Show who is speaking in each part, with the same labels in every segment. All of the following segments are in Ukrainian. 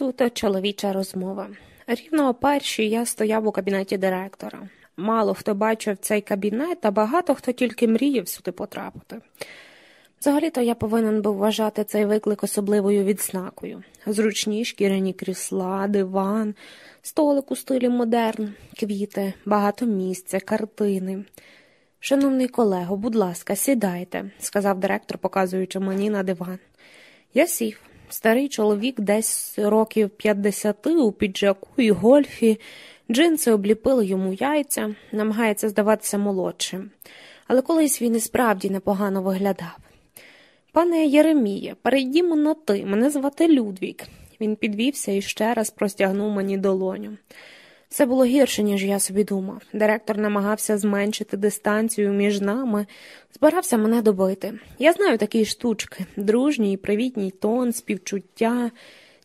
Speaker 1: Суто чоловіча розмова. Рівно о першій я стояв у кабінеті директора. Мало хто бачив цей кабінет, а багато хто тільки мріяв сюди потрапити. Взагалі-то я повинен був вважати цей виклик особливою відзнакою. Зручні шкіряні крісла, диван, столик у стилі модерн, квіти, багато місця, картини. Шановний колего, будь ласка, сідайте, сказав директор, показуючи мені на диван. Я сів. Старий чоловік десь років п'ятдесяти у піджаку і гольфі, джинси обліпили йому яйця, намагається здаватися молодшим. Але колись він і справді непогано виглядав. Пане Єреміє, перейдімо на ти, мене звати Людвік. Він підвівся і ще раз простягнув мені долоню. Все було гірше, ніж я собі думав. Директор намагався зменшити дистанцію між нами, збирався мене добити. Я знаю такі штучки дружній, привітній тон, співчуття.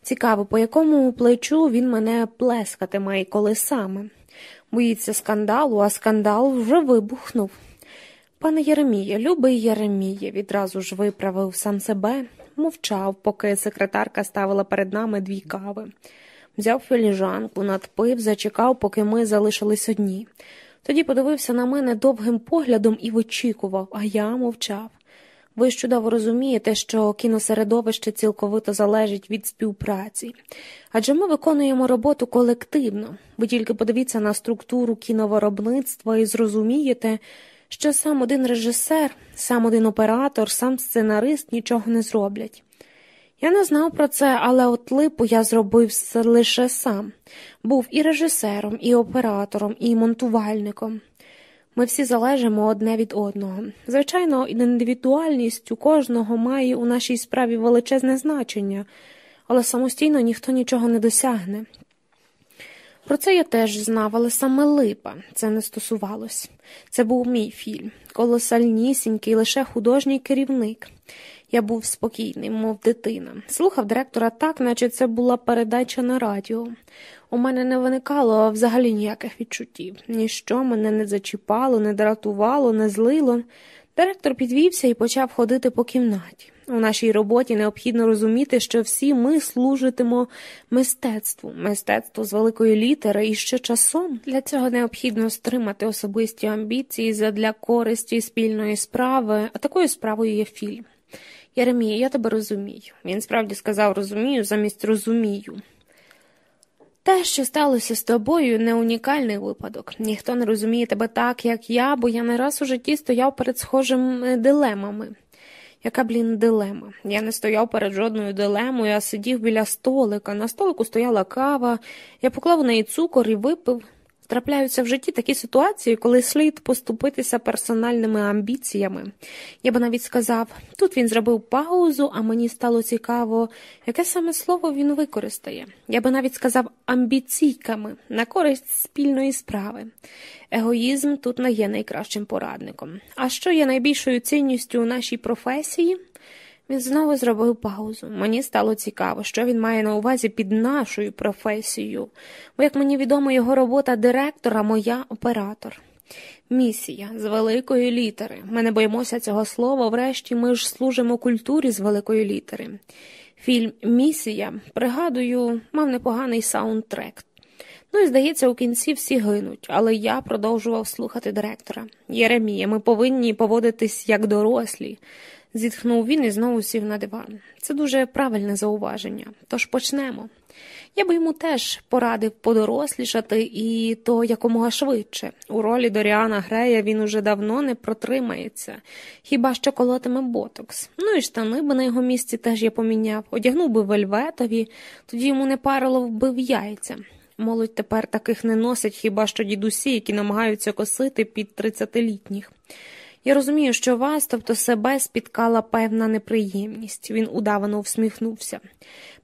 Speaker 1: Цікаво, по якому плечу він мене плескатиме і коли саме. Боїться скандалу, а скандал вже вибухнув. Пане Єреміє, любий Єреміє, відразу ж виправив сам себе, мовчав, поки секретарка ставила перед нами дві кави. Взяв філіжанку, надпив, зачекав, поки ми залишились одні. Тоді подивився на мене довгим поглядом і вичікував, а я мовчав. Ви чудово розумієте, що кіносередовище цілковито залежить від співпраці, адже ми виконуємо роботу колективно. Ви тільки подивіться на структуру кіновиробництва і зрозумієте, що сам один режисер, сам один оператор, сам сценарист нічого не зроблять. Я не знав про це, але от липу я зробив лише сам. Був і режисером, і оператором, і монтувальником. Ми всі залежимо одне від одного. Звичайно, індивідуальність у кожного має у нашій справі величезне значення, але самостійно ніхто нічого не досягне. Про це я теж знав, але саме липа це не стосувалось. Це був мій фільм, колосальнісінький, лише художній керівник. Я був спокійний, мов дитина. Слухав директора так, наче це була передача на радіо. У мене не виникало взагалі ніяких відчуттів. Ніщо мене не зачіпало, не дратувало, не злило. Директор підвівся і почав ходити по кімнаті. У нашій роботі необхідно розуміти, що всі ми служитимо мистецтву, мистецтву з великої літери, і ще часом для цього необхідно стримати особисті амбіції задля користі спільної справи, а такою справою є фільм. Єремія, я тебе розумію. Він справді сказав розумію замість розумію. Те, що сталося з тобою, не унікальний випадок. Ніхто не розуміє тебе так, як я, бо я не раз у житті стояв перед схожими дилемами. Яка, блін, дилема? Я не стояв перед жодною дилемою, а сидів біля столика. На столику стояла кава, я поклав у неї цукор і випив. Трапляються в житті такі ситуації, коли слід поступитися персональними амбіціями. Я би навіть сказав, тут він зробив паузу, а мені стало цікаво, яке саме слово він використає. Я би навіть сказав амбіційками на користь спільної справи. Егоїзм тут не є найкращим порадником. А що є найбільшою цінністю у нашій професії? Він знову зробив паузу. Мені стало цікаво, що він має на увазі під нашою професією, бо, як мені відомо, його робота директора, моя оператор. Місія з великої літери. Ми не боїмося цього слова, врешті ми ж служимо культурі з великої літери. Фільм Місія, пригадую, мав непоганий саундтрек. Ну і здається, у кінці всі гинуть, але я продовжував слухати директора. Єремія, ми повинні поводитись як дорослі зітхнув він і знову сів на диван. Це дуже правильне зауваження. Тож почнемо. Я би йому теж порадив подорослішати і то якомога швидше. У ролі Доріана Грея він уже давно не протримається, хіба що колотиме ботокс. Ну і штани би на його місці теж я поміняв, одягнув би вельветові, тоді йому не парило вбив яйця. Молодь тепер таких не носить хіба що дідусі, які намагаються косити під тридцятилітніх. Я розумію, що вас, тобто себе, спіткала певна неприємність. Він удавано всміхнувся.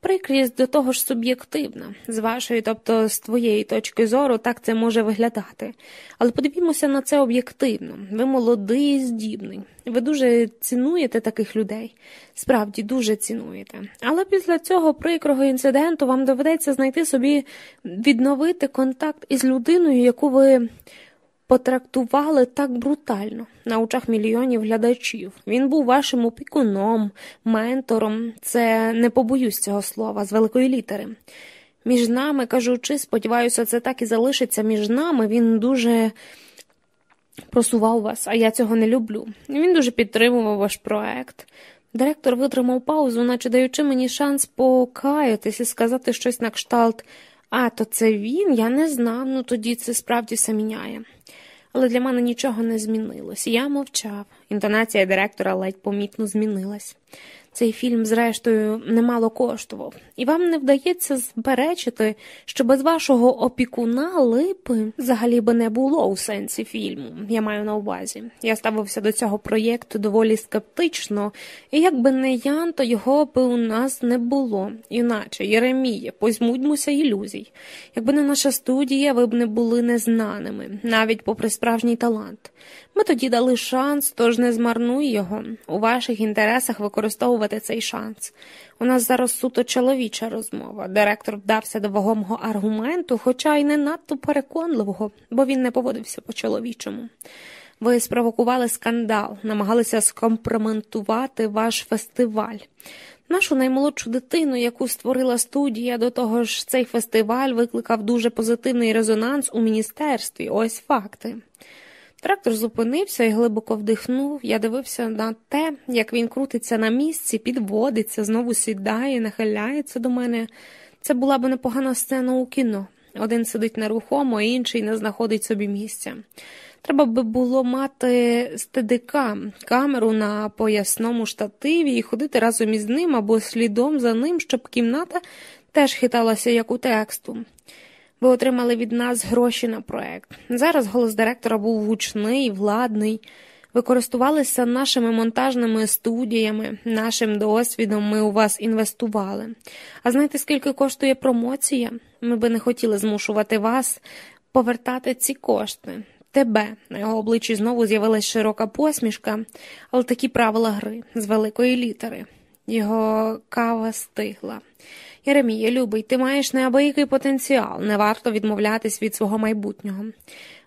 Speaker 1: Прикрість до того ж суб'єктивна. З вашої, тобто з твоєї точки зору, так це може виглядати. Але подивімося на це об'єктивно. Ви молодий і здібний. Ви дуже цінуєте таких людей, справді дуже цінуєте. Але після цього прикрого інциденту вам доведеться знайти собі відновити контакт із людиною, яку ви потрактували так брутально на очах мільйонів глядачів. Він був вашим опікуном, ментором, це не побоюсь цього слова, з великої літери. Між нами, кажучи, сподіваюся, це так і залишиться між нами. Він дуже просував вас, а я цього не люблю. Він дуже підтримував ваш проект. Директор витримав паузу, наче даючи мені шанс покаятись і сказати щось на кшталт. А, то це він, я не знав, ну тоді це справді все міняє. Але для мене нічого не змінилось. Я мовчав. Інтонація директора ледь помітно змінилась. Цей фільм, зрештою, немало коштував, і вам не вдається зберечити, що без вашого опікуна липи взагалі би не було у сенсі фільму. Я маю на увазі. Я ставився до цього проєкту доволі скептично, і якби не Ян, то його би у нас не було. Іначе, Єреміє, позьмудьмося ілюзій. Якби не наша студія, ви б не були незнаними, навіть попри справжній талант. Ми тоді дали шанс, тож не змарнуй його. У ваших інтересах використовувати цей шанс. У нас зараз суто чоловіча розмова. Директор вдався до вагомого аргументу, хоча й не надто переконливого, бо він не поводився по-чоловічому. Ви спровокували скандал, намагалися скомпроментувати ваш фестиваль. Нашу наймолодшу дитину, яку створила студія, до того ж, цей фестиваль викликав дуже позитивний резонанс у міністерстві. Ось факти. Трактор зупинився і глибоко вдихнув. Я дивився на те, як він крутиться на місці, підводиться, знову сідає, нахиляється до мене. Це була б непогана сцена у кіно. Один сидить нерухомо, а інший не знаходить собі місця. Треба би було мати стедика, камеру на поясному штативі і ходити разом із ним або слідом за ним, щоб кімната теж хиталася, як у тексту. Ви отримали від нас гроші на проект. Зараз голос директора був гучний, владний. Ви користувалися нашими монтажними студіями, нашим досвідом ми у вас інвестували. А знаєте, скільки коштує промоція? Ми би не хотіли змушувати вас повертати ці кошти. Тебе на його обличчі знову з'явилась широка посмішка, але такі правила гри з великої літери. Його кава стигла. Єремія, любий, ти маєш неабиякий потенціал, не варто відмовлятись від свого майбутнього.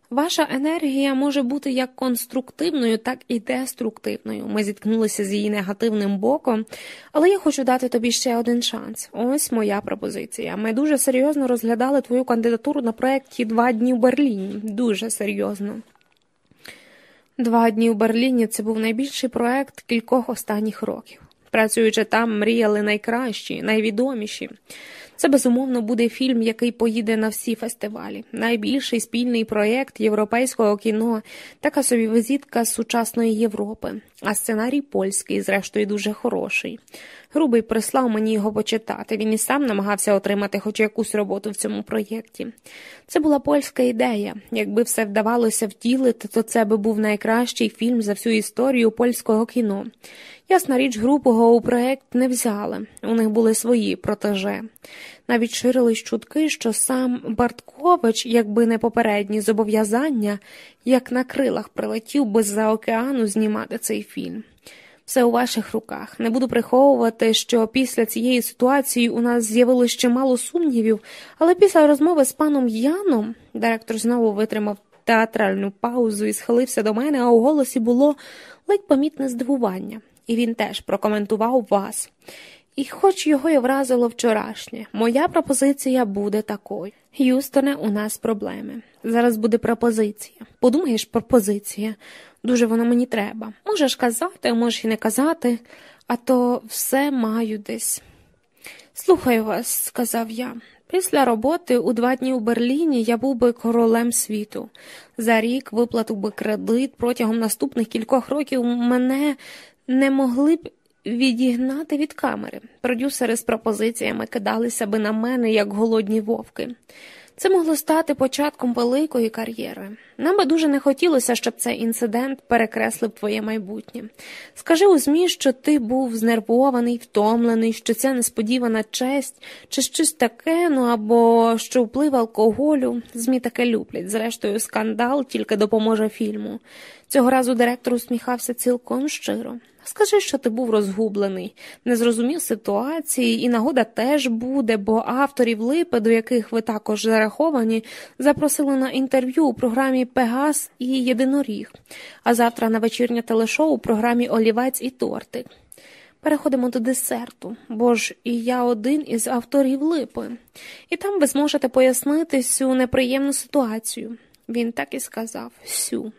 Speaker 1: Ваша енергія може бути як конструктивною, так і деструктивною. Ми зіткнулися з її негативним боком, але я хочу дати тобі ще один шанс. Ось моя пропозиція. Ми дуже серйозно розглядали твою кандидатуру на проєкті два дні в Берліні. Дуже серйозно. Два дні в Берліні це був найбільший проєкт кількох останніх років. Працюючи там, мріяли найкращі, найвідоміші. Це безумовно буде фільм, який поїде на всі фестивалі. Найбільший спільний проєкт європейського кіно, така собі визитка з сучасної Європи, а сценарій польський, зрештою, дуже хороший. Грубий прислав мені його почитати. Він і сам намагався отримати хоч якусь роботу в цьому проєкті. Це була польська ідея. Якби все вдавалося втілити, то це би був найкращий фільм за всю історію польського кіно. Ясна річ, групого у проєкт не взяли, у них були свої протеже. Навіть ширились чутки, що сам Барткович, якби не попередні зобов'язання, як на крилах прилетів би з-за океану знімати цей фільм. Все у ваших руках. Не буду приховувати, що після цієї ситуації у нас з'явилось чимало сумнівів, але після розмови з паном Яном директор знову витримав театральну паузу і схилився до мене, а у голосі було ледь помітне здивування і він теж прокоментував вас. І хоч його й вразило вчорашнє, моя пропозиція буде такою. Юстоне, у нас проблеми. Зараз буде пропозиція. Подумаєш, пропозиція. Дуже воно мені треба. Можеш казати, можеш і не казати, а то все маю десь. Слухаю вас, сказав я. Після роботи у два дні у Берліні я був би королем світу. За рік виплатив би кредит протягом наступних кількох років мене не могли б відігнати від камери. Продюсери з пропозиціями кидалися би на мене, як голодні вовки. Це могло стати початком великої кар'єри. Нам би дуже не хотілося, щоб цей інцидент перекреслив твоє майбутнє. Скажи у ЗМІ, що ти був знервований, втомлений, що це несподівана честь, чи щось таке, ну або що вплив алкоголю. ЗМІ таке люблять. Зрештою, скандал тільки допоможе фільму. Цього разу директор усміхався цілком щиро. Скажи, що ти був розгублений, не зрозумів ситуації, і нагода теж буде, бо авторів липи, до яких ви також зараховані, запросили на інтерв'ю у програмі Пегас і Єдиноріг, а завтра на вечірнє телешоу у програмі Олівець і тортик. Переходимо до десерту, бо ж і я один із авторів липи, і там ви зможете пояснити цю неприємну ситуацію. Він так і сказав сю.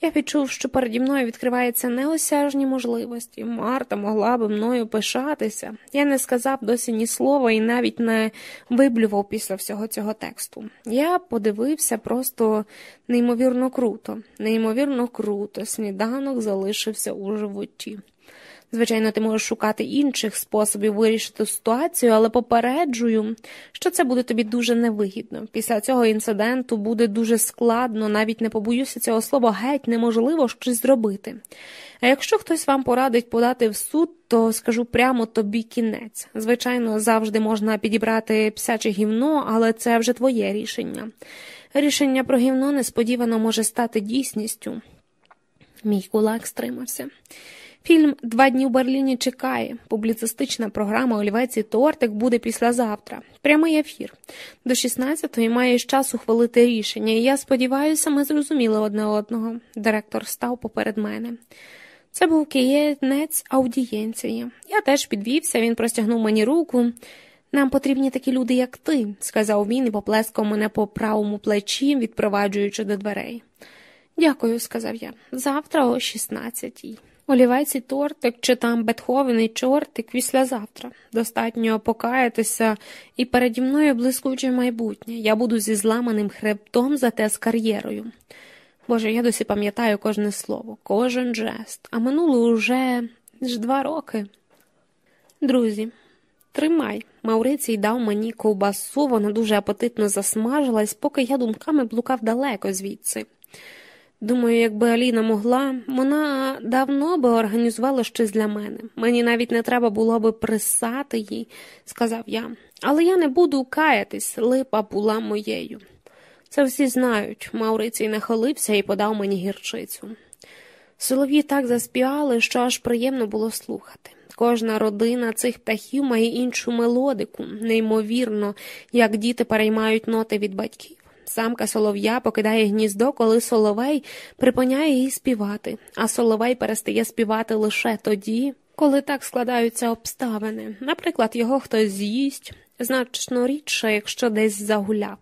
Speaker 1: Я відчув, що переді мною відкриваються неосяжні можливості. Марта могла би мною пишатися. Я не сказав досі ні слова і навіть не виблював після всього цього тексту. Я подивився просто неймовірно круто, неймовірно круто. Сніданок залишився у животі. Звичайно, ти можеш шукати інших способів вирішити ситуацію, але попереджую, що це буде тобі дуже невигідно. Після цього інциденту буде дуже складно, навіть не побоюся цього слова, геть неможливо щось зробити. А якщо хтось вам порадить подати в суд, то скажу прямо тобі кінець. Звичайно, завжди можна підібрати псяче гівно, але це вже твоє рішення. Рішення про гівно несподівано може стати дійсністю. Мій кулак стримався. Фільм Два дні в Берліні чекає. Публіцистична програма Олівець і Тортик буде післязавтра. Прямий ефір. До 16-ї маєш час ухвалити рішення, і я сподіваюся, ми зрозуміли одне одного. Директор став поперед мене. Це був києнець аудієнції. Я теж підвівся, він простягнув мені руку. Нам потрібні такі люди, як ти, сказав він і поплескав мене по правому плечі, відпроваджуючи до дверей. Дякую, сказав я. Завтра о 16-й. Олівець і тортик, чи там Бетховен і чортик післязавтра. Достатньо покаятися, і переді мною блискуче майбутнє. Я буду зі зламаним хребтом зате з кар'єрою. Боже, я досі пам'ятаю кожне слово, кожен жест, а минуло уже ж два роки. Друзі, тримай. Маурицій дав мені ковбасу, вона дуже апетитно засмажилась, поки я думками блукав далеко звідси. Думаю, якби Аліна могла, вона давно би організувала щось для мене. Мені навіть не треба було би присати їй, сказав я. Але я не буду каятись, липа була моєю. Це всі знають. Маурицій нахилився і подав мені гірчицю. Солов'ї так заспівали, що аж приємно було слухати. Кожна родина цих птахів має іншу мелодику, неймовірно, як діти переймають ноти від батьків. Самка солов'я покидає гніздо, коли соловей припиняє їй співати, а соловей перестає співати лише тоді, коли так складаються обставини. Наприклад, його хтось з'їсть, значно рідше, якщо десь загуляв.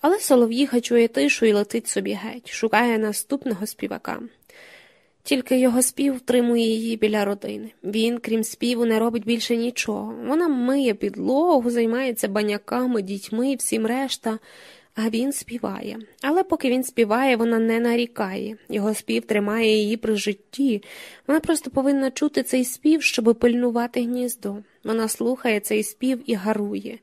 Speaker 1: Але солов'їха чує тишу і летить собі геть, шукає наступного співака. Тільки його спів втримує її біля родини. Він, крім співу, не робить більше нічого. Вона миє підлогу, займається баняками, дітьми і всім решта. А він співає. Але поки він співає, вона не нарікає. Його спів тримає її при житті. Вона просто повинна чути цей спів, щоб пильнувати гніздо. Вона слухає цей спів і гарує.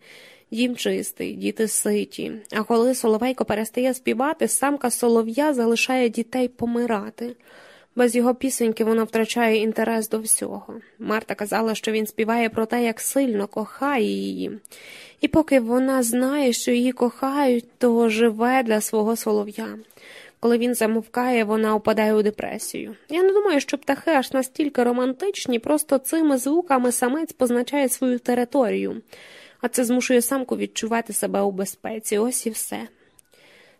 Speaker 1: Дім чистий, діти ситі. А коли соловейко перестає співати, самка солов'я залишає дітей помирати. Без його пісеньки вона втрачає інтерес до всього. Марта казала, що він співає про те, як сильно кохає її. І поки вона знає, що її кохають, то живе для свого солов'я. Коли він замовкає, вона впадає у депресію. Я не думаю, що птахи аж настільки романтичні, просто цими звуками самець позначає свою територію, а це змушує самку відчувати себе у безпеці. Ось і все.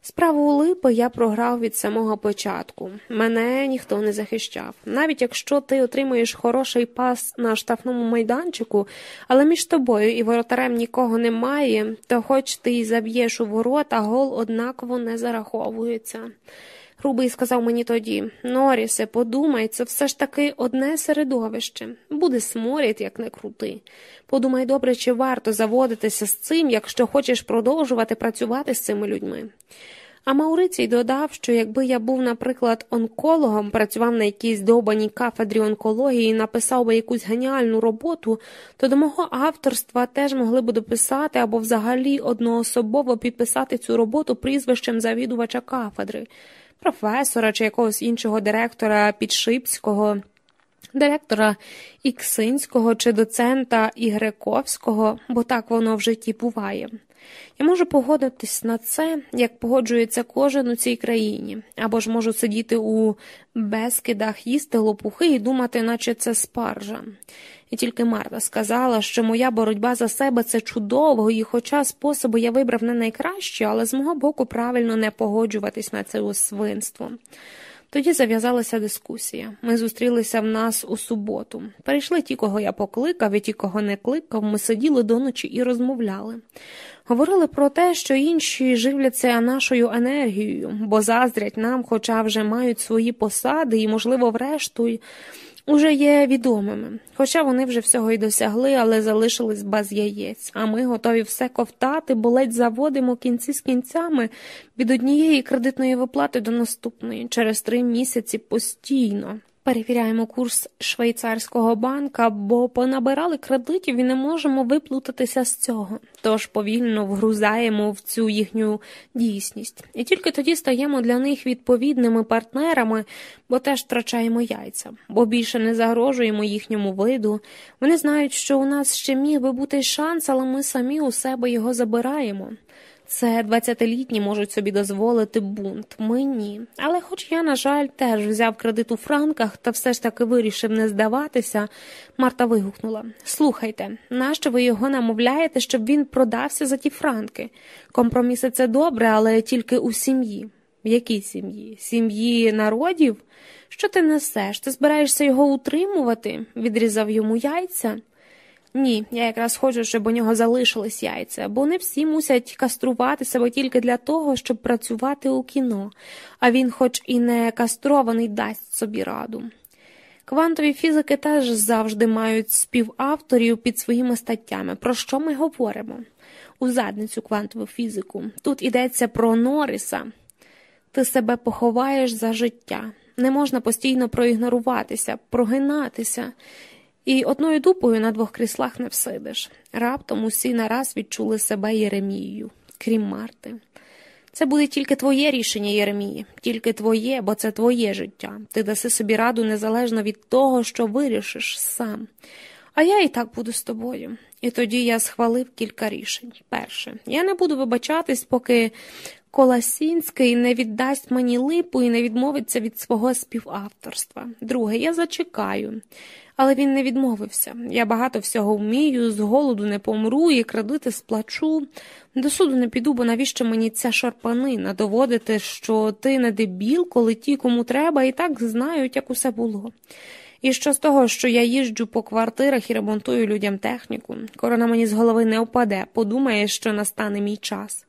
Speaker 1: Справу липи я програв від самого початку. Мене ніхто не захищав. Навіть якщо ти отримуєш хороший пас на штрафному майданчику, але між тобою і воротарем нікого немає, то хоч ти й заб'єш у ворота, гол однаково не зараховується. Грубий сказав мені тоді Норісе, подумай, це все ж таки одне середовище. Буде сморід, як не крути. Подумай добре, чи варто заводитися з цим, якщо хочеш продовжувати працювати з цими людьми. А Маурицій додав, що якби я був, наприклад, онкологом, працював на якійсь довбаній кафедрі онкології і написав би якусь геніальну роботу, то до мого авторства теж могли б дописати або взагалі одноособово підписати цю роботу прізвищем завідувача кафедри професора чи якогось іншого директора Підшипського. директора Іксинського чи доцента Ігрековського, бо так воно в житті буває. Я можу погодитись на це, як погоджується кожен у цій країні, або ж можу сидіти у безкидах, їсти лопухи і думати, наче це спаржа. І тільки Марта сказала, що моя боротьба за себе це чудово, і хоча способи я вибрав не найкращі, але з мого боку правильно не погоджуватись на це свинство. Тоді зав'язалася дискусія. Ми зустрілися в нас у суботу. Перейшли ті, кого я покликав, і ті, кого не кликав, ми сиділи до ночі і розмовляли. Говорили про те, що інші живляться нашою енергією, бо заздрять нам, хоча вже мають свої посади і, можливо, врештою уже є відомими. Хоча вони вже всього й досягли, але залишились без яєць, а ми готові все ковтати, бо ледь заводимо кінці з кінцями від однієї кредитної виплати до наступної через три місяці постійно. Перевіряємо курс швейцарського банка, бо понабирали кредитів і не можемо виплутатися з цього. Тож повільно вгрузаємо в цю їхню дійсність. І тільки тоді стаємо для них відповідними партнерами, бо теж втрачаємо яйця, бо більше не загрожуємо їхньому виду. Вони знають, що у нас ще міг би бути шанс, але ми самі у себе його забираємо. Це двадцятилітні можуть собі дозволити бунт. Ми ні. Але, хоч я, на жаль, теж взяв кредит у франках та все ж таки вирішив не здаватися, Марта вигукнула Слухайте, нащо ви його намовляєте, щоб він продався за ті франки? Компроміси це добре, але тільки у сім'ї. В якій сім'ї? Сім'ї народів? Що ти несеш? Ти збираєшся його утримувати? Відрізав йому яйця. Ні, я якраз хочу, щоб у нього залишились яйця, бо не всі мусять каструвати себе тільки для того, щоб працювати у кіно, а він, хоч і не кастрований, дасть собі раду. Квантові фізики теж завжди мають співавторів під своїми статтями. Про що ми говоримо? У задницю квантову фізику. Тут йдеться про Норриса. Ти себе поховаєш за життя. Не можна постійно проігноруватися, прогинатися. І одною дупою на двох кріслах не всидиш. Раптом усі нараз відчули себе Єремією, крім Марти. Це буде тільки твоє рішення, Єремії, тільки твоє, бо це твоє життя. Ти даси собі раду незалежно від того, що вирішиш сам. А я і так буду з тобою. І тоді я схвалив кілька рішень. Перше, я не буду вибачатись, поки Коласінський не віддасть мені липу і не відмовиться від свого співавторства. Друге, я зачекаю. Але він не відмовився. Я багато всього вмію, з голоду не помру і кредити сплачу. До суду не піду, бо навіщо мені ця шарпанина доводити, що ти не дебіл, коли ті, кому треба, і так знають, як усе було. І що з того, що я їжджу по квартирах і ремонтую людям техніку, корона мені з голови не впаде, подумає, що настане мій час.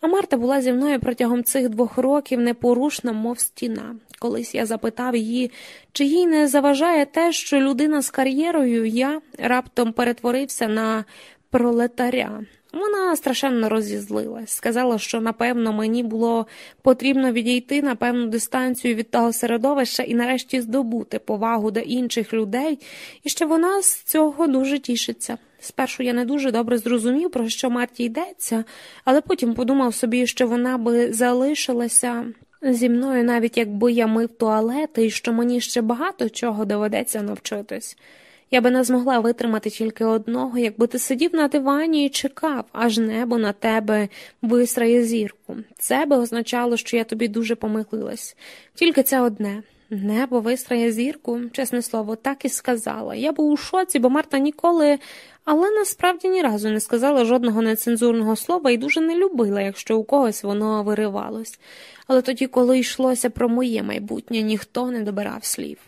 Speaker 1: А Марта була зі мною протягом цих двох років непорушна, мов стіна. Колись я запитав її, чи їй не заважає те, що людина з кар'єрою я раптом перетворився на пролетаря. Вона страшенно розізлилась, сказала, що напевно мені було потрібно відійти на певну дистанцію від того середовища і нарешті здобути повагу до інших людей, і що вона з цього дуже тішиться. Спершу я не дуже добре зрозумів, про що Марті йдеться, але потім подумав собі, що вона би залишилася зі мною, навіть якби я мив туалети, і що мені ще багато чого доведеться навчитись. Я би не змогла витримати тільки одного, якби ти сидів на дивані і чекав, аж небо на тебе висрає зірку. Це би означало, що я тобі дуже помилилась. Тільки це одне. Небо вистрає зірку, чесне слово, так і сказала. Я був у шоці, бо Марта ніколи, але насправді ні разу не сказала жодного нецензурного слова і дуже не любила, якщо у когось воно виривалось. Але тоді, коли йшлося про моє майбутнє, ніхто не добирав слів.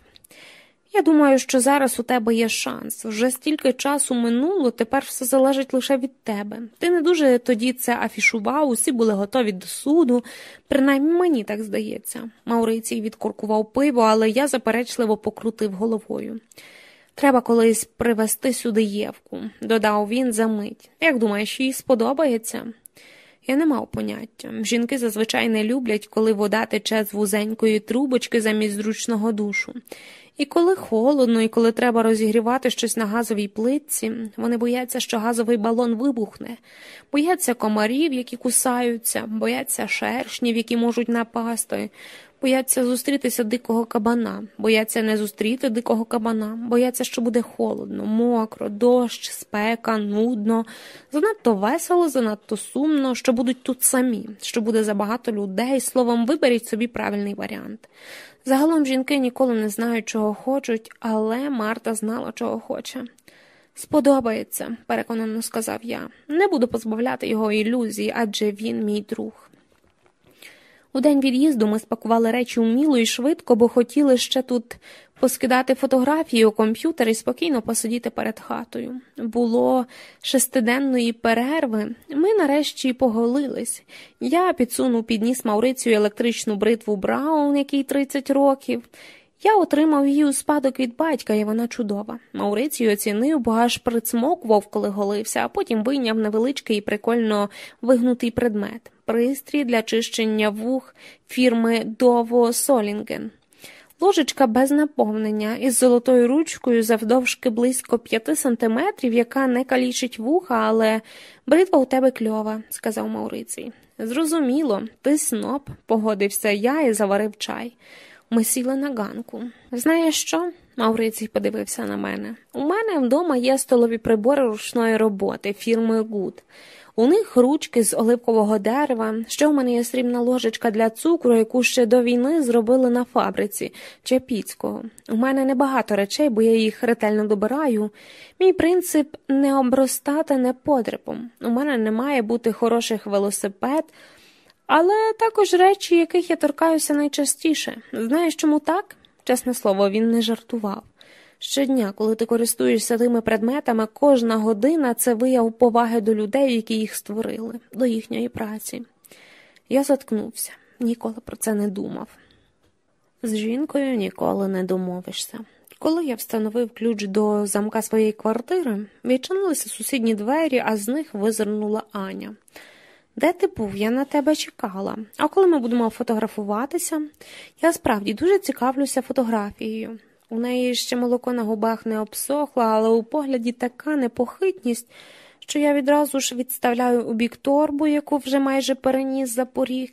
Speaker 1: Я думаю, що зараз у тебе є шанс. Вже стільки часу минуло, тепер все залежить лише від тебе. Ти не дуже тоді це афішував, усі були готові до суду, принаймні мені так здається. Маурицій відкуркував пиво, але я заперечливо покрутив головою. Треба колись привезти сюди Євку, додав він за мить. Як думаєш, їй сподобається? Я не мав поняття. Жінки зазвичай не люблять, коли вода тече з вузенької трубочки замість зручного душу. І коли холодно, і коли треба розігрівати щось на газовій плитці, вони бояться, що газовий балон вибухне, бояться комарів, які кусаються, бояться шершнів, які можуть напасти, Бояться зустрітися дикого кабана, бояться не зустріти дикого кабана, бояться, що буде холодно, мокро, дощ, спека, нудно, занадто весело, занадто сумно, що будуть тут самі, що буде забагато людей. Словом, виберіть собі правильний варіант. Загалом жінки ніколи не знають, чого хочуть, але Марта знала, чого хоче. Сподобається, переконано сказав я. Не буду позбавляти його ілюзій, адже він мій друг. У день від'їзду ми спакували речі уміло і швидко, бо хотіли ще тут поскидати фотографії у комп'ютер і спокійно посидіти перед хатою. Було шестиденної перерви, ми нарешті поголились. Я підсунув під ніс Маурицію електричну бритву Браун, який 30 років. Я отримав її у спадок від батька, і вона чудова. Маурицію оцінив, бо аж прицмокував, коли голився, а потім вийняв невеличкий і прикольно вигнутий предмет пристрій для чищення вух фірми Дово Солінген. Ложечка без наповнення із золотою ручкою завдовжки близько п'яти сантиметрів, яка не калічить вуха, але бритва у тебе кльова, сказав Маурицій. Зрозуміло, ти сноп, погодився я і заварив чай. Ми сіли на ганку. Знаєш що? Маурицій подивився на мене. У мене вдома є столові прибори ручної роботи фірми Гуд. У них ручки з оливкового дерева, ще в мене є срібна ложечка для цукру, яку ще до війни зробили на фабриці Чапіцького. У мене небагато речей, бо я їх ретельно добираю. Мій принцип не обростати непотребом. У мене не має бути хороших велосипед, але також речі, яких я торкаюся найчастіше. Знаєш, чому так? Чесне слово, він не жартував. Щодня, коли ти користуєшся тими предметами, кожна година це вияв поваги до людей, які їх створили, до їхньої праці. Я заткнувся, ніколи про це не думав. З жінкою ніколи не домовишся. Коли я встановив ключ до замка своєї квартири, відчинилися сусідні двері, а з них визирнула Аня. Де ти був? Я на тебе чекала. А коли ми будемо фотографуватися, я справді дуже цікавлюся фотографією. У неї ще молоко на губах не обсохло, але у погляді така непохитність, що я відразу ж відставляю у бік торбу, яку вже майже переніс за поріг.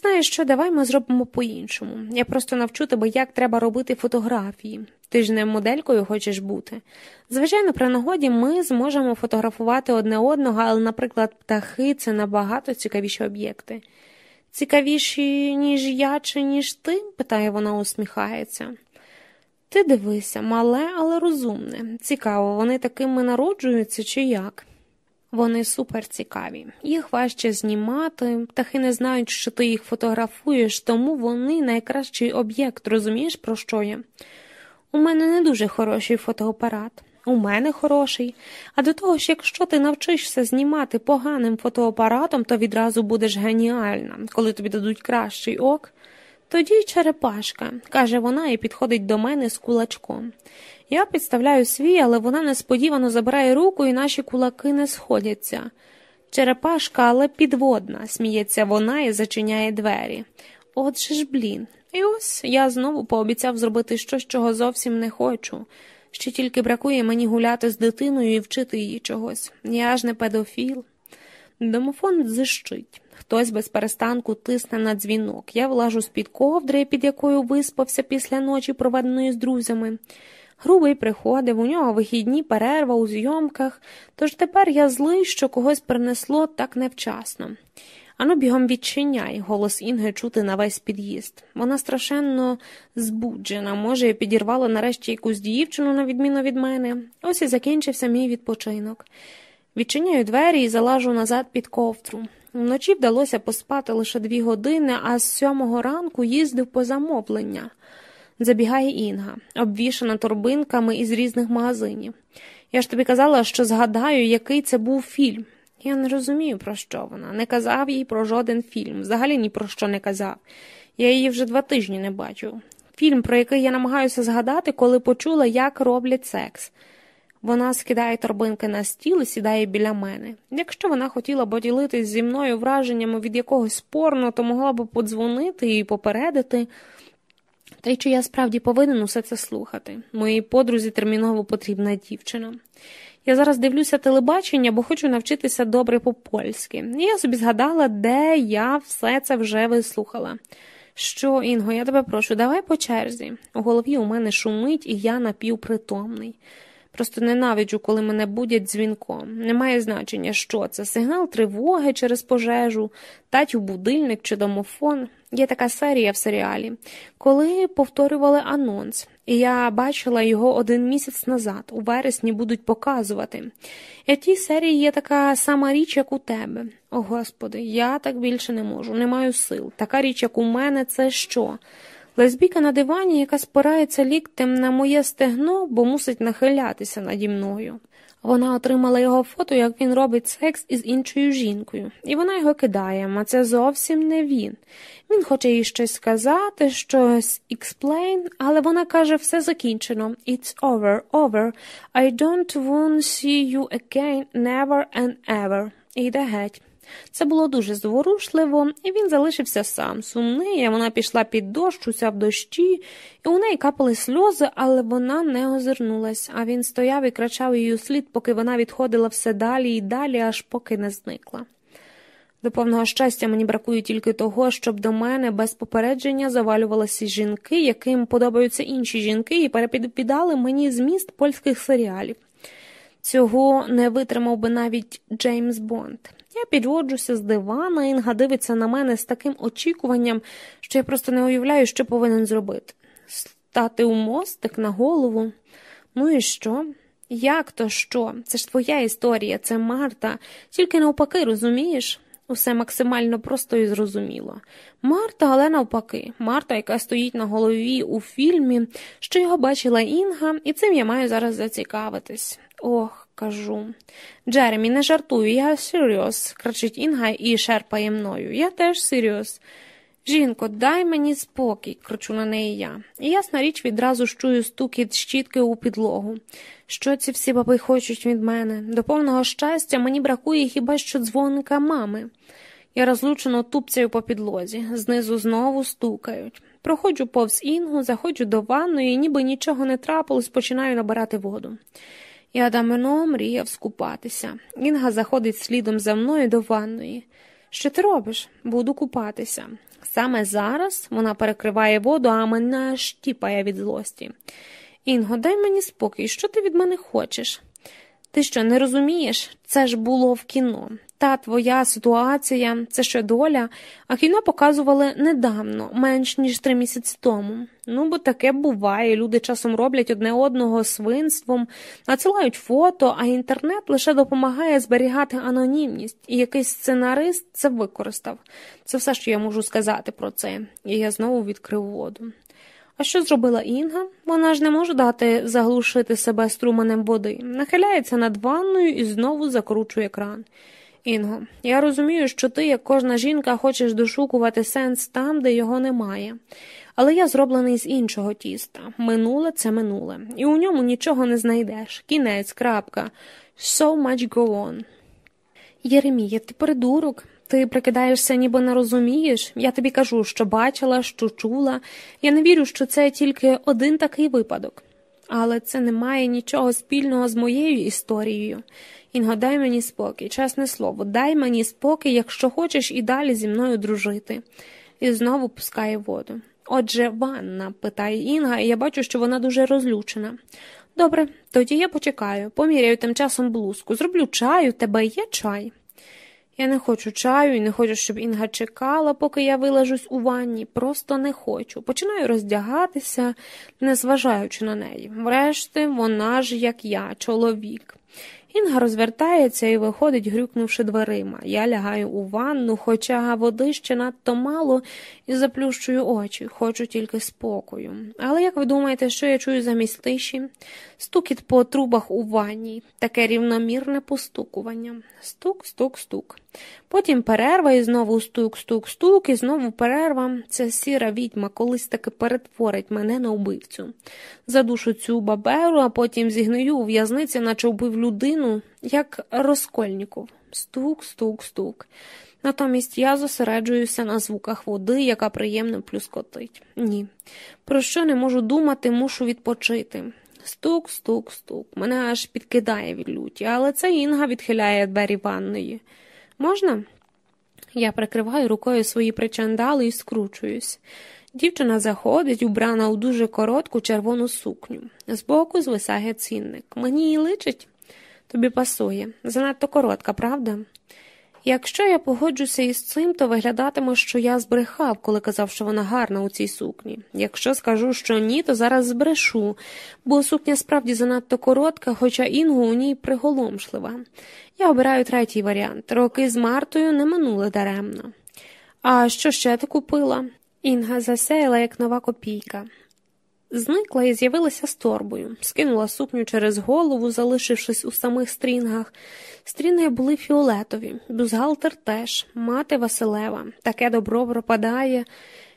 Speaker 1: Знаєш що, давай ми зробимо по-іншому. Я просто навчу тебе, як треба робити фотографії. Ти ж не моделькою хочеш бути. Звичайно, при нагоді ми зможемо фотографувати одне одного, але, наприклад, птахи це набагато цікавіші об'єкти. Цікавіші, ніж я чи ніж ти? питає вона, усміхається. Ти дивися, мале, але розумне. Цікаво, вони такими народжуються чи як? Вони суперцікаві. Їх важче знімати, птахи не знають, що ти їх фотографуєш, тому вони найкращий об'єкт, розумієш, про що я? У мене не дуже хороший фотоапарат. У мене хороший. А до того ж, якщо ти навчишся знімати поганим фотоапаратом, то відразу будеш геніальна, коли тобі дадуть кращий ок. Тоді черепашка, каже вона і підходить до мене з кулачком. Я підставляю свій, але вона несподівано забирає руку, і наші кулаки не сходяться. Черепашка, але підводна, сміється вона і зачиняє двері. Отже ж, блін. І ось я знову пообіцяв зробити щось, чого зовсім не хочу. Ще тільки бракує мені гуляти з дитиною і вчити її чогось. Я ж не педофіл. Домофон дзищить. Хтось без перестанку тисне на дзвінок. Я влажу з під ковдри, під якою виспався після ночі, проведеної з друзями. Грубий приходив, у нього вихідні перерва у зйомках, тож тепер я злий, що когось принесло так невчасно. Ану бігом відчиняй, голос Інги чути на весь під'їзд. Вона страшенно збуджена, може, підірвала нарешті якусь дівчину, на відміну від мене. Ось і закінчився мій відпочинок. Відчиняю двері і залажу назад під ковдру. Вночі вдалося поспати лише дві години, а з сьомого ранку їздив по замовлення. Забігає Інга, обвішана торбинками із різних магазинів. Я ж тобі казала, що згадаю, який це був фільм. Я не розумію, про що вона. Не казав їй про жоден фільм, взагалі ні про що не казав. Я її вже два тижні не бачу. Фільм, про який я намагаюся згадати, коли почула, як роблять секс. Вона скидає торбинки на стіл і сідає біля мене. Якщо вона хотіла поділитись зі мною враженнями від якогось порно, то могла б подзвонити і попередити. Та й чи я справді повинен усе це слухати? Моїй подрузі терміново потрібна дівчина. Я зараз дивлюся телебачення, бо хочу навчитися добре по польськи. І я собі згадала, де я все це вже вислухала. Що, Інго, я тебе прошу, давай по черзі. У голові у мене шумить, і я напівпритомний. Просто ненавиджу, коли мене будять дзвінком. Немає значення, що це сигнал тривоги через пожежу, татів будильник чи домофон. Є така серія в серіалі, коли повторювали анонс, і я бачила його один місяць назад, у вересні будуть показувати. І в тій серії є така сама річ, як у тебе. О Господи, я так більше не можу, не маю сил. Така річ, як у мене, це що? Лесбійка на дивані, яка спирається ліктем на моє стегно, бо мусить нахилятися наді мною. Вона отримала його фото, як він робить секс із іншою жінкою, і вона його кидає, а це зовсім не він. Він хоче їй щось сказати, щось explain, але вона каже, все закінчено. It's over, over. I don't want see you again, never and ever. І йде геть. Це було дуже зворушливо, і він залишився сам, сумний, а вона пішла під дощ, уся в дощі, і у неї капали сльози, але вона не озирнулась, а він стояв і кричав її слід, поки вона відходила все далі і далі, аж поки не зникла. До повного щастя мені бракує тільки того, щоб до мене без попередження завалювалися жінки, яким подобаються інші жінки, і перепідпідали мені зміст польських серіалів. Цього не витримав би навіть Джеймс Бонд. Я підводжуся з дивана, Інга дивиться на мене з таким очікуванням, що я просто не уявляю, що повинен зробити. Стати у мостик на голову. Ну і що? Як то що? Це ж твоя історія, це Марта, тільки навпаки, розумієш? Усе максимально просто і зрозуміло. Марта, але навпаки, Марта, яка стоїть на голові у фільмі, що його бачила Інга, і цим я маю зараз зацікавитись. Ох, кажу. Джеремі, не жартую, я серйоз, кричить Інга і шерпає мною. Я теж серйоз. Жінко, дай мені спокій, кричу на неї я. І ясна річ відразу чую стукіт щітки у підлогу. Що ці всі баби хочуть від мене? До повного щастя мені бракує хіба що дзвоника мами. Я розлучено тупцяю по підлозі, знизу знову стукають. Проходжу повз інгу, заходжу до ванної, ніби нічого не трапилось, починаю набирати воду. Я давно мріяв скупатися. Інга заходить слідом за мною до ванної. Що ти робиш? Буду купатися. Саме зараз вона перекриває воду, а мене штіпає від злості. Інго, дай мені спокій, що ти від мене хочеш? Ти що, не розумієш? Це ж було в кіно. Та твоя ситуація, це що доля, а кіно показували недавно, менш ніж три місяці тому. Ну, бо таке буває. Люди часом роблять одне одного свинством, надсилають фото, а інтернет лише допомагає зберігати анонімність, і якийсь сценарист це використав. Це все, що я можу сказати про це, і я знову відкрив воду. А що зробила Інга? Вона ж не може дати заглушити себе струменем води, нахиляється над ванною і знову закручує кран. Інго, я розумію, що ти, як кожна жінка, хочеш дошукувати сенс там, де його немає. Але я зроблений з іншого тіста. Минуле це минуле, і у ньому нічого не знайдеш. Кінець, крапка. So much go on. Єремія, ти придурок. Ти прикидаєшся, ніби не розумієш. Я тобі кажу, що бачила, що чула. Я не вірю, що це тільки один такий випадок. Але це не має нічого спільного з моєю історією. Інго, дай мені спокій, чесне слово, дай мені спокій, якщо хочеш і далі зі мною дружити. І знову пускає воду. Отже, ванна, питає Інга, і я бачу, що вона дуже розлючена. Добре, тоді я почекаю, поміряю тим часом блузку, зроблю чаю, тебе є чай. Я не хочу чаю і не хочу, щоб Інга чекала, поки я вилажусь у ванні. Просто не хочу. Починаю роздягатися, не зважаючи на неї. Врешті, вона ж, як я, чоловік. Інга розвертається і виходить, грюкнувши дверима. Я лягаю у ванну, хоча води ще надто мало і заплющую очі, хочу тільки спокою. Але як ви думаєте, що я чую замість тиші? Стукіт по трубах у ванні, таке рівномірне постукування. Стук, стук, стук. Потім перерва і знову стук, стук, стук, і знову перерва. Ця сіра відьма колись таки перетворить мене на убивцю. Задушу цю баберу, а потім зігною у в'язниці, наче вбив людину, як розкольніков. Стук, стук, стук. Натомість я зосереджуюся на звуках води, яка приємно плюскотить. Ні. Про що не можу думати, мушу відпочити. Стук, стук, стук. Мене аж підкидає від люті, але це Інга відхиляє двері ванної. Можна? Я прикриваю рукою свої причандали і скручуюсь. Дівчина заходить, убрана у дуже коротку червону сукню. Збоку звисає цінник. Мені її личить? Тобі пасує. Занадто коротка, правда? Якщо я погоджуся із цим, то виглядатиме, що я збрехав, коли казав, що вона гарна у цій сукні. Якщо скажу, що ні, то зараз збрешу, бо сукня справді занадто коротка, хоча інгу у ній приголомшлива. Я обираю третій варіант. Роки з Мартою не минули даремно. А що ще ти купила? Інга засяяла, як нова копійка. Зникла і з'явилася з торбою, скинула сукню через голову, залишившись у самих стрінгах. Стрінги були фіолетові, бюзгалтер теж, мати Василева. Таке добро пропадає.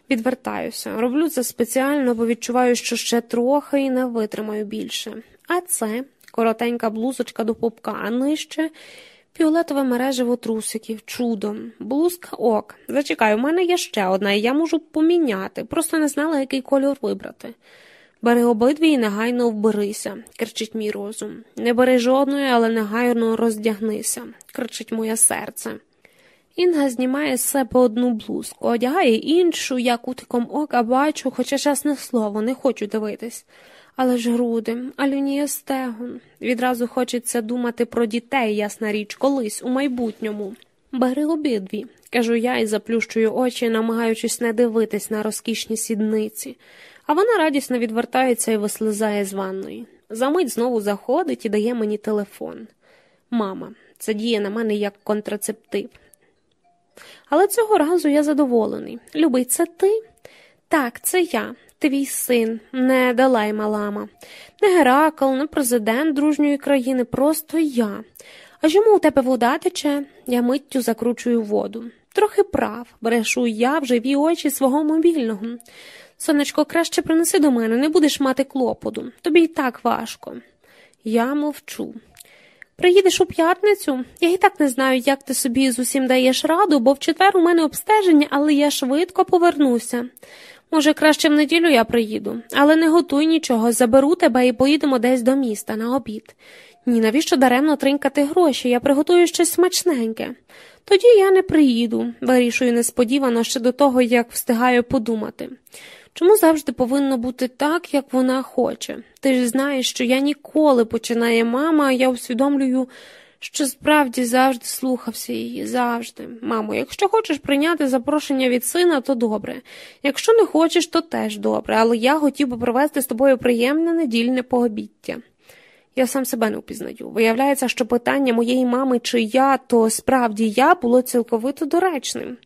Speaker 1: Відвертаюся. Роблю це спеціально, бо відчуваю, що ще трохи і не витримаю більше. А це коротенька блузочка до попка, а нижче фіолетове мережево трусиків, чудом, блузка ок. Зачекай, у мене є ще одна, і я можу поміняти, просто не знала, який кольор вибрати. Бери обидві і негайно вберися, кричить мій розум. Не бери жодної, але негайно роздягнися, кричить моє серце. Інга знімає з себе одну блузку, одягає іншу, я кутиком ока бачу, хоча чесне слово, не хочу дивитись. Але ж груди, а стегон. Відразу хочеться думати про дітей, ясна річ, колись, у майбутньому. Бери обидві, кажу я і заплющую очі, намагаючись не дивитись на розкішні сідниці а вона радісно відвертається і вислизає з ванної. Замить знову заходить і дає мені телефон. Мама, це діє на мене як контрацептив. Але цього разу я задоволений. Любий, це ти? Так, це я, твій син, не Далай Малама, не Геракл, не президент дружньої країни, просто я. А чому у тебе вода тече? Я миттю закручую воду. Трохи прав, брешу я в живі очі свого мобільного. Сонечко, краще принеси до мене, не будеш мати клопоту. Тобі й так важко. Я мовчу. Приїдеш у п'ятницю? Я і так не знаю, як ти собі з усім даєш раду, бо в четвер у мене обстеження, але я швидко повернуся. Може, краще в неділю я приїду, але не готуй нічого, заберу тебе і поїдемо десь до міста на обід. Ні, навіщо даремно тринькати гроші? Я приготую щось смачненьке. Тоді я не приїду, вирішую несподівано ще до того, як встигаю подумати. Чому завжди повинно бути так, як вона хоче? Ти ж знаєш, що я ніколи починає мама, а я усвідомлюю, що справді завжди слухався її, завжди. Мамо, якщо хочеш прийняти запрошення від сина, то добре. Якщо не хочеш, то теж добре, але я хотів би провести з тобою приємне недільне пообіття. Я сам себе не впізнаю. Виявляється, що питання моєї мами, чи я, то справді я було цілковито доречним.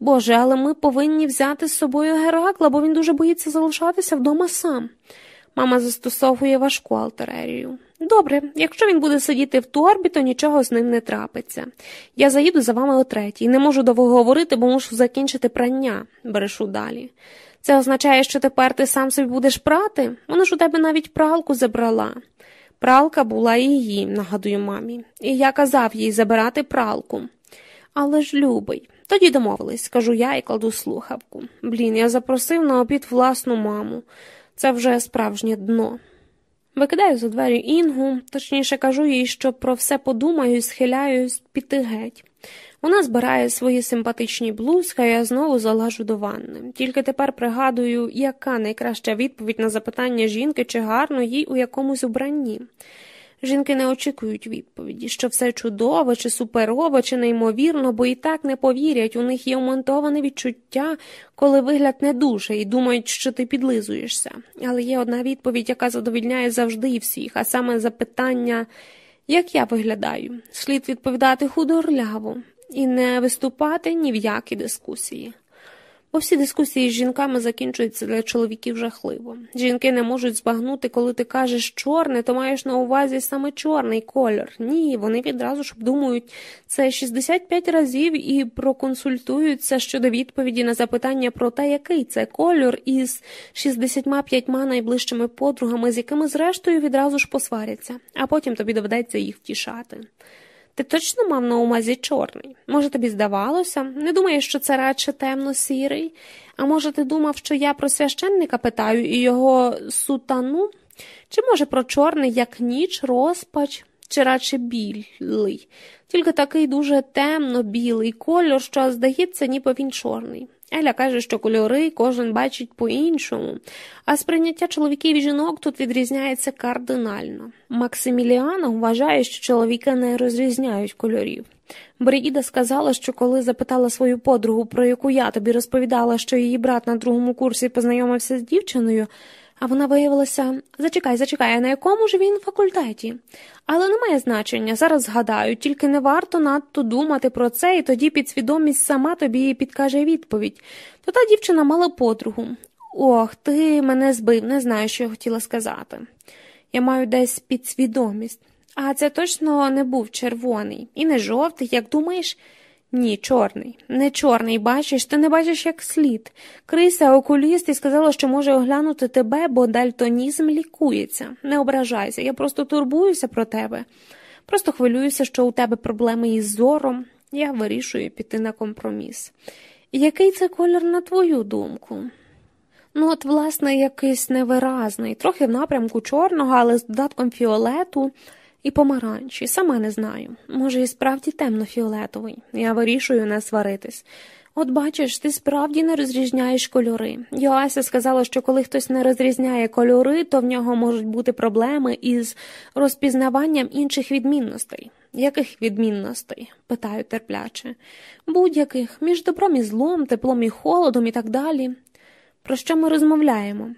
Speaker 1: Боже, але ми повинні взяти з собою Геракла, бо він дуже боїться залишатися вдома сам. Мама застосовує важку алтерерію. Добре, якщо він буде сидіти в торбі, то нічого з ним не трапиться. Я заїду за вами о третій. Не можу довго говорити, бо мушу закінчити прання, брешу далі. Це означає, що тепер ти сам собі будеш прати? Вона ж у тебе навіть пралку забрала. Пралка була її, нагадую мамі, і я казав їй забирати пралку. Але ж любий. Тоді домовились, скажу я і кладу слухавку. Блін, я запросив на обід власну маму. Це вже справжнє дно. Викидаю за двері інгу, точніше кажу їй, що про все подумаю і схиляюсь піти геть. Вона збирає свої симпатичні блузки, а я знову залажу до ванни. Тільки тепер пригадую, яка найкраща відповідь на запитання жінки, чи гарно їй у якомусь убранні. Жінки не очікують відповіді, що все чудово, чи суперово, чи неймовірно, бо і так не повірять, у них є умонтоване відчуття, коли вигляд не дуже, і думають, що ти підлизуєшся. Але є одна відповідь, яка задовільняє завжди всіх, а саме запитання, як я виглядаю, слід відповідати худорляво і не виступати ні в які дискусії. Бо всі дискусії з жінками закінчуються для чоловіків жахливо. Жінки не можуть збагнути, коли ти кажеш чорне, то маєш на увазі саме чорний кольор. Ні, вони відразу ж обдумують це 65 разів і проконсультуються щодо відповіді на запитання про те, який це кольор, із 65 найближчими подругами, з якими зрештою відразу ж посваряться, а потім тобі доведеться їх втішати. Ти точно мав на умазі чорний? Може, тобі здавалося? Не думаєш, що це радше темно сірий? А може, ти думав, що я про священника питаю і його сутану? Чи, може, про чорний, як ніч, розпач? чи радше білий, тільки такий дуже темно білий кольор, що здається, ніби він чорний. Еля каже, що кольори кожен бачить по-іншому, а сприйняття чоловіків і жінок тут відрізняється кардинально. Максиміліана вважає, що чоловіки не розрізняють кольорів. Бригіда сказала, що коли запитала свою подругу, про яку я тобі розповідала, що її брат на другому курсі познайомився з дівчиною, а вона виявилася зачекай, зачекай, на якому ж він факультеті? Але немає значення, зараз згадаю, тільки не варто надто думати про це, і тоді підсвідомість сама тобі підкаже відповідь. То та дівчина мала подругу. Ох, ти мене збив, не знаю, що я хотіла сказати. Я маю десь підсвідомість. А це точно не був червоний і не жовтий, як думаєш? Ні, чорний. Не чорний, бачиш, ти не бачиш як слід. Крися, окуліст і сказала, що може оглянути тебе, бо дальтонізм лікується. Не ображайся, я просто турбуюся про тебе. Просто хвилююся, що у тебе проблеми із зором. Я вирішую піти на компроміс. Який це колір, на твою думку? Ну, от, власне, якийсь невиразний, трохи в напрямку чорного, але з додатком фіолету і помаранчі, сама не знаю. Може, і справді темно-фіолетовий. Я вирішую не сваритись. От бачиш, ти справді не розрізняєш кольори. Йоася сказала, що коли хтось не розрізняє кольори, то в нього можуть бути проблеми із розпізнаванням інших відмінностей. Яких відмінностей? питаю терпляче. Будь-яких, між добром і злом, теплом і холодом і так далі. Про що ми розмовляємо?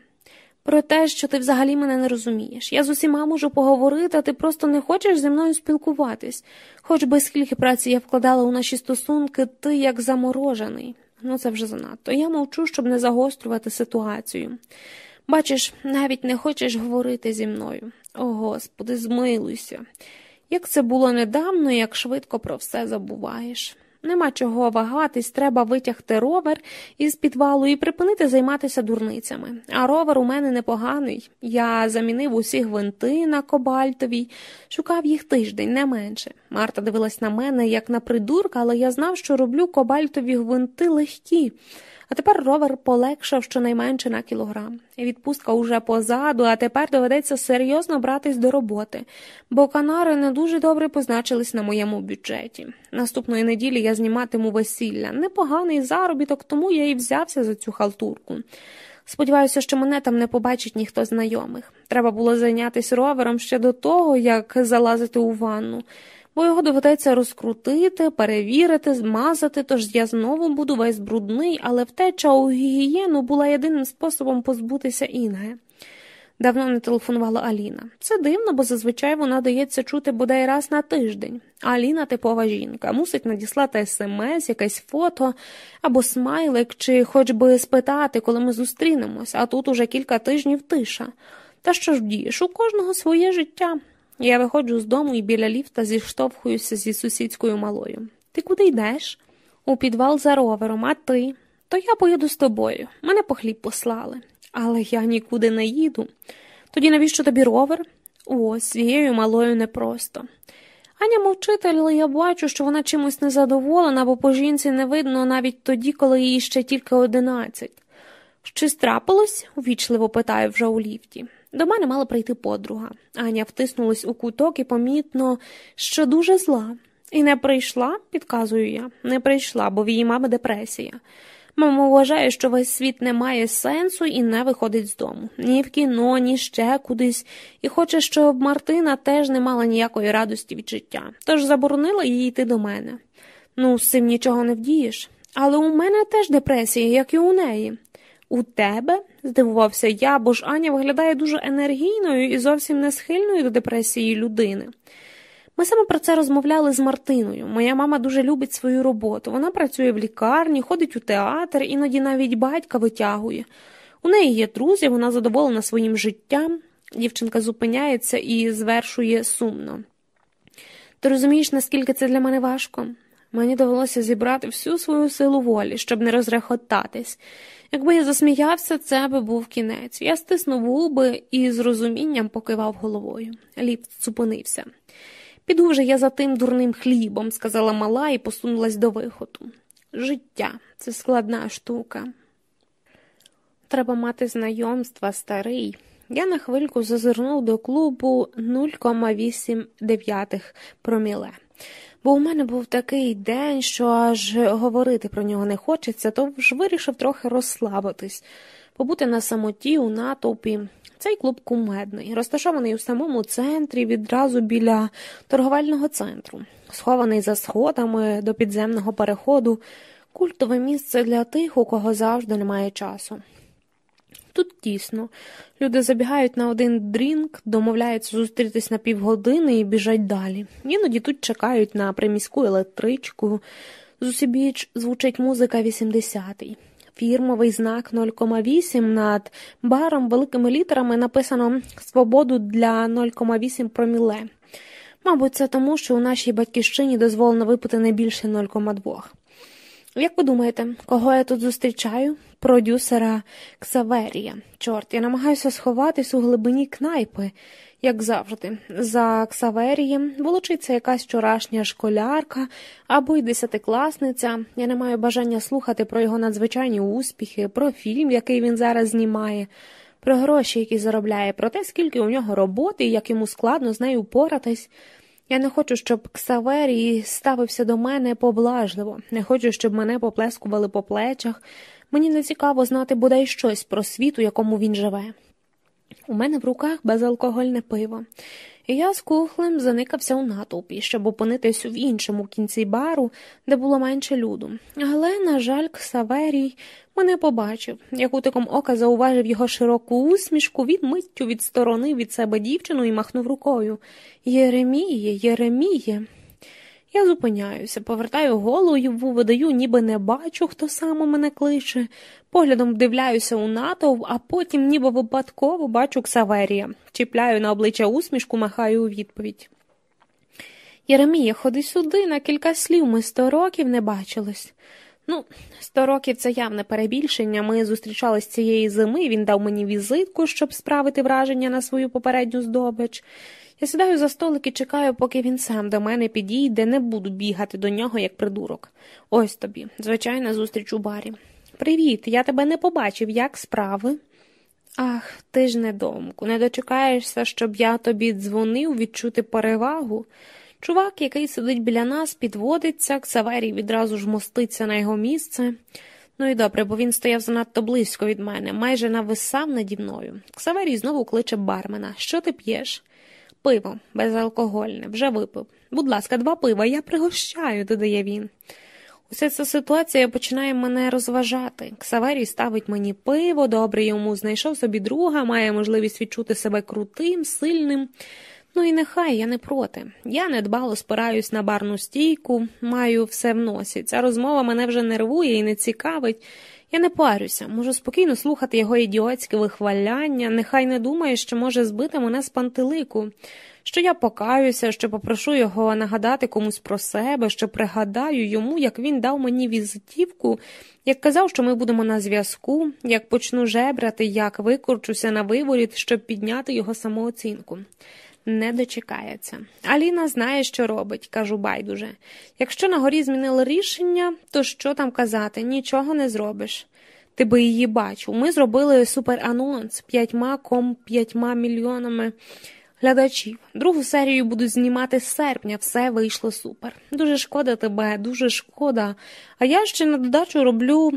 Speaker 1: Про те, що ти взагалі мене не розумієш. Я з усіма можу поговорити, а ти просто не хочеш зі мною спілкуватись. Хоч би скільки праці я вкладала у наші стосунки, ти як заморожений. Ну це вже занадто. Я мовчу, щоб не загострювати ситуацію. Бачиш, навіть не хочеш говорити зі мною. О Господи, змилуйся. Як це було недавно, як швидко про все забуваєш. Нема чого вагатись, треба витягти ровер із підвалу і припинити займатися дурницями. А ровер у мене непоганий. Я замінив усі гвинти на кобальтовій, шукав їх тиждень, не менше. Марта дивилась на мене, як на придурка, але я знав, що роблю кобальтові гвинти легкі. А тепер ровер полегшав щонайменше на кілограм. Відпустка уже позаду, а тепер доведеться серйозно братись до роботи, бо канари не дуже добре позначились на моєму бюджеті. Наступної неділі я зніматиму весілля. Непоганий заробіток, тому я і взявся за цю халтурку. Сподіваюся, що мене там не побачить ніхто знайомих. Треба було зайнятися ровером ще до того, як залазити у ванну бо його доведеться розкрутити, перевірити, змазати, тож я знову буду весь брудний, але втеча у гігієну була єдиним способом позбутися Інги. Давно не телефонувала Аліна. Це дивно, бо зазвичай вона дається чути бодай раз на тиждень. Аліна типова жінка, мусить надіслати смс, якесь фото або смайлик, чи хоч би спитати, коли ми зустрінемось, а тут уже кілька тижнів тиша. Та що ж дієш, у кожного своє життя. Я виходжу з дому і біля ліфта зіштовхуюся зі сусідською малою. Ти куди йдеш? У підвал за ровером, а ти? То я поїду з тобою. Мене по хліб послали. Але я нікуди не їду. Тоді навіщо тобі ровер? О, цією малою непросто. Аня мовчить, але я бачу, що вона чимось незадоволена, бо по жінці не видно навіть тоді, коли їй ще тільки одинадцять. Щось трапилось? увічливо питаю вже у ліфті. До мене мала прийти подруга. Аня втиснулась у куток і помітно, що дуже зла. І не прийшла, підказую я, не прийшла, бо в її мами депресія. Мама вважає, що весь світ не має сенсу і не виходить з дому. Ні в кіно, ні ще кудись, і хоче, щоб Мартина теж не мала ніякої радості від життя, тож заборонила їй йти до мене. Ну, з цим нічого не вдієш. Але у мене теж депресія, як і у неї. У тебе? здивувався я, бо ж Аня виглядає дуже енергійною і зовсім не схильною до депресії людини. Ми саме про це розмовляли з Мартиною. Моя мама дуже любить свою роботу. Вона працює в лікарні, ходить у театр, іноді навіть батька витягує. У неї є друзі, вона задоволена своїм життям. Дівчинка зупиняється і звершує сумно. Ти розумієш, наскільки це для мене важко? Мені довелося зібрати всю свою силу волі, щоб не розрехотатись. Якби я засміявся, це би був кінець. Я стиснув губи і з розумінням покивав головою. Ліфт зупинився. Піду вже я за тим дурним хлібом, сказала мала і посунулась до виходу. Життя це складна штука. Треба мати знайомства, старий. Я на хвильку зазирнув до клубу 0,89 проміле. Бо у мене був такий день, що аж говорити про нього не хочеться, то ж вирішив трохи розслабитись, побути на самоті у натовпі. Цей клуб кумедний, розташований у самому центрі, відразу біля торговельного центру, схований за сходами до підземного переходу, культове місце для тих, у кого завжди немає часу. Тут тісно. Люди забігають на один drink, домовляються зустрітись на півгодини і біжать далі. Іноді тут чекають на приміську електричку. Зусібіч звучить музика 80-й. Фірмовий знак 0,8 над баром великими літерами написано Свободу для 0,8 проміле. Мабуть, це тому, що у нашій батьківщині дозволено випити не більше 0,2. Як ви думаєте, кого я тут зустрічаю? Продюсера Ксаверія. Чорт, я намагаюся сховатись у глибині кнайпи, як завжди. За Ксаверієм волочиться якась вчорашня школярка або й десятикласниця. Я не маю бажання слухати про його надзвичайні успіхи, про фільм, який він зараз знімає, про гроші, які заробляє, про те, скільки у нього роботи і як йому складно з нею впоратись. Я не хочу, щоб Ксаверій ставився до мене поблажливо, не хочу, щоб мене поплескували по плечах. Мені не цікаво знати бодай щось про світ, у якому він живе. У мене в руках безалкогольне пиво, і я з кухлем заникався у натовпі, щоб опинитись в іншому кінці бару, де було менше люду. Але, на жаль, Ксаверій мене побачив, як утиком ока зауважив його широку усмішку, він миттю відсторонив від себе дівчину і махнув рукою. Єреміє, Єреміє. Я зупиняюся, повертаю голову, видаю, ніби не бачу, хто саме мене кличе, поглядом вдивляюся у натовп, а потім, ніби випадково, бачу Ксаверія, чіпляю на обличчя усмішку, махаю у відповідь. Єремія, ходи сюди, на кілька слів ми сто років не бачились. Ну, сто років це явне перебільшення. Ми зустрічались цієї зими, він дав мені візитку, щоб справити враження на свою попередню здобич. Я сідаю за столик і чекаю, поки він сам до мене підійде, не буду бігати до нього, як придурок. Ось тобі, звичайна зустріч у барі. Привіт, я тебе не побачив, як справи? Ах, ти ж недомку, не дочекаєшся, щоб я тобі дзвонив відчути перевагу. Чувак, який сидить біля нас, підводиться, Ксаверій відразу ж моститься на його місце. Ну і добре, бо він стояв занадто близько від мене, майже нависав наді мною. Ксаверій знову кличе бармена. Що ти п'єш? Пиво, безалкогольне, вже випив. Будь ласка, два пива, я пригощаю, додає він. Уся ця ситуація починає мене розважати. Ксаверій ставить мені пиво, добре йому знайшов собі друга, має можливість відчути себе крутим, сильним. Ну і нехай я не проти. Я недбало спираюсь на барну стійку, маю все в носі. Ця розмова мене вже нервує і не цікавить. Я не парюся, можу спокійно слухати його ідіотське вихваляння, нехай не думає, що може збити мене з пантелику, що я покаюся, що попрошу його нагадати комусь про себе, що пригадаю йому, як він дав мені візитівку, як казав, що ми будемо на зв'язку, як почну жебрати, як викорчуся на виворіт, щоб підняти його самооцінку не дочекається. Аліна знає, що робить, кажу байдуже. Якщо на горі змінили рішення, то що там казати? Нічого не зробиш. Ти би її бачив. Ми зробили суперанонс п'ятьма ком п'ятьма мільйонами глядачів. Другу серію будуть знімати з серпня, все вийшло супер. Дуже шкода тебе, дуже шкода. А я ще на додачу роблю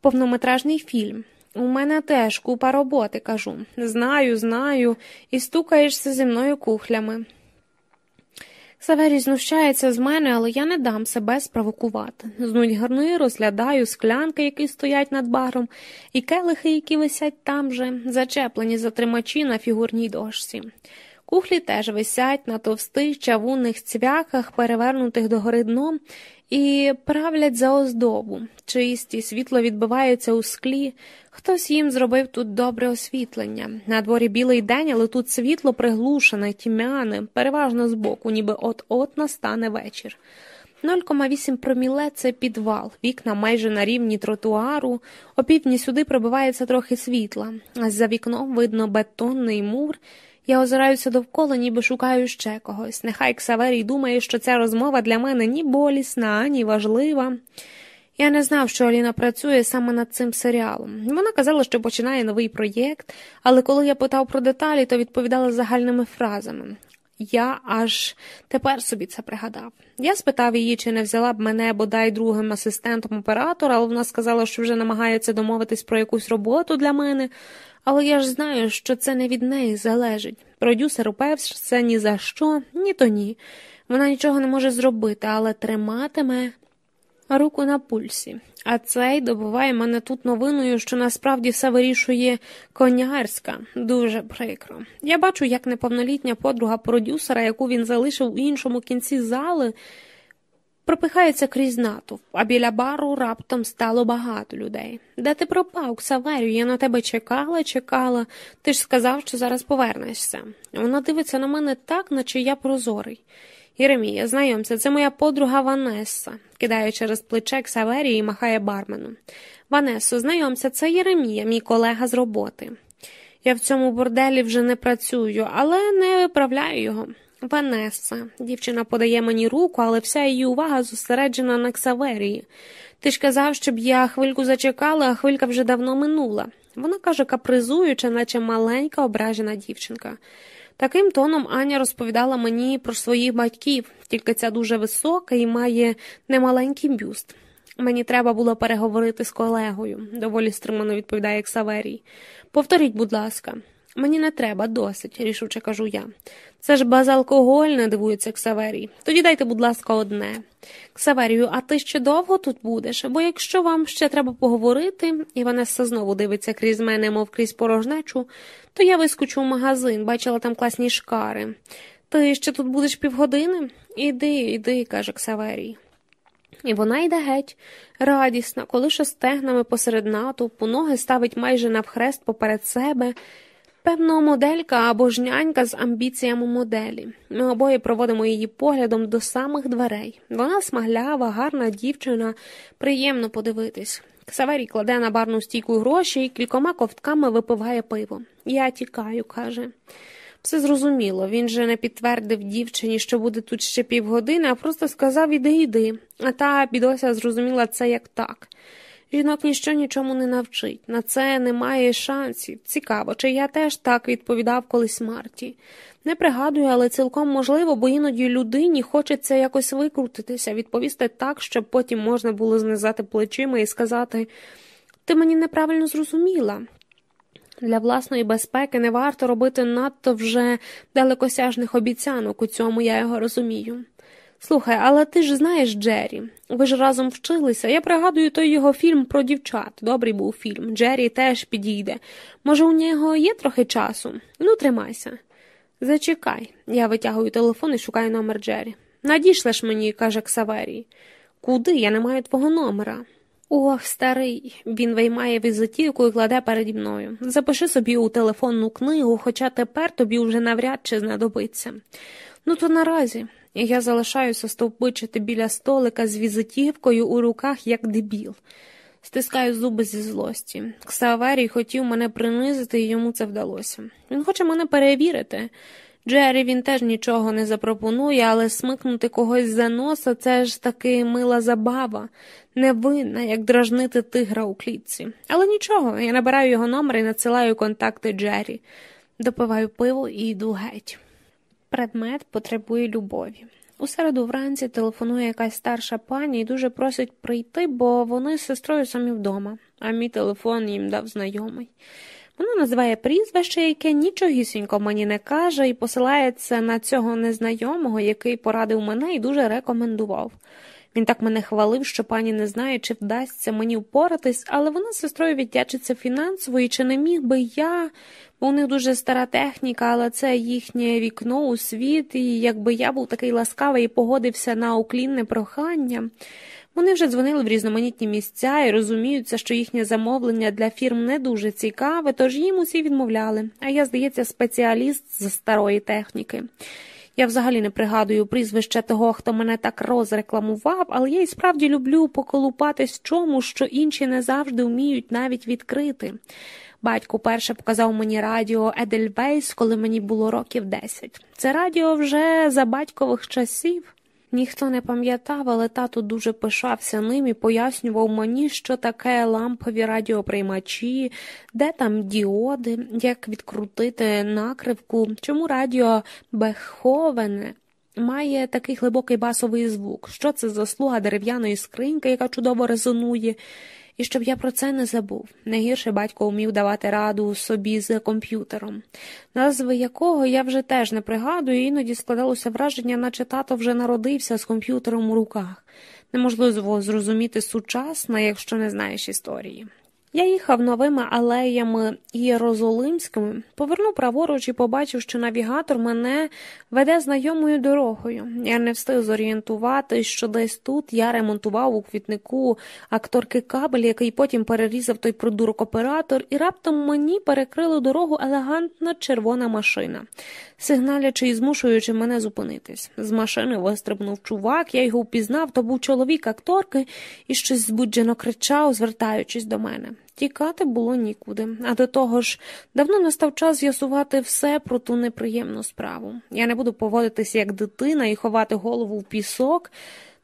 Speaker 1: повнометражний фільм. У мене теж купа роботи, кажу. Знаю, знаю, і стукаєшся зі мною кухлями. Саверій знущається з мене, але я не дам себе спровокувати. З нудьгани розглядаю склянки, які стоять над баром, і келихи, які висять там же, зачеплені затримачі на фігурній дошці. Кухлі теж висять на товстих чавунних цвяках, перевернутих догори дном, і правлять за оздобу. Чисті, світло відбивається у склі. Хтось їм зробив тут добре освітлення. На дворі білий день, але тут світло приглушене, тім'яне, переважно збоку, ніби от-от настане вечір. 0,8 проміле це підвал, вікна майже на рівні тротуару, опівдні сюди пробивається трохи світла, за вікном видно бетонний мур. Я озираюся довкола, ніби шукаю ще когось. Нехай Ксаверій думає, що ця розмова для мене ні болісна, ні важлива. Я не знав, що Аліна працює саме над цим серіалом. Вона казала, що починає новий проєкт, але коли я питав про деталі, то відповідала загальними фразами. Я аж тепер собі це пригадав. Я спитав її, чи не взяла б мене бодай другим асистентом оператора, але вона сказала, що вже намагається домовитись про якусь роботу для мене. Але я ж знаю, що це не від неї залежить. Продюсер упевся ні за що, ні то ні. Вона нічого не може зробити, але триматиме руку на пульсі. А цей добуває мене тут новиною, що насправді все вирішує конярська. Дуже прикро. Я бачу, як неповнолітня подруга продюсера, яку він залишив у іншому кінці зали, пропихається крізь натовп, а біля бару раптом стало багато людей. Де ти пропав, Ксаверію? Я на тебе чекала, чекала. Ти ж сказав, що зараз повернешся. Вона дивиться на мене так, наче я прозорий. Єремія, знайомся, це моя подруга Ванеса, кидає через плече Ксаверії і махає бармену. Ванесо, знайомся, це Єремія, мій колега з роботи. Я в цьому борделі вже не працюю, але не виправляю його. Ванеса, дівчина подає мені руку, але вся її увага зосереджена на Ксаверії. Ти ж казав, щоб я хвильку зачекала, а хвилька вже давно минула. Вона каже, капризуючи, наче маленька ображена дівчинка. Таким тоном Аня розповідала мені про своїх батьків, тільки ця дуже висока і має немаленький бюст. Мені треба було переговорити з колегою, доволі стримано відповідає Ксаверій. Повторіть, будь ласка, мені не треба досить, рішуче кажу я. Це ж безалкогольне, дивується Ксаверій. Тоді дайте, будь ласка, одне. Ксаверію, а ти ще довго тут будеш? Бо якщо вам ще треба поговорити, і Ванеса знову дивиться крізь мене, мов крізь порожнечу, то я вискочу в магазин, бачила там класні шкари. Ти ще тут будеш півгодини? Іди, іди, каже Ксаверій. І вона йде геть, радісна, колише стегнами посеред натовпу, ноги ставить майже навхрест поперед себе. Певно, моделька або ж нянька з амбіціями моделі. Ми обоє проводимо її поглядом до самих дверей. Вона смаглява, гарна дівчина, приємно подивитись. Ксаверій кладе на барну стійку гроші і кількома ковтками випиває пиво. Я тікаю, каже. Все зрозуміло, він же не підтвердив дівчині, що буде тут ще півгодини, а просто сказав іди, іди. А та бідося зрозуміла це як так. Жінок ніщо нічому не навчить, на це немає шансів. Цікаво, чи я теж так відповідав колись Марті. Не пригадую, але цілком можливо, бо іноді людині хочеться якось викрутитися, відповісти так, щоб потім можна було знизати плечима і сказати ти мені неправильно зрозуміла. Для власної безпеки не варто робити надто вже далекосяжних обіцянок, у цьому я його розумію. Слухай, але ти ж знаєш Джері. Ви ж разом вчилися. Я пригадую той його фільм про дівчат. Добрий був фільм. Джері теж підійде. Може, у нього є трохи часу? Ну, тримайся. Зачекай, я витягую телефон і шукаю номер Джері. Надішлеш мені, каже Ксаверій. Куди? Я не маю твого номера. Ох, старий, він виймає візитівку і кладе переді мною. Запиши собі у телефонну книгу, хоча тепер тобі вже навряд чи знадобиться. Ну, то наразі я залишаюся стовпичити біля столика з візитівкою у руках, як дебіл. Стискаю зуби зі злості. Ксаверій хотів мене принизити, і йому це вдалося. Він хоче мене перевірити. Джері він теж нічого не запропонує, але смикнути когось за носа це ж таки мила забава, невинна, як дражнити тигра у клітці. Але нічого, я набираю його номер і надсилаю контакти Джері. Допиваю пиво і йду геть. Предмет потребує любові. У середу вранці телефонує якась старша пані і дуже просить прийти, бо вони з сестрою самі вдома, а мій телефон їм дав знайомий. Вона називає прізвище, яке нічогісінько мені не каже, і посилається на цього незнайомого, який порадив мене і дуже рекомендував. Він так мене хвалив, що пані не знає, чи вдасться мені впоратись, але вона з сестрою віддячиться фінансово, і чи не міг би я, бо у них дуже стара техніка, але це їхнє вікно у світ, і якби я був такий ласкавий і погодився на уклінне прохання. Вони вже дзвонили в різноманітні місця і розуміються, що їхнє замовлення для фірм не дуже цікаве, тож їм усі відмовляли, а я, здається, спеціаліст з старої техніки. Я взагалі не пригадую прізвище того, хто мене так розрекламував, але я й справді люблю поколупатись чому, що інші не завжди вміють навіть відкрити. Батько перше показав мені радіо Едельвейс, коли мені було років десять. Це радіо вже за батькових часів. Ніхто не пам'ятав, але тато дуже пишався ним і пояснював мені, що таке лампові радіоприймачі, де там діоди, як відкрутити накривку, чому радіо Беховене має такий глибокий басовий звук, що це заслуга дерев'яної скриньки, яка чудово резонує. І щоб я про це не забув. Найгірше батько вмів давати раду собі з комп'ютером, назви якого я вже теж не пригадую, іноді складалося враження, наче тато вже народився з комп'ютером у руках. Неможливо зрозуміти сучасне, якщо не знаєш історії. Я їхав новими алеями Єрозолимськими, повернув праворуч і побачив, що навігатор мене веде знайомою дорогою. Я не встиг зорієнтувати, що десь тут я ремонтував у квітнику акторки кабель, який потім перерізав той придурок оператор, і раптом мені перекрили дорогу елегантна червона машина, сигналячи і змушуючи мене зупинитись. З машини вистрибнув чувак, я його впізнав, то був чоловік акторки і щось збуджено кричав, звертаючись до мене. Тікати було нікуди, а до того ж, давно настав час з'ясувати все про ту неприємну справу. Я не буду поводитися як дитина і ховати голову в пісок,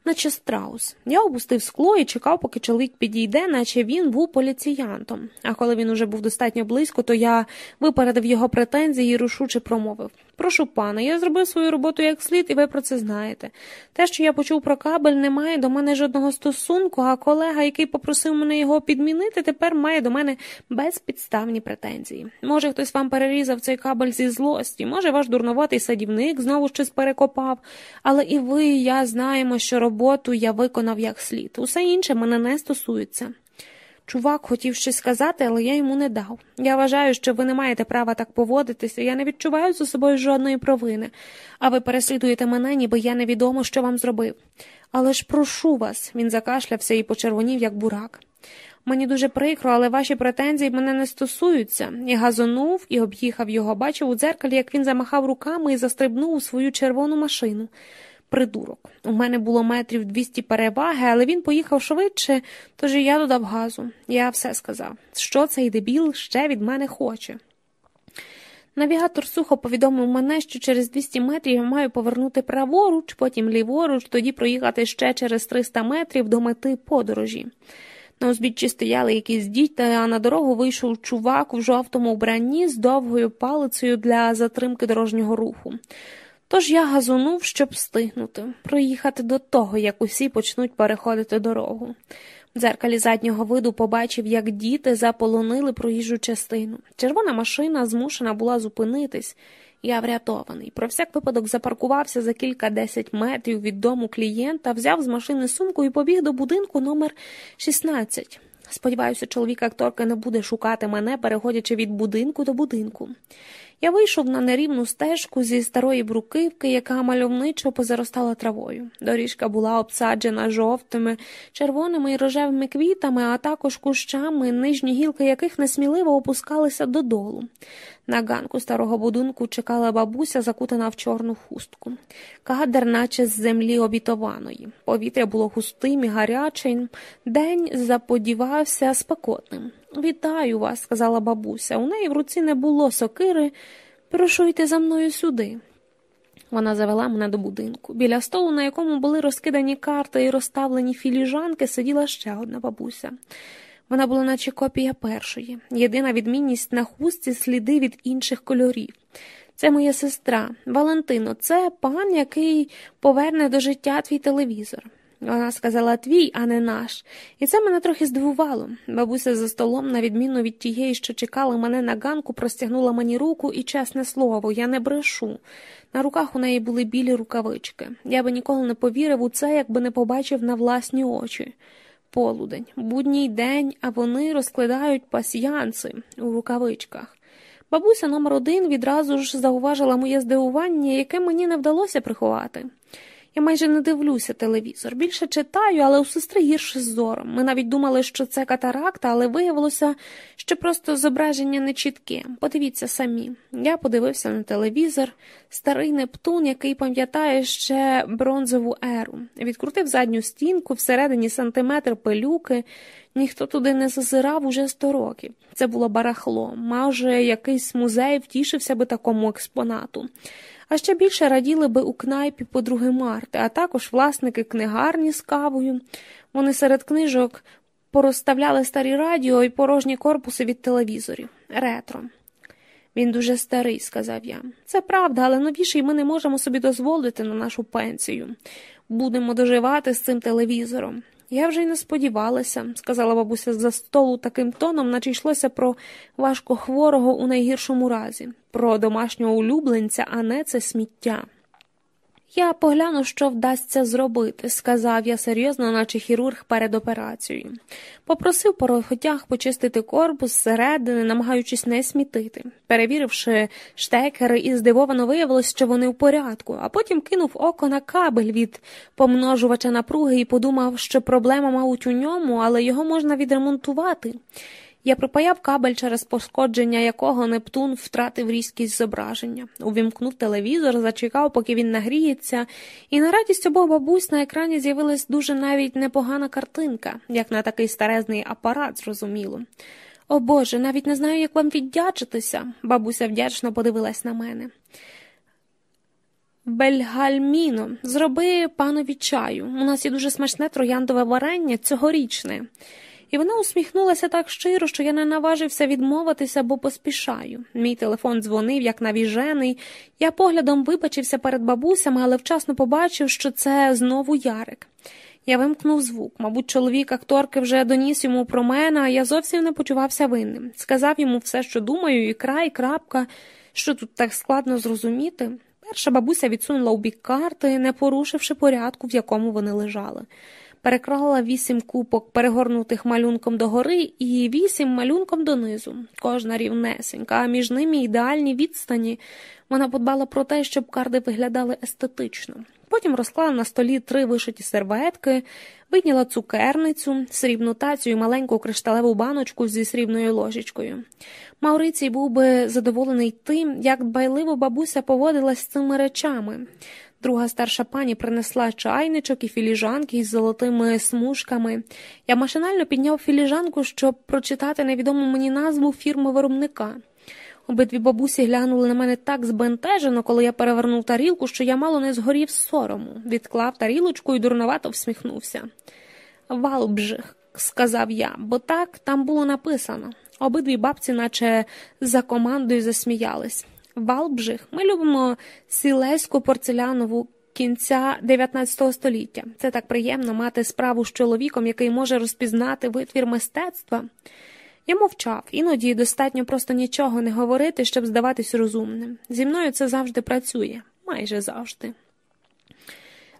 Speaker 1: наче страус. Я опустив скло і чекав, поки чоловік підійде, наче він був поліціянтом. А коли він уже був достатньо близько, то я випередив його претензії і рушуче промовив Прошу пана, я зробив свою роботу як слід, і ви про це знаєте. Те, що я почув про кабель, не має до мене жодного стосунку, а колега, який попросив мене його підмінити, тепер має до мене безпідставні претензії. Може, хтось вам перерізав цей кабель зі злості, може, ваш дурноватий садівник знову щось перекопав, але і ви, і я знаємо, що роботу я виконав як слід. Усе інше мене не стосується. Чувак хотів щось сказати, але я йому не дав. Я вважаю, що ви не маєте права так поводитися, я не відчуваю за собою жодної провини, а ви переслідуєте мене, ніби я невідомо, що вам зробив. Але ж прошу вас, він закашлявся і почервонів, як бурак. Мені дуже прикро, але ваші претензії мене не стосуються. Я газонув і об'їхав його, бачив у дзеркалі, як він замахав руками і застрибнув у свою червону машину придурок. У мене було метрів 200 переваги, але він поїхав швидше, тож і я додав газу. Я все сказав. Що цей дебіл ще від мене хоче? Навігатор сухо повідомив мене, що через 200 метрів я маю повернути праворуч, потім ліворуч, тоді проїхати ще через 300 метрів до мети подорожі. На узбіччі стояли якісь діти, а на дорогу вийшов чувак у жовтому вбранні з довгою палицею для затримки дорожнього руху. Тож я газунув, щоб встигнути, проїхати до того, як усі почнуть переходити дорогу. В дзеркалі заднього виду побачив, як діти заполонили проїжджу частину. Червона машина змушена була зупинитись. Я врятований. Про всяк випадок запаркувався за кілька десять метрів від дому клієнта, взяв з машини сумку і побіг до будинку номер 16. Сподіваюся, чоловік акторки не буде шукати мене, переходячи від будинку до будинку. Я вийшов на нерівну стежку зі старої бруківки, яка мальовничо позаростала травою. Доріжка була обсаджена жовтими, червоними і рожевими квітами, а також кущами, нижні гілки яких несміливо опускалися додолу. На ганку старого будинку чекала бабуся, закутана в чорну хустку. Кадр, наче з землі обітованої. Повітря було густим і гарячим, день заподівався спекотним. Вітаю вас, сказала бабуся. У неї в руці не було сокири. Прошу йти за мною сюди. Вона завела мене до будинку. Біля столу, на якому були розкидані карти і розставлені філіжанки, сиділа ще одна бабуся. Вона була, наче копія першої, єдина відмінність на хустці сліди від інших кольорів. Це моя сестра, Валентино, це пан, який поверне до життя твій телевізор. Вона сказала твій, а не наш, і це мене трохи здивувало. Бабуся за столом, на відміну від тієї, що чекала мене на ганку, простягнула мені руку і, чесне слово, я не брешу. На руках у неї були білі рукавички. Я би ніколи не повірив у це, якби не побачив на власні очі. Полудень, будній день, а вони розкладають пасіянси у рукавичках. Бабуся номер один відразу ж зауважила моє здивування, яке мені не вдалося приховати. Я майже не дивлюся телевізор. Більше читаю, але у сестри гірше з зором. Ми навіть думали, що це катаракта, але виявилося, що просто зображення нечітке. Подивіться самі. Я подивився на телевізор, старий Нептун, який пам'ятає ще бронзову еру. Відкрутив задню стінку, всередині сантиметр пилюки. Ніхто туди не зазирав уже сто років. Це було барахло. Може, якийсь музей втішився би такому експонату А ще більше раділи би у кнайпі подруги Марти, а також власники книгарні з кавою. Вони серед книжок порозставляли старі радіо і порожні корпуси від телевізорів. Ретро. Він дуже старий, сказав я. Це правда, але новіший ми не можемо собі дозволити на нашу пенсію. Будемо доживати з цим телевізором. Я вже й не сподівалася, сказала бабуся за столу таким тоном, наче йшлося про важко хворого у найгіршому разі, про домашнього улюбленця, а не це сміття. Я погляну, що вдасться зробити, сказав я серйозно, наче хірург перед операцією. Попросив порохотяг почистити корпус зсередини, намагаючись не смітити. Перевіривши штекери, і здивовано виявилось, що вони в порядку, а потім кинув око на кабель від помножувача напруги і подумав, що проблема, мабуть, у ньому, але його можна відремонтувати. Я припаяв кабель, через пошкодження якого Нептун втратив різкість зображення, увімкнув телевізор, зачекав, поки він нагріється, і на радість обох бабусь на екрані з'явилась дуже навіть непогана картинка, як на такий старезний апарат, зрозуміло. О Боже, навіть не знаю, як вам віддячитися, бабуся вдячно подивилась на мене. Бельгальміно, зроби панові чаю. У нас є дуже смачне трояндове варення цьогорічне. І вона усміхнулася так щиро, що я не наважився відмовитися, бо поспішаю. Мій телефон дзвонив, як навіжений. Я поглядом вибачився перед бабусями, але вчасно побачив, що це знову Ярик. Я вимкнув звук. Мабуть, чоловік акторки вже доніс йому про мене, а я зовсім не почувався винним. Сказав йому все, що думаю, і край, крапка, що тут так складно зрозуміти. Перша бабуся відсунула у бік карти, не порушивши порядку, в якому вони лежали переклала вісім купок, перегорнутих малюнком догори, і вісім малюнком донизу, кожна рівнесенька, а між ними ідеальні відстані. Вона подбала про те, щоб карди виглядали естетично. Потім розклала на столі три вишиті серветки, вийняла цукерницю, срібну тацю і маленьку кришталеву баночку зі срібною ложечкою. Маурицій був би задоволений тим, як дбайливо бабуся поводилась з цими речами. Друга старша пані принесла чайничок і філіжанки із золотими смужками. Я машинально підняв філіжанку, щоб прочитати невідому мені назву фірми виробника. Обидві бабусі глянули на мене так збентежено, коли я перевернув тарілку, що я мало не згорів сорому, відклав тарілочку і дурновато всміхнувся. Валбжих, сказав я, бо так там було написано. Обидві бабці, наче за командою, засміялись. Валбжих ми любимо сілеську порцелянову кінця 19 століття. Це так приємно мати справу з чоловіком, який може розпізнати витвір мистецтва. Я мовчав, іноді достатньо просто нічого не говорити, щоб здаватись розумним. Зі мною це завжди працює, майже завжди.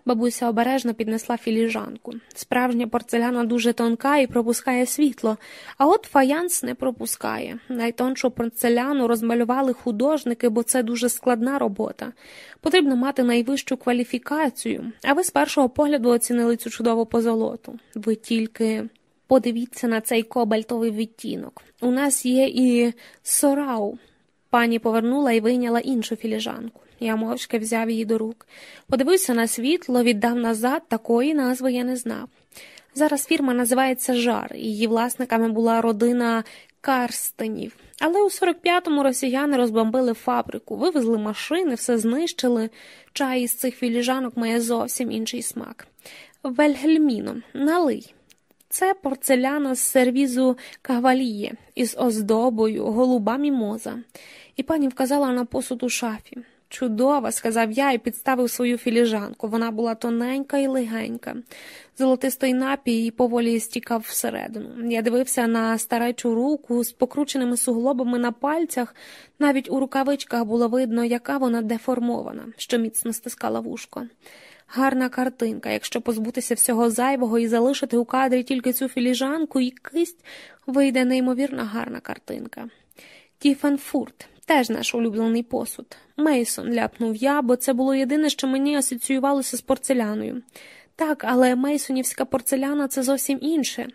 Speaker 1: Бабуся обережно піднесла філіжанку. Справжня порцеляна дуже тонка і пропускає світло, а от фаянс не пропускає. Найтоншу порцеляну розмалювали художники, бо це дуже складна робота. Потрібно мати найвищу кваліфікацію, а ви з першого погляду оцінили цю чудову позолоту. Ви тільки подивіться на цей кобальтовий відтінок. У нас є і сорау. Пані повернула і вийняла іншу філіжанку. Я мовчки взяв її до рук. Подивився на світло, віддав назад, такої назви я не знав. Зараз фірма називається Жар, її власниками була родина Карстенів. Але у 45-му росіяни розбомбили фабрику, вивезли машини, все знищили. Чай із цих філіжанок має зовсім інший смак. Вельгельміно, налий. Це порцеляна з сервізу каваліє із оздобою, голуба мімоза. І пані вказала на посуд у шафі. Чудова, сказав я і підставив свою філіжанку. Вона була тоненька і легенька. Золотистий напій поволі стікав всередину. Я дивився на старечу руку з покрученими суглобами на пальцях. Навіть у рукавичках було видно, яка вона деформована, що міцно стискала вушко. Гарна картинка, якщо позбутися всього зайвого і залишити у кадрі тільки цю філіжанку і кисть, вийде неймовірно гарна картинка. Тіфенфурт теж наш улюблений посуд. Мейсон, ляпнув я, бо це було єдине, що мені асоціювалося з порцеляною. Так, але мейсонівська порцеляна це зовсім інше.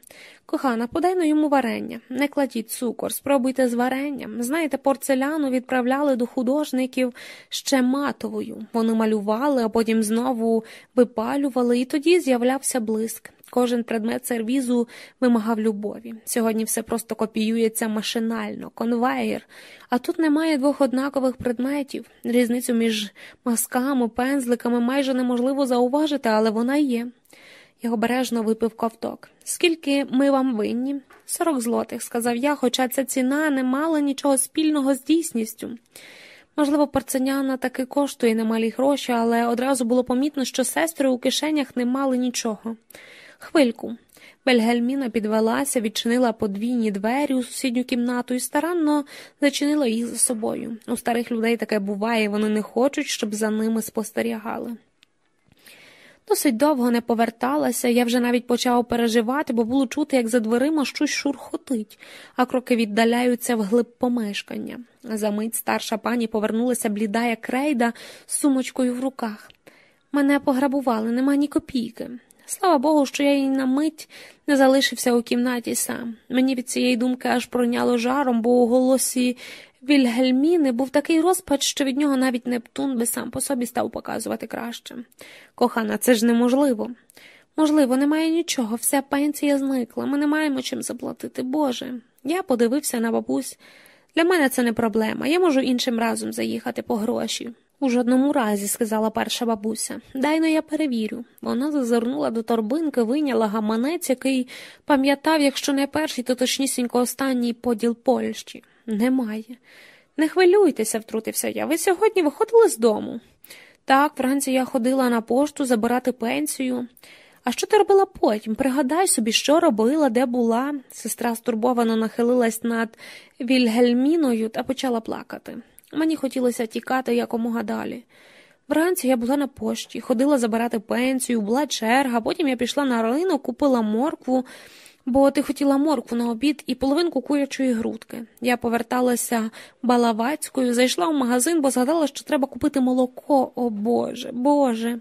Speaker 1: Кохана, подай на йому варення, не кладіть цукор, спробуйте з варенням. Знаєте, порцеляну відправляли до художників ще матовою. Вони малювали, а потім знову випалювали, і тоді з'являвся блиск. Кожен предмет сервізу вимагав любові. Сьогодні все просто копіюється машинально, конвейер, а тут немає двох однакових предметів. Різницю між масками, пензликами майже неможливо зауважити, але вона є. Я обережно випив ковток. Скільки ми вам винні? Сорок злотих, сказав я, хоча ця ціна не мала нічого спільного з дійсністю. Можливо, порценяна таки коштує немалі гроші, але одразу було помітно, що сестри у кишенях не мали нічого. Хвильку. Бельгельміна підвелася, відчинила подвійні двері у сусідню кімнату і старанно зачинила їх за собою. У старих людей таке буває, вони не хочуть, щоб за ними спостерігали. Досить довго не поверталася, я вже навіть почав переживати, бо було чути, як за дверима щось шурхотить, а кроки віддаляються вглиб помешкання. Замить старша пані повернулася бліда, як крейда, з сумочкою в руках. Мене пограбували, нема ні копійки. Слава Богу, що я їй на мить не залишився у кімнаті сам. Мені від цієї думки аж пройняло жаром, бо у голосі Вільгельміни був такий розпач, що від нього навіть Нептун би сам по собі став показувати краще. Кохана, це ж неможливо. Можливо, немає нічого, вся пенсія зникла, ми не маємо чим заплатити. Боже. Я подивився на бабусь. Для мене це не проблема. Я можу іншим разом заїхати по гроші. У жодному разі, сказала перша бабуся. Дайно я перевірю. Вона зазирнула до торбинки, вийняла гаманець, який пам'ятав, якщо не перший, то точнісінько останній поділ Польщі. Немає. Не хвилюйтеся, втрутився я. Ви сьогодні виходили з дому. Так, вранці я ходила на пошту забирати пенсію. А що ти робила потім? Пригадай собі, що робила, де була. Сестра стурбовано нахилилась над Вільгельміною та почала плакати. Мені хотілося тікати якомога далі. Вранці я була на пошті, ходила забирати пенсію, була черга, потім я пішла на ринок, купила моркву, бо ти хотіла моркву на обід і половинку курячої грудки. Я поверталася балавацькою, зайшла в магазин, бо згадала, що треба купити молоко. О Боже, Боже.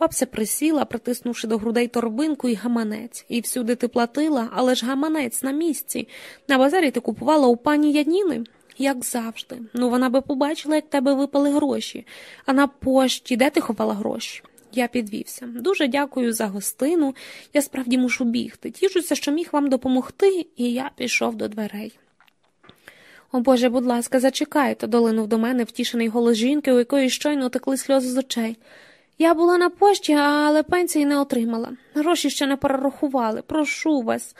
Speaker 1: Бабця присіла, притиснувши до грудей торбинку і гаманець. І всюди ти платила, але ж гаманець на місці. На базарі ти купувала у пані Яніни. Як завжди. Ну, вона би побачила, як тебе випали гроші. А на пошті, де ти ховала гроші? Я підвівся. Дуже дякую за гостину. Я справді мушу бігти. Тішуся, що міг вам допомогти, і я пішов до дверей. О Боже, будь ласка, зачекайте, долинув до мене втішений голос жінки, у якої щойно текли сльози з очей. Я була на пошті, але пенсії не отримала. Гроші ще не перерахували. Прошу вас.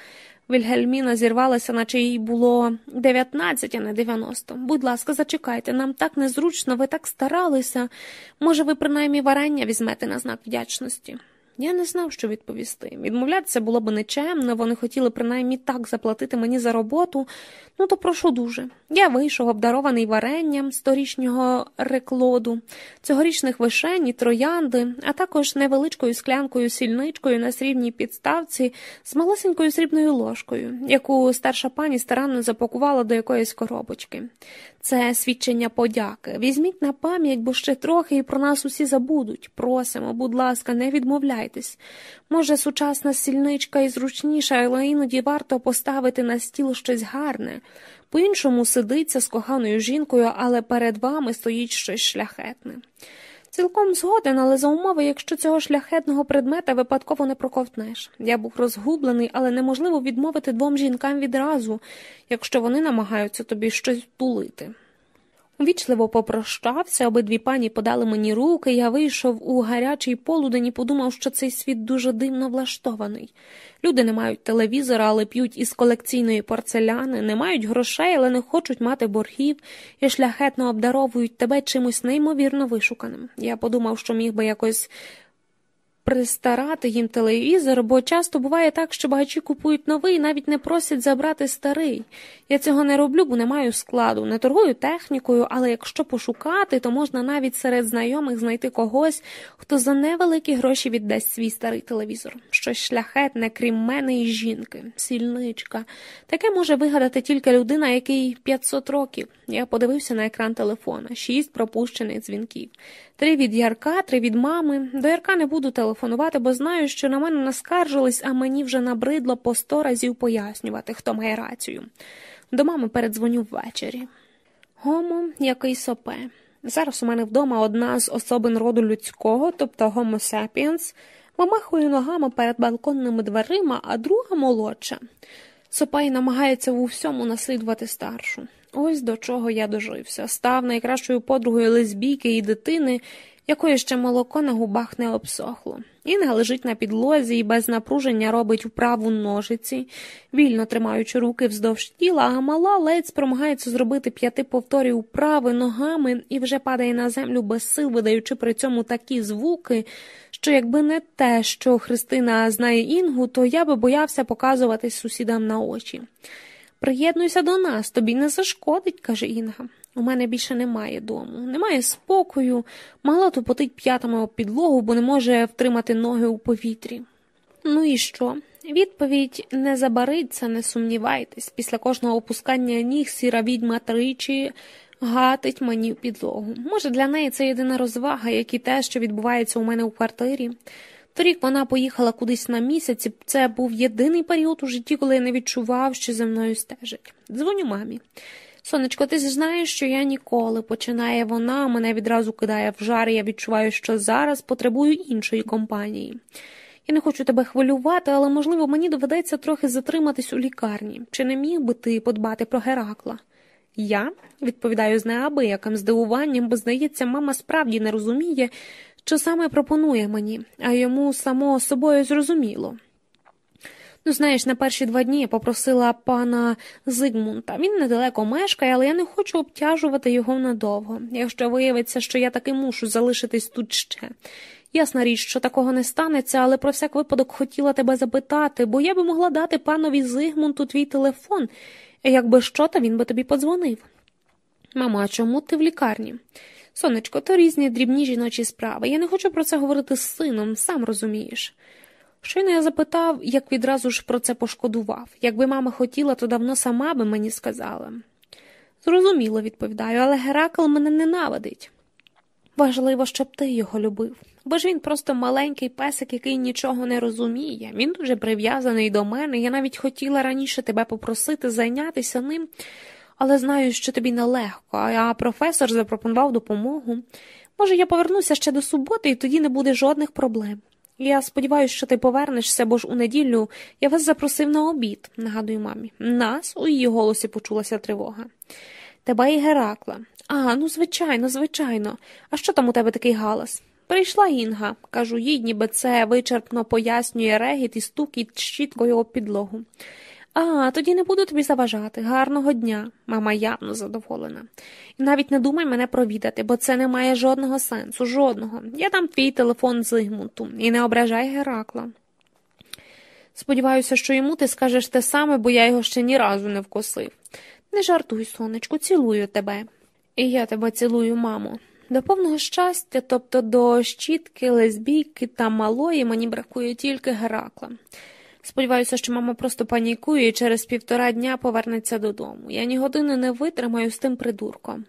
Speaker 1: Вільгельміна зірвалася, наче їй було дев'ятнадцять, а не дев'яносто. Будь ласка, зачекайте, нам так незручно, ви так старалися. Може, ви принаймні варення візьмете на знак вдячності. Я не знав, що відповісти. Відмовлятися було б нечемно, вони хотіли принаймні так заплатити мені за роботу, ну то прошу дуже. Я вийшов, обдарований варенням сторічнього реклоду, цьогорічних вишень і троянди, а також невеличкою склянкою сільничкою на срібній підставці з малесенькою срібною ложкою, яку старша пані старанно запакувала до якоїсь коробочки. Це свідчення подяки. Візьміть на пам'ять, бо ще трохи і про нас усі забудуть. Просимо, будь ласка, не відмовляйтесь. Може, сучасна сільничка і зручніша, але іноді варто поставити на стіл щось гарне. По іншому сидиться з коханою жінкою, але перед вами стоїть щось шляхетне. Цілком згоден, але за умови, якщо цього шляхетного предмета випадково не проковтнеш. Я був розгублений, але неможливо відмовити двом жінкам відразу, якщо вони намагаються тобі щось тулити. Вічливо попрощався, обидві пані подали мені руки, я вийшов у гарячий полудень і подумав, що цей світ дуже дивно влаштований. Люди не мають телевізора, але п'ють із колекційної порцеляни, не мають грошей, але не хочуть мати боргів і шляхетно обдаровують тебе чимось неймовірно вишуканим. Я подумав, що міг би якось пристарати їм телевізор, бо часто буває так, що багачі купують новий і навіть не просять забрати старий. Я цього не роблю, бо не маю складу, не торгую технікою, але якщо пошукати, то можна навіть серед знайомих знайти когось, хто за невеликі гроші віддасть свій старий телевізор. Щось шляхетне, крім мене і жінки, сільничка. Таке може вигадати тільки людина, який 500 років. Я подивився на екран телефона, шість пропущених дзвінків. Три від Ярка, три від мами. До Ярка не буду телефонувати, бо знаю, що на мене наскаржились, а мені вже набридло по сто разів пояснювати, хто має рацію. До мами передзвоню ввечері. Гомо, який сопе. Зараз у мене вдома одна з особин роду людського, тобто Homo sapiens, вимахує ногами перед балконними дверима, а друга молодша. Сопай намагається у всьому наслідувати старшу. Ось до чого я дожився. Став найкращою подругою лесбійки і дитини, якої ще молоко на губах не обсохло. Інга лежить на підлозі і без напруження робить вправу ножиці, вільно тримаючи руки вздовж тіла, а мала ледь спромагається зробити п'яти повторів вправи ногами і вже падає на землю без сил, видаючи при цьому такі звуки, що якби не те, що Христина знає Інгу, то я би боявся показуватись сусідам на очі. Приєднуйся до нас, тобі не зашкодить, каже Інга. У мене більше немає дому, немає спокою, мало тупотить п'ятами об підлогу, бо не може втримати ноги у повітрі. Ну і що? Відповідь не забариться, не сумнівайтесь. Після кожного опускання ніг сіра відьма тричі гатить мені в підлогу. Може, для неї це єдина розвага, як і те, що відбувається у мене у квартирі. Торік вона поїхала кудись на місяць, і це був єдиний період у житті, коли я не відчував, що за мною стежить. Дзвоню мамі. Сонечко, ти знаєш, що я ніколи, починає вона, мене відразу кидає в жар, і я відчуваю, що зараз потребую іншої компанії. Я не хочу тебе хвилювати, але, можливо, мені доведеться трохи затриматись у лікарні. Чи не міг би ти подбати про Геракла? Я відповідаю з неабияким здивуванням, бо, здається, мама справді не розуміє, що саме пропонує мені, а йому само собою зрозуміло. Ну, знаєш, на перші два дні я попросила пана Зигмунта. Він недалеко мешкає, але я не хочу обтяжувати його надовго. Якщо виявиться, що я таки мушу залишитись тут ще. Ясна річ, що такого не станеться, але про всяк випадок хотіла тебе запитати, бо я би могла дати панові Зигмунту твій телефон, якби що, то він би тобі подзвонив. Мама, чому ти в лікарні? Сонечко, то різні дрібні жіночі справи. Я не хочу про це говорити з сином, сам розумієш. Щойно я запитав, як відразу ж про це пошкодував. Якби мама хотіла, то давно сама би мені сказала. Зрозуміло, відповідаю, але Геракл мене ненавидить. Важливо, щоб ти його любив, бо ж він просто маленький песик, який нічого не розуміє. Він дуже прив'язаний до мене. Я навіть хотіла раніше тебе попросити зайнятися ним, але знаю, що тобі нелегко, а професор запропонував допомогу. Може, я повернуся ще до суботи, і тоді не буде жодних проблем. Я сподіваюся, що ти повернешся, бо ж у неділю я вас запросив на обід, нагадую мамі. Нас у її голосі почулася тривога. Тебе і Геракла. А, ну, звичайно, звичайно. А що там у тебе такий галас? Прийшла Інга, кажу їй, ніби це вичерпно пояснює регіт і стукіт щіткою об підлогу. А, тоді не буду тобі заважати. Гарного дня. Мама явно задоволена. І навіть не думай мене провідати, бо це не має жодного сенсу, жодного. Я дам твій телефон Зигмунту і не ображай Геракла. Сподіваюся, що йому ти скажеш те саме, бо я його ще ні разу не вкосив. Не жартуй, сонечку, цілую тебе. І я тебе цілую, мамо. До повного щастя, тобто до щітки, лесбійки та малої мені бракує тільки Геракла. Сподіваюся, що мама просто панікує і через півтора дня повернеться додому. Я ні години не витримаю з тим придурком.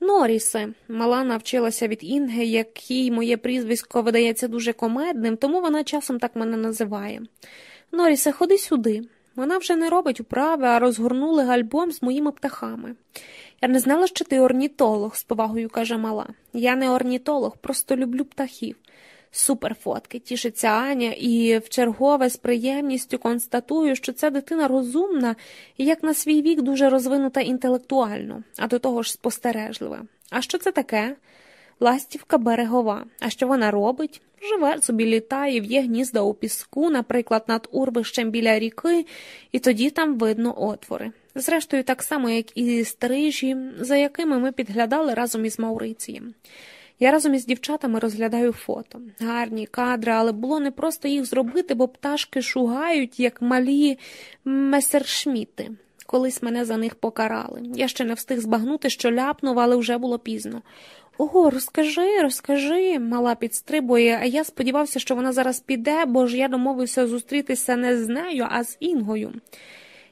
Speaker 1: Норісе, мала навчилася від Інги, якій моє прізвисько видається дуже комедним, тому вона часом так мене називає. Норісе, ходи сюди. Вона вже не робить управи, а розгорнули альбом з моїми птахами. Я не знала, що ти орнітолог, з повагою каже мала. Я не орнітолог, просто люблю птахів. Супер фотки, тішиться Аня, і в чергове з приємністю констатую, що ця дитина розумна і як на свій вік дуже розвинута інтелектуально, а до того ж спостережлива. А що це таке? Ластівка берегова. А що вона робить? Живе собі літає, в'є гнізда у піску, наприклад, над урвищем біля ріки, і тоді там видно отвори. Зрештою, так само, як і стрижі, за якими ми підглядали разом із Маурицієм. Я разом із дівчатами розглядаю фото. Гарні кадри, але було не просто їх зробити, бо пташки шугають, як малі месершміти. Колись мене за них покарали. Я ще не встиг збагнути, що ляпнув, але вже було пізно. Ого, розкажи, розкажи, мала підстрибує, а я сподівався, що вона зараз піде, бо ж я домовився зустрітися не з нею, а з Інгою.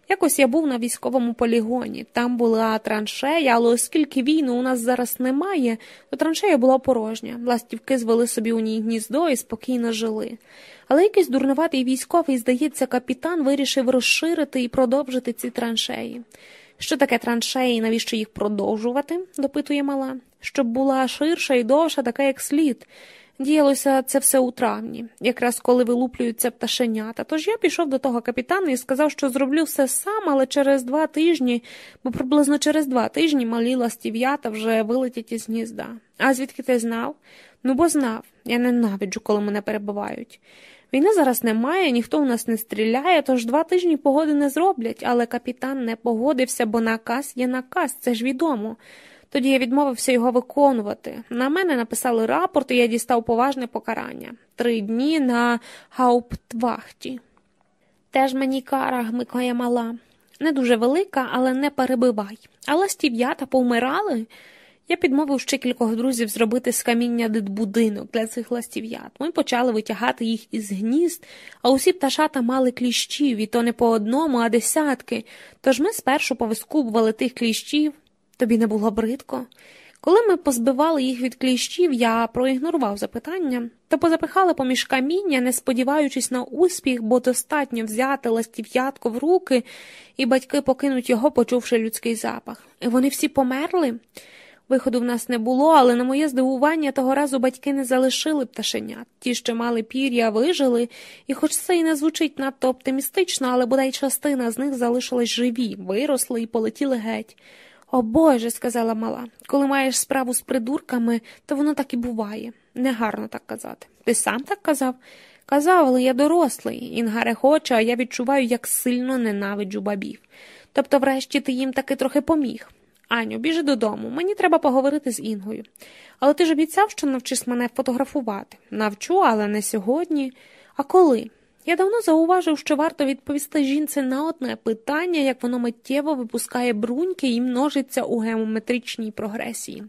Speaker 1: Якось я був на військовому полігоні. Там була траншея, але оскільки війни у нас зараз немає, то траншея була порожня. Ластівки звели собі у ній гніздо і спокійно жили. Але якийсь дурнуватий військовий, здається, капітан вирішив розширити і продовжити ці траншеї. Що таке траншеї, навіщо їх продовжувати? допитує мала. Щоб була ширша і довша, така як слід. Діялося це все у травні, якраз коли вилуплюються пташенята. Тож я пішов до того капітана і сказав, що зроблю все сам, але через два тижні, бо приблизно через два тижні малі ластів'ята вже вилетять із гнізда. А звідки ти знав? Ну, бо знав. Я ненавиджу, коли мене перебивають. Війни зараз немає, ніхто у нас не стріляє, тож два тижні погоди не зроблять, але капітан не погодився, бо наказ є наказ, це ж відомо. Тоді я відмовився його виконувати. На мене написали рапорт, і я дістав поважне покарання три дні на гауптвахті. Теж мені кара гмикає мала. Не дуже велика, але не перебивай. Але стів'ята повмирали. Я підмовив ще кількох друзів зробити з каміння дитбудинок для цих ластів'ят. Ми почали витягати їх із гнізд, а усі пташата мали кліщів, і то не по одному, а десятки. Тож ми спершу повискубували тих кліщів. Тобі не було бридко? Коли ми позбивали їх від кліщів, я проігнорував запитання та позапихали поміж каміння, не сподіваючись на успіх, бо достатньо взяти ластів'ятко в руки, і батьки покинуть його, почувши людський запах. І вони всі померли. Виходу в нас не було, але на моє здивування того разу батьки не залишили пташенят. Ті, що мали пір'я, вижили, і хоч це і не звучить надто оптимістично, але бодай частина з них залишилась живі, виросли і полетіли геть. О Боже, сказала мала, коли маєш справу з придурками, то воно так і буває. Негарно так казати. Ти сам так казав? Казав, але я дорослий. Інга рехоче, а я відчуваю, як сильно ненавиджу бабів. Тобто, врешті, ти їм таки трохи поміг. Аню, біжи додому, мені треба поговорити з Інгою. Але ти ж обіцяв, що навчиш мене фотографувати. Навчу, але не сьогодні. А коли? Я давно зауважив, що варто відповісти жінці на одне питання, як воно миттєво випускає бруньки і множиться у геометричній прогресії.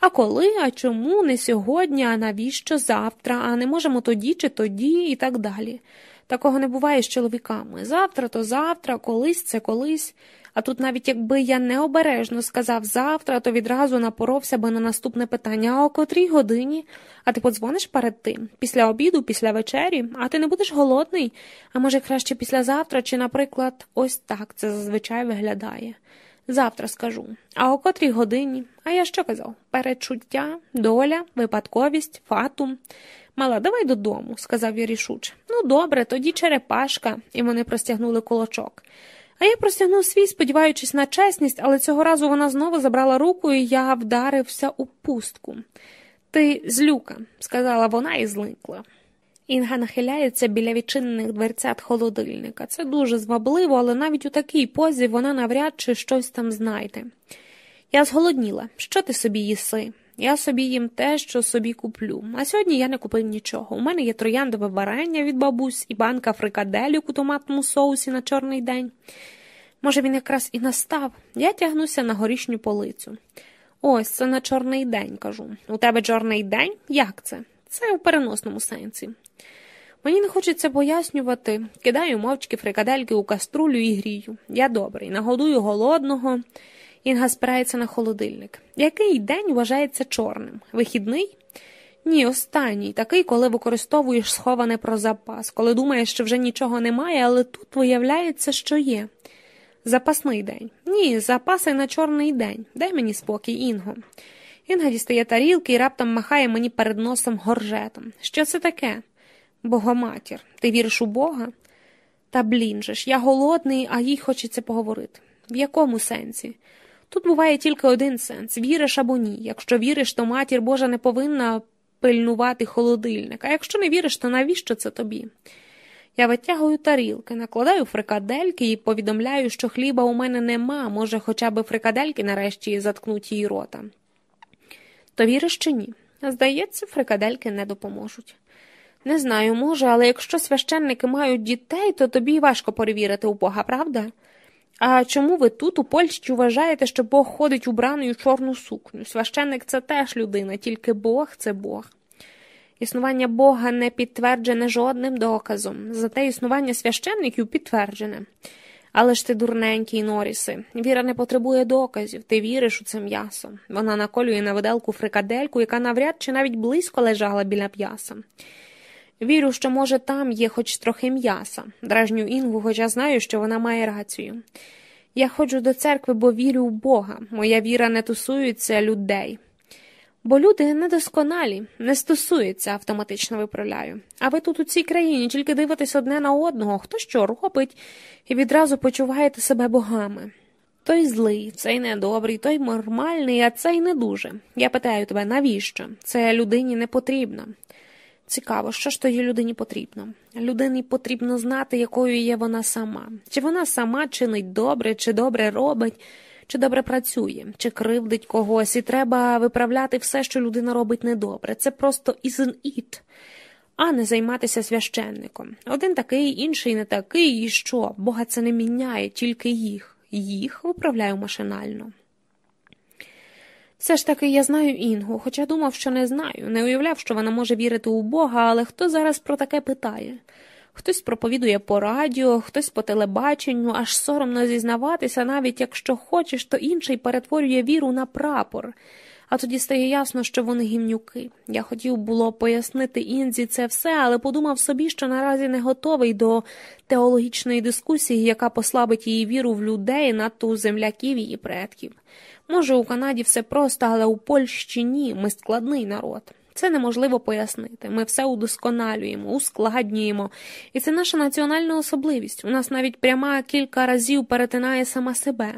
Speaker 1: А коли, а чому, не сьогодні, а навіщо завтра, а не можемо тоді чи тоді, і так далі. Такого не буває з чоловіками. Завтра то завтра, колись це колись. А тут навіть якби я необережно сказав завтра, то відразу напоровся би на наступне питання, а о котрій годині? А ти подзвониш перед тим, після обіду, після вечері, а ти не будеш голодний, а може, краще післязавтра, чи, наприклад, ось так це зазвичай виглядає. Завтра скажу. А о котрій годині? А я що казав? Перечуття, доля, випадковість, фатум. Мала, давай додому, сказав я рішуче. Ну, добре, тоді черепашка, і вони простягнули кулачок. А я простягнув свій, сподіваючись на чесність, але цього разу вона знову забрала руку, і я вдарився у пустку. Ти злюка, сказала вона і зникла. Інга нахиляється біля відчинених дверцят холодильника. Це дуже звабливо, але навіть у такій позі вона навряд чи щось там знайде. Я зголодніла. Що ти собі їси? Я собі їм те, що собі куплю. А сьогодні я не купив нічого. У мене є трояндове варення від бабусь і банка фрикаделік у томатному соусі на чорний день. Може, він якраз і настав. Я тягнуся на горішню полицю. Ось це на чорний день, кажу. У тебе чорний день? Як це? Це у переносному сенсі. Мені не хочеться пояснювати, кидаю мовчки фрикадельки у каструлю і грію. Я добрий, нагодую голодного. Інга спирається на холодильник. Який день вважається чорним? Вихідний? Ні, останній, такий, коли використовуєш сховане про запас, коли думаєш, що вже нічого немає, але тут виявляється, що є. Запасний день. Ні, запаси на чорний день. Дай мені спокій, Інго. Інга дістає тарілки і раптом махає мені перед носом горжетом. Що це таке? Богоматір. Ти віриш у Бога? Та блін же я голодний, а їй хочеться поговорити. В якому сенсі? Тут буває тільки один сенс віриш або ні. Якщо віриш, то матір Божа не повинна пильнувати холодильник, а якщо не віриш, то навіщо це тобі? Я витягую тарілки, накладаю фрикадельки і повідомляю, що хліба у мене нема, може, хоча б фрикадельки нарешті заткнуть її рота. То віриш чи ні? Здається, фрикадельки не допоможуть. Не знаю, може, але якщо священники мають дітей, то тобі важко перевірити у Бога, правда? А чому ви тут, у Польщі, вважаєте, що Бог ходить убраною чорну сукню? Священник це теж людина, тільки Бог це Бог. Існування Бога не підтверджене жодним доказом, зате існування священників підтверджене. Але ж ти дурненький, Норіси. Віра не потребує доказів, ти віриш у це м'ясо. Вона наколює на виделку фрикадельку, яка навряд чи навіть близько лежала біля п'яса. Вірю, що, може, там є хоч трохи м'яса, дражню Інгу, хоча знаю, що вона має рацію. Я ходжу до церкви, бо вірю в Бога. Моя віра не тусується людей. Бо люди недосконалі, не стосуються, автоматично виправляю. А ви тут у цій країні тільки дивитесь одне на одного, хто що робить, і відразу почуваєте себе богами. Той злий, цей недобрий, той нормальний, а цей не дуже. Я питаю тебе, навіщо? Це людині не потрібно. Цікаво, що ж тоді людині потрібно? Людині потрібно знати, якою є вона сама. Чи вона сама чинить добре, чи добре робить, чи добре працює, чи кривдить когось, і треба виправляти все, що людина робить недобре. Це просто isn't it, а не займатися священником. Один такий, інший не такий, і що? Бога це не міняє, тільки їх. Їх виправляю машинально. Все ж таки я знаю Інгу, хоча думав, що не знаю, не уявляв, що вона може вірити у Бога, але хто зараз про таке питає? Хтось проповідує по радіо, хтось по телебаченню, аж соромно зізнаватися, навіть якщо хочеш, то інший перетворює віру на прапор. А тоді стає ясно, що вони гімнюки. Я хотів було пояснити Інзі це все, але подумав собі, що наразі не готовий до теологічної дискусії, яка послабить її віру в людей, надто у земляків її предків. Може, у Канаді все просто, але у Польщі ні, ми складний народ. Це неможливо пояснити. Ми все удосконалюємо, ускладнюємо, і це наша національна особливість. У нас навіть пряма кілька разів перетинає сама себе.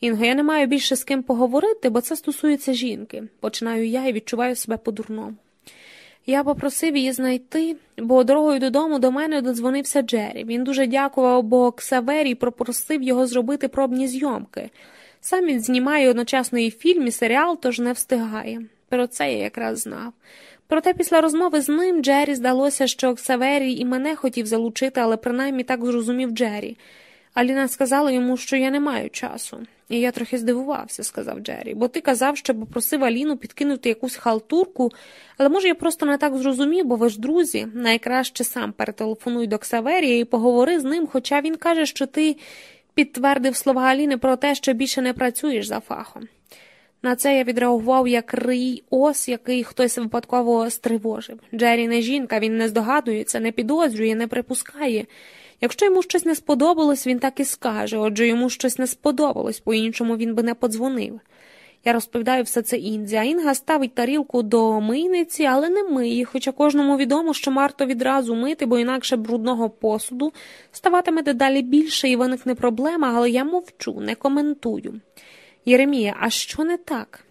Speaker 1: Інго, я не маю більше з ким поговорити, бо це стосується жінки. Починаю я і відчуваю себе по-дурному. Я попросив її знайти, бо дорогою додому до мене додзвонився Джері. Він дуже дякував, бо Ксаверій попросив його зробити пробні зйомки. Сам він знімає одночасно і фільм, і серіал, тож не встигає. Про це я якраз знав. Проте після розмови з ним Джері здалося, що Ксаверій і мене хотів залучити, але принаймні так зрозумів Джері. Аліна сказала йому, що я не маю часу. І я трохи здивувався, сказав Джері, бо ти казав, що попросив Аліну підкинути якусь халтурку, але може я просто не так зрозумів, бо ви ж друзі, найкраще сам перетелефонуй до Ксаверія і поговори з ним, хоча він каже, що ти підтвердив слова Аліни про те, що більше не працюєш за фахом. На це я відреагував як рий ос, який хтось випадково стривожив. Джері не жінка, він не здогадується, не підозрює, не припускає. Якщо йому щось не сподобалось, він так і скаже, отже йому щось не сподобалось, по іншому він би не подзвонив. Я розповідаю все це Інзі, а Інга ставить тарілку до мийниці, але не миє, хоча кожному відомо, що варто відразу мити, бо інакше брудного посуду ставатиме дедалі більше і виникне проблема, але я мовчу, не коментую. Єремія, а що не так?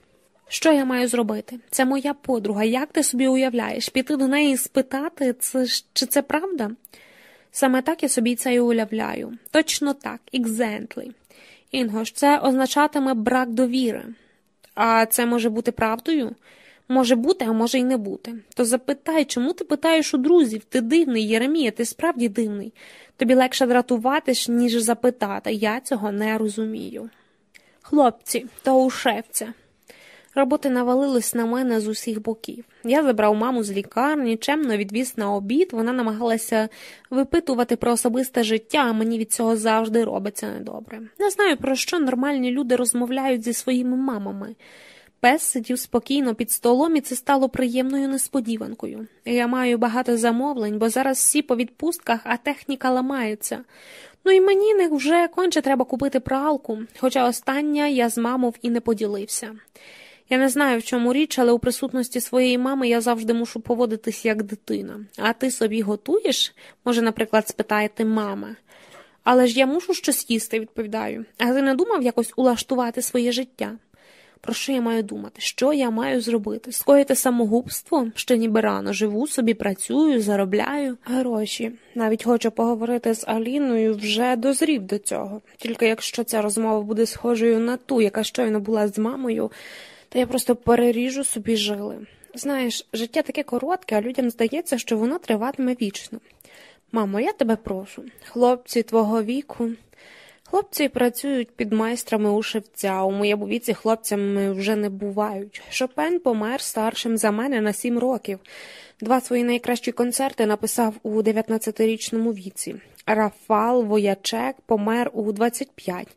Speaker 1: Що я маю зробити? Це моя подруга. Як ти собі уявляєш? Піти до неї і спитати, це, чи це правда? Саме так я собі це і уявляю. Точно так. Інго ж, це означатиме брак довіри. А це може бути правдою? Може бути, а може й не бути. То запитай, чому ти питаєш у друзів? Ти дивний, Єремія, ти справді дивний. Тобі легше дратуватись, ніж запитати. Я цього не розумію. Хлопці, то у шефця. Роботи навалились на мене з усіх боків. Я забрав маму з лікарні, чемно відвіз на обід, вона намагалася випитувати про особисте життя, а мені від цього завжди робиться недобре. Не знаю, про що нормальні люди розмовляють зі своїми мамами. Пес сидів спокійно під столом, і це стало приємною несподіванкою. Я маю багато замовлень, бо зараз всі по відпустках, а техніка ламається. Ну і мені не вже конче треба купити пралку, хоча остання я з мамов і не поділився. Я не знаю, в чому річ, але у присутності своєї мами я завжди мушу поводитись як дитина. А ти собі готуєш? Може, наприклад, спитаєте мама. Але ж я мушу щось їсти, відповідаю. А ти не думав якось улаштувати своє життя? Про що я маю думати? Що я маю зробити? Скоїти самогубство? Ще ніби рано живу собі, працюю, заробляю гроші. Навіть хочу поговорити з Аліною, вже дозрів до цього. Тільки якщо ця розмова буде схожою на ту, яка щойно була з мамою, то я просто переріжу собі жили. Знаєш, життя таке коротке, а людям здається, що воно триватиме вічно. Мамо, я тебе прошу, хлопці твого віку. Хлопці працюють під майстрами у шевця. У моєму віці хлопцями вже не бувають. Шопен помер старшим за мене на сім років. Два свої найкращі концерти написав у 19-річному віці. Рафал Воячек помер у 25.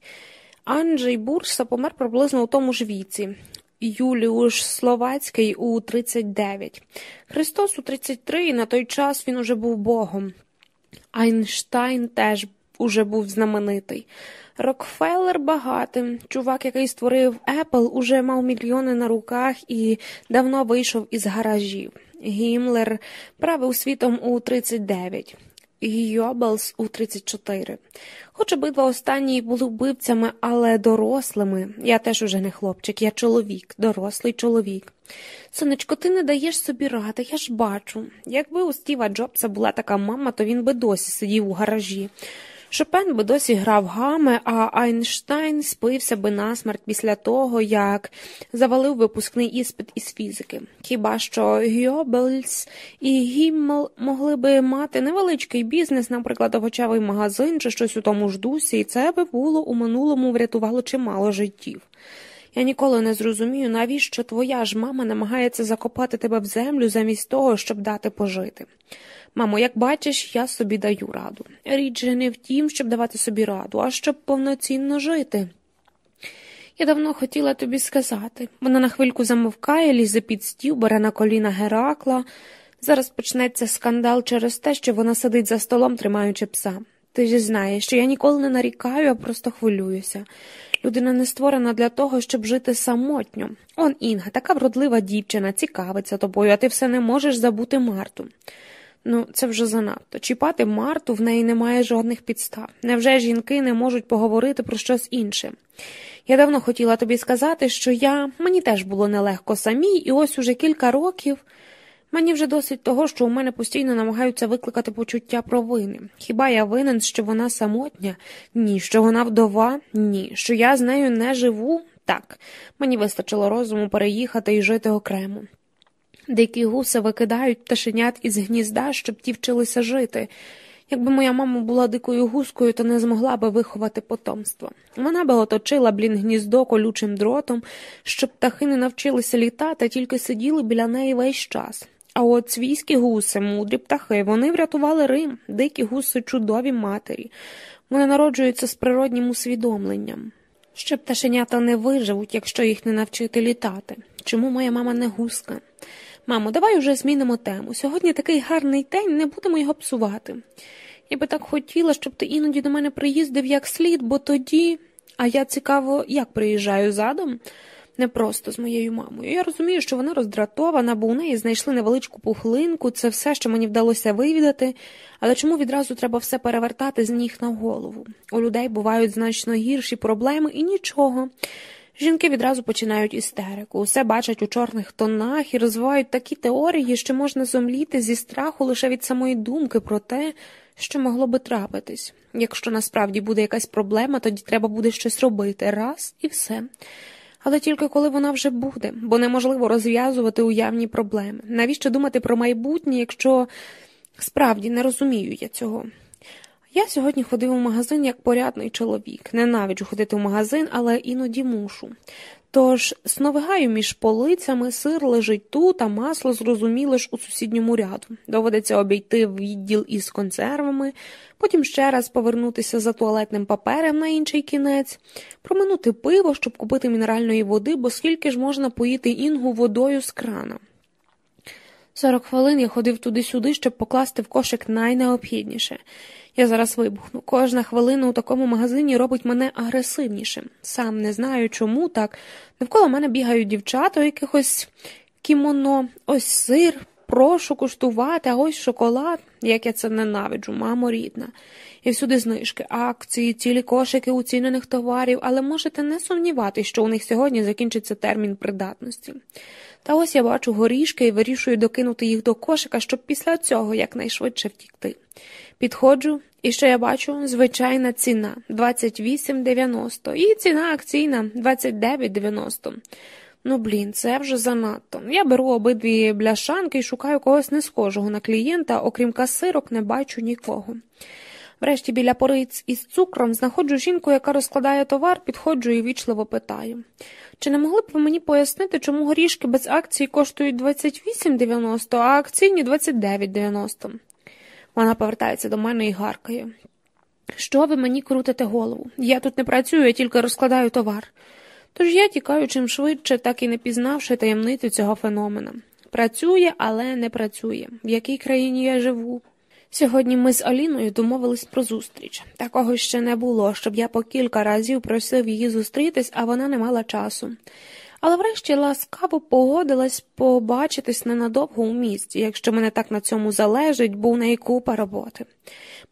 Speaker 1: Анджей Бурса помер приблизно у тому ж віці. Юліуш Словацький у 39. Христос у 33, і на той час він уже був Богом. Айнштайн теж уже був знаменитий. Рокфеллер багатим, чувак, який створив Apple, уже мав мільйони на руках і давно вийшов із гаражів. Гімлер правив світом у 39. Гьобельс у 34. Хоч обидва останні були вбивцями, але дорослими. Я теж уже не хлопчик, я чоловік, дорослий чоловік. Сонечко, ти не даєш собі ради, я ж бачу. Якби у Стіва Джобса була така мама, то він би досі сидів у гаражі. Шопен би досі грав гами, а Айнштайн спився би насмерть після того, як завалив випускний іспит із фізики. Хіба що Гьобельс і Гіммел могли би мати невеличкий бізнес, наприклад, овочевий магазин чи щось у тому ж дусі, і це би було у минулому врятувало чимало життів. Я ніколи не зрозумію, навіщо твоя ж мама намагається закопати тебе в землю замість того, щоб дати пожити. Мамо, як бачиш, я собі даю раду. Річ же не в тім, щоб давати собі раду, а щоб повноцінно жити. Я давно хотіла тобі сказати. Вона на хвильку замовкає, лізе під стіл, бере на коліна Геракла. Зараз почнеться скандал через те, що вона сидить за столом, тримаючи пса. Ти ж знаєш, що я ніколи не нарікаю, а просто хвилююся. Людина не створена для того, щоб жити самотньо. Он Інга, така вродлива дівчина, цікавиться тобою, а ти все не можеш забути Марту. Ну, це вже занадто. Чіпати Марту в неї немає жодних підстав. Невже жінки не можуть поговорити про щось інше? Я давно хотіла тобі сказати, що я мені теж було нелегко самій, і ось уже кілька років мені вже досить того, що у мене постійно намагаються викликати почуття провини. Хіба я винен, що вона самотня? Ні, що вона вдова? Ні, що я з нею не живу? Так, мені вистачило розуму переїхати і жити окремо. Дикі гуси викидають пташенят із гнізда, щоб ті вчилися жити. Якби моя мама була дикою гускою, то не змогла би виховати потомство. Вона би оточила блін гніздо колючим дротом, щоб птахи не навчилися літати, тільки сиділи біля неї весь час. А от свійські гуси, мудрі птахи, вони врятували Рим, дикі гуси чудові матері. Вони народжуються з природнім усвідомленням. Що пташенята не виживуть, якщо їх не навчити літати. Чому моя мама не гуска? Мамо, давай уже змінимо тему. Сьогодні такий гарний день, не будемо його псувати. Я би так хотіла, щоб ти іноді до мене приїздив як слід, бо тоді. А я цікаво, як приїжджаю задом. Не просто з моєю мамою. Я розумію, що вона роздратована, бо у неї знайшли невеличку пухлинку, це все, що мені вдалося вивідати, але чому відразу треба все перевертати з ніг на голову? У людей бувають значно гірші проблеми і нічого. Жінки відразу починають істерику, усе бачать у чорних тонах і розвивають такі теорії, що можна зомліти зі страху лише від самої думки про те, що могло би трапитись. Якщо насправді буде якась проблема, тоді треба буде щось робити раз і все. Але тільки коли вона вже буде, бо неможливо розв'язувати уявні проблеми. Навіщо думати про майбутнє, якщо справді не розумію я цього? Я сьогодні ходив у магазин як порядний чоловік. Ненавиджу ходити в магазин, але іноді мушу. Тож сновигаю між полицями, сир лежить тут, а масло зрозуміло ж у сусідньому ряду. Доводиться обійти відділ із консервами, потім ще раз повернутися за туалетним паперем на інший кінець, проминути пиво, щоб купити мінеральної води, бо скільки ж можна поїти інгу водою з крана. Сорок хвилин я ходив туди-сюди, щоб покласти в кошик найнеобхідніше. Я зараз вибухну. Кожна хвилина у такому магазині робить мене агресивнішим. Сам не знаю, чому так. Навколо мене бігають дівчата якихось кімоно, ось сир, прошу куштувати, а ось шоколад, як я це ненавиджу, мамо рідна. І всюди знижки, акції, цілі кошики уцінених товарів, але можете не сумніватися, що у них сьогодні закінчиться термін придатності. Та ось я бачу горішки і вирішую докинути їх до кошика, щоб після цього якнайшвидше втікти. Підходжу, і що я бачу, звичайна ціна 28,90 і ціна акційна 29,90. Ну, блін, це вже занадто. Я беру обидві бляшанки і шукаю когось не схожого на клієнта, окрім касирок, не бачу нікого. Врешті біля пориць із цукром знаходжу жінку, яка розкладає товар, підходжу і вічливо питаю. Чи не могли б ви мені пояснити, чому горішки без акції коштують 28,90, а акційні 29,90? Вона повертається до мене і гаркає. Що ви мені крутите голову? Я тут не працюю, я тільки розкладаю товар. Тож я тікаю чим швидше, так і не пізнавши таємницю цього феномена. Працює, але не працює. В якій країні я живу? Сьогодні ми з Аліною домовились про зустріч. Такого ще не було, щоб я по кілька разів просив її зустрітись, а вона не мала часу. Але врешті ласкаво погодилась побачитись ненадовго у місті, якщо мене так на цьому залежить, бо у неї купа роботи.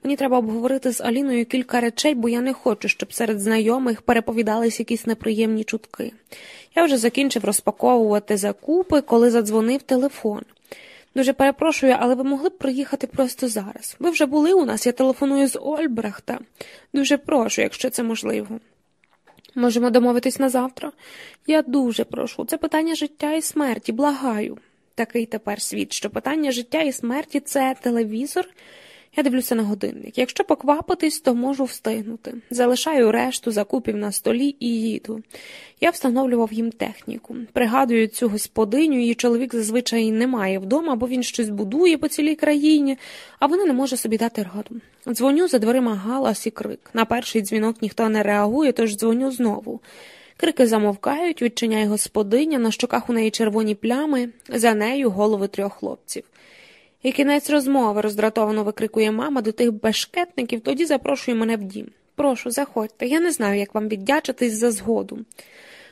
Speaker 1: Мені треба обговорити з Аліною кілька речей, бо я не хочу, щоб серед знайомих переповідались якісь неприємні чутки. Я вже закінчив розпаковувати закупи, коли задзвонив телефон. Дуже перепрошую, але ви могли б приїхати просто зараз. Ви вже були у нас, я телефоную з Ольбрехта. Дуже прошу, якщо це можливо. Можемо домовитись на завтра? Я дуже прошу. Це питання життя і смерті, благаю. Такий тепер світ, що питання життя і смерті це телевізор. Я дивлюся на годинник. Якщо поквапитись, то можу встигнути. Залишаю решту закупів на столі і їду. Я встановлював їм техніку. Пригадую цю господиню, її чоловік зазвичай немає вдома, бо він щось будує по цілій країні, а вона не може собі дати раду. Дзвоню за дверима галас і крик. На перший дзвінок ніхто не реагує, тож дзвоню знову. Крики замовкають, відчиняє господиня, на щоках у неї червоні плями, за нею голови трьох хлопців. І кінець розмови роздратовано викрикує мама до тих бешкетників, тоді запрошує мене в дім. Прошу, заходьте, я не знаю, як вам віддячитись за згоду.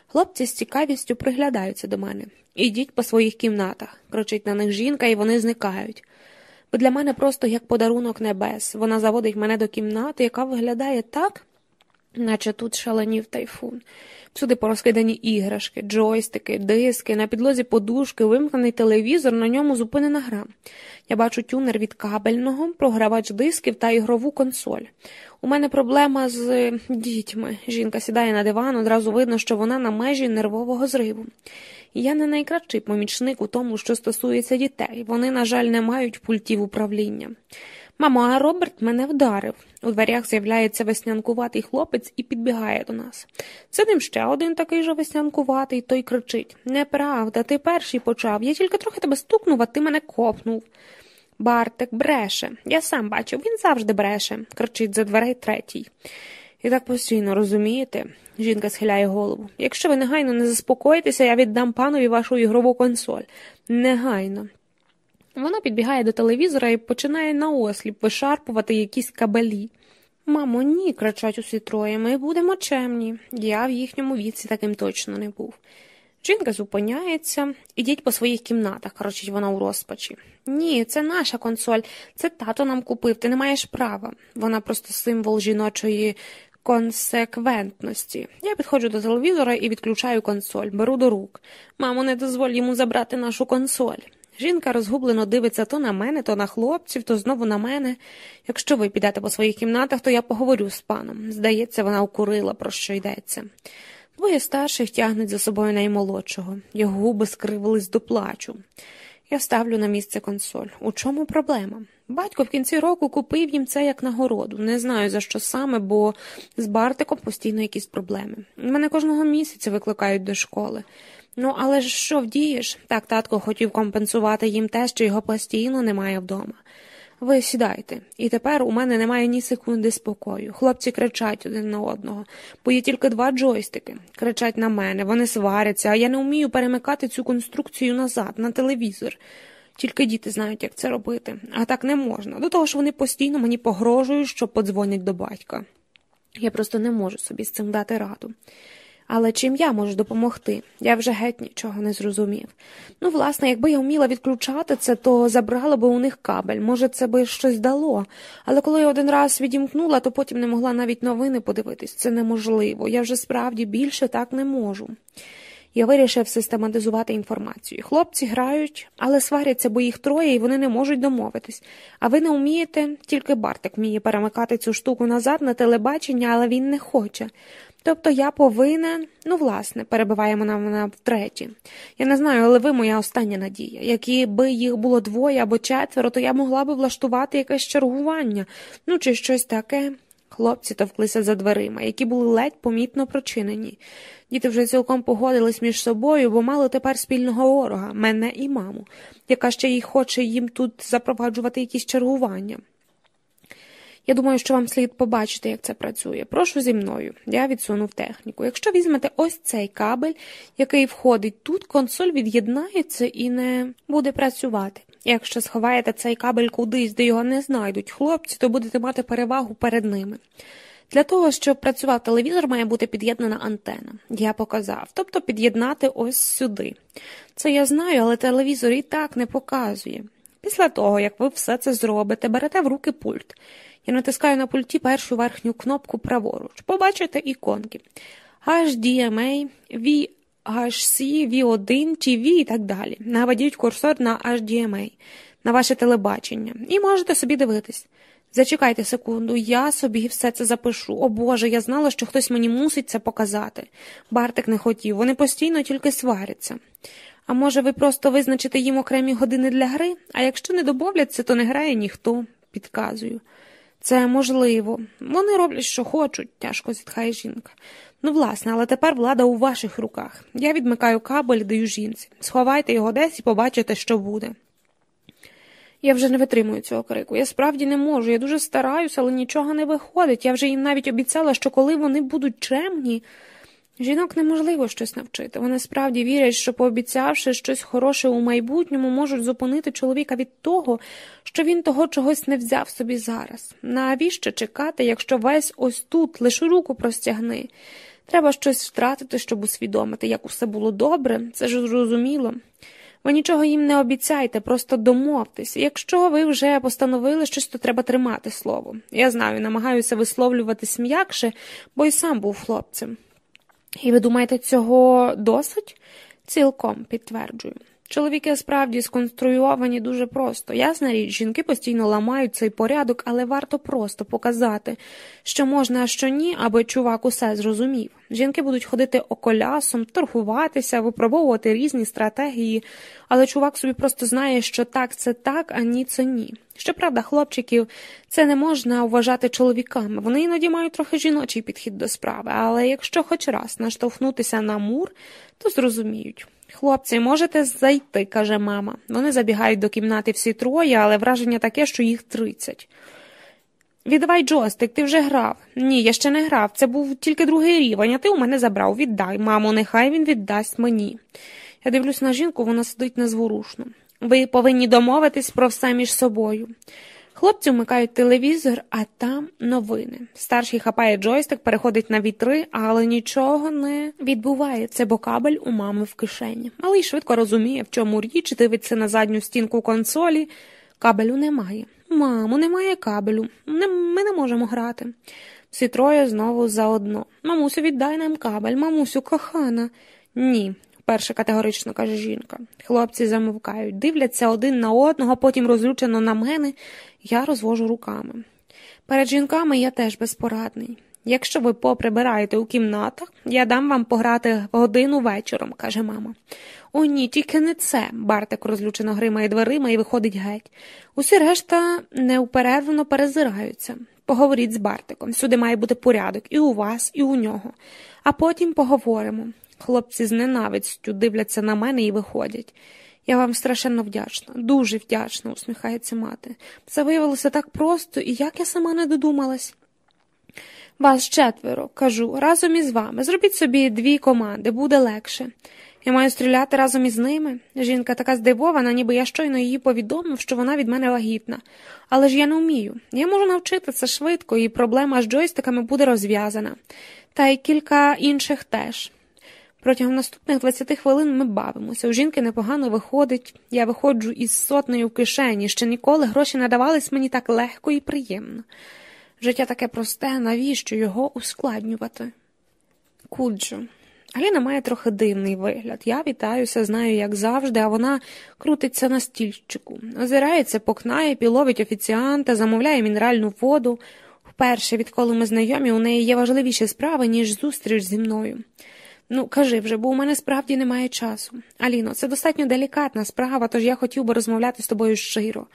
Speaker 1: Хлопці з цікавістю приглядаються до мене. Ідіть по своїх кімнатах, кричить на них жінка, і вони зникають. Ви для мене просто як подарунок небес. Вона заводить мене до кімнати, яка виглядає так, наче тут шаленів тайфун. Всюди порозкидані іграшки, джойстики, диски, на підлозі подушки, вимкнений телевізор, на ньому зупинена гра. Я бачу тюнер від кабельного, програвач дисків та ігрову консоль. У мене проблема з дітьми. Жінка сідає на диван, одразу видно, що вона на межі нервового зриву. Я не найкращий помічник у тому, що стосується дітей. Вони, на жаль, не мають пультів управління. Мамо, а Роберт мене вдарив. У дверях з'являється веснянкуватий хлопець і підбігає до нас. Сидим ще один такий же веснянкуватий, той кричить Неправда, ти перший почав. Я тільки трохи тебе стукнув, а ти мене копнув. Бартик бреше. Я сам бачив, він завжди бреше, кричить за дверей третій. І так постійно, розумієте? Жінка схиляє голову. Якщо ви негайно не заспокоїтеся, я віддам панові вашу ігрову консоль. Негайно. Вона підбігає до телевізора і починає наосліп вишарпувати якісь кабелі. Мамо, ні, кричать усі троє, ми будемо чемні. Я в їхньому віці таким точно не був. Жінка зупиняється, ідіть по своїх кімнатах, кричить вона у розпачі. Ні, це наша консоль, це тато нам купив, ти не маєш права. Вона просто символ жіночої консеквентності. Я підходжу до телевізора і відключаю консоль, беру до рук. Мамо, не дозволь йому забрати нашу консоль. Жінка розгублено дивиться то на мене, то на хлопців, то знову на мене. Якщо ви підете по своїх кімнатах, то я поговорю з паном. Здається, вона укурила, про що йдеться. Двоє старших тягнуть за собою наймолодшого. Його губи скривились до плачу. Я ставлю на місце консоль. У чому проблема? Батько в кінці року купив їм це як нагороду. Не знаю за що саме, бо з Бартиком постійно якісь проблеми. Мене кожного місяця викликають до школи. Ну, але ж що вдієш? Так татко хотів компенсувати їм те, що його постійно немає вдома. Ви сідайте, і тепер у мене немає ні секунди спокою. Хлопці кричать один на одного, бо є тільки два джойстики. Кричать на мене, вони сваряться, а я не вмію перемикати цю конструкцію назад, на телевізор. Тільки діти знають, як це робити, а так не можна. До того ж вони постійно мені погрожують, що подзвонять до батька. Я просто не можу собі з цим дати раду. Але чим я можу допомогти? Я вже геть нічого не зрозумів. Ну, власне, якби я вміла відключати це, то забрала би у них кабель. Може, це би щось дало. Але коли я один раз відімкнула, то потім не могла навіть новини подивитись. Це неможливо. Я вже справді більше так не можу. Я вирішив систематизувати інформацію. Хлопці грають, але сваряться, бо їх троє, і вони не можуть домовитись. А ви не вмієте, тільки Бартик вміє перемикати цю штуку назад на телебачення, але він не хоче. Тобто я повинен, ну, власне, перебиваємо нам вона втретє. Я не знаю, але ви моя остання надія. Якби їх було двоє або четверо, то я могла би влаштувати якесь чергування, ну чи щось таке. Хлопці товклися за дверима, які були ледь помітно прочинені. Діти вже цілком погодились між собою, бо мали тепер спільного ворога, мене і маму, яка ще й хоче їм тут запроваджувати якісь чергування. Я думаю, що вам слід побачити, як це працює. Прошу зі мною. Я відсунув техніку. Якщо візьмете ось цей кабель, який входить тут, консоль від'єднається і не буде працювати. Якщо сховаєте цей кабель кудись, де його не знайдуть хлопці, то будете мати перевагу перед ними. Для того, щоб працював телевізор, має бути під'єднана антена. Я показав, тобто під'єднати ось сюди. Це я знаю, але телевізор і так не показує. Після того, як ви все це зробите, берете в руки пульт. Я натискаю на пульті першу верхню кнопку праворуч. Побачите іконки. HDMA, VHC, V1, TV і так далі. Наведіть курсор на HDMA, на ваше телебачення, і можете собі дивитись. Зачекайте секунду, я собі все це запишу. О Боже, я знала, що хтось мені мусить це показати. Бартик не хотів, вони постійно тільки сваряться. А може, ви просто визначите їм окремі години для гри, а якщо не домовляться, то не грає ніхто, підказую. Це можливо. Вони роблять, що хочуть, тяжко зітхає жінка. Ну, власне, але тепер влада у ваших руках. Я відмикаю кабель даю жінці. Сховайте його десь і побачите, що буде. Я вже не витримую цього крику. Я справді не можу. Я дуже стараюся, але нічого не виходить. Я вже їм навіть обіцяла, що коли вони будуть чемні. Жінок неможливо щось навчити. Вони справді вірять, що, пообіцявши щось хороше у майбутньому, можуть зупинити чоловіка від того, що він того чогось не взяв собі зараз. Навіщо чекати, якщо весь ось тут лише руку простягни? Треба щось втратити, щоб усвідомити, як усе було добре, це ж зрозуміло. Ви нічого їм не обіцяйте, просто домовтесь. Якщо ви вже постановили щось, то треба тримати слово. Я знаю, намагаюся висловлюватись м'якше, бо й сам був хлопцем. І ви думаєте, цього досить? Цілком підтверджую. Чоловіки справді сконструйовані дуже просто. Ясна річ, жінки постійно ламають цей порядок, але варто просто показати, що можна, а що ні, аби чувак усе зрозумів. Жінки будуть ходити околясом, торгуватися, випробовувати різні стратегії, але чувак собі просто знає, що так це так, а ні це ні. Щоправда, хлопчиків це не можна вважати чоловіками. Вони іноді мають трохи жіночий підхід до справи, але якщо хоч раз наштовхнутися на мур, то зрозуміють. Хлопці, можете зайти, каже мама. Вони забігають до кімнати всі троє, але враження таке, що їх тридцять. Віддавай джойстик, ти вже грав. Ні, я ще не грав. Це був тільки другий рівень, а ти у мене забрав. Віддай, мамо, нехай він віддасть мені. Я дивлюсь на жінку, вона сидить незворушно. Ви повинні домовитись про все між собою. Хлопці вмикають телевізор, а там новини. Старший хапає джойстик, переходить на вітри, але нічого не відбувається, бо кабель у мами в кишені. Малий швидко розуміє, в чому річ, дивиться на задню стінку консолі. Кабелю немає. Мамо, немає кабелю. Ми не можемо грати. Всі троє знову заодно. Мамусю, віддай нам кабель, мамусю, кохана. Ні, вперше категорично каже жінка. Хлопці замовкають, дивляться один на одного, потім розлючено на мене. Я розвожу руками. Перед жінками я теж безпорадний. Якщо ви поприбираєте у кімнатах, я дам вам пограти годину вечором, каже мама. О, ні, тільки не це. Бартик розлючено гримає дверима і виходить геть. Усі решта неуперервно перезираються. Поговоріть з Бартиком. Сюди має бути порядок і у вас, і у нього. А потім поговоримо. Хлопці з ненавистю дивляться на мене і виходять. Я вам страшенно вдячна, дуже вдячна, усміхається мати. Це виявилося так просто, і як я сама не додумалась. Вас четверо, кажу, разом із вами. Зробіть собі дві команди, буде легше. Я маю стріляти разом із ними. Жінка така здивована, ніби я щойно її повідомив, що вона від мене вагітна. Але ж я не вмію. Я можу навчити це швидко, і проблема з джойстиками буде розв'язана. Та й кілька інших теж. Протягом наступних 20 хвилин ми бавимося. У жінки непогано виходить, я виходжу із сотнею в кишені, ще ніколи гроші не давались мені так легко і приємно. Життя таке просте, навіщо його ускладнювати? Куджо. Аліна має трохи дивний вигляд. Я вітаюся, знаю, як завжди, а вона крутиться на стільчику, озирається, покнає, піловить офіціанта, замовляє мінеральну воду. Вперше, відколи ми знайомі, у неї є важливіші справи, ніж зустріч зі мною. Ну, кажи вже, бо у мене справді немає часу. Аліно, це достатньо делікатна справа, тож я хотів би розмовляти з тобою щиро.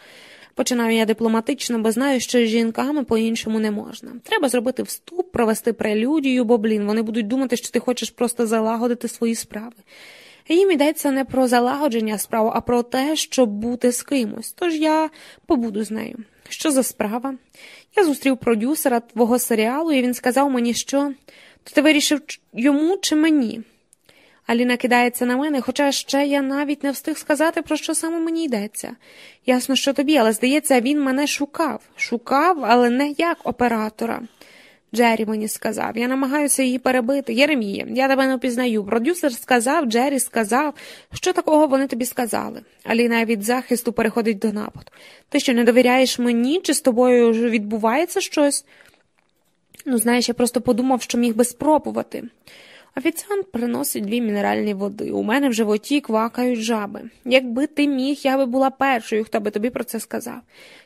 Speaker 1: Починаю я дипломатично, бо знаю, що з жінками по-іншому не можна. Треба зробити вступ, провести прелюдію, бо, блін, вони будуть думати, що ти хочеш просто залагодити свої справи. Їм йдеться не про залагодження справи, а про те, щоб бути з кимось. Тож я побуду з нею. Що за справа? Я зустрів продюсера твого серіалу, і він сказав мені, що то ти вирішив йому чи мені? Аліна кидається на мене, хоча ще я навіть не встиг сказати, про що саме мені йдеться. Ясно, що тобі, але здається, він мене шукав. Шукав, але не як оператора. Джері мені сказав, я намагаюся її перебити. Єремія, я тебе не впізнаю. Продюсер сказав, Джері сказав, що такого вони тобі сказали. Аліна від захисту переходить до нападу. Ти що не довіряєш мені, чи з тобою відбувається щось? Ну, знаєш, я просто подумав, що міг би спробувати. Офіціант приносить дві мінеральні води. У мене в животі квакають жаби. Якби ти міг, я би була першою, хто би тобі про це сказав.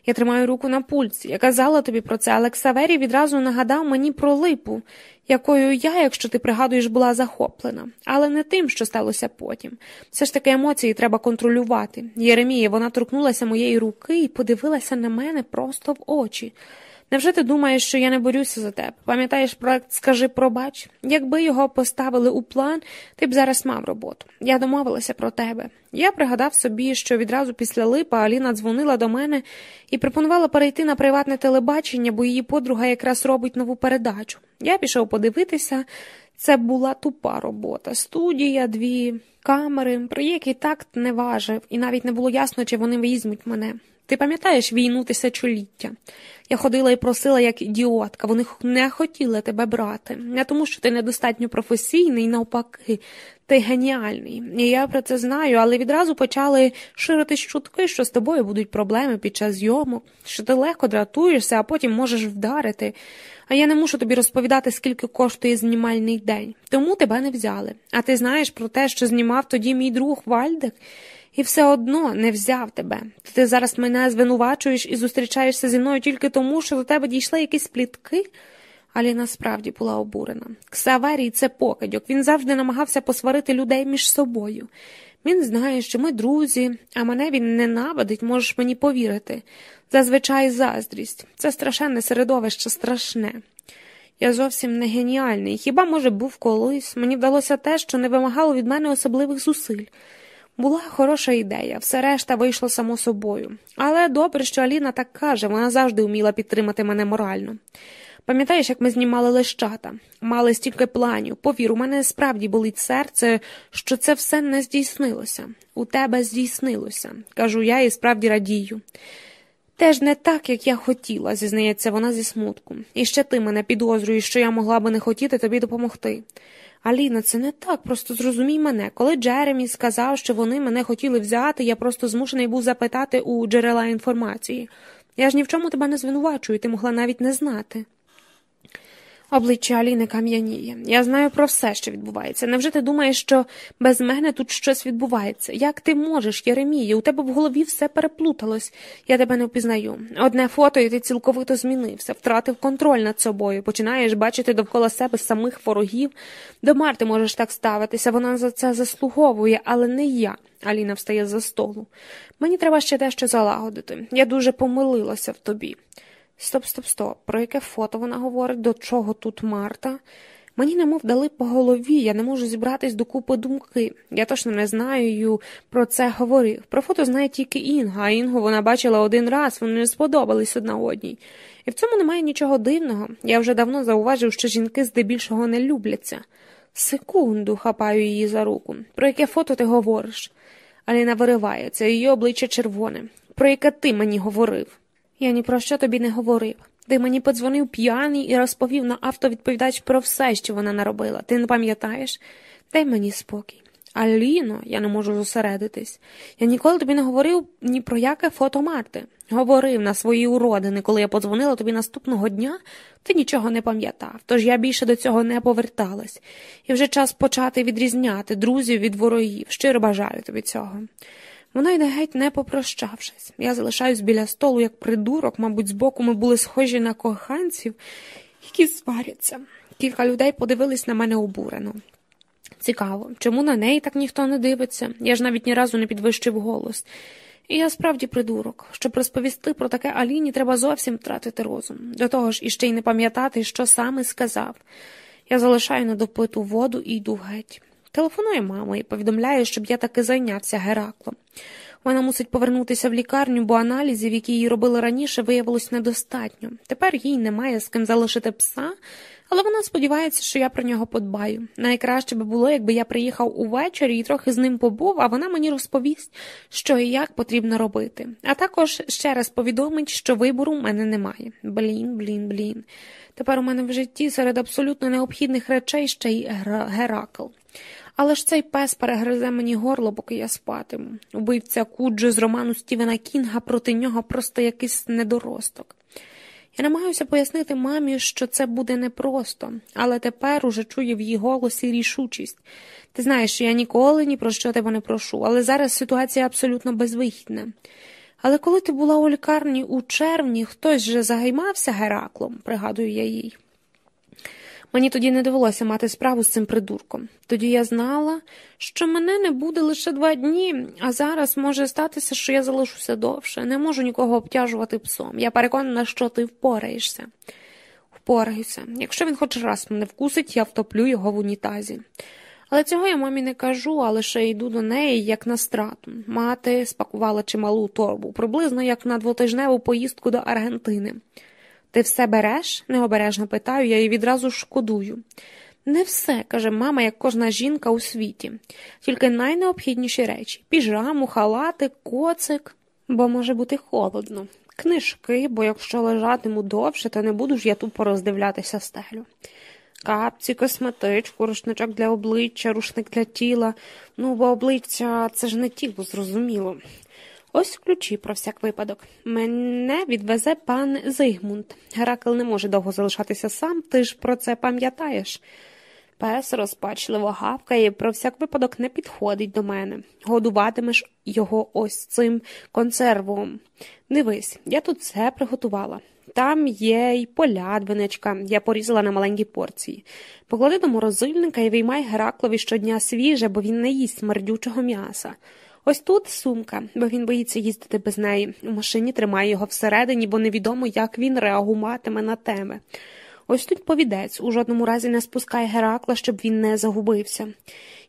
Speaker 1: Я тримаю руку на пульсі. Я казала тобі про це, але Ксаверій відразу нагадав мені про липу, якою я, якщо ти пригадуєш, була захоплена, але не тим, що сталося потім. Все ж таки емоції треба контролювати. Єремія, вона торкнулася моєї руки і подивилася на мене просто в очі. Невже ти думаєш, що я не борюся за тебе? Пам'ятаєш проект Скажи пробач? Якби його поставили у план, ти б зараз мав роботу. Я домовилася про тебе. Я пригадав собі, що відразу після липа Аліна дзвонила до мене і пропонувала перейти на приватне телебачення, бо її подруга якраз робить нову передачу. Я пішов подивитися. Це була тупа робота. Студія, дві камери, проєкт і такт не важив, і навіть не було ясно, чи вони візьмуть мене. Ти пам'ятаєш війну тисячоліття? Я ходила і просила, як ідіотка, вони не хотіли тебе брати, не тому, що ти недостатньо професійний, навпаки, ти геніальний. І я про це знаю, але відразу почали ширитись чутки, що з тобою будуть проблеми під час зйомок, що ти легко дратуєшся, а потім можеш вдарити. А я не мушу тобі розповідати, скільки коштує знімальний день. Тому тебе не взяли. А ти знаєш про те, що знімав тоді мій друг Вальдек? І все одно не взяв тебе. Ти зараз мене звинувачуєш і зустрічаєшся зі мною тільки тому, що до тебе дійшли якісь плітки. Аліна справді була обурена. Ксаварій це покидьок. Він завжди намагався посварити людей між собою. Він знає, що ми друзі, а мене він ненавидить, можеш мені повірити. Зазвичай заздрість. Це страшенне середовище, страшне. Я зовсім не геніальний. Хіба, може, був колись? Мені вдалося те, що не вимагало від мене особливих зусиль. Була хороша ідея, все решта вийшло само собою. Але добре, що Аліна так каже, вона завжди вміла підтримати мене морально. Пам'ятаєш, як ми знімали лещата, мали стільки планів. Повір, у мене справді болить серце, що це все не здійснилося. У тебе здійснилося, кажу я і справді радію. Теж не так, як я хотіла, зізнається вона зі смутком. І ще ти мене підозрюєш, що я могла би не хотіти тобі допомогти. Аліна, це не так, просто зрозумій мене. Коли Джеремі сказав, що вони мене хотіли взяти, я просто змушений був запитати у джерела інформації. Я ж ні в чому тебе не звинувачую, ти могла навіть не знати. Обличчя Аліни кам'яніє. Я знаю про все, що відбувається. Невже ти думаєш, що без мене тут щось відбувається? Як ти можеш, Єремія? У тебе в голові все переплуталось. Я тебе не впізнаю. Одне фото, і ти цілковито змінився, втратив контроль над собою. Починаєш бачити довкола себе самих ворогів. До Марти можеш так ставитися, вона за це заслуговує, але не я. Аліна встає за столу. Мені треба ще дещо залагодити. Я дуже помилилася в тобі. Стоп, стоп, стоп. Про яке фото вона говорить, до чого тут Марта? Мені немов дали по голові, я не можу зібратись до купи думки. Я точно не знаю про це говорив. Про фото знає тільки Інга, а Інгу вона бачила один раз, вони не сподобались одна одній. І в цьому немає нічого дивного. Я вже давно зауважив, що жінки здебільшого не любляться. Секунду, хапаю її за руку. Про яке фото ти говориш? Аліна виривається, її обличчя червоне. Про яке ти мені говорив? Я ні про що тобі не говорив. Ти мені подзвонив п'яний і розповів на автовідповідач про все, що вона наробила. Ти не пам'ятаєш? Дай мені спокій. Аліно, я не можу зосередитись. Я ніколи тобі не говорив ні про яке фото Марти. Говорив на свої уродини, коли я подзвонила тобі наступного дня, ти нічого не пам'ятав, тож я більше до цього не поверталась. І вже час почати відрізняти друзів від ворогів. Щиро бажаю тобі цього. Вона йде геть, не попрощавшись. Я залишаюсь біля столу, як придурок, мабуть, збоку ми були схожі на коханців, які сваряться. Кілька людей подивились на мене обурено. Цікаво, чому на неї так ніхто не дивиться? Я ж навіть ні разу не підвищив голос. І я справді придурок. Щоб розповісти про таке Аліні, треба зовсім втратити розум. До того ж, іще й не пам'ятати, що саме сказав. Я залишаю недопиту воду і йду геть. Телефонує мама і повідомляє, щоб я таки зайнявся Гераклом. Вона мусить повернутися в лікарню, бо аналізів, які їй робили раніше, виявилось недостатньо. Тепер їй немає з ким залишити пса, Але вона сподівається, що я про нього подбаю. Найкраще би було, якби я приїхав увечері і трохи з ним побув, а вона мені розповість, що і як потрібно робити. А також ще раз повідомить, що вибору в мене немає. Блін, блін, блін. Тепер у мене в житті серед абсолютно необхідних речей ще й Геракл. Але ж цей пес перегризе мені горло, поки я спатиму. Убивця Куджи з роману Стівена Кінга проти нього просто якийсь недоросток. Я намагаюся пояснити мамі, що це буде непросто, але тепер уже чую в її голосі рішучість. Ти знаєш, я ніколи ні про що тебе не прошу, але зараз ситуація абсолютно безвихідна. Але коли ти була у лікарні у червні, хтось же загаймався Гераклом, пригадую я їй. Мені тоді не довелося мати справу з цим придурком. Тоді я знала, що мене не буде лише два дні, а зараз може статися, що я залишуся довше, не можу нікого обтяжувати псом. Я переконана, що ти впораєшся. Впорайся. Якщо він хоч раз мене вкусить, я втоплю його в унітазі. Але цього я мамі не кажу, а лише йду до неї, як на страту. Мати спакувала чималу торбу, приблизно як на двотижневу поїздку до Аргентини. Ти все береш? необережно питаю, я її відразу шкодую. Не все, каже мама, як кожна жінка у світі, тільки найнеобхідніші речі піжаму, халати, коцик, бо може бути холодно, книжки, бо якщо лежатиму довше, то не буду ж я тут пороздивлятися стелю. Капці, косметичку, рушничок для обличчя, рушник для тіла. Ну, бо обличчя це ж не тіло, зрозуміло. Ось ключі про всяк випадок. Мене відвезе пан Зигмунд. Геракл не може довго залишатися сам, ти ж про це пам'ятаєш. Пес розпачливо гавкає, про всяк випадок не підходить до мене. Годуватимеш його ось цим консервом. Дивись, я тут все приготувала. Там є й полядвиничка, я порізала на маленькі порції. Поклади до морозильника і виймай Гераклові щодня свіже, бо він не їсть смердючого м'яса. Ось тут сумка, бо він боїться їздити без неї. У машині тримає його всередині, бо невідомо, як він реагуватиме на теми. Ось тут повідець у жодному разі не спускає Геракла, щоб він не загубився.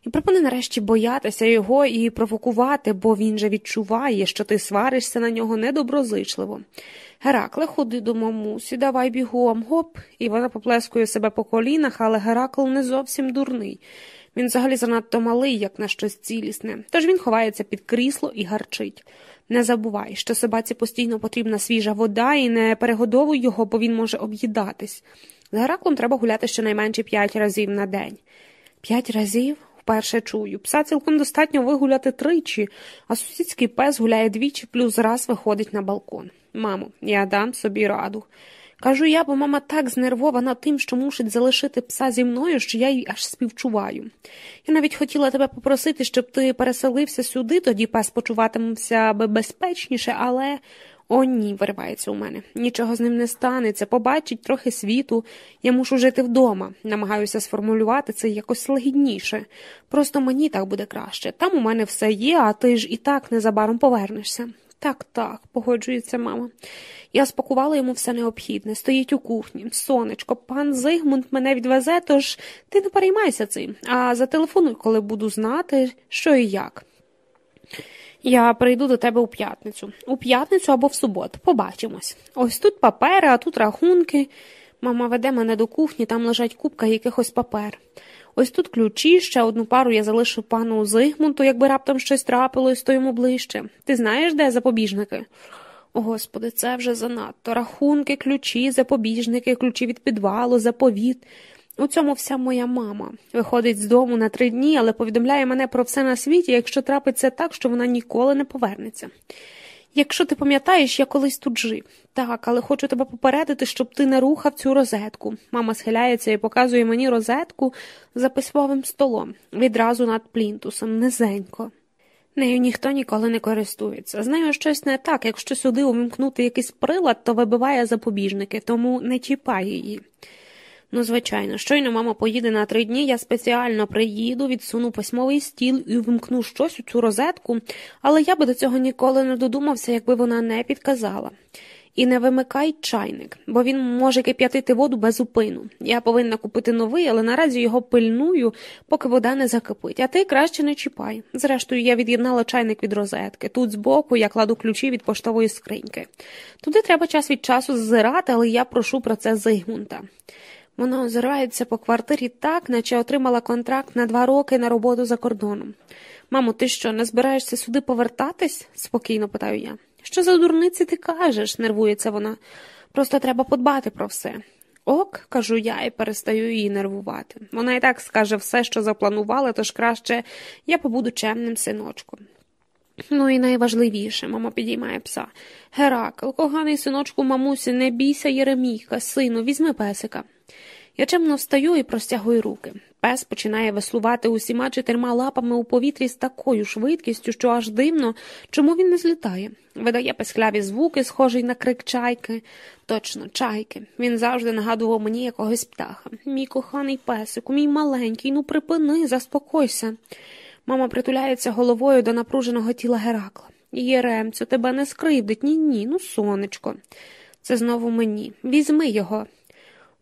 Speaker 1: І пропони нарешті боятися його і провокувати, бо він же відчуває, що ти сваришся на нього недоброзичливо. Геракле, ходи до мамусі, давай бігом, гоп, і вона поплескує себе по колінах, але Геракл не зовсім дурний. Він взагалі занадто малий, як на щось цілісне, тож він ховається під крісло і гарчить. Не забувай, що собаці постійно потрібна свіжа вода і не перегодовуй його, бо він може об'їдатись. З Гераклом треба гуляти щонайменше п'ять разів на день. П'ять разів? Вперше чую. Пса цілком достатньо вигуляти тричі, а сусідський пес гуляє двічі, плюс раз виходить на балкон. Мамо, я дам собі раду. Кажу я, бо мама так знервована тим, що мусить залишити пса зі мною, що я їй аж співчуваю. Я навіть хотіла тебе попросити, щоб ти переселився сюди, тоді пес почуватимемося би безпечніше, але. О, ні, виривається у мене. Нічого з ним не станеться, побачить трохи світу. Я мушу жити вдома. Намагаюся сформулювати це якось лагідніше. Просто мені так буде краще. Там у мене все є, а ти ж і так незабаром повернешся. Так, так, погоджується мама. Я спакувала йому все необхідне, стоїть у кухні. Сонечко, пан Зигмунд мене відвезе, тож ти не переймайся цим, а зателефонуй, коли буду знати, що і як. Я прийду до тебе у п'ятницю. У п'ятницю або в суботу. Побачимось. Ось тут папери, а тут рахунки. Мама веде мене до кухні, там лежать купка якихось папер. Ось тут ключі, ще одну пару я залишу пану Зигмунту, якби раптом щось трапилось, то йому ближче. Ти знаєш, де запобіжники? О, Господи, це вже занадто. Рахунки, ключі, запобіжники, ключі від підвалу, заповіт. У цьому вся моя мама. Виходить з дому на три дні, але повідомляє мене про все на світі, якщо трапиться так, що вона ніколи не повернеться. Якщо ти пам'ятаєш, я колись тут жив. Так, але хочу тебе попередити, щоб ти не рухав цю розетку. Мама схиляється і показує мені розетку за письмовим столом, відразу над плінтусом, низенько. Нею ніхто ніколи не користується. З нею щось не так, якщо сюди увімкнути якийсь прилад, то вибиває запобіжники, тому не чіпай її. Ну, звичайно, щойно мама поїде на три дні, я спеціально приїду, відсуну письмовий стіл і вимкну щось у цю розетку, але я би до цього ніколи не додумався, якби вона не підказала. І не вимикай чайник, бо він може кип'ятити воду без упину. Я повинна купити новий, але наразі його пильную, поки вода не закипить, а ти краще не чіпай. Зрештою, я від'єднала чайник від розетки. Тут збоку я кладу ключі від поштової скриньки. Туди треба час від часу ззирати, але я прошу про це Зигмунта. Вона озирається по квартирі так, наче отримала контракт на два роки на роботу за кордоном. Мамо, ти що, не збираєшся сюди повертатись? спокійно питаю я. Що за дурниці ти кажеш? нервується вона. Просто треба подбати про все. Ок, кажу я і перестаю її нервувати. Вона і так скаже все, що запланувала, тож краще я побуду чемним синочком. Ну і найважливіше, мама підіймає пса. Геракл, коганий синочку, мамусі, не бійся Єремійка, сину, візьми песика. Я чемно встаю і простягую руки. Пес починає веслувати усіма чотирма лапами у повітрі з такою швидкістю, що аж дивно, чому він не злітає. Видає пескляві звуки, схожий на крик чайки. Точно, чайки. Він завжди нагадував мені якогось птаха. Мій коханий песику, мій маленький, ну припини, заспокойся. Мама притуляється головою до напруженого тіла Геракла. Єремцю, тебе не скривдить, ні ні, ну сонечко. Це знову мені. Візьми його.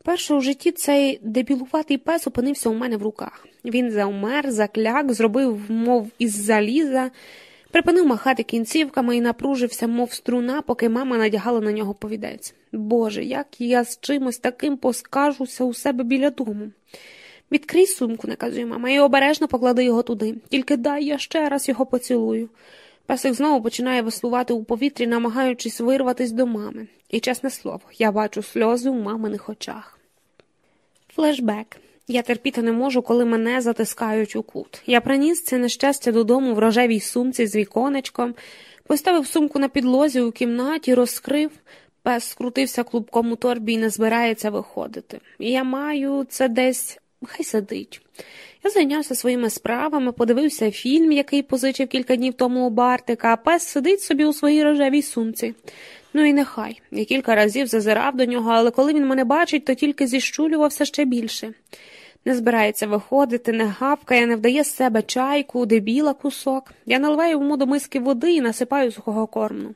Speaker 1: Перше у житті цей дебілуватий пес опинився у мене в руках. Він завмер, закляк, зробив, мов із заліза, припинив махати кінцівками і напружився, мов струна, поки мама надягала на нього повідець. Боже, як я з чимось таким поскажуся у себе біля дому. Відкрий сумку, наказує мама, і обережно поклади його туди. Тільки дай я ще раз його поцілую. Песик знову починає веслувати у повітрі, намагаючись вирватися до мами. І, чесне слово, я бачу сльози у маминих очах. Флешбек. Я терпіти не можу, коли мене затискають у кут. Я приніс це нещастя додому в рожевій сумці з віконечком, поставив сумку на підлозі у кімнаті, розкрив. Пес скрутився клубком у торбі і не збирається виходити. Я маю це десь хай сидить. Я зайнявся своїми справами, подивився фільм, який позичив кілька днів тому у Бартика, а пес сидить собі у своїй рожевій сумці. Ну і нехай. Я кілька разів зазирав до нього, але коли він мене бачить, то тільки зіщулювався ще більше. Не збирається виходити, не гавкає, не вдає з себе чайку, дебіла кусок. Я наливаю йому до миски води і насипаю сухого корму.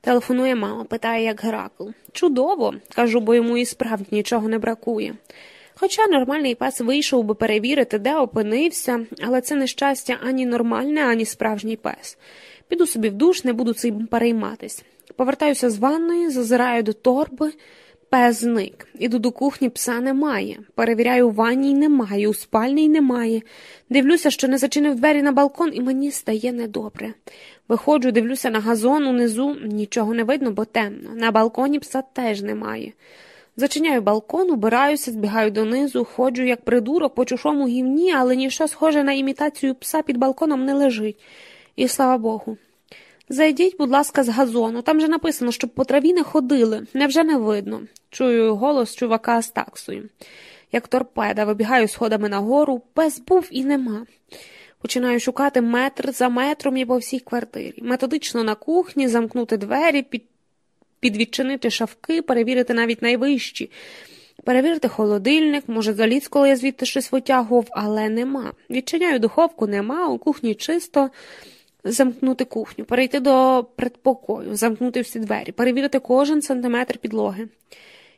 Speaker 1: Телефонує мама, питає, як Геракл. Чудово, кажу, бо йому і справді нічого не бракує. Хоча нормальний пес вийшов би перевірити, де опинився, але це нещастя ані нормальне, ані справжній пес. Піду собі в душ, не буду цим перейматись. Повертаюся з ванної, зазираю до торби, пес зник. Іду до кухні, пса немає. Перевіряю, у ванній немає, у спальній немає. Дивлюся, що не зачинив двері на балкон, і мені стає недобре. Виходжу, дивлюся на газон унизу, нічого не видно, бо темно. На балконі пса теж немає. Зачиняю балкон, убираюся, збігаю донизу, ходжу, як придурок, по чужому гівні, але ніщо схоже на імітацію пса під балконом не лежить. І слава Богу. Зайдіть, будь ласка, з газону. Там же написано, щоб по траві не ходили. Невже не видно? Чую голос чувака з таксою. Як торпеда, вибігаю сходами нагору, пес був і нема. Починаю шукати метр за метром і по всій квартирі. Методично на кухні, замкнути двері, під... підвідчинити шавки, перевірити навіть найвищі. Перевірити холодильник, може, заліз, коли я звідти щось витягував, але нема. Відчиняю духовку, нема, у кухні чисто замкнути кухню, перейти до предпокою, замкнути всі двері, перевірити кожен сантиметр підлоги.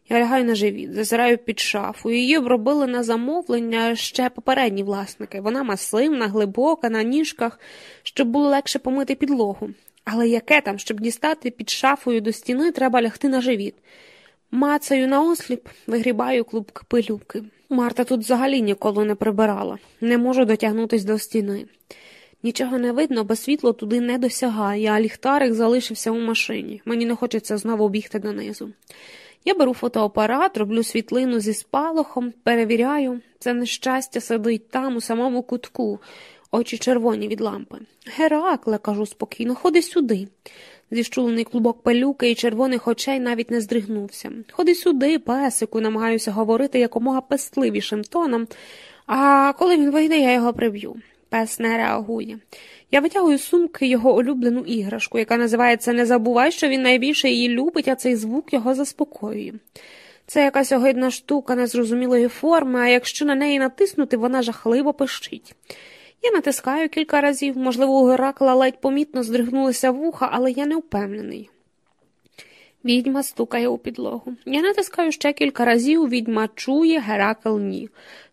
Speaker 1: Я лягаю на живіт, зазираю під шафу. Її обробили на замовлення ще попередні власники. Вона масливна, глибока, на ніжках, щоб було легше помити підлогу. Але яке там, щоб дістати під шафою до стіни, треба лягти на живіт. Мацаю на осліп, вигрібаю клуб пилюки. Марта тут взагалі ніколи не прибирала, не можу дотягнутися до стіни. Нічого не видно, бо світло туди не досягає, а ліхтарик залишився у машині. Мені не хочеться знову бігти донизу. Я беру фотоапарат, роблю світлину зі спалахом, перевіряю, це нещастя сидить там, у самому кутку, очі червоні від лампи. Геракле, кажу спокійно, ходи сюди. Зіщулений клубок пилюки і червоних очей навіть не здригнувся. Ходи сюди, песику, намагаюся говорити якомога пестливішим тоном, а коли він вийде, я його приб'ю. Пес не реагує. Я витягую з сумки його улюблену іграшку, яка називається Не забувай, що він найбільше її любить, а цей звук його заспокоює. Це якась огидна штука незрозумілої форми, а якщо на неї натиснути, вона жахливо пищить. Я натискаю кілька разів, можливо, у Геракла ледь помітно здригнулися вуха, але я не впевнений. Відьма стукає у підлогу. Я натискаю ще кілька разів, відьма чує, Геракл ні.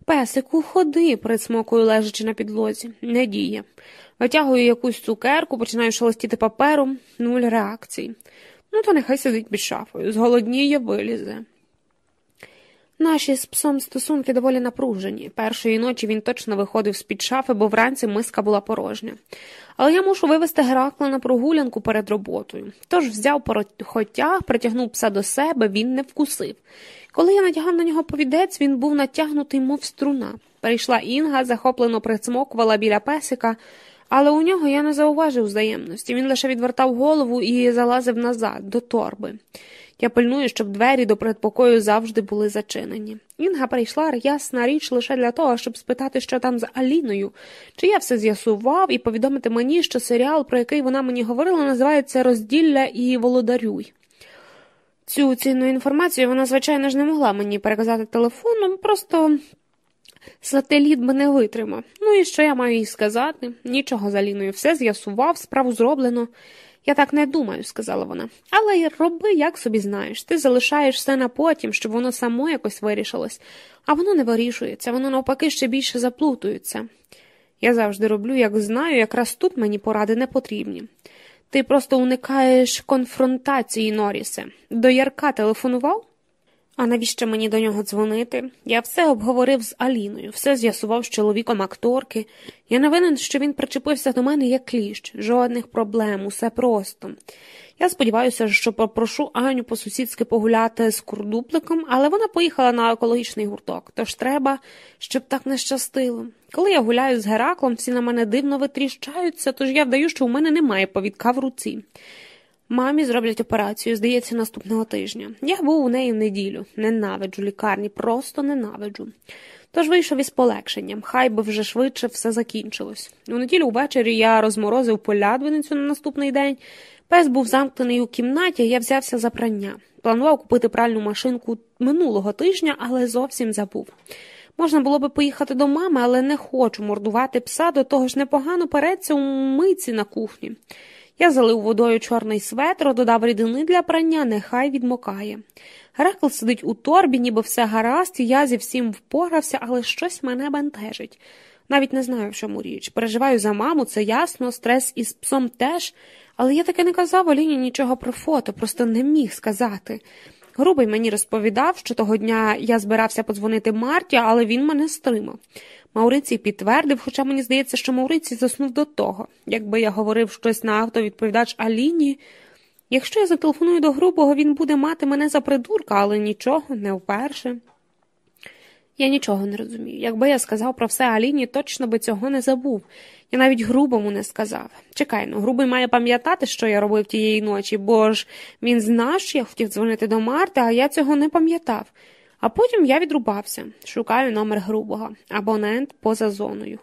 Speaker 1: Песику, ходи, присмокую, лежачи на підлозі. Не діє. Витягую якусь цукерку, починаю шелестіти папером, нуль реакцій. Ну, то нехай сидить під шафою. Зголодніє, вилізе. Наші з псом стосунки доволі напружені. Першої ночі він точно виходив з під шафи, бо вранці миска була порожня. Але я мушу вивести Геракла на прогулянку перед роботою. Тож взяв порохотяг, притягнув пса до себе, він не вкусив. Коли я натягав на нього повідець, він був натягнутий, мов струна. Прийшла Інга, захоплено прицмокувала біля песика, але у нього я не зауважив взаємності. Він лише відвертав голову і залазив назад, до торби. Я пильную, щоб двері до предпокою завжди були зачинені. Інга прийшла ясна річ лише для того, щоб спитати, що там з Аліною, чи я все з'ясував і повідомити мені, що серіал, про який вона мені говорила, називається Розділля і Володарюй. Цю цінну інформацію вона, звичайно ж, не могла мені переказати телефоном, просто сателіт би не витримав. Ну і що я маю їй сказати? Нічого з Аліною, все з'ясував, справу зроблено. Я так не думаю, сказала вона. Але роби, як собі знаєш. Ти залишаєш все на потім, щоб воно само якось вирішилось, а воно не вирішується, воно навпаки ще більше заплутується. Я завжди роблю, як знаю, якраз тут мені поради не потрібні. Ти просто уникаєш конфронтації, Норісе. До Ярка телефонував? А навіщо мені до нього дзвонити? Я все обговорив з Аліною, все з'ясував з чоловіком акторки. Я не винен, що він причепився до мене як кліщ, жодних проблем, усе просто. Я сподіваюся, що попрошу Аню по сусідськи погуляти з курдупликом, але вона поїхала на екологічний гурток, тож треба, щоб так не щастило. Коли я гуляю з Гераклом, всі на мене дивно витріщаються, тож я вдаю, що у мене немає повідка в руці. Мамі зроблять операцію, здається, наступного тижня. Я був у неї в неділю. Ненавиджу лікарні, просто ненавиджу. Тож вийшов із полегшенням, хай би вже швидше все закінчилось. У неділю ввечері я розморозив полядвиницю на наступний день. Пес був замкнений у кімнаті, я взявся за прання. Планував купити пральну машинку минулого тижня, але зовсім забув. Можна було би поїхати до мами, але не хочу мордувати пса, до того ж непогано переться у миці на кухні. Я залив водою чорний светр, додав рідини для прання, нехай відмокає. Геракл сидить у торбі, ніби все гаразд, і я зі всім впорався, але щось мене бентежить. Навіть не знаю, в чому річ. Переживаю за маму, це ясно, стрес із псом теж, але я таки не казав Оліні нічого про фото, просто не міг сказати. Грубий мені розповідав, що того дня я збирався подзвонити Марті, але він мене стримав. Маурицій підтвердив, хоча мені здається, що Маурицій заснув до того. Якби я говорив щось на автовідповідач Аліні. Якщо я зателефоную до грубого, він буде мати мене за придурка, але нічого, не вперше. Я нічого не розумію. Якби я сказав про все Аліні, точно би цього не забув. Я навіть грубому не сказав. Чекай, ну грубий має пам'ятати, що я робив тієї ночі, бо ж він знав, що я хотів дзвонити до Марти, а я цього не пам'ятав. А потім я відрубався, шукаю номер грубого, абонент поза зоною.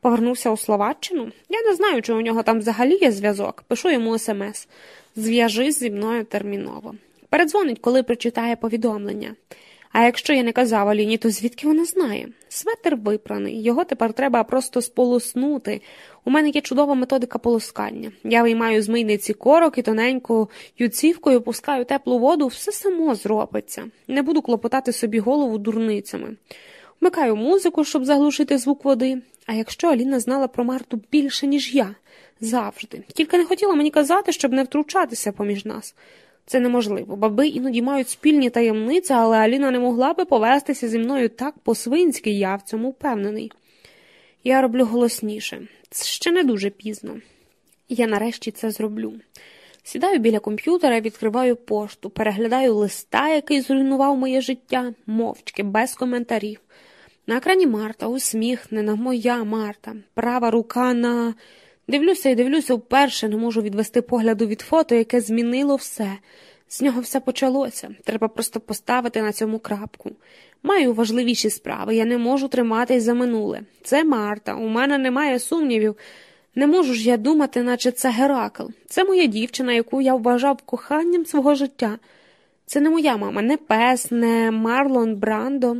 Speaker 1: Повернувся у Словаччину. Я не знаю, чи у нього там взагалі є зв'язок. Пишу йому смс. Зв'яжись зі мною терміново. Передзвонить, коли прочитає повідомлення. А якщо я не казав Аліні, то звідки вона знає? Светер випраний, його тепер треба просто сполоснути. У мене є чудова методика полоскання. Я виймаю з мийниці корок і тоненькою цівкою пускаю теплу воду, все само зробиться. Не буду клопотати собі голову дурницями. Вмикаю музику, щоб заглушити звук води. А якщо Аліна знала про Марту більше, ніж я, завжди. Тільки не хотіла мені казати, щоб не втручатися поміж нас. Це неможливо. Баби іноді мають спільні таємниці, але Аліна не могла би повестися зі мною так по-свинськи, я в цьому впевнений. Я роблю голосніше, це ще не дуже пізно. Я нарешті це зроблю. Сідаю біля комп'ютера, відкриваю пошту, переглядаю листа, який зруйнував моє життя, мовчки, без коментарів. На екрані Марта, усміхнена, моя Марта, права рука на. Дивлюся і дивлюся вперше, не можу відвести погляду від фото, яке змінило все. З нього все почалося. Треба просто поставити на цьому крапку. Маю важливіші справи, я не можу триматись за минуле. Це Марта, у мене немає сумнівів. Не можу ж я думати, наче це Геракл. Це моя дівчина, яку я вважав коханням свого життя. Це не моя мама, не пес, не Марлон Брандо.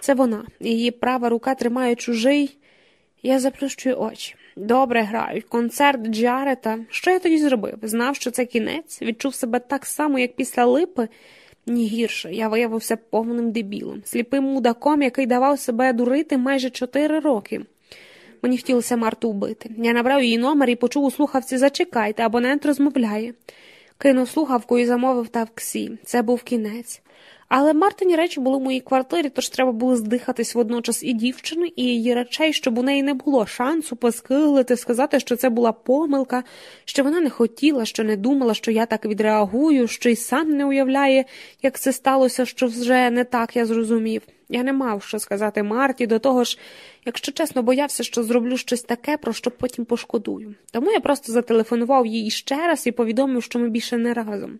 Speaker 1: Це вона. Її права рука тримає чужий. Я заплющую очі. Добре грають. Концерт Джарета. Що я тоді зробив? Знав, що це кінець, відчув себе так само, як після липи. Ні гірше, я виявився повним дебілом, сліпим мудаком, який давав себе дурити майже чотири роки. Мені хотілося Марту вбити. Я набрав її номер і почув у слухавці Зачекайте, абонент розмовляє. Кинув слухавку і замовив таксі. Це був кінець. Але Мартині речі були в моїй квартирі, тож треба було здихатись водночас і дівчини, і її речей, щоб у неї не було шансу поскиглити, сказати, що це була помилка, що вона не хотіла, що не думала, що я так відреагую, що й сам не уявляє, як це сталося, що вже не так я зрозумів. Я не мав що сказати Марті, до того ж, якщо чесно, боявся, що зроблю щось таке, про що потім пошкодую. Тому я просто зателефонував їй ще раз і повідомив, що ми більше не разом.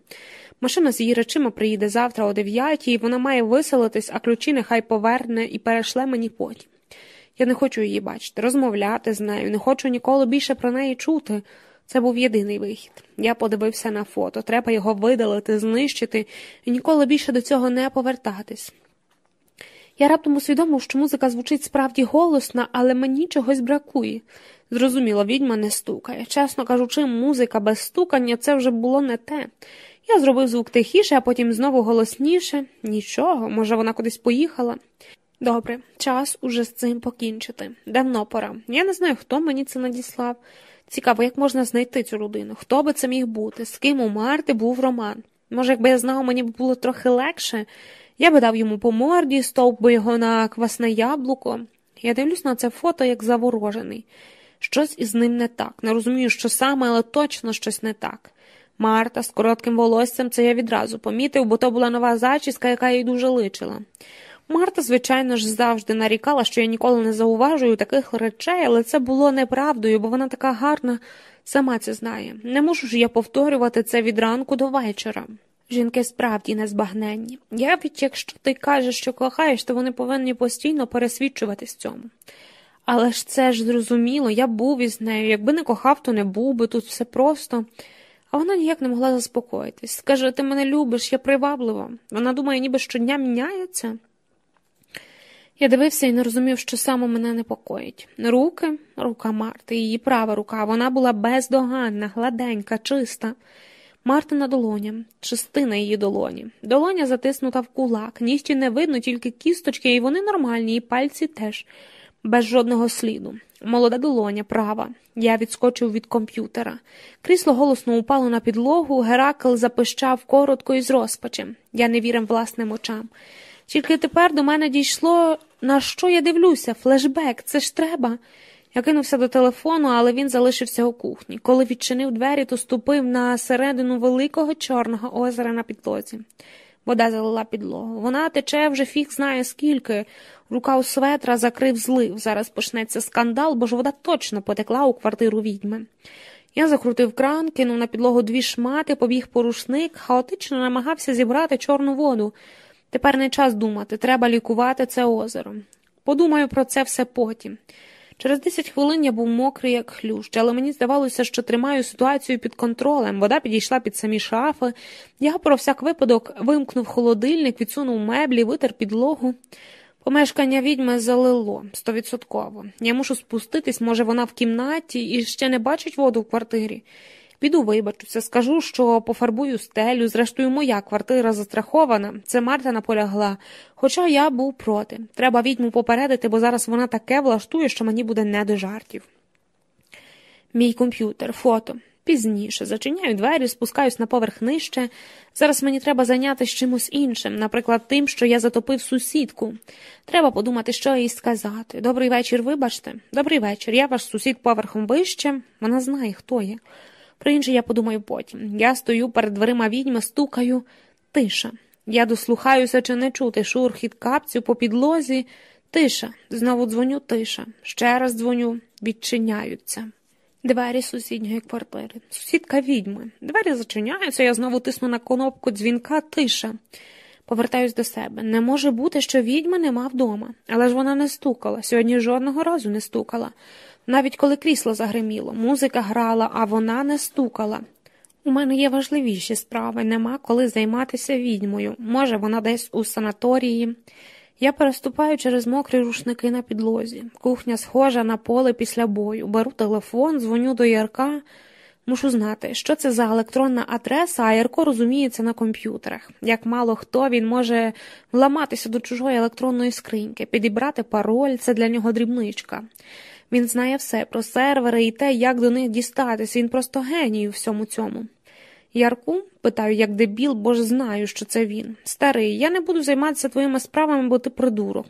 Speaker 1: Машина з її речима приїде завтра о дев'ятій, вона має виселитись, а ключі нехай поверне і перешле мені потім. Я не хочу її бачити, розмовляти з нею, не хочу ніколи більше про неї чути. Це був єдиний вихід. Я подивився на фото, треба його видалити, знищити і ніколи більше до цього не повертатись. Я раптом усвідомив, що музика звучить справді голосно, але мені чогось бракує. Зрозуміло, відьма не стукає. Чесно кажучи, музика без стукання це вже було не те. Я зробив звук тихіше, а потім знову голосніше. Нічого, може, вона кудись поїхала. Добре, час уже з цим покінчити. Давно пора. Я не знаю, хто мені це надіслав. Цікаво, як можна знайти цю людину, хто би це міг бути, з ким у Марти був роман. Може, якби я знав, мені б було трохи легше. Я би дав йому по морді, стовп би його на квасне яблуко. Я дивлюсь на це фото як заворожений. Щось із ним не так. Не розумію, що саме, але точно щось не так. Марта з коротким волоссям це я відразу помітив, бо то була нова зачіска, яка їй дуже личила. Марта, звичайно ж, завжди нарікала, що я ніколи не зауважую таких речей, але це було неправдою, бо вона така гарна, сама це знає. Не можу ж я повторювати це від ранку до вечора. Жінки справді незбагненні. Я від якщо ти кажеш, що кохаєш, то вони повинні постійно пересвідчуватись цьому. Але ж це ж зрозуміло, я був із нею. Якби не кохав, то не був би тут все просто. А вона ніяк не могла заспокоїтись. Скаже, ти мене любиш, я приваблива. Вона думає, ніби щодня міняється. Я дивився і не розумів, що саме мене непокоїть. Руки, рука Марти, її права рука, вона була бездоганна, гладенька, чиста. Мартина долоня, частина її долоні. Долоня затиснута в кулак, нігті не видно, тільки кісточки, і вони нормальні, і пальці теж, без жодного сліду. Молода долоня, права. Я відскочив від комп'ютера. Крісло голосно упало на підлогу, Геракл запищав коротко і з розпачем. Я не вірив власним очам. Тільки тепер до мене дійшло, на що я дивлюся, флешбек, це ж треба. Я кинувся до телефону, але він залишився у кухні. Коли відчинив двері, то ступив на середину великого чорного озера на підлозі. Вода залила підлогу. Вона тече вже фіг знає скільки. Рука у светра закрив злив. Зараз почнеться скандал, бо ж вода точно потекла у квартиру відьми. Я закрутив кран, кинув на підлогу дві шмати, побіг по рушник, хаотично намагався зібрати чорну воду. Тепер не час думати, треба лікувати це озеро. Подумаю про це все потім. Через десять хвилин я був мокрий, як хлющ, але мені здавалося, що тримаю ситуацію під контролем. Вода підійшла під самі шафи. Я про всяк випадок вимкнув холодильник, відсунув меблі, витер підлогу. Помешкання відьми залило стовідсотково. Я мушу спуститись, може, вона в кімнаті і ще не бачить воду в квартирі. Піду вибачуся, скажу, що пофарбую стелю, зрештою, моя квартира застрахована, це Марта наполягла, хоча я був проти. Треба відьму попередити, бо зараз вона таке влаштує, що мені буде не до жартів. Мій комп'ютер, фото. Пізніше зачиняю двері, спускаюсь на поверх нижче. Зараз мені треба зайнятися чимось іншим, наприклад, тим, що я затопив сусідку. Треба подумати, що їй сказати. Добрий вечір, вибачте. Добрий вечір. Я ваш сусід поверхом вище. Вона знає, хто я. Про інше я подумаю потім. Я стою перед дверима відьми, стукаю, тиша. Я дослухаюся, чи не чути шурхіт капцю по підлозі. Тиша. Знову дзвоню, тиша. Ще раз дзвоню, відчиняються. Двері сусідньої квартири. Сусідка відьми. Двері зачиняються, я знову тисну на кнопку дзвінка, тиша. Повертаюсь до себе. Не може бути, що відьми нема вдома. Але ж вона не стукала. Сьогодні жодного разу не стукала. Навіть коли крісло загриміло, музика грала, а вона не стукала. У мене є важливіші справи, нема коли займатися відьмою. Може, вона десь у санаторії. Я переступаю через мокрі рушники на підлозі. Кухня схожа на поле після бою. Беру телефон, дзвоню до Ярка. Мушу знати, що це за електронна адреса, а Ярко розуміється на комп'ютерах. Як мало хто він може вламатися до чужої електронної скриньки, підібрати пароль, це для нього дрібничка. Він знає все про сервери і те, як до них дістатися, він просто геній у всьому цьому. Ярку? питаю, як дебіл, бо ж знаю, що це він. Старий, я не буду займатися твоїми справами, бо ти придурок.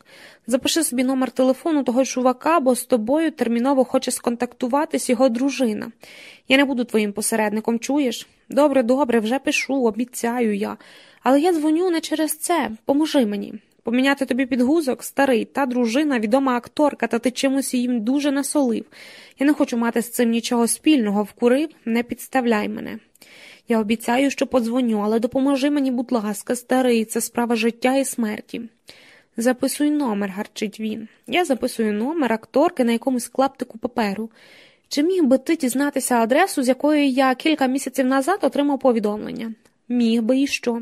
Speaker 1: Запиши собі номер телефону того чувака, бо з тобою терміново хоче сконтактуватись його дружина. Я не буду твоїм посередником, чуєш? Добре, добре, вже пишу, обіцяю я. Але я дзвоню не через це. Поможи мені. Поміняти тобі підгузок, старий, та дружина, відома акторка, та ти чимось їм дуже насолив. Я не хочу мати з цим нічого спільного, вкурив, не підставляй мене. Я обіцяю, що подзвоню, але допоможи мені, будь ласка, старий, це справа життя і смерті. Записуй номер, гарчить він. Я записую номер акторки на якомусь клаптику паперу. Чи міг би ти дізнатися адресу, з якої я кілька місяців назад отримав повідомлення? Міг би і що?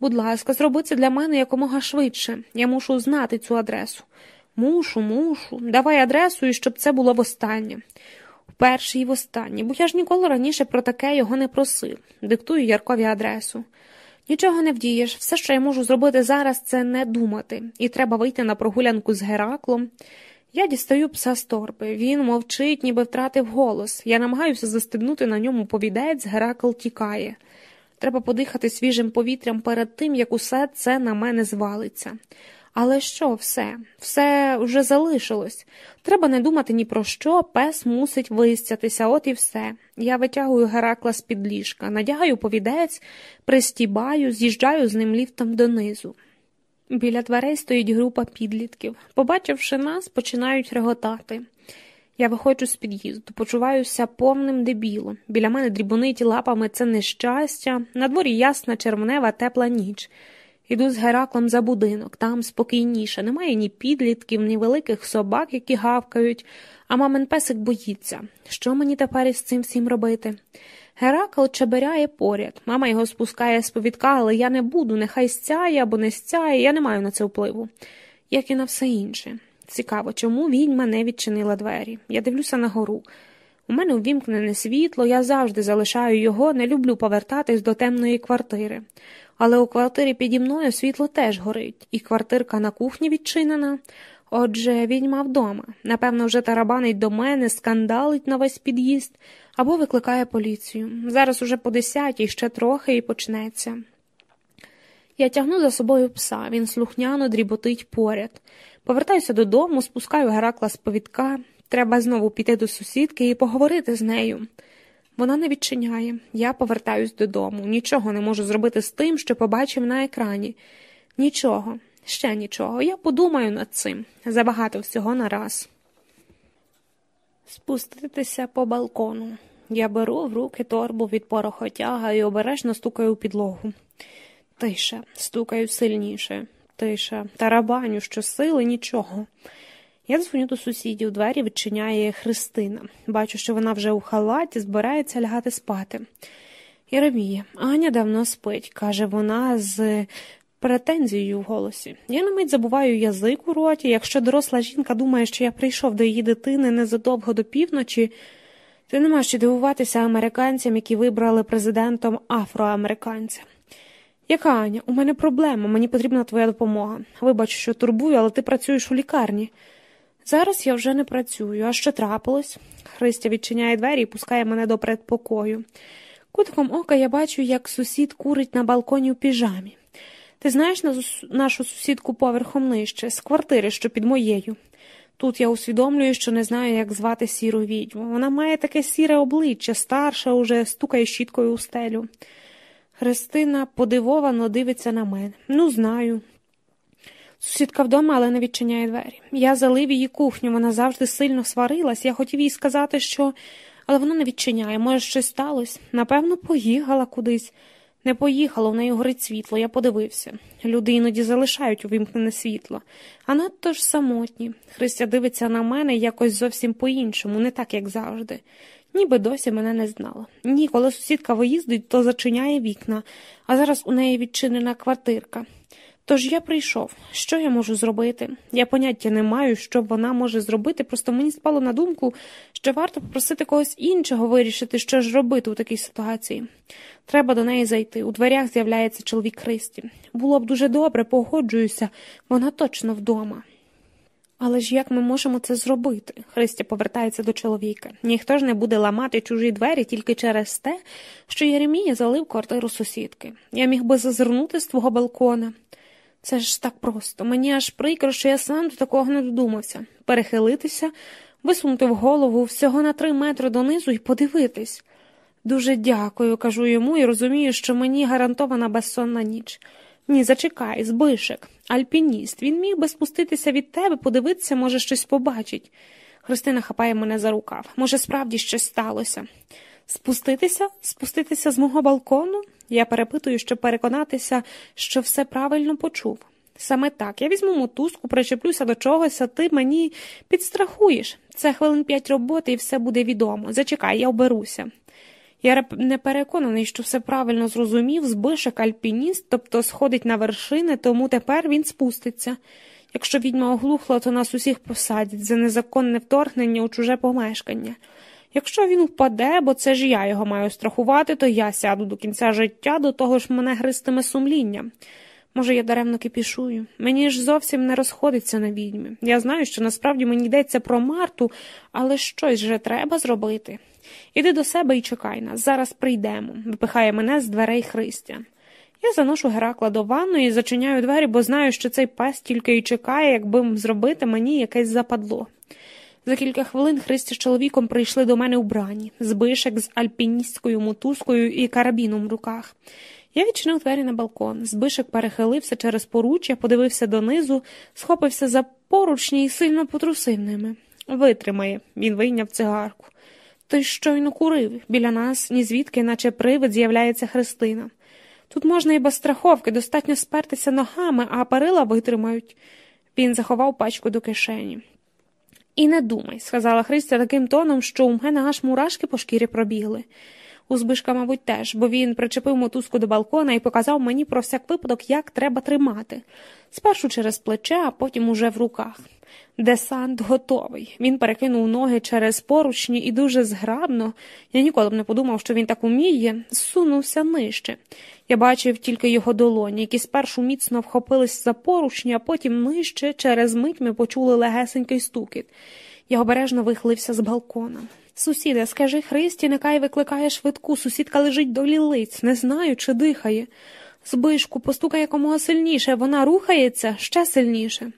Speaker 1: Будь ласка, зроби це для мене якомога швидше. Я мушу знати цю адресу. Мушу, мушу. Давай адресу і щоб це було востаннє. Вперше і востаннє, бо я ж ніколи раніше про таке його не просив. Диктую Яркові адресу. Нічого не вдієш, все, що я можу зробити зараз, це не думати, і треба вийти на прогулянку з Гераклом. Я дістаю пса з торби. Він мовчить, ніби втратив голос. Я намагаюся застебнути на ньому повідець, Геракл тікає. Треба подихати свіжим повітрям перед тим, як усе це на мене звалиться. Але що, все, все вже залишилось. Треба не думати ні про що, пес мусить вистятися, от і все. Я витягую Геракла з під ліжка, надягаю повідець, пристібаю, з'їжджаю з ним ліфтом донизу. Біля дверей стоїть група підлітків. Побачивши нас, починають реготати. Я виходжу з під'їзду, почуваюся повним дебілом. Біля мене дрібонить лапами це нещастя, на дворі ясна червнева тепла ніч. Іду з Гераклом за будинок, там спокійніше, немає ні підлітків, ні великих собак, які гавкають, а мамин песик боїться. Що мені тепер із цим всім робити? Геракл чеберяє поряд, мама його спускає з повідка, але я не буду, нехай стяє або не стяє, я не маю на це впливу, як і на все інше. Цікаво, чому відьма не відчинила двері. Я дивлюся на гору. У мене увімкнене світло, я завжди залишаю його, не люблю повертатись до темної квартири. Але у квартирі піді мною світло теж горить, і квартирка на кухні відчинена. Отже, відьма вдома. Напевно, вже тарабанить до мене, скандалить на весь під'їзд або викликає поліцію. Зараз уже по десятій ще трохи і почнеться. Я тягну за собою пса, він слухняно дріботить поряд. Повертаюся додому, спускаю Геракла з повідка. Треба знову піти до сусідки і поговорити з нею. Вона не відчиняє. Я повертаюсь додому. Нічого не можу зробити з тим, що побачив на екрані. Нічого, ще нічого. Я подумаю над цим. Забагато всього на раз. Спуститися по балкону. Я беру в руки торбу від порохотяга і обережно стукаю у підлогу. Тише, стукаю сильніше, тише, тарабаню, що сили нічого. Я дзвоню до сусідів, двері відчиняє Христина. Бачу, що вона вже у халаті збирається лягати спати. Єремія, Аня давно спить, каже вона з претензією в голосі. Я на мить забуваю язик у роті. Якщо доросла жінка думає, що я прийшов до її дитини незадовго до півночі, ти не маєш дивуватися американцям, які вибрали президентом афроамериканця. Яка Аня? У мене проблема, мені потрібна твоя допомога. Вибач, що турбую, але ти працюєш у лікарні. Зараз я вже не працюю, а що трапилось? Христя відчиняє двері і пускає мене до предпокою. Кутком ока я бачу, як сусід курить на балконі у піжамі. Ти знаєш нашу сусідку поверхом нижче, з квартири, що під моєю. Тут я усвідомлюю, що не знаю, як звати сіру відьму. Вона має таке сіре обличчя, старша, уже стукає щіткою у стелю. Христина подивовано дивиться на мене. Ну, знаю. Сусідка вдома, але не відчиняє двері. Я залив її кухню, вона завжди сильно сварилась. Я хотів їй сказати, що. Але вона не відчиняє. Може, щось сталося? Напевно, поїхала кудись. Не поїхала, в неї горить світло, я подивився. Люди іноді залишають увімкнене світло, а надто ж самотні. Христя дивиться на мене якось зовсім по-іншому, не так, як завжди. Ніби досі мене не знала. Ні, коли сусідка виїздить, то зачиняє вікна, а зараз у неї відчинена квартирка. Тож я прийшов. Що я можу зробити? Я поняття не маю, що вона може зробити, просто мені спало на думку, що варто попросити когось іншого вирішити, що ж робити у такій ситуації. Треба до неї зайти. У дверях з'являється чоловік Христі. Було б дуже добре, погоджуюся, вона точно вдома. Але ж як ми можемо це зробити? Христя повертається до чоловіка. Ніхто ж не буде ламати чужі двері тільки через те, що Єремія залив квартиру сусідки. Я міг би зазирнути з твого балкона. Це ж так просто. Мені аж прикро, що я сам до такого не додумався. Перехилитися, висунути в голову всього на три метри донизу і подивитись. Дуже дякую, кажу йому, і розумію, що мені гарантована безсонна ніч. Ні, зачекай, збишек, альпініст. Він міг би спуститися від тебе, подивитися, може, щось побачить. Христина хапає мене за рукав. Може, справді щось сталося. Спуститися? Спуститися з мого балкону? Я перепитую, щоб переконатися, що все правильно почув. Саме так, я візьму мотузку, причеплюся до чогось, а ти мені підстрахуєш. Це хвилин п'ять роботи і все буде відомо. Зачекай, я оберуся. Я не переконаний, що все правильно зрозумів, збишек альпініст, тобто сходить на вершини, тому тепер він спуститься. Якщо відьма оглухла, то нас усіх посадять за незаконне вторгнення у чуже помешкання. Якщо він впаде, бо це ж я його маю страхувати, то я сяду до кінця життя, до того ж мене гристиме сумління. Може, я даремно кипішую. Мені ж зовсім не розходиться на відьмі. Я знаю, що насправді мені йдеться про Марту, але щось же треба зробити. Іди до себе і чекай нас, зараз прийдемо, випихає мене з дверей Христя. Я заношу Геракла до ванної і зачиняю двері, бо знаю, що цей пес тільки й чекає, якби зробити мені якесь западло. За кілька хвилин Христя з чоловіком прийшли до мене у брані, збишек з альпіністською мотузкою і карабіном в руках. Я відчинив двері на балкон. Збишек перехилився через поруччя, подивився донизу, схопився за поручні і сильно потрусив ними. Витримає, він вийняв цигарку. Той щойно курив. Біля нас, ні звідки, наче привид, з'являється Христина. Тут можна і без страховки, достатньо спертися ногами, а перила витримають. Він заховав пачку до кишені. І не думай, сказала Христя таким тоном, що у мене аж мурашки по шкірі пробігли. У Збишка, мабуть, теж, бо він причепив мотузку до балкона і показав мені про всяк випадок, як треба тримати. Спершу через плече, а потім уже в руках. Десант готовий. Він перекинув ноги через поручні і дуже зграбно, я ніколи б не подумав, що він так уміє, зсунувся нижче. Я бачив тільки його долоні, які спершу міцно вхопились за поручні, а потім нижче, через мить ми почули легесенький стукіт. Я обережно вихилився з балкона. Сусіде, скажи Христі, нехай викликає швидку, сусідка лежить до лілиць, не знаю, чи дихає. Збишку, постукай якомога сильніше, вона рухається ще сильніше.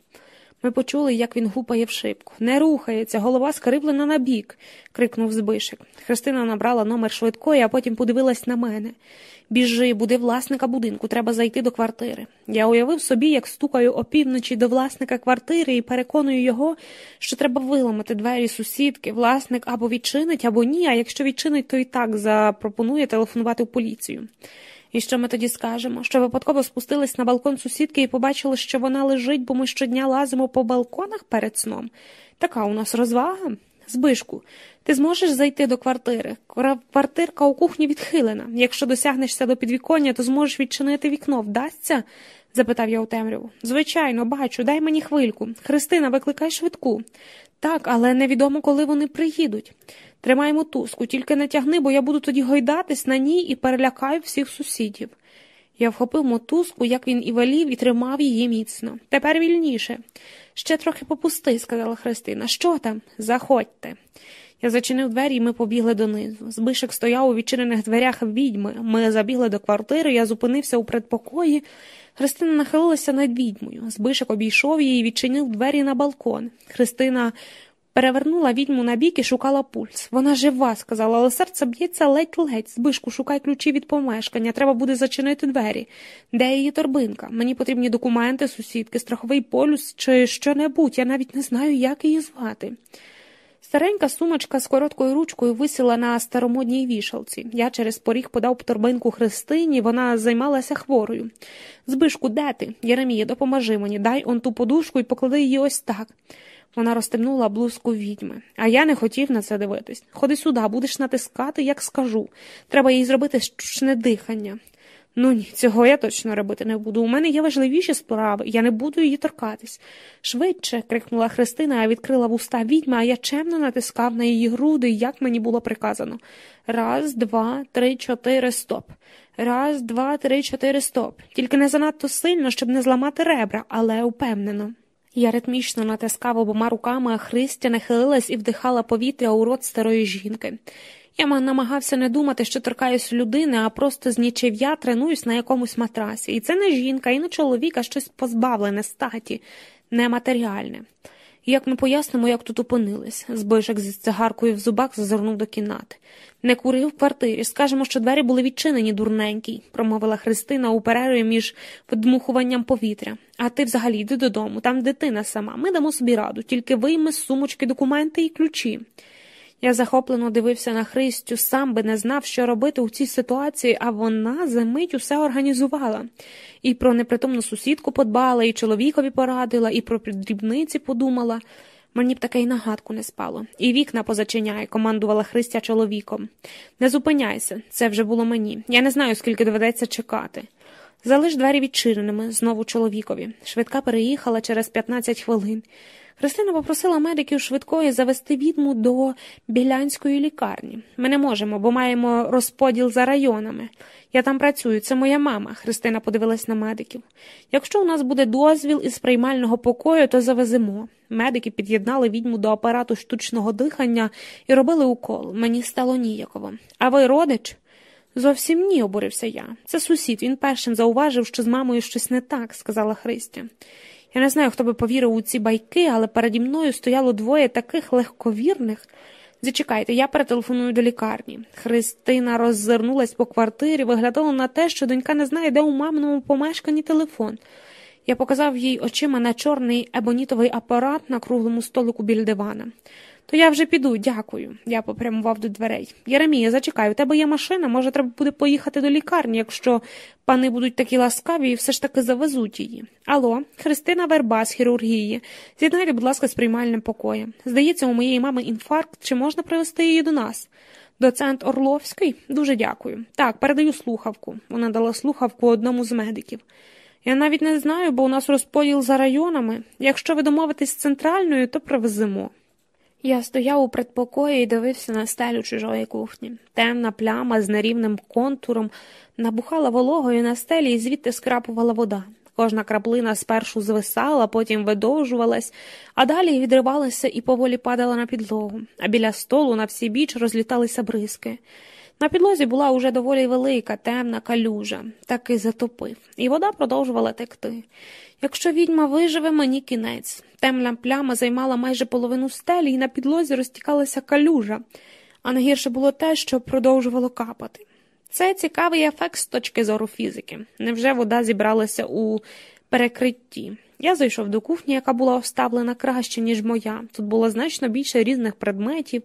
Speaker 1: Ми почули, як він гупає в шибку. Не рухається, голова скриплена на бік», – крикнув Збишик. Христина набрала номер швидкої, а потім подивилась на мене. Біжи, буди власника будинку, треба зайти до квартири. Я уявив собі, як стукаю опівночі до власника квартири і переконую його, що треба виламати двері сусідки. Власник або відчинить, або ні, а якщо відчинить, то і так запропонує телефонувати в поліцію. І що ми тоді скажемо? Що випадково спустились на балкон сусідки і побачили, що вона лежить, бо ми щодня лазимо по балконах перед сном. Така у нас розвага. Збишку, ти зможеш зайти до квартири. Квартирка у кухні відхилена. Якщо досягнешся до підвіконня, то зможеш відчинити вікно. Вдасться? запитав я у темряву. Звичайно, бачу, дай мені хвильку. Христина, викликай швидку. Так, але невідомо, коли вони приїдуть. Тримай мотузку, тільки не тягни, бо я буду тоді гойдатись на ній і перелякаю всіх сусідів. Я вхопив мотузку, як він і велів, і тримав її міцно. Тепер вільніше. Ще трохи попусти, сказала Христина. Що там? Заходьте. Я зачинив двері, і ми побігли донизу. Збишек стояв у відчинених дверях відьми. Ми забігли до квартири, я зупинився у предпокої. Христина нахилилася над відьмою. Збишек обійшов її і відчинив двері на балкон. Христина Перевернула відьму на бік і шукала пульс. Вона жива, сказала, але серце б'ється ледь-ледь. Збишку, шукай ключі від помешкання, треба буде зачинити двері. Де її торбинка? Мені потрібні документи, сусідки, страховий полюс чи що небудь. Я навіть не знаю, як її звати. Старенька сумочка з короткою ручкою висіла на старомодній вішалці. Я через поріг подав торбинку Христині, вона займалася хворою. Збишку, де ти? Єремія, допоможи мені, дай он ту подушку і поклади її ось так. Вона розстебнула блузку відьми, а я не хотів на це дивитись. Ходи сюди, будеш натискати, як скажу. Треба їй зробити штучне дихання. Ну ні, цього я точно робити не буду. У мене є важливіші справи, я не буду її торкатись. Швидше. крикнула Христина, а відкрила вуста відьма, а я чемно натискав на її груди, як мені було приказано. Раз, два, три, чотири, стоп. Раз, два, три, чотири, стоп. Тільки не занадто сильно, щоб не зламати ребра, але упевнено. Я ритмічно натискав обома руками, а Христя нахилилась і вдихала повітря у рот старої жінки. Я намагався не думати, що торкаюсь людини, а просто з нічев'я тренуюсь на якомусь матрасі. І це не жінка, і не чоловіка щось позбавлене статі, нематеріальне. Як ми пояснимо, як тут опинились. Збишек з цигаркою в зубах зазирнув до кімнати. Не курив в квартирі. Скажемо, що двері були відчинені, дурненький, промовила Христина у перерві між вдмухуванням повітря. А ти взагалі йди додому, там дитина сама. Ми дамо собі раду, тільки вийми з сумочки документи і ключі. Я захоплено дивився на Христю, сам би не знав, що робити у цій ситуації, а вона за мить усе організувала. І про непритомну сусідку подбала, і чоловікові порадила, і про дрібниці подумала. Мені б таке й нагадку не спало. І вікна позачиняє, командувала Христя чоловіком. Не зупиняйся, це вже було мені. Я не знаю, скільки доведеться чекати. Залиш двері відчиненими, знову чоловікові. Швидка переїхала через 15 хвилин. Христина попросила медиків швидкої завести відму до білянської лікарні. Ми не можемо, бо маємо розподіл за районами. Я там працюю, це моя мама. Христина подивилась на медиків. Якщо у нас буде дозвіл із приймального покою, то завеземо. Медики під'єднали відьму до апарату штучного дихання і робили укол. Мені стало ніяково. А ви родич? Зовсім ні, обурився я. Це сусід. Він першим зауважив, що з мамою щось не так, сказала Христя. Я не знаю, хто би повірив у ці байки, але переді мною стояло двоє таких легковірних. Зачекайте, я перетелефоную до лікарні. Христина роззирнулась по квартирі, виглядала на те, що донька не знає, де у маминому помешканні телефон. Я показав їй очима на чорний ебонітовий апарат на круглому столику біля дивана. То я вже піду, дякую. Я попрямував до дверей. Єремія, зачекай, у тебе є машина, може, треба буде поїхати до лікарні, якщо пани будуть такі ласкаві і все ж таки завезуть її. Алло, Христина Верба з хірургії. З'єднайте, будь ласка, з приймальним покоєм. Здається, у моєї мами інфаркт, чи можна привезти її до нас? Доцент Орловський? Дуже дякую. Так, передаю слухавку. Вона дала слухавку одному з медиків. Я навіть не знаю, бо у нас розподіл за районами. Якщо ви домовитесь з центральною, то привеземо. Я стояв у предпокої і дивився на стелю чужої кухні. Темна пляма з нерівним контуром набухала вологою на стелі і звідти скрапувала вода. Кожна краплина спершу звисала, потім видовжувалась, а далі відривалася і поволі падала на підлогу, а біля столу на всі біч розліталися бризки. На підлозі була уже доволі велика, темна калюжа, таки затопив, і вода продовжувала текти. Якщо відьма виживе, мені кінець. Темна пляма займала майже половину стелі, і на підлозі розтікалася калюжа, а найгірше було те, що продовжувало капати. Це цікавий ефект з точки зору фізики. Невже вода зібралася у перекритті? Я зайшов до кухні, яка була обставлена краще, ніж моя. Тут було значно більше різних предметів.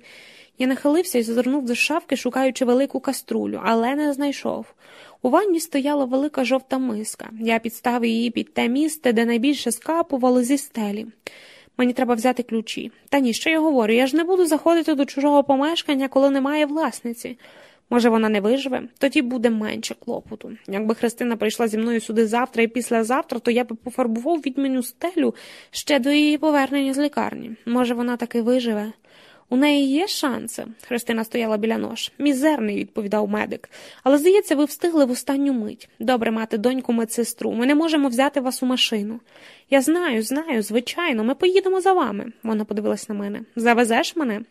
Speaker 1: Я нахилився і зазирнув до шафки, шукаючи велику каструлю, але не знайшов. У ванні стояла велика жовта миска. Я підставив її під те місце, де найбільше скапувало зі стелі. Мені треба взяти ключі. Та ні, що я говорю, я ж не буду заходити до чужого помешкання, коли немає власниці. Може, вона не виживе, тоді буде менше клопоту. Якби Христина прийшла зі мною сюди завтра і післязавтра, то я б пофарбував відменю стелю ще до її повернення з лікарні. Може, вона таки виживе. У неї є шанси. Христина стояла біля нож. Мізерний, відповідав медик. Але, здається, ви встигли в останню мить. Добре мати доньку медсестру. Ми не можемо взяти вас у машину. Я знаю, знаю, звичайно, ми поїдемо за вами. Вона подивилась на мене. Завезеш мене?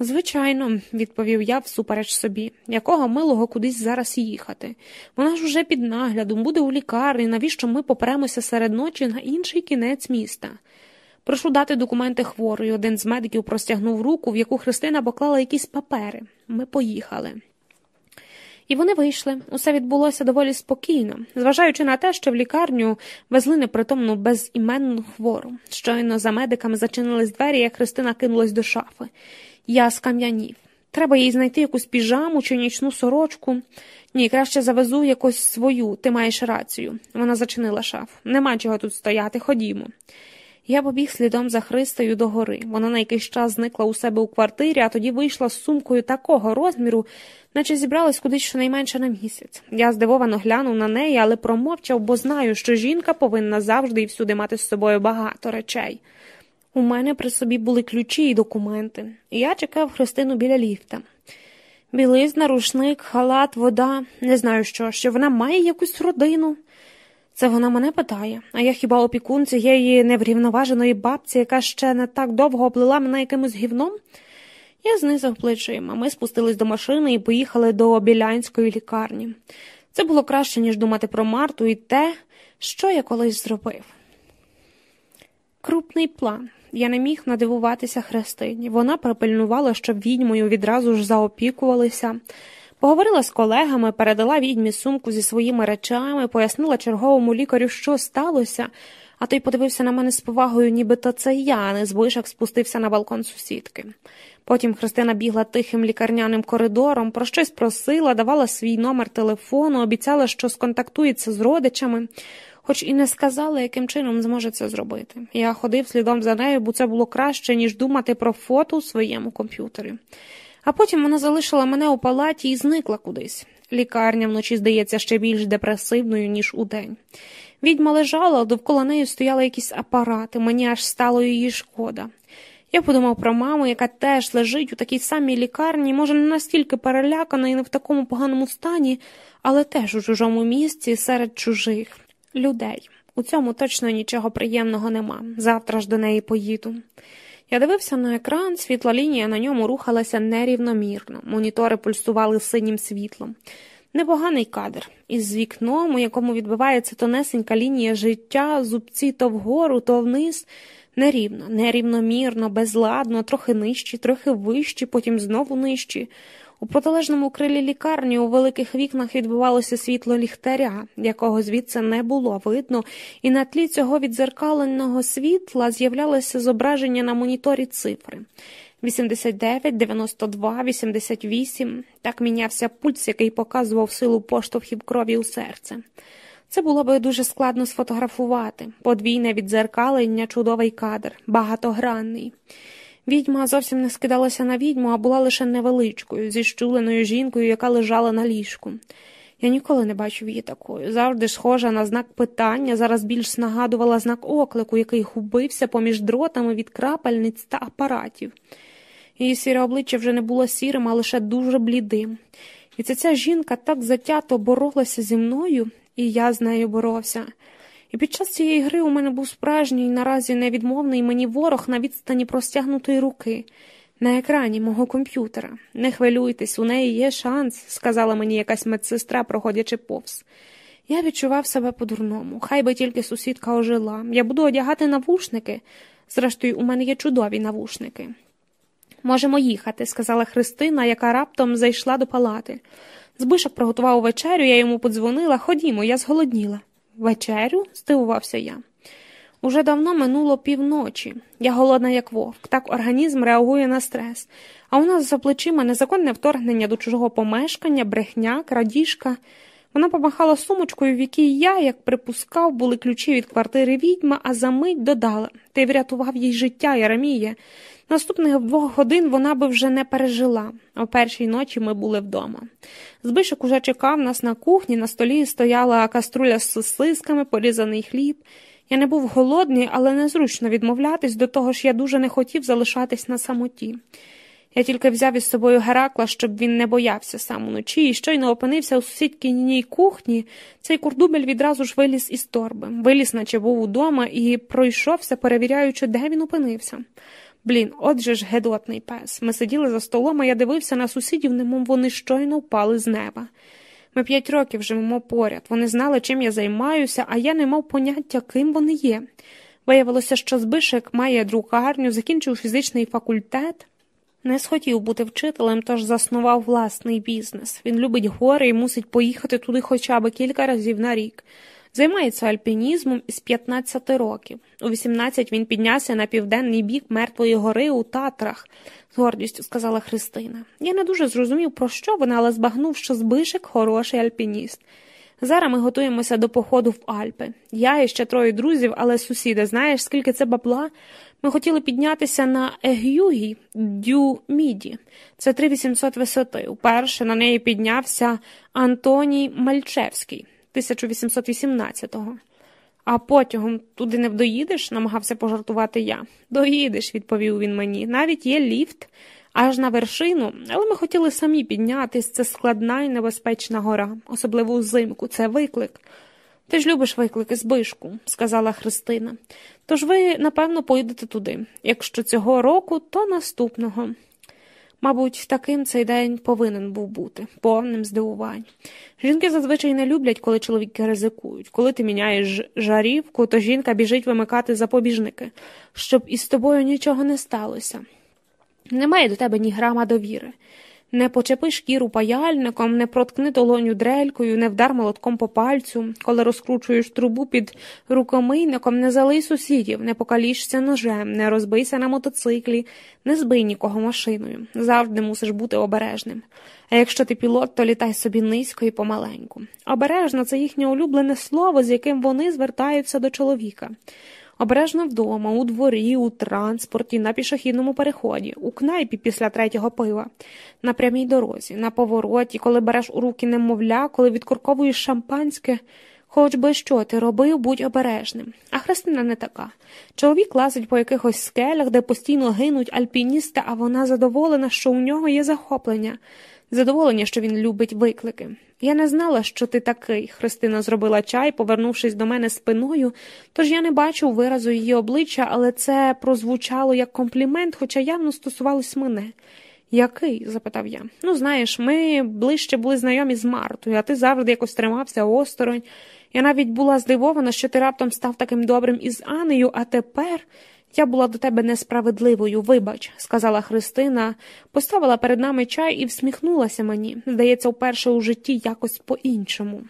Speaker 1: Звичайно, відповів я всупереч собі, якого милого кудись зараз їхати. Вона ж уже під наглядом буде у лікарні, навіщо ми попремося серед ночі на інший кінець міста. Прошу дати документи хворої. Один з медиків простягнув руку, в яку Христина поклала якісь папери. Ми поїхали. І вони вийшли. Усе відбулося доволі спокійно, зважаючи на те, що в лікарню везли непритомну безіменну хвору. Щойно за медиками зачинились двері, як Христина кинулась до шафи. Я скам'янів. Треба їй знайти якусь піжаму чи нічну сорочку. Ні, краще завезу якусь свою, ти маєш рацію. Вона зачинила шаф. Нема чого тут стояти, ходімо. Я побіг слідом за Христою до гори. Вона на якийсь час зникла у себе у квартирі, а тоді вийшла з сумкою такого розміру, наче зібралась кудись щонайменше на місяць. Я здивовано глянув на неї, але промовчав, бо знаю, що жінка повинна завжди і всюди мати з собою багато речей. У мене при собі були ключі і документи, я чекав Христину біля ліфта. Білизна, рушник, халат, вода, не знаю що, що вона має якусь родину. Це вона мене питає, а я хіба опікун цієї неврівноваженої бабці, яка ще не так довго оплила мене якимось гівном? Я знизав плечима. Ми спустились до машини і поїхали до білянської лікарні. Це було краще, ніж думати про Марту і те, що я колись зробив. Крупний план. Я не міг надивуватися Христині. Вона пропильнувала, щоб відьмою відразу ж заопікувалися. Поговорила з колегами, передала відьмі сумку зі своїми речами, пояснила черговому лікарю, що сталося, а той подивився на мене з повагою, нібито це я, а не Збишак спустився на балкон сусідки. Потім Христина бігла тихим лікарняним коридором, про щось просила, давала свій номер телефону, обіцяла, що сконтактується з родичами, хоч і не сказала, яким чином зможе це зробити. Я ходив слідом за нею, бо це було краще, ніж думати про фото у своєму комп'ютері. А потім вона залишила мене у палаті і зникла кудись. Лікарня вночі здається ще більш депресивною, ніж удень. Відьма лежала, довкола неї стояли якісь апарати, мені аж стало її шкода. Я подумав про маму, яка теж лежить у такій самій лікарні, може, не настільки перелякана і не в такому поганому стані, але теж у чужому місці серед чужих людей. У цьому точно нічого приємного нема. Завтра ж до неї поїду. Я дивився на екран, світла лінія на ньому рухалася нерівномірно, монітори пульсували синім світлом. Непоганий кадр. Із вікном, у якому відбивається тонесенька лінія життя, зубці то вгору, то вниз, нерівно, нерівномірно, безладно, трохи нижчі, трохи вищі, потім знову нижчі. У протилежному крилі лікарні у великих вікнах відбувалося світло ліхтаря, якого звідси не було видно, і на тлі цього відзеркаленого світла з'являлося зображення на моніторі цифри. 89, 92, 88. Так мінявся пульс, який показував силу поштовхів крові у серце. Це було би дуже складно сфотографувати подвійне відзеркалення, чудовий кадр, багатогранний. Відьма зовсім не скидалася на відьму, а була лише невеличкою, зі щуленою жінкою, яка лежала на ліжку. Я ніколи не бачив її такою. Завжди схожа на знак питання, зараз більш нагадувала знак оклику, який губився поміж дротами від крапельниць та апаратів. Її сіре обличчя вже не було сірим, а лише дуже блідим. І це ця жінка так затято боролася зі мною, і я з нею боровся. І під час цієї гри у мене був справжній наразі невідмовний мені ворог на відстані простягнутої руки, на екрані мого комп'ютера. Не хвилюйтесь, у неї є шанс, сказала мені якась медсестра, проходячи повз. Я відчував себе по-дурному. Хай би тільки сусідка ожила. Я буду одягати навушники. Зрештою, у мене є чудові навушники. Можемо їхати, сказала Христина, яка раптом зайшла до палати. Збишок приготував вечерю, я йому подзвонила. Ходімо, я зголодніла. Вечерю? здивувався я. Уже давно минуло півночі. Я голодна, як вовк. Так організм реагує на стрес. А у нас за плечима незаконне вторгнення до чужого помешкання, брехня, крадіжка. Вона помахала сумочкою, в якій я, як припускав, були ключі від квартири відьма, а за мить додала Ти врятував їй життя, Яреміє. Наступних двох годин вона би вже не пережила. О першій ночі ми були вдома. Збишок уже чекав нас на кухні, на столі стояла каструля з сосисками, порізаний хліб. Я не був голодний, але незручно відмовлятись, до того ж я дуже не хотів залишатись на самоті. Я тільки взяв із собою Геракла, щоб він не боявся сам уночі, і щойно опинився у сусідкіній кухні, цей курдубель відразу ж виліз із торби, виліз, наче був удома, і пройшовся, перевіряючи, де він опинився. Блін, отже ж гедотний пес. Ми сиділи за столом, а я дивився на сусідів, немов вони щойно впали з неба. Ми п'ять років живемо поряд. Вони знали, чим я займаюся, а я не мав поняття, ким вони є. Виявилося, що Збишек має друкарню, закінчив фізичний факультет. Не схотів бути вчителем, тож заснував власний бізнес. Він любить гори і мусить поїхати туди хоча б кілька разів на рік. Займається альпінізмом із 15 років. У 18 він піднявся на південний бік Мертвої гори у Татрах, з гордістю сказала Христина. Я не дуже зрозумів, про що вона, але збагнув, що Збишек хороший альпініст. Зараз ми готуємося до походу в Альпи. Я і ще троє друзів, але сусіди, знаєш, скільки це бабла? Ми хотіли піднятися на Егюгі Дю Міді. Це 3800 висоти. Уперше на неї піднявся Антоній Мальчевський. 1818-го. А потягом туди не доїдеш, намагався пожартувати я. Доїдеш, відповів він мені. Навіть є ліфт аж на вершину, але ми хотіли самі піднятись. Це складна і небезпечна гора, особливо взимку, це виклик. Ти ж любиш виклики збишку, сказала Христина. Тож ви, напевно, поїдете туди. Якщо цього року, то наступного. Мабуть, таким цей день повинен був бути, повним здивувань. Жінки зазвичай не люблять, коли чоловіки ризикують. Коли ти міняєш жарівку, то жінка біжить вимикати запобіжники, щоб із тобою нічого не сталося. Немає до тебе ні грама довіри. Не почепи шкіру паяльником, не проткни долоню дрелькою, не вдар молотком по пальцю, коли розкручуєш трубу під рукомийником, не залий сусідів, не покалішся ножем, не розбийся на мотоциклі, не збий нікого машиною. Завжди мусиш бути обережним. А якщо ти пілот, то літай собі низько і помаленьку. Обережно це їхнє улюблене слово, з яким вони звертаються до чоловіка. Обережно вдома, у дворі, у транспорті, на пішохідному переході, у кнайпі після третього пива, на прямій дорозі, на повороті, коли береш у руки немовля, коли відкурковуєш шампанське. Хоч би що ти робив, будь обережним. А Христина не така. Чоловік лазить по якихось скелях, де постійно гинуть альпіністи, а вона задоволена, що у нього є захоплення, задоволення, що він любить виклики. Я не знала, що ти такий. Христина зробила чай, повернувшись до мене спиною, тож я не бачу виразу її обличчя, але це прозвучало як комплімент, хоча явно стосувалось мене. Який? запитав я. Ну, знаєш, ми ближче були знайомі з Мартою, а ти завжди якось тримався осторонь. Я навіть була здивована, що ти раптом став таким добрим із Анею, а тепер. Я була до тебе несправедливою, вибач, сказала Христина, поставила перед нами чай і всміхнулася мені. Здається, вперше у житті якось по-іншому.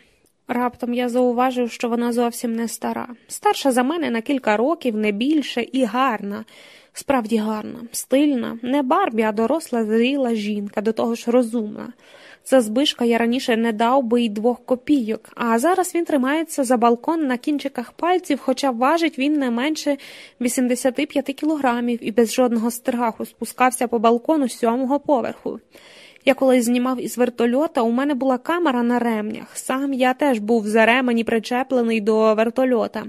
Speaker 1: Раптом я зауважив, що вона зовсім не стара, старша за мене на кілька років, не більше, і гарна, справді гарна, стильна, не Барбі, а доросла зріла жінка, до того ж розумна. За збишка я раніше не дав би й двох копійок, а зараз він тримається за балкон на кінчиках пальців, хоча важить він не менше 85 кілограмів і без жодного страху спускався по балкону сьомого поверху. Я колись знімав із вертольота, у мене була камера на ремнях. Сам я теж був за ремені причеплений до вертольота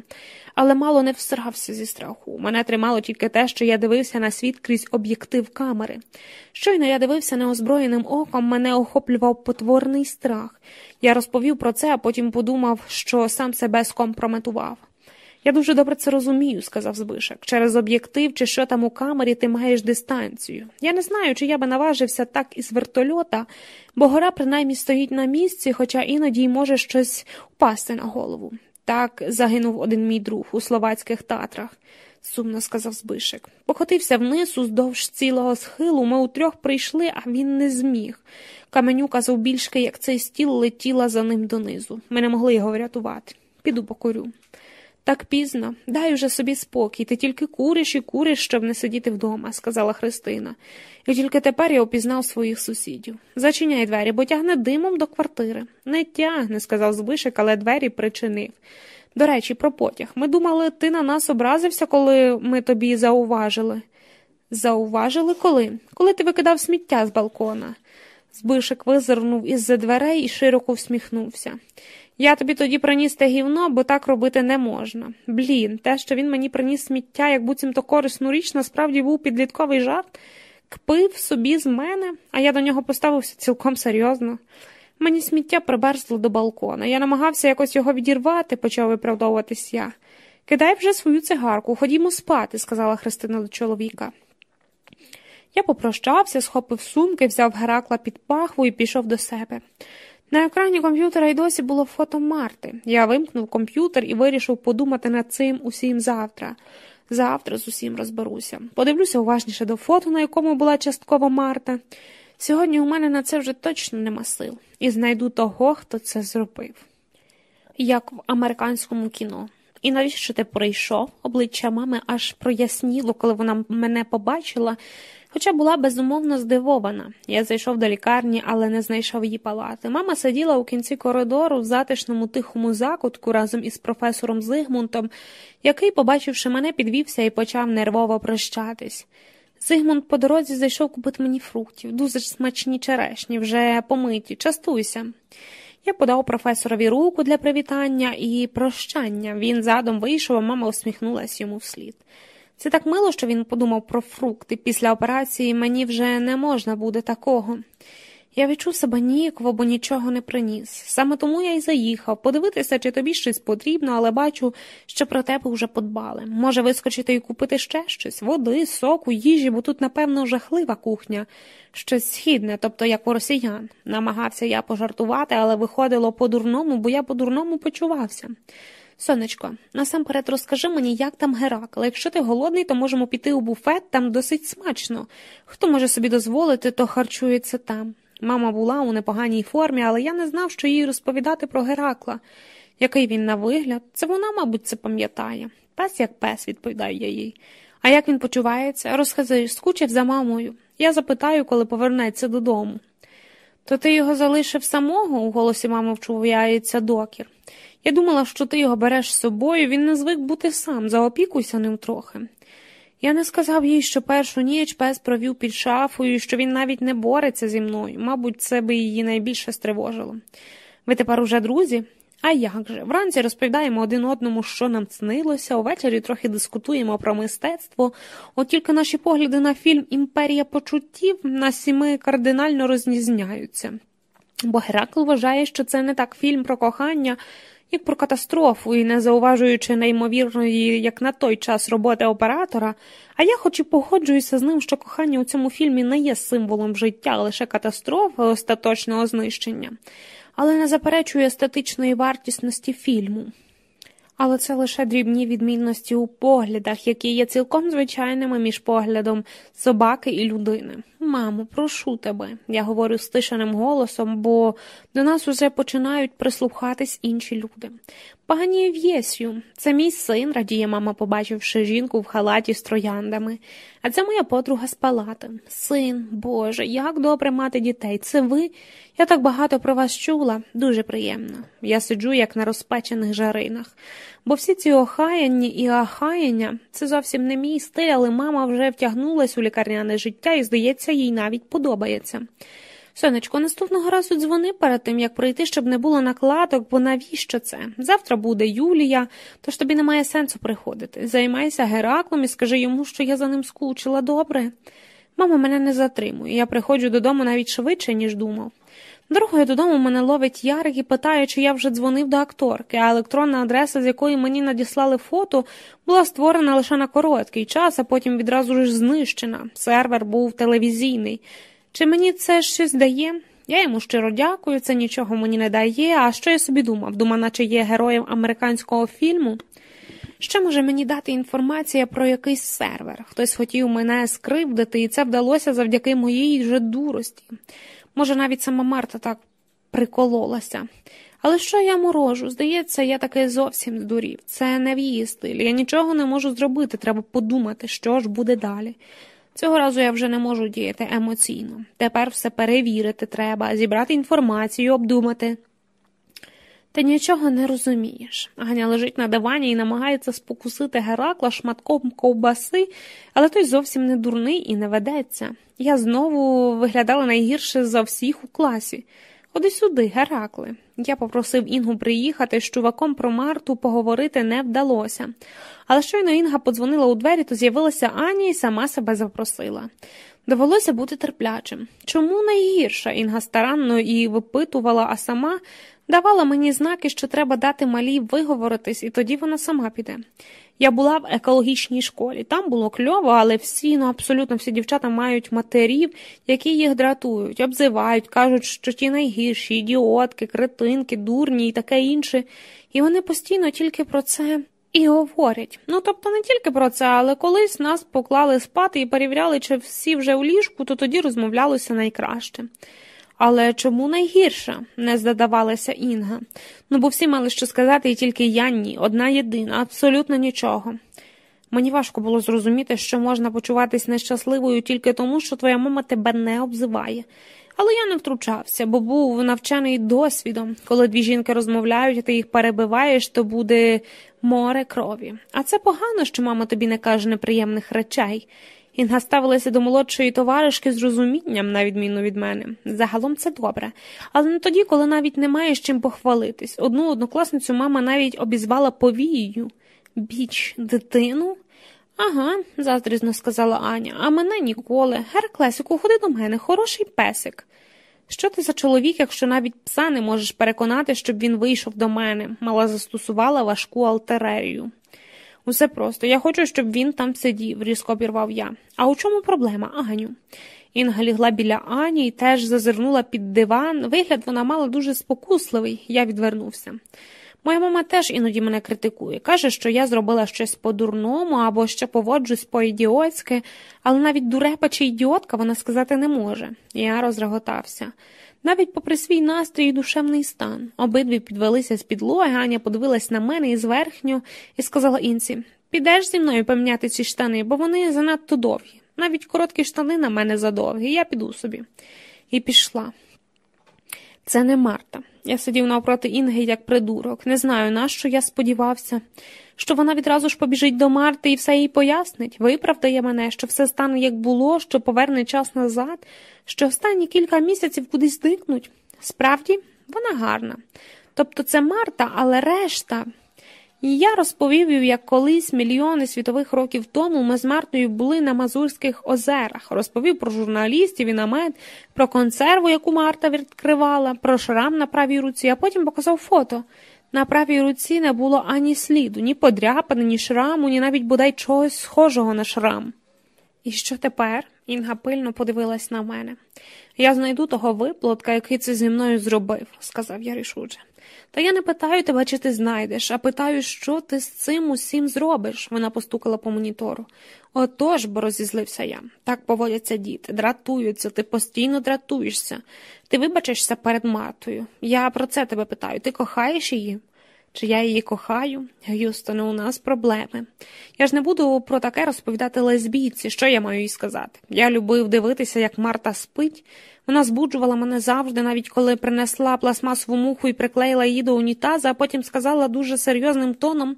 Speaker 1: але мало не всрався зі страху. Мене тримало тільки те, що я дивився на світ крізь об'єктив камери. Щойно я дивився неозброєним оком, мене охоплював потворний страх. Я розповів про це, а потім подумав, що сам себе скомпрометував. Я дуже добре це розумію, сказав Збишек. Через об'єктив чи що там у камері ти маєш дистанцію. Я не знаю, чи я би наважився так із вертольота, бо гора принаймні стоїть на місці, хоча іноді й може щось упасти на голову. Так загинув один мій друг у словацьких татрах, сумно сказав Збишек. Покотився вниз уздовж цілого схилу, ми утрьох прийшли, а він не зміг. Каменюка завбільшки, як цей стіл, летіла за ним донизу. Ми не могли його врятувати. Піду покорю. Так пізно, дай уже собі спокій, ти тільки куриш і куриш, щоб не сидіти вдома, сказала Христина. І тільки тепер я опізнав своїх сусідів. Зачиняй двері, бо тягне димом до квартири. Не тягне, сказав Збишек, але двері причинив. До речі, про потяг. Ми думали, ти на нас образився, коли ми тобі зауважили. Зауважили коли? Коли ти викидав сміття з балкона. Збишек визирнув із за дверей і широко всміхнувся. Я тобі тоді приніс те гівно, бо так робити не можна. Блін, те, що він мені приніс сміття, як буцімто корисну річ, насправді був підлітковий жарт, кпив собі з мене, а я до нього поставився цілком серйозно. Мені сміття приберзло до балкона. Я намагався якось його відірвати, почав виправдовуватись я. Кидай вже свою цигарку, ходімо спати, сказала Христина до чоловіка. Я попрощався, схопив сумки, взяв Геракла під пахву і пішов до себе. На екрані комп'ютера й досі було фото Марти. Я вимкнув комп'ютер і вирішив подумати над цим усім завтра. Завтра з усім розберуся. Подивлюся уважніше до фото, на якому була частково Марта. Сьогодні у мене на це вже точно нема сил, і знайду того, хто це зробив. Як в американському кіно. І навіщо ти прийшов? Обличчя мами аж проясніло, коли вона мене побачила, хоча була безумовно здивована. Я зайшов до лікарні, але не знайшов її палати. Мама сиділа у кінці коридору в затишному тихому закутку разом із професором Зигмунтом, який, побачивши мене, підвівся і почав нервово прощатись. Зигмунд по дорозі зайшов купити мені фруктів, дуже смачні черешні, вже помиті, частуйся. Я подав професорові руку для привітання і прощання. Він задом вийшов, а мама усміхнулася йому вслід. Це так мило, що він подумав про фрукти. Після операції мені вже не можна буде такого. Я відчув себе ніяково, бо нічого не приніс. Саме тому я й заїхав подивитися, чи тобі щось потрібно, але бачу, що про тебе вже подбали. Може вискочити і купити ще щось води, соку, їжі, бо тут, напевно, жахлива кухня, щось східне, тобто як у росіян. Намагався я пожартувати, але виходило по-дурному, бо я по-дурному почувався. Сонечко, насамперед розкажи мені, як там Геракл. Якщо ти голодний, то можемо піти у буфет, там досить смачно. Хто може собі дозволити, то харчується там. Мама була у непоганій формі, але я не знав, що їй розповідати про Геракла. Який він на вигляд, це вона, мабуть, це пам'ятає. Пес як пес, відповідаю я їй. А як він почувається? Розкази, скучив за мамою. Я запитаю, коли повернеться додому. То ти його залишив самого? у голосі мами вчувається докір. Я думала, що ти його береш з собою, він не звик бути сам, заопікуйся ним трохи. Я не сказав їй, що першу ніч пес провів під шафою, що він навіть не бореться зі мною. Мабуть, це би її найбільше стривожило. Ви тепер уже друзі? А як же? Вранці розповідаємо один одному, що нам снилося, увечері трохи дискутуємо про мистецтво, от тільки наші погляди на фільм Імперія почуттів на сіми кардинально розрізняються. Бо Геракл вважає, що це не так фільм про кохання, як про катастрофу, і не зауважуючи неймовірної, як на той час роботи оператора, а я хоч і погоджуюся з ним, що кохання у цьому фільмі не є символом життя, а лише катастрофи остаточного знищення, але не заперечую естетичної вартісності фільму. Але це лише дрібні відмінності у поглядах, які є цілком звичайними між поглядом собаки і людини. Мамо, прошу тебе, я говорю стишеним голосом, бо до нас уже починають прислухатись інші люди. Пані В'єсю, це мій син, радіє мама, побачивши жінку в халаті з трояндами. А це моя подруга з палати. Син, Боже, як добре мати дітей. Це ви? Я так багато про вас чула, дуже приємно. Я сиджу, як на розпечених жаринах. Бо всі ці охаяння і ахаяння це зовсім не мій стиль, але мама вже втягнулась у лікарняне життя і, здається, їй навіть подобається. Сонечко, наступного разу дзвони перед тим, як прийти, щоб не було накладок, бо навіщо це? Завтра буде Юлія, тож тобі немає сенсу приходити. Займайся Гераклом і скажи йому, що я за ним скучила добре. Мама мене не затримує, я приходжу додому навіть швидше, ніж думав. Дорогою додому мене ловить Ярик і питає, чи я вже дзвонив до акторки, а електронна адреса, з якої мені надіслали фото, була створена лише на короткий час, а потім відразу ж знищена. Сервер був телевізійний. Чи мені це щось дає? Я йому щиро дякую, це нічого мені не дає. А що я собі думав? Думав, наче є героєм американського фільму. Що може мені дати інформація про якийсь сервер? Хтось хотів мене скривдити, і це вдалося завдяки моїй же дурості. Може, навіть сама Марта так прикололася. Але що я морожу? Здається, я таки зовсім здурів. Це не в її стилі. Я нічого не можу зробити, треба подумати, що ж буде далі. Цього разу я вже не можу діяти емоційно. Тепер все перевірити треба, зібрати інформацію, обдумати. Ти нічого не розумієш. Ганя лежить на дивані і намагається спокусити Геракла шматком ковбаси, але той зовсім не дурний і не ведеться. Я знову виглядала найгірше за всіх у класі. Ходи сюди, Геракли. Я попросив Інгу приїхати з чуваком про Марту поговорити не вдалося. Але щойно Інга подзвонила у двері, то з'явилася Аня і сама себе запросила. Довелося бути терплячим. Чому найгірша? Інга старанно і випитувала, а сама давала мені знаки, що треба дати малій виговоритись, і тоді вона сама піде. Я була в екологічній школі. Там було кльово, але всі, ну абсолютно всі дівчата мають матерів, які їх дратують, обзивають, кажуть, що ті найгірші, ідіотки, кретинки, дурні і таке інше. І вони постійно тільки про це. І говорять. Ну, тобто не тільки про це, але колись нас поклали спати і перевіряли, чи всі вже у ліжку, то тоді розмовлялося найкраще. Але чому найгірша? не здавалася Інга. Ну, бо всі мали що сказати, і тільки я ні, одна єдина, абсолютно нічого. Мені важко було зрозуміти, що можна почуватись нещасливою тільки тому, що твоя мама тебе не обзиває. Але я не втручався, бо був навчений досвідом. Коли дві жінки розмовляють, а ти їх перебиваєш, то буде море крові. А це погано, що мама тобі не каже неприємних речей. Інга ставилася до молодшої товаришки з розумінням, на відміну від мене. Загалом це добре. Але не тоді, коли навіть не маєш чим похвалитись. Одну однокласницю мама навіть обізвала повією. Біч, дитину? Ага, заздрізно сказала Аня, а мене ніколи. Герклесику, ходи до мене, хороший песик. Що ти за чоловік, якщо навіть пса не можеш переконати, щоб він вийшов до мене, мала застосувала важку алтерерію. Усе просто, я хочу, щоб він там сидів, різко обірвав я. А у чому проблема, Аню? Інга лігла біля Ані і теж зазирнула під диван. Вигляд вона мала дуже спокусливий, я відвернувся. Моя мама теж іноді мене критикує. Каже, що я зробила щось по-дурному або що поводжусь по-ідіотськи, але навіть дурепа чи ідіотка вона сказати не може. Я розреготався. Навіть попри свій настрій і душевний стан. Обидві підвелися з підлоги, Аня подивилась на мене із верхню і сказала інці Підеш зі мною поміняти ці штани, бо вони занадто довгі. Навіть короткі штани на мене задовгі, я піду собі. І пішла. Це не Марта. Я сидів навпроти Інги як придурок. Не знаю, на що я сподівався, що вона відразу ж побіжить до Марти і все їй пояснить, виправдає мене, що все стане як було, що поверне час назад, що останні кілька місяців кудись зникнуть. Справді, вона гарна. Тобто це Марта, але решта. І я розповів як колись мільйони світових років тому ми з Мартою були на Мазурських озерах, розповів про журналістів і намет, про консерву, яку Марта відкривала, про шрам на правій руці, а потім показав фото. На правій руці не було ані сліду, ні подряпини, ні шраму, ні навіть бодай чогось схожого на шрам. І що тепер? Інга пильно подивилась на мене. Я знайду того виплотка, який це зі мною зробив, сказав я рішуче. Та я не питаю тебе, чи ти знайдеш, а питаю, що ти з цим усім зробиш, вона постукала по монітору. Отож, бо розізлився я. Так поводяться діти, дратуються, ти постійно дратуєшся. Ти вибачишся перед Мартою. Я про це тебе питаю. Ти кохаєш її? Чи я її кохаю? Гюстоне, у нас проблеми. Я ж не буду про таке розповідати лесбійці, що я маю їй сказати. Я любив дивитися, як Марта спить. Вона збуджувала мене завжди, навіть коли принесла пластмасову муху і приклеїла її до унітаза, а потім сказала дуже серйозним тоном.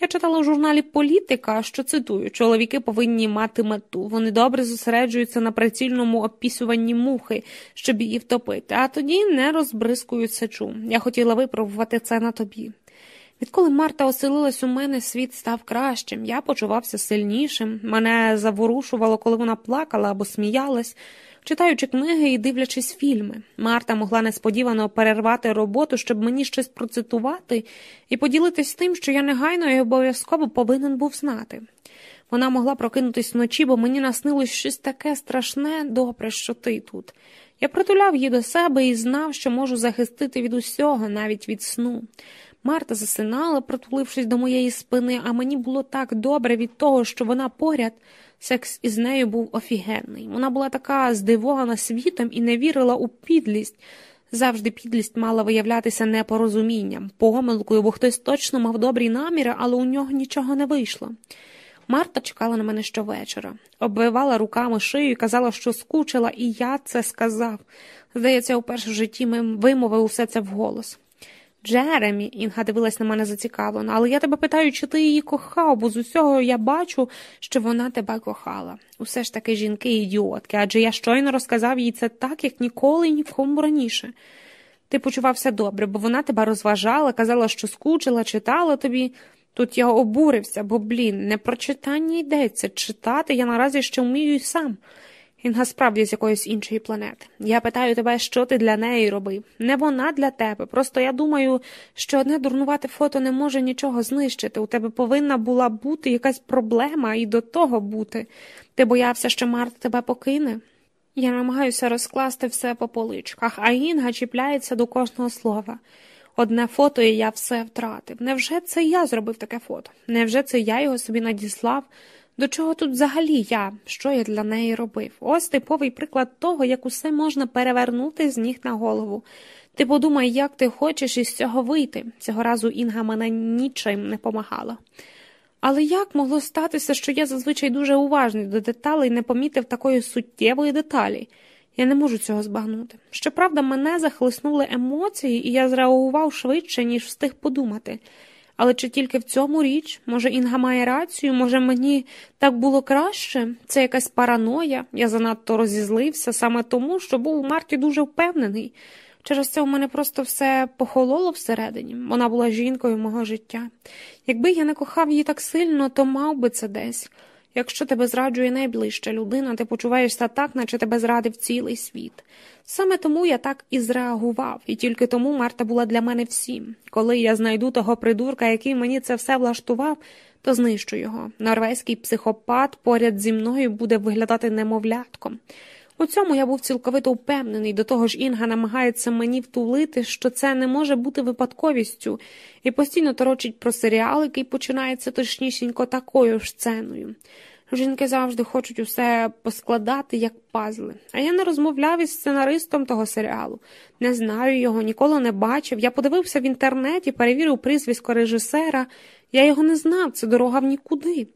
Speaker 1: Я читала в журналі Політика, що цитую, чоловіки повинні мати мету. Вони добре зосереджуються на прицільному опісуванні мухи, щоб її втопити, а тоді не розбризкують сечу. Я хотіла випробувати це на тобі. Відколи Марта оселилась у мене, світ став кращим, я почувався сильнішим, мене заворушувало, коли вона плакала або сміялась читаючи книги і дивлячись фільми. Марта могла несподівано перервати роботу, щоб мені щось процитувати і поділитись тим, що я негайно і обов'язково повинен був знати. Вона могла прокинутись вночі, бо мені наснилось щось таке страшне, добре, що ти тут. Я притуляв її до себе і знав, що можу захистити від усього, навіть від сну. Марта засинала, притулившись до моєї спини, а мені було так добре від того, що вона поряд. Секс із нею був офігенний. Вона була така здивована світом і не вірила у підлість. Завжди підлість мала виявлятися непорозумінням, помилкою, бо хтось точно мав добрі наміри, але у нього нічого не вийшло. Марта чекала на мене щовечора, обвивала руками шию і казала, що скучила, і я це сказав. Здається, уперше в житті ми вимовив усе це вголос. Джеремі, Інга дивилась на мене зацікавлено, але я тебе питаю, чи ти її кохав, бо з усього я бачу, що вона тебе кохала. Усе ж таки жінки ідіотки, адже я щойно розказав їй це так, як ніколи і ні в кому раніше. Ти почувався добре, бо вона тебе розважала, казала, що скучила, читала тобі. Тут я обурився, бо, блін, не про читання йдеться. Читати я наразі ще вмію й сам. Інга справді з якоїсь іншої планети. Я питаю тебе, що ти для неї робив. Не вона для тебе. Просто я думаю, що одне дурнувате фото не може нічого знищити. У тебе повинна була бути якась проблема і до того бути. Ти боявся, що Март тебе покине? Я намагаюся розкласти все по поличках, а Інга чіпляється до кожного слова. Одне фото, і я все втратив. Невже це я зробив таке фото? Невже це я його собі надіслав? До чого тут взагалі я, що я для неї робив? Ось типовий приклад того, як усе можна перевернути з ніг на голову. Ти подумай, як ти хочеш із цього вийти. Цього разу Інга мене нічим не помагала. Але як могло статися, що я зазвичай дуже уважний до деталей не помітив такої суттєвої деталі? Я не можу цього збагнути. Щоправда, мене захлиснули емоції, і я зреагував швидше, ніж встиг подумати. Але чи тільки в цьому річ? Може, Інга має рацію, може, мені так було краще? Це якась параноя, я занадто розізлився саме тому, що був у Марті дуже впевнений. Через це у мене просто все похололо всередині. Вона була жінкою мого життя. Якби я не кохав її так сильно, то мав би це десь. Якщо тебе зраджує найближча людина, ти почуваєшся так, наче тебе зрадив цілий світ. Саме тому я так і зреагував, і тільки тому Марта була для мене всім. Коли я знайду того придурка, який мені це все влаштував, то знищу його. Норвезький психопат поряд зі мною буде виглядати немовлятком. У цьому я був цілковито впевнений, до того ж Інга намагається мені втулити, що це не може бути випадковістю, і постійно торочить про серіал, який починається точнісінько такою ж сценою. Жінки завжди хочуть усе поскладати як пазли. А я не розмовляв із сценаристом того серіалу. Не знаю його, ніколи не бачив. Я подивився в інтернеті, перевірив прізвисько режисера. Я його не знав, це дорога в нікуди.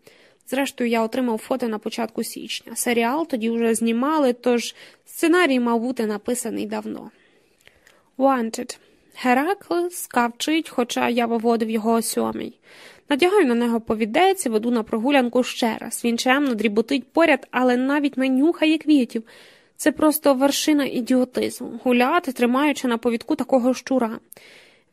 Speaker 1: Зрештою, я отримав фото на початку січня. Серіал тоді вже знімали, тож сценарій мав бути написаний давно. Wanted. Геракл скавчить, хоча я виводив його о сьомій. Надягаю на нього повідець веду на прогулянку ще раз. Він чемно дріботить поряд, але навіть не нюхає квітів. Це просто вершина ідіотизму гуляти, тримаючи на повідку такого щура.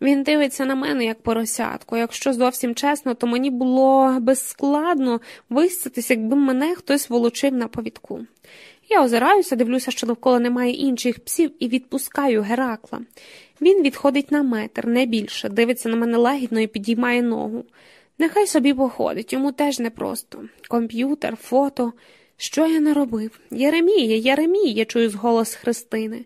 Speaker 1: Він дивиться на мене як поросятко. Якщо зовсім чесно, то мені було безскладно виситись, якби мене хтось волочив на повідку. Я озираюся, дивлюся, що довкола немає інших псів, і відпускаю Геракла. Він відходить на метр, не більше, дивиться на мене лагідно і підіймає ногу. Нехай собі походить, йому теж непросто. Комп'ютер, фото. Що я наробив? Єремія, Єремія, я чую зголос Христини.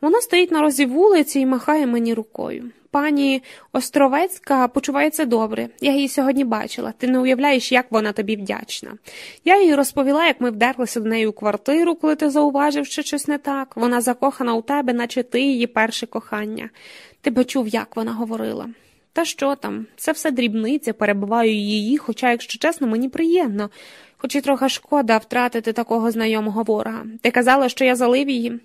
Speaker 1: Вона стоїть на розі вулиці і махає мені рукою. Пані Островецька почувається добре. Я її сьогодні бачила. Ти не уявляєш, як вона тобі вдячна. Я їй розповіла, як ми вдерлися до неї у квартиру, коли ти зауважив, що щось не так. Вона закохана у тебе, наче ти її перше кохання. Ти би чув, як вона говорила. Та що там? Це все дрібниця, перебуваю її, хоча, якщо чесно, мені приємно, хоч і трохи шкода втратити такого знайомого ворога. Ти казала, що я залив її.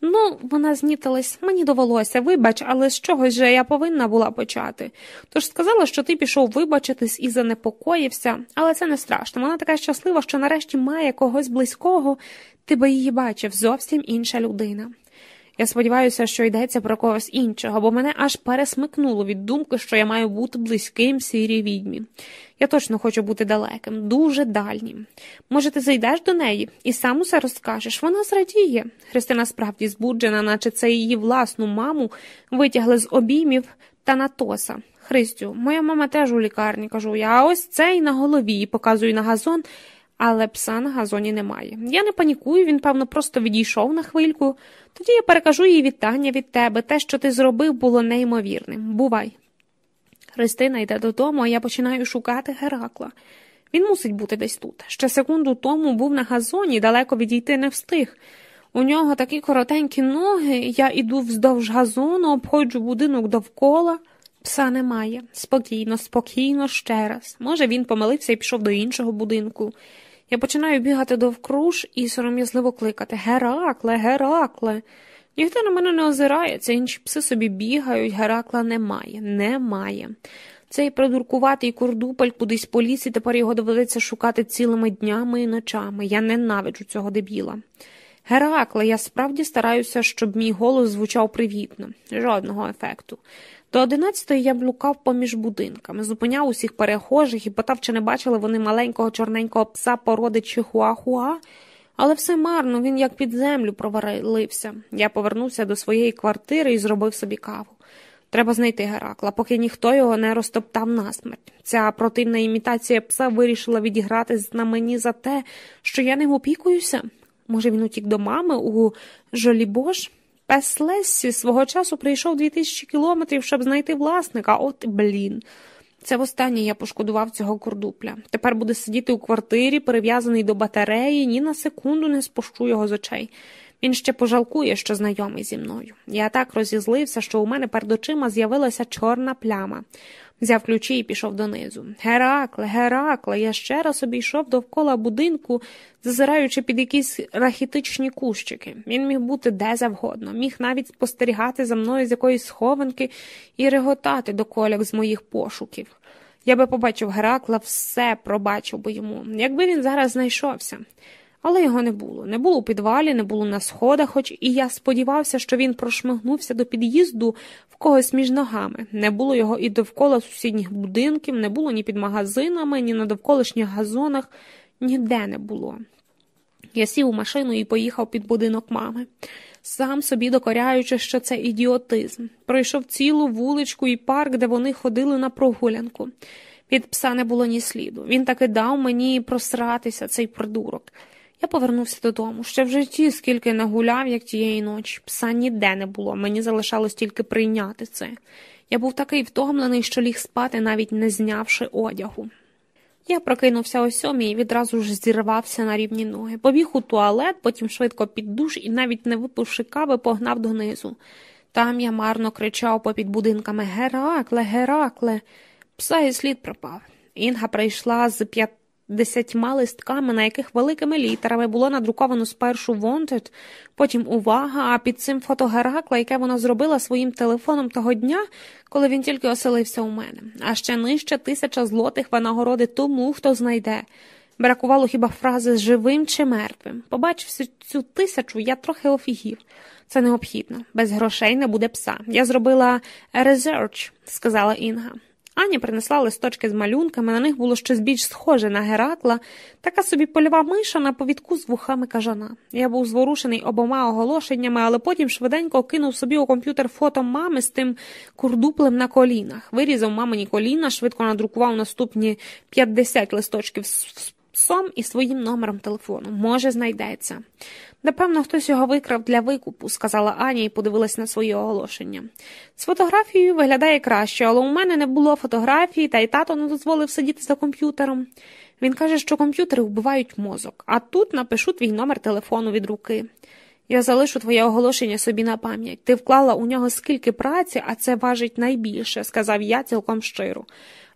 Speaker 1: Ну, вона знітилась, мені довелося, вибач, але з чогось же я повинна була почати. Тож сказала, що ти пішов вибачитись і занепокоївся, але це не страшно. Вона така щаслива, що нарешті має когось близького, ти би її бачив, зовсім інша людина. Я сподіваюся, що йдеться про когось іншого, бо мене аж пересмикнуло від думки, що я маю бути близьким сірій відьмі. Я точно хочу бути далеким, дуже дальнім. Може, ти зайдеш до неї і сам усе розкажеш. Вона зрадіє. Христина справді збуджена, наче це її власну маму витягли з обіймів та натоса. Христю, моя мама теж у лікарні, кажу я, а ось цей на голові і показую на газон але пса на газоні немає. Я не панікую, він, певно, просто відійшов на хвильку. Тоді я перекажу їй вітання від тебе. Те, що ти зробив, було неймовірним. Бувай. Христина йде додому, а я починаю шукати Геракла. Він мусить бути десь тут. Ще секунду тому був на газоні, далеко відійти не встиг. У нього такі коротенькі ноги, я іду вздовж газону, обходжу будинок довкола. Пса немає. Спокійно, спокійно, ще раз. Може, він помилився і пішов до іншого будинку. Я починаю бігати довкруж і сором'язливо кликати Геракле, Геракле. Ніхто на мене не озирається, інші пси собі бігають, Геракла немає, немає. Цей придуркуватий курдупель кудись поліз, і тепер його доведеться шукати цілими днями і ночами. Я ненавиджу цього дебіла. Геракле, я справді стараюся, щоб мій голос звучав привітно, жодного ефекту. До одинадцятої я блукав поміж будинками, зупиняв усіх перехожих і питав, чи не бачили вони маленького чорненького пса породи чихуахуа, але все марно, він як під землю провалився. Я повернувся до своєї квартири і зробив собі каву. Треба знайти Геракла, поки ніхто його не розтоптав насмерть. Ця противна імітація пса вирішила відіграти на мені за те, що я ним опікуюся. Може, він утік до мами у Жолібош? Пес Лессі свого часу прийшов дві тисячі кілометрів, щоб знайти власника, от блін. Це востаннє я пошкодував цього курдупля. Тепер буде сидіти у квартирі, перев'язаний до батареї, ні на секунду не спущу його з очей. Він ще пожалкує, що знайомий зі мною. Я так розізлився, що у мене перед очима з'явилася чорна пляма. Взяв ключі і пішов донизу. Геракле, Геракле, я ще раз обійшов довкола будинку, зазираючи під якісь рахітичні кущики. Він міг бути де завгодно, міг навіть спостерігати за мною з якоїсь схованки і реготати до коляк з моїх пошуків. Я би побачив Геракла, все пробачив би йому, якби він зараз знайшовся. Але його не було. Не було у підвалі, не було на сходах, хоч і я сподівався, що він прошмигнувся до під'їзду в когось між ногами. Не було його і довкола сусідніх будинків, не було ні під магазинами, ні на довколишніх газонах. ніде не було. Я сів у машину і поїхав під будинок мами, сам собі докоряючи, що це ідіотизм. Пройшов цілу вуличку і парк, де вони ходили на прогулянку. Від пса не було ні сліду. Він таки дав мені просратися, цей придурок. Я повернувся додому. Ще в житті, скільки нагуляв, як тієї ночі. Пса ніде не було, мені залишалось тільки прийняти це. Я був такий втомлений, що ліг спати, навіть не знявши одягу. Я прокинувся о сьомій і відразу ж зірвався на рівні ноги. Побіг у туалет, потім швидко під душ і, навіть не випивши кави, погнав донизу. Там я марно кричав попід будинками Геракле, Геракле. Пса і слід пропав. Інга прийшла з п'ятдесятьма листками, на яких великими літерами було надруковано спершу «Wanted», потім увага, а під цим фото Геракла, яке вона зробила своїм телефоном того дня, коли він тільки оселився у мене, а ще нижче тисяча злотих винагороди тому, хто знайде. Бракувало хіба фрази з живим чи мертвим. Побачивши цю тисячу, я трохи офігів. Це необхідно. Без грошей не буде пса. Я зробила research», – сказала Інга. Аня принесла листочки з малюнками, на них було щось більш схоже на Геракла, така собі польова миша на повідку з вухами кажана. Я був зворушений обома оголошеннями, але потім швиденько кинув собі у комп'ютер фото мами з тим курдуплем на колінах, вирізав мамині коліна, швидко надрукував наступні 50 листочків з псом і своїм номером телефону. Може, знайдеться. Напевно, хтось його викрав для викупу, сказала Аня і подивилась на свої оголошення. З фотографією виглядає краще, але у мене не було фотографії, та й тато не дозволив сидіти за комп'ютером. Він каже, що комп'ютери вбивають мозок, а тут напишу твій номер телефону від руки. Я залишу твоє оголошення собі на пам'ять. Ти вклала у нього скільки праці, а це важить найбільше, сказав я цілком щиро.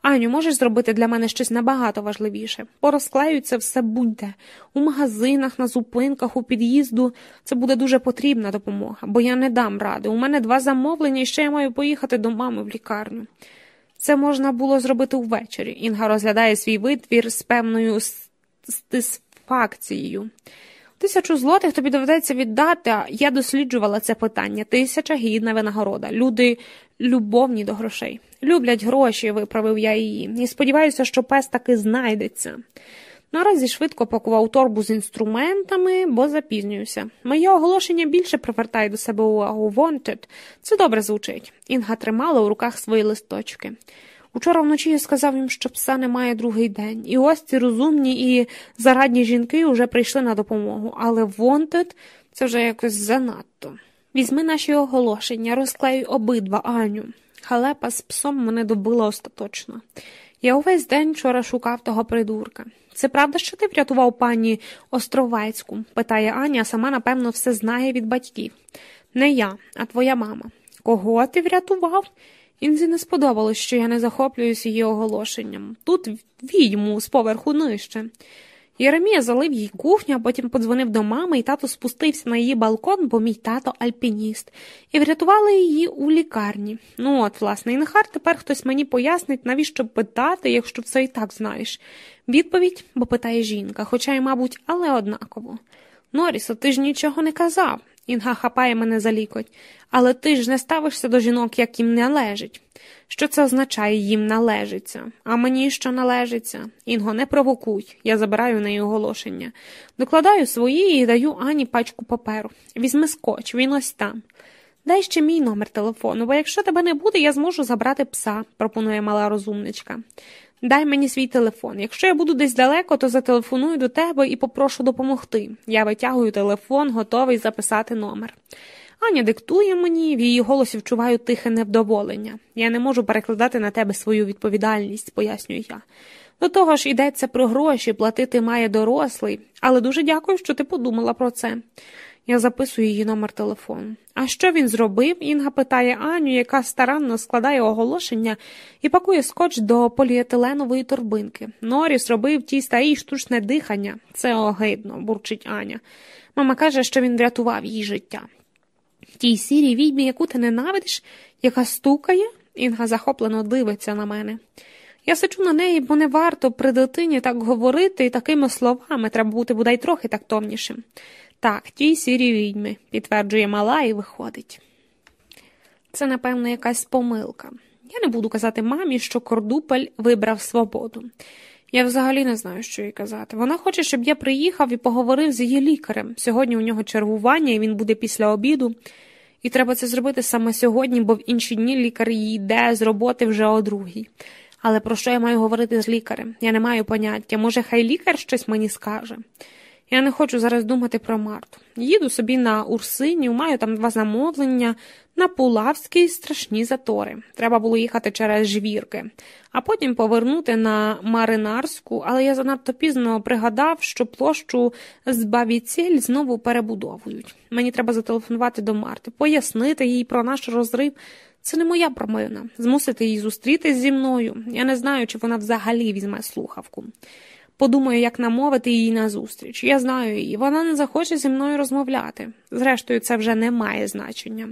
Speaker 1: Аню, можеш зробити для мене щось набагато важливіше. Порозклеються все будь-де. У магазинах, на зупинках, у під'їзду. Це буде дуже потрібна допомога, бо я не дам ради. У мене два замовлення і ще я маю поїхати до мами в лікарню. Це можна було зробити ввечері. Інга розглядає свій витвір з певною стисфакцією. Тисячу злотих тобі доведеться віддати, а я досліджувала це питання. Тисяча гідна винагорода. Люди любовні до грошей. Люблять гроші, виправив я її, і сподіваюся, що пес таки знайдеться. Наразі швидко пакував торбу з інструментами, бо запізнююся. Моє оголошення більше привертає до себе увагу Wanted. Це добре звучить. Інга тримала у руках свої листочки. Учора вночі я сказав їм, що пса немає другий день, і ось ці розумні і зарадні жінки вже прийшли на допомогу, але Wanted – це вже якось занадто. Візьми наші оголошення, розклею обидва, Аню. Халепа з псом мене добила остаточно. Я увесь день вчора шукав того придурка. Це правда, що ти врятував пані Островецьку? питає Аня, а сама, напевно, все знає від батьків. Не я, а твоя мама. Кого ти врятував? Інзі не сподобалось, що я не захоплююсь її оголошенням. Тут відьму з поверху нижче. Єремія залив їй кухню, а потім подзвонив до мами, і тато спустився на її балкон, бо мій тато альпініст, і врятували її у лікарні. Ну от, власне, і нехай тепер хтось мені пояснить, навіщо питати, якщо все і так знаєш. Відповідь, бо питає жінка, хоча й, мабуть, але однаково. Норісо, ти ж нічого не казав. Інга хапає мене за лікоть. Але ти ж не ставишся до жінок, як їм належить. Що це означає їм належиться? А мені що належиться? Інго, не провокуй. Я забираю в неї оголошення. Докладаю свої і даю Ані пачку паперу. Візьми скотч, він ось там. Дай ще мій номер телефону, бо якщо тебе не буде, я зможу забрати пса, пропонує мала розумничка. Дай мені свій телефон. Якщо я буду десь далеко, то зателефоную до тебе і попрошу допомогти. Я витягую телефон, готовий записати номер. Аня диктує мені, в її голосі вчуваю тихе невдоволення. Я не можу перекладати на тебе свою відповідальність, пояснюю я. До того ж йдеться про гроші, платити має дорослий, але дуже дякую, що ти подумала про це. Я записую її номер телефону. А що він зробив? Інга питає Аню, яка старанно складає оголошення і пакує скотч до поліетиленової торбинки. Норіс робив ті старі штучне дихання. Це огидно, бурчить Аня. Мама каже, що він врятував їй життя. Тій сірій відьмі, яку ти ненавидиш, яка стукає, Інга захоплено дивиться на мене. Я сичу на неї, бо не варто при дитині так говорити і такими словами треба бути бодай трохи тактовнішим. Так, тій сірі відьми, підтверджує мала і виходить. Це, напевно, якась помилка. Я не буду казати мамі, що Кордупель вибрав свободу. Я взагалі не знаю, що їй казати. Вона хоче, щоб я приїхав і поговорив з її лікарем. Сьогодні у нього чергування, і він буде після обіду. І треба це зробити саме сьогодні, бо в інші дні лікар йде з роботи вже о другій. Але про що я маю говорити з лікарем? Я не маю поняття. Може, хай лікар щось мені скаже. Я не хочу зараз думати про Марту. Їду собі на Урсинів, маю там два замовлення, на Пулавський страшні затори. Треба було їхати через жвірки, а потім повернути на Маринарську, але я занадто пізно пригадав, що площу з Бавіцель знову перебудовують. Мені треба зателефонувати до Марти, пояснити їй про наш розрив. Це не моя промина. Змусити її зустрітись зі мною. Я не знаю, чи вона взагалі візьме слухавку. Подумаю, як намовити її на зустріч. Я знаю її, вона не захоче зі мною розмовляти. Зрештою, це вже не має значення.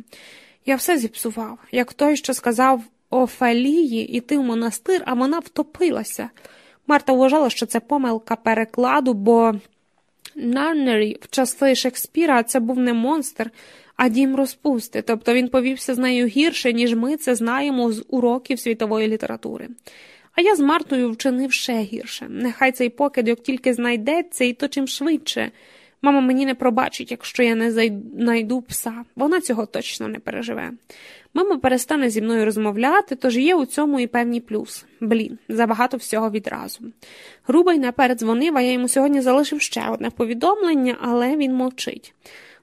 Speaker 1: Я все зіпсував, як той, що сказав Офелії іти в монастир, а вона втопилася. Марта вважала, що це помилка перекладу, бо Нарнері в часи Шекспіра це був не монстр, а дім розпусти, тобто він повівся з нею гірше, ніж ми це знаємо з уроків світової літератури. А я з Мартою вчинив ще гірше. Нехай цей покидьок тільки знайдеться, і то чим швидше. Мама мені не пробачить, якщо я не знайду пса. Вона цього точно не переживе. Мама перестане зі мною розмовляти, тож є у цьому і певний плюс. Блін, забагато всього відразу. Грубий не передзвонив, а я йому сьогодні залишив ще одне повідомлення, але він мовчить.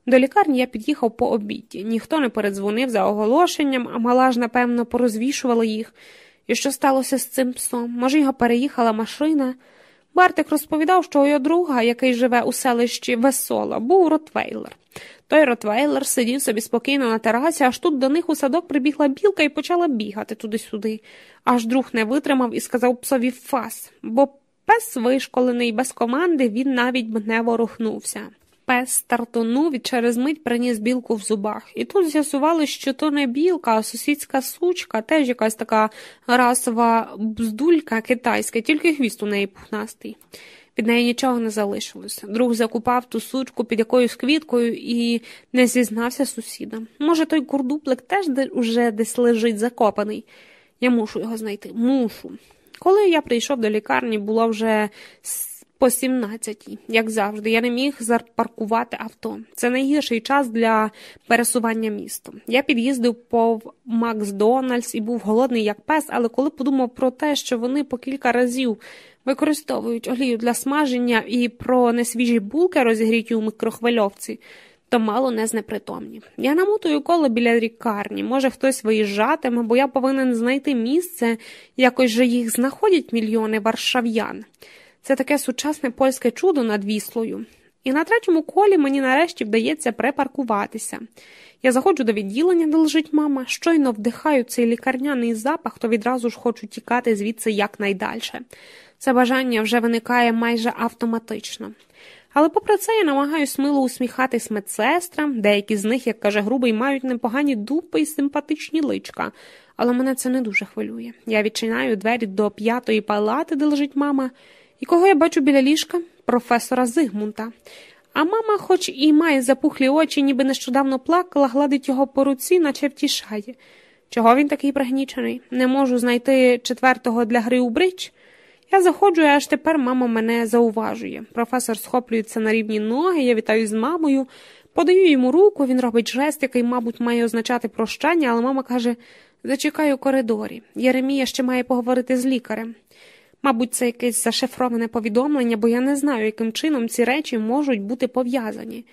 Speaker 1: До лікарні я під'їхав по обіді. Ніхто не передзвонив за оголошенням, а мала ж, напевно, порозвішувала їх. І що сталося з цим псом? Може, його переїхала машина? Бартик розповідав, що його друга, який живе у селищі Весола, був Ротвейлер. Той Ротвейлер сидів собі спокійно на терасі, аж тут до них у садок прибігла білка і почала бігати туди-сюди. Аж друг не витримав і сказав псові фас, бо пес вишколений без команди, він навіть не ворухнувся. Пес стартонув і через мить приніс білку в зубах. І тут з'ясували, що то не білка, а сусідська сучка, теж якась така расова бздулька китайська, тільки хвіст у неї пухнастий. Під неї нічого не залишилося. Друг закупав ту сучку під якоюсь квіткою і не зізнався сусідам. Може, той курдуплик теж уже десь лежить закопаний. Я мушу його знайти, мушу. Коли я прийшов до лікарні, було вже по 17, як завжди, я не міг запаркувати авто. Це найгірший час для пересування містом. Я під'їздив по Макдональдс і був голодний як пес, але коли подумав про те, що вони по кілька разів використовують олію для смаження і про несвіжі булки, розігріті у микрохвильовці, то мало не знепритомнів. Я намотую коло біля лікарні. Може, хтось виїжджатиме, бо я повинен знайти місце, якось же їх знаходять мільйони варшав'ян. Це таке сучасне польське чудо над віслою. І на третьому колі мені нарешті вдається припаркуватися. Я заходжу до відділення, де лежить мама, щойно вдихаю цей лікарняний запах, то відразу ж хочу тікати звідси якнайдальше. Це бажання вже виникає майже автоматично. Але попри це я намагаюся мило усміхатись медсестрам, деякі з них, як каже грубий, мають непогані дупи і симпатичні личка, але мене це не дуже хвилює. Я відчиняю двері до п'ятої палати, де лежить мама. І кого я бачу біля ліжка? Професора Зигмунта. А мама, хоч і має запухлі очі, ніби нещодавно плакала, гладить його по руці, наче втішає. Чого він такий пригнічений? Не можу знайти четвертого для гри у брич? Я заходжу, і аж тепер мама мене зауважує. Професор схоплюється на рівні ноги, я вітаю з мамою, подаю йому руку, він робить жест, який, мабуть, має означати прощання, але мама каже зачекай у коридорі. Єремія ще має поговорити з лікарем. Мабуть, це якесь зашифроване повідомлення, бо я не знаю, яким чином ці речі можуть бути пов'язані.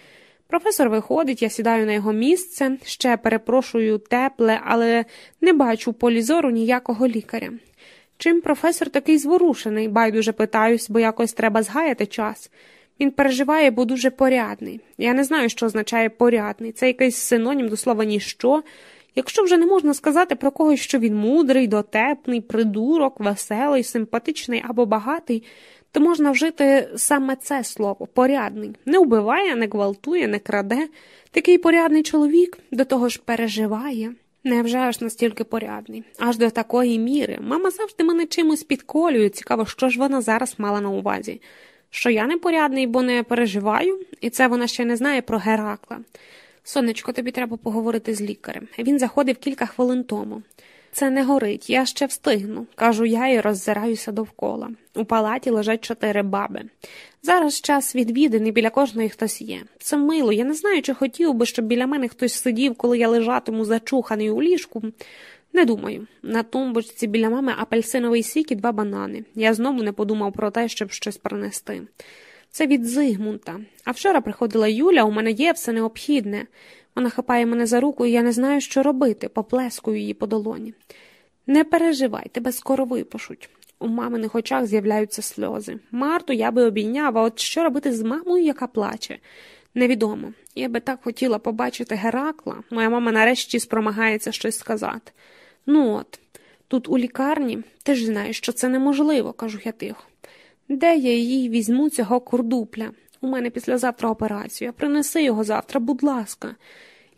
Speaker 1: Професор виходить, я сідаю на його місце, ще перепрошую тепле, але не бачу в полі зору ніякого лікаря. Чим професор такий зворушений, байдуже питаюсь, бо якось треба згаяти час. Він переживає, бо дуже порядний. Я не знаю, що означає порядний. Це якийсь синонім до слова ніщо. Якщо вже не можна сказати про когось, що він мудрий, дотепний, придурок, веселий, симпатичний або багатий, то можна вжити саме це слово порядний. Не вбиває, не гвалтує, не краде. Такий порядний чоловік до того ж переживає. Невже аж настільки порядний, аж до такої міри. Мама завжди мене чимось підколює. Цікаво, що ж вона зараз мала на увазі. Що я непорядний, бо не переживаю, і це вона ще не знає про Геракла. Сонечко, тобі треба поговорити з лікарем. Він заходив кілька хвилин тому. це не горить, я ще встигну, кажу я і роззираюся довкола. У палаті лежать чотири баби. Зараз час відвідин і біля кожної хтось є. Це мило, я не знаю, чи хотів би, щоб біля мене хтось сидів, коли я лежатиму зачуханий у ліжку. Не думаю. На тумбочці біля мами апельсиновий сік і два банани. Я знову не подумав про те, щоб щось принести. Це від Зигмунта. А вчора приходила Юля, у мене є все необхідне. Вона хапає мене за руку, і я не знаю, що робити, поплескую її по долоні. Не переживай, тебе скоро випишуть. У маминих очах з'являються сльози. Марту я би обійняв, а от що робити з мамою, яка плаче? Невідомо. Я би так хотіла побачити Геракла. Моя мама нарешті спромагається щось сказати. Ну от, тут у лікарні, ти ж знаєш, що це неможливо, кажу я тихо. Де я їй візьму цього курдупля? У мене післязавтра операція. Принеси його завтра, будь ласка.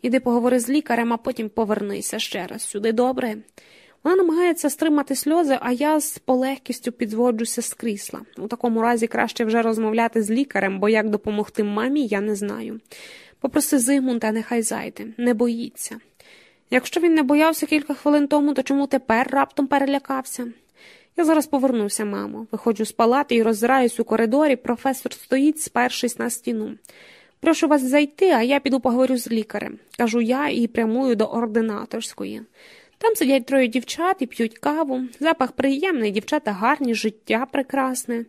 Speaker 1: Іди поговори з лікарем, а потім повернися ще раз сюди, добре? Вона намагається стримати сльози, а я з полегкістю підзводжуся з крісла. У такому разі краще вже розмовляти з лікарем, бо як допомогти мамі, я не знаю. Попроси Зигмунта, нехай зайде, не боїться. Якщо він не боявся кілька хвилин тому, то чому тепер раптом перелякався? Я зараз повернуся, мамо. Виходжу з палати і роззираюсь у коридорі. Професор стоїть, спершись на стіну. Прошу вас зайти, а я піду поговорю з лікарем, кажу я і прямую до ординаторської. Там сидять троє дівчат і п'ють каву. Запах приємний, дівчата гарні, життя прекрасне.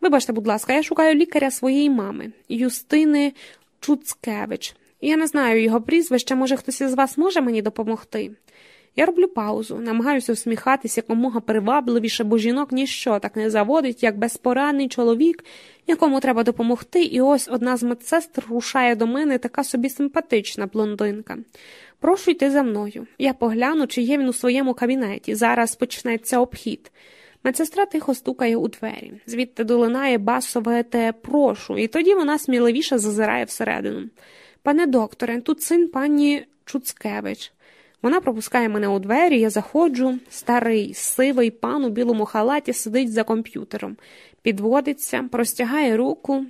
Speaker 1: Вибачте, будь ласка, я шукаю лікаря своєї мами, Юстини Чуцкевич. Я не знаю його прізвища, може, хтось із вас може мені допомогти. Я роблю паузу, намагаюся усміхатися якомога привабливіше, бо жінок ніщо так не заводить, як безпорадний чоловік, якому треба допомогти, і ось одна з медсестр рушає до мене така собі симпатична блондинка. Прошу йти за мною. Я погляну, чи є він у своєму кабінеті. Зараз почнеться обхід. Медсестра тихо стукає у двері, звідти долинає басове те прошу, і тоді вона сміливіше зазирає всередину. Пане докторе, тут син пані Чуцкевич. Вона пропускає мене у двері, я заходжу. Старий, сивий пан у білому халаті сидить за комп'ютером, підводиться, простягає руку.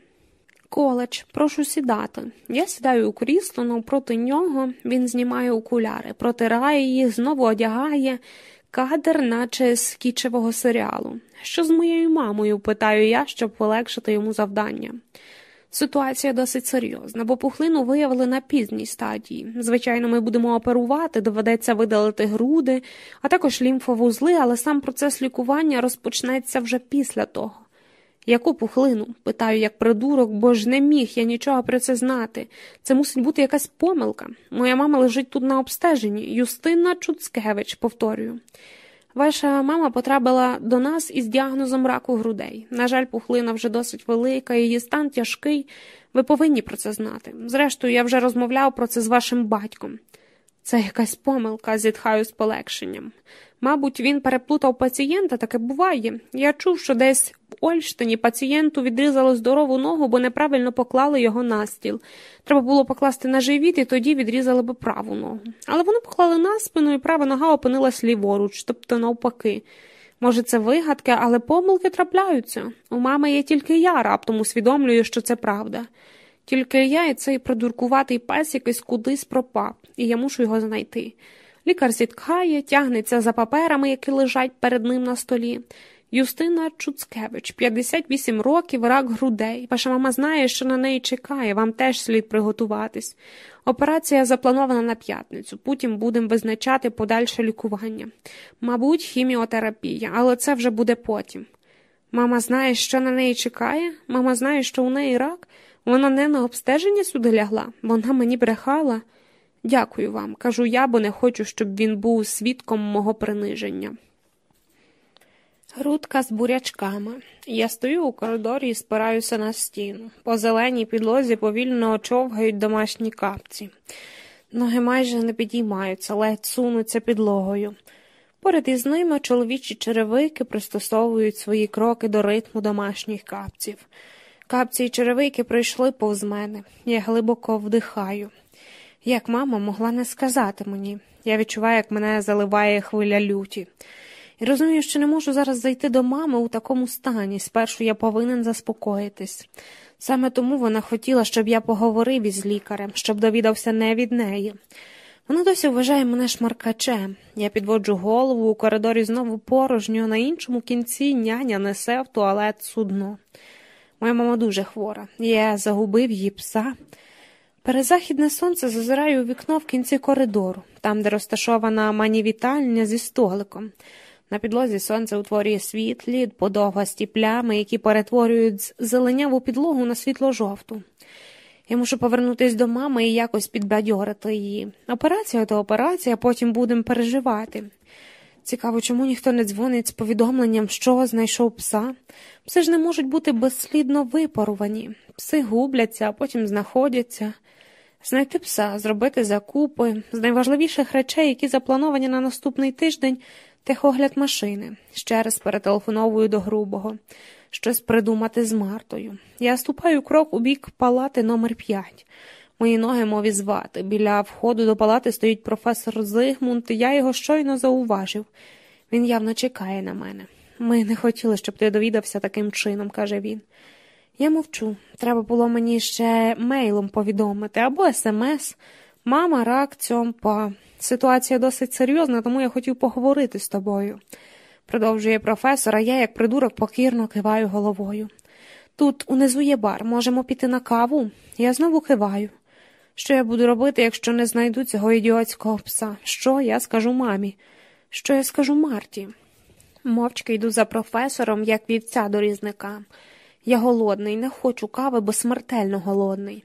Speaker 1: Коледж, прошу сідати. Я сідаю у крісло, навпроти нього він знімає окуляри, протирає їх, знову одягає кадр, наче з кічевого серіалу. Що з моєю мамою? питаю я, щоб полегшити йому завдання. Ситуація досить серйозна, бо пухлину виявили на пізній стадії. Звичайно, ми будемо оперувати, доведеться видалити груди, а також лімфовузли, але сам процес лікування розпочнеться вже після того. Яку пухлину? питаю, як придурок, бо ж не міг я нічого про це знати. Це мусить бути якась помилка. Моя мама лежить тут на обстеженні. Юстина Чуцкевич, повторюю. Ваша мама потрапила до нас із діагнозом раку грудей. На жаль, пухлина вже досить велика, її стан тяжкий. Ви повинні про це знати. Зрештою, я вже розмовляв про це з вашим батьком. Це якась помилка, зітхаю з полегшенням. Мабуть, він переплутав пацієнта, таке буває. Я чув, що десь в Ольштині пацієнту відрізало здорову ногу, бо неправильно поклали його на стіл. Треба було покласти на живіт, і тоді відрізали би праву ногу. Але вони поклали на спину, і права нога опинилась ліворуч, тобто навпаки. Може, це вигадки, але помилки трапляються. У мами є тільки я, раптом усвідомлюю, що це правда. Тільки я і цей придуркуватий пес якийсь кудись пропав, і я мушу його знайти. Лікар зітхає, тягнеться за паперами, які лежать перед ним на столі. Юстина Чуцкевич, 58 років, рак грудей. Ваша мама знає, що на неї чекає, вам теж слід приготуватись. Операція запланована на п'ятницю, потім будемо визначати подальше лікування. Мабуть, хіміотерапія, але це вже буде потім. Мама знає, що на неї чекає, мама знає, що у неї рак. Вона не на обстеження сюди лягла, вона мені брехала. Дякую вам, кажу я, бо не хочу, щоб він був свідком мого приниження. Грудка з бурячками. Я стою у коридорі і спираюся на стіну. По зеленій підлозі повільно човгають домашні капці. Ноги майже не підіймаються, ледь сунуться підлогою. Поряд із ними чоловічі черевики пристосовують свої кроки до ритму домашніх капців. Капці й черевики прийшли повз мене. Я глибоко вдихаю. Як мама могла не сказати мені. Я відчуваю, як мене заливає хвиля люті. І розумію, що не можу зараз зайти до мами у такому стані. Спершу я повинен заспокоїтись. Саме тому вона хотіла, щоб я поговорив із лікарем, щоб довідався не від неї. Вона досі вважає мене шмаркачем. Я підводжу голову у коридорі знову порожньо, на іншому кінці няня несе в туалет судно. Моя мама дуже хвора. Я загубив її пса. Перезахідне сонце зазирає у вікно в кінці коридору, там, де розташована манівітальня зі столиком. На підлозі сонце утворює світлі, подовгасті плями, які перетворюють зеленяву підлогу на світло-жовту. Я мушу повернутися до мами і якось підбадьорити її. Операція то операція, потім будемо переживати. Цікаво, чому ніхто не дзвонить з повідомленням, що знайшов пса. Пси ж не можуть бути безслідно випарувані. Пси губляться, а потім знаходяться. Знайти пса, зробити закупи з найважливіших речей, які заплановані на наступний тиждень, техогляд машини. Ще раз перетелефоновую до грубого щось придумати з Мартою. Я ступаю крок у бік палати номер 5 Мої ноги мові звати. Біля входу до палати стоїть професор Зигмунд, і я його щойно зауважив. Він явно чекає на мене. Ми не хотіли, щоб ти довідався таким чином, каже він. Я мовчу. Треба було мені ще мейлом повідомити або смс. Мама, рак, цьомпа. Ситуація досить серйозна, тому я хотів поговорити з тобою продовжує професор, а я, як придурок, покірно киваю головою. Тут унизу є бар, можемо піти на каву. Я знову киваю. Що я буду робити, якщо не знайду цього ідіотського пса? Що я скажу мамі? Що я скажу Марті? Мовчки йду за професором, як вівця до різника. Я голодний, не хочу кави, бо смертельно голодний.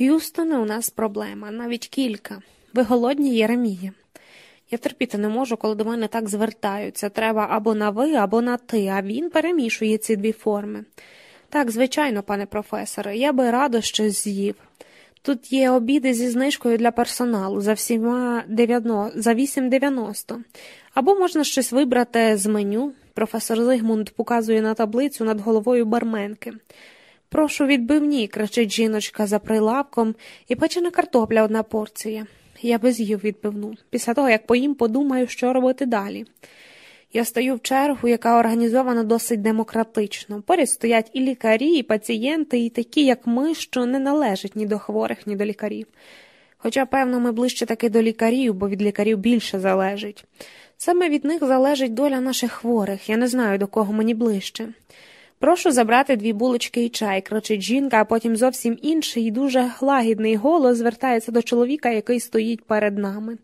Speaker 1: Гюстоне, у нас проблема, навіть кілька. Ви голодні, Єремія. Я терпіти не можу, коли до мене так звертаються. Треба або на ви, або на ти, а він перемішує ці дві форми. Так, звичайно, пане професоре, я би радо щось з'їв. Тут є обіди зі знижкою для персоналу за всіма 90, за 8,90. Або можна щось вибрати з меню. Професор Зигмунд показує на таблицю над головою барменки. Прошу відбивні, кричить жіночка за прилавком, і печена картопля одна порція. Я би з'їв відбивну. Після того, як поїм, подумаю, що робити далі. Я стою в чергу, яка організована досить демократично. Поряд стоять і лікарі, і пацієнти, і такі, як ми, що не належать ні до хворих, ні до лікарів. Хоча, певно, ми ближче таки до лікарів, бо від лікарів більше залежить. Саме від них залежить доля наших хворих, я не знаю, до кого мені ближче. Прошу забрати дві булочки і чай, кричить жінка, а потім зовсім інший і дуже лагідний голос звертається до чоловіка, який стоїть перед нами.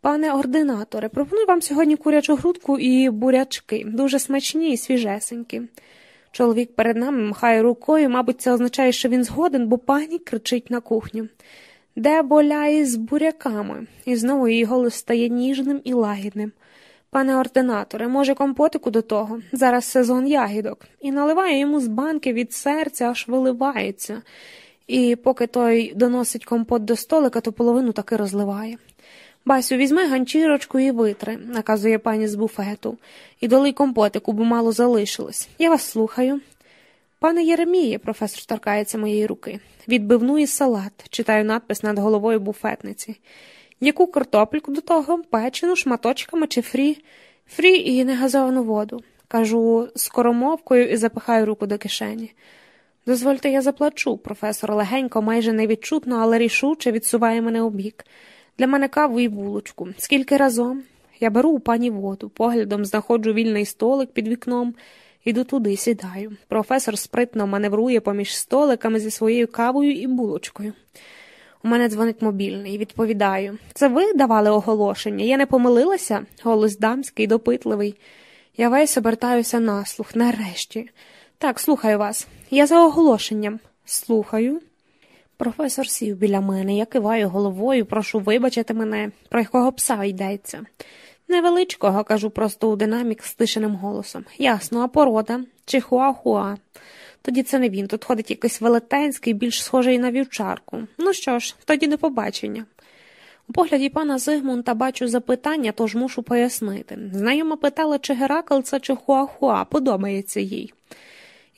Speaker 1: Пане ординаторе, пропоную вам сьогодні курячу грудку і бурячки, дуже смачні і свіжесенькі. Чоловік перед нами махає рукою, мабуть, це означає, що він згоден, бо пані кричить на кухню. Де боляє з буряками? І знову її голос стає ніжним і лагідним. Пане ординаторе, може, компотику до того, зараз сезон ягідок, і наливає йому з банки від серця, аж виливається, і поки той доносить компот до столика, то половину таки розливає. Басю, візьми ганчірочку і витри, наказує пані з буфету, і долий компотику, бо мало залишилось. Я вас слухаю. Пане Єреміє, професор торкається моєї руки, відбивну і салат, читаю надпис над головою буфетниці. Яку картопельку до того, печену, шматочками чи фрі, фрі і негазовану воду. Кажу скоромовкою і запихаю руку до кишені. Дозвольте, я заплачу, професор легенько, майже невідчутно, але рішуче відсуває мене у бік. Для мене каву і булочку. Скільки разом? Я беру у пані воду, поглядом знаходжу вільний столик під вікном, іду туди, сідаю. Професор спритно маневрує поміж столиками зі своєю кавою і булочкою. У мене дзвонить мобільний, відповідаю. Це ви давали оголошення? Я не помилилася? Голос дамський, допитливий. Я весь обертаюся на слух, нарешті. Так, слухаю вас. Я за оголошенням. Слухаю. Професор сів біля мене, я киваю головою, прошу вибачити мене, про якого пса йдеться. Невеличкого, кажу просто у динамік стишеним голосом. Ясно, а порода чи хуахуа. Тоді це не він. Тут ходить якийсь велетенський, більш схожий на вівчарку. Ну що ж, тоді до побачення. У погляді пана Зигмунта бачу запитання, тож мушу пояснити. Знайома питала, чи Геракл це чи Хуахуа, подобається їй.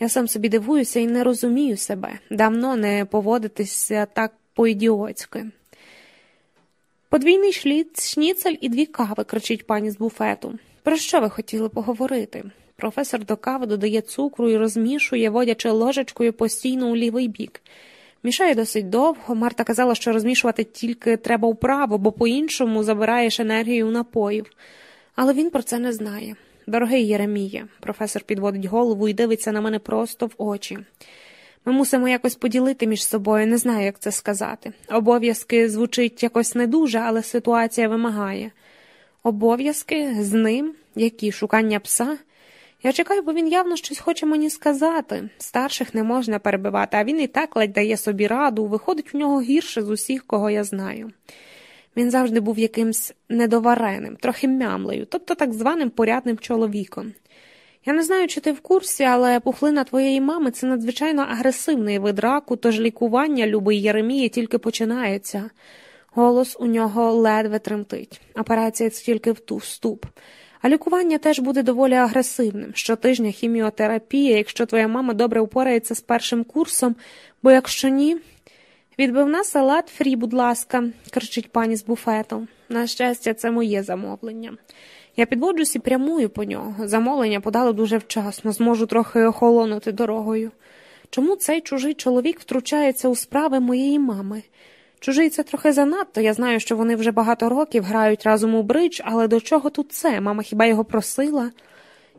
Speaker 1: Я сам собі дивуюся і не розумію себе. Давно не поводитися так по-ідіотськи. Подвійний шліт, шніцель і дві кави, кричить пані з буфету. Про що ви хотіли поговорити? Професор до кави додає цукру і розмішує, водячи ложечкою постійно у лівий бік. Мішає досить довго. Марта казала, що розмішувати тільки треба вправо, бо по-іншому забираєш енергію напоїв. Але він про це не знає. Дорогий Єреміє, професор підводить голову і дивиться на мене просто в очі. Ми мусимо якось поділити між собою, не знаю, як це сказати. Обов'язки звучить якось не дуже, але ситуація вимагає. Обов'язки з ним, які шукання пса. Я чекаю, бо він явно щось хоче мені сказати. Старших не можна перебивати, а він і так ледь дає собі раду, виходить в нього гірше з усіх, кого я знаю. Він завжди був якимсь недовареним, трохи мямлею, тобто так званим порядним чоловіком. Я не знаю, чи ти в курсі, але пухлина твоєї мами це надзвичайно агресивний вид раку, тож лікування любий Єремії тільки починається. Голос у нього ледве тремтить. Операція це тільки вступ. А лікування теж буде доволі агресивним. Щотижня хіміотерапія, якщо твоя мама добре упорається з першим курсом, бо якщо ні. Відбивна салат фрі, будь ласка, кричить пані з буфету. На щастя, це моє замовлення. Я підводжусь і прямую по нього. Замовлення подали дуже вчасно, зможу трохи охолонути дорогою. Чому цей чужий чоловік втручається у справи моєї мами? Чужий це трохи занадто. Я знаю, що вони вже багато років грають разом у бридж, але до чого тут це? Мама хіба його просила?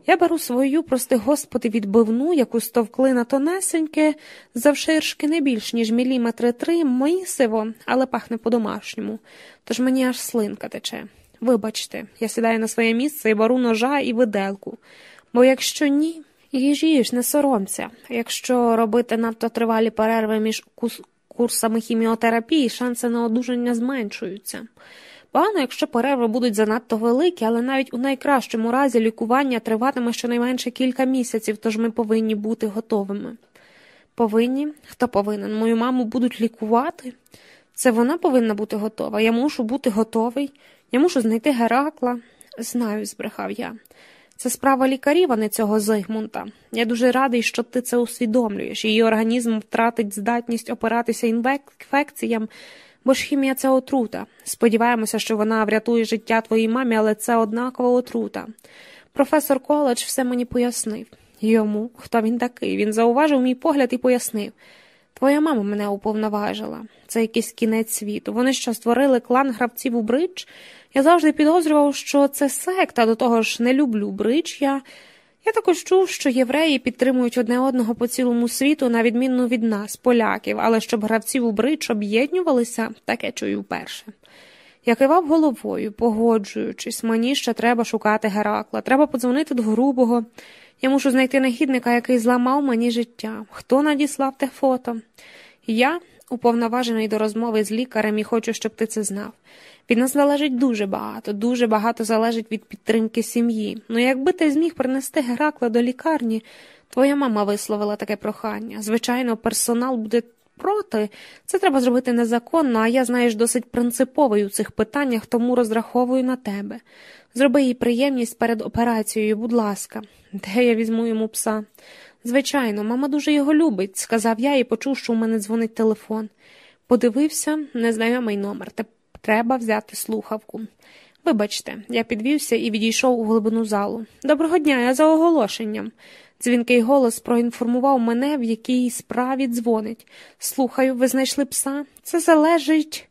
Speaker 1: Я беру свою, прости господи, відбивну, яку стовкли на тонесеньке, завширшки не більш, ніж міліметри три, мисиво, але пахне по-домашньому, тож мені аж слинка тече. Вибачте, я сідаю на своє місце і беру ножа і виделку, бо якщо ні, їжієш, не соромся. Якщо робити надто тривалі перерви між курсами хіміотерапії, шанси на одужання зменшуються. Погано, якщо перерви будуть занадто великі, але навіть у найкращому разі лікування триватиме щонайменше кілька місяців, тож ми повинні бути готовими. Повинні? Хто повинен? Мою маму будуть лікувати? Це вона повинна бути готова. Я мушу бути готовий. Я мушу знайти Геракла. Знаю, збрехав я. Це справа лікарів, а не цього Зигмунта. Я дуже радий, що ти це усвідомлюєш. Її організм втратить здатність опиратися інфекціям, бо ж хімія це отрута. Сподіваємося, що вона врятує життя твоїй мамі, але це однакова отрута. Професор Коледж все мені пояснив. Йому, хто він такий? Він зауважив мій погляд і пояснив. Твоя мама мене уповноважила. Це якийсь кінець світу. Вони що створили клан гравців у бридж? Я завжди підозрював, що це секта, до того ж не люблю бридж. Я також чув, що євреї підтримують одне одного по цілому світу, на відміну від нас, поляків, але щоб гравців у бридж об'єднувалися, таке чую вперше. Я кивав головою, погоджуючись, мені ще треба шукати Геракла, треба подзвонити до грубого. Я мушу знайти негідника, який зламав мені життя. Хто надіслав те фото? Я, уповноважений до розмови з лікарем, і хочу, щоб ти це знав. Від нас залежить дуже багато, дуже багато залежить від підтримки сім'ї. Ну якби ти зміг принести Геракла до лікарні, твоя мама висловила таке прохання. Звичайно, персонал буде проти. Це треба зробити незаконно, а я, знаєш, досить принциповий у цих питаннях, тому розраховую на тебе. Зроби їй приємність перед операцією, будь ласка, де я візьму йому пса? Звичайно, мама дуже його любить, сказав я і почув, що у мене дзвонить телефон. Подивився незнайомий номер. Треба взяти слухавку. Вибачте, я підвівся і відійшов у глибину залу. Доброго дня, я за оголошенням. Дзвінкий голос проінформував мене, в якій справі дзвонить. Слухаю, ви знайшли пса? Це залежить.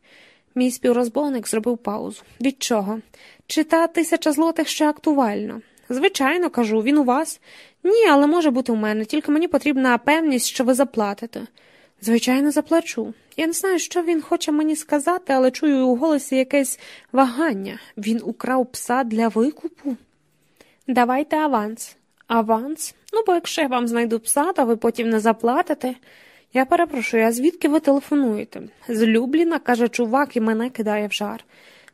Speaker 1: Мій співрозбовник зробив паузу. Від чого? Чи та тисяча злотих ще актуально? Звичайно, кажу, він у вас? Ні, але може бути у мене, тільки мені потрібна певність, що ви заплатите. Звичайно, заплачу. Я не знаю, що він хоче мені сказати, але чую у голосі якесь вагання. Він украв пса для викупу. Давайте аванс. Аванс? Ну, бо якщо я вам знайду пса, то ви потім не заплатите. Я перепрошую, а звідки ви телефонуєте? З Любліна, каже чувак, і мене кидає в жар.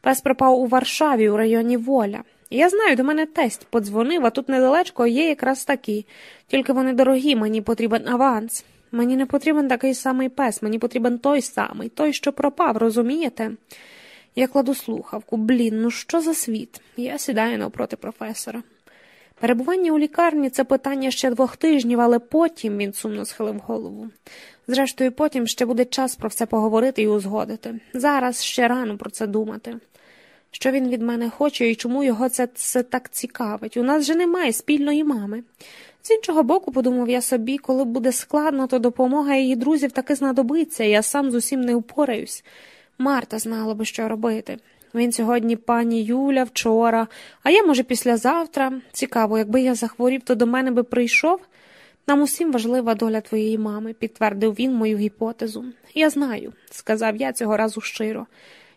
Speaker 1: Пес пропав у Варшаві, у районі Воля. Я знаю, до мене тесть подзвонив, а тут недалечко є якраз такі, тільки вони дорогі, мені потрібен аванс. Мені не потрібен такий самий пес, мені потрібен той самий, той, що пропав, розумієте? Я кладу слухавку. Блін, ну що за світ? Я сідаю навпроти професора. Перебування у лікарні це питання ще двох тижнів, але потім він сумно схилив голову. Зрештою, потім ще буде час про все поговорити і узгодити. Зараз ще рано про це думати. Що він від мене хоче і чому його це, це так цікавить? У нас же немає спільної мами. З іншого боку, подумав я собі, коли буде складно, то допомога її друзів таки знадобиться, я сам з усім не упораюсь. Марта знала би, що робити. Він сьогодні пані Юля вчора, а я, може, післязавтра. Цікаво, якби я захворів, то до мене би прийшов. Нам усім важлива доля твоєї мами, підтвердив він мою гіпотезу. Я знаю, сказав я цього разу щиро.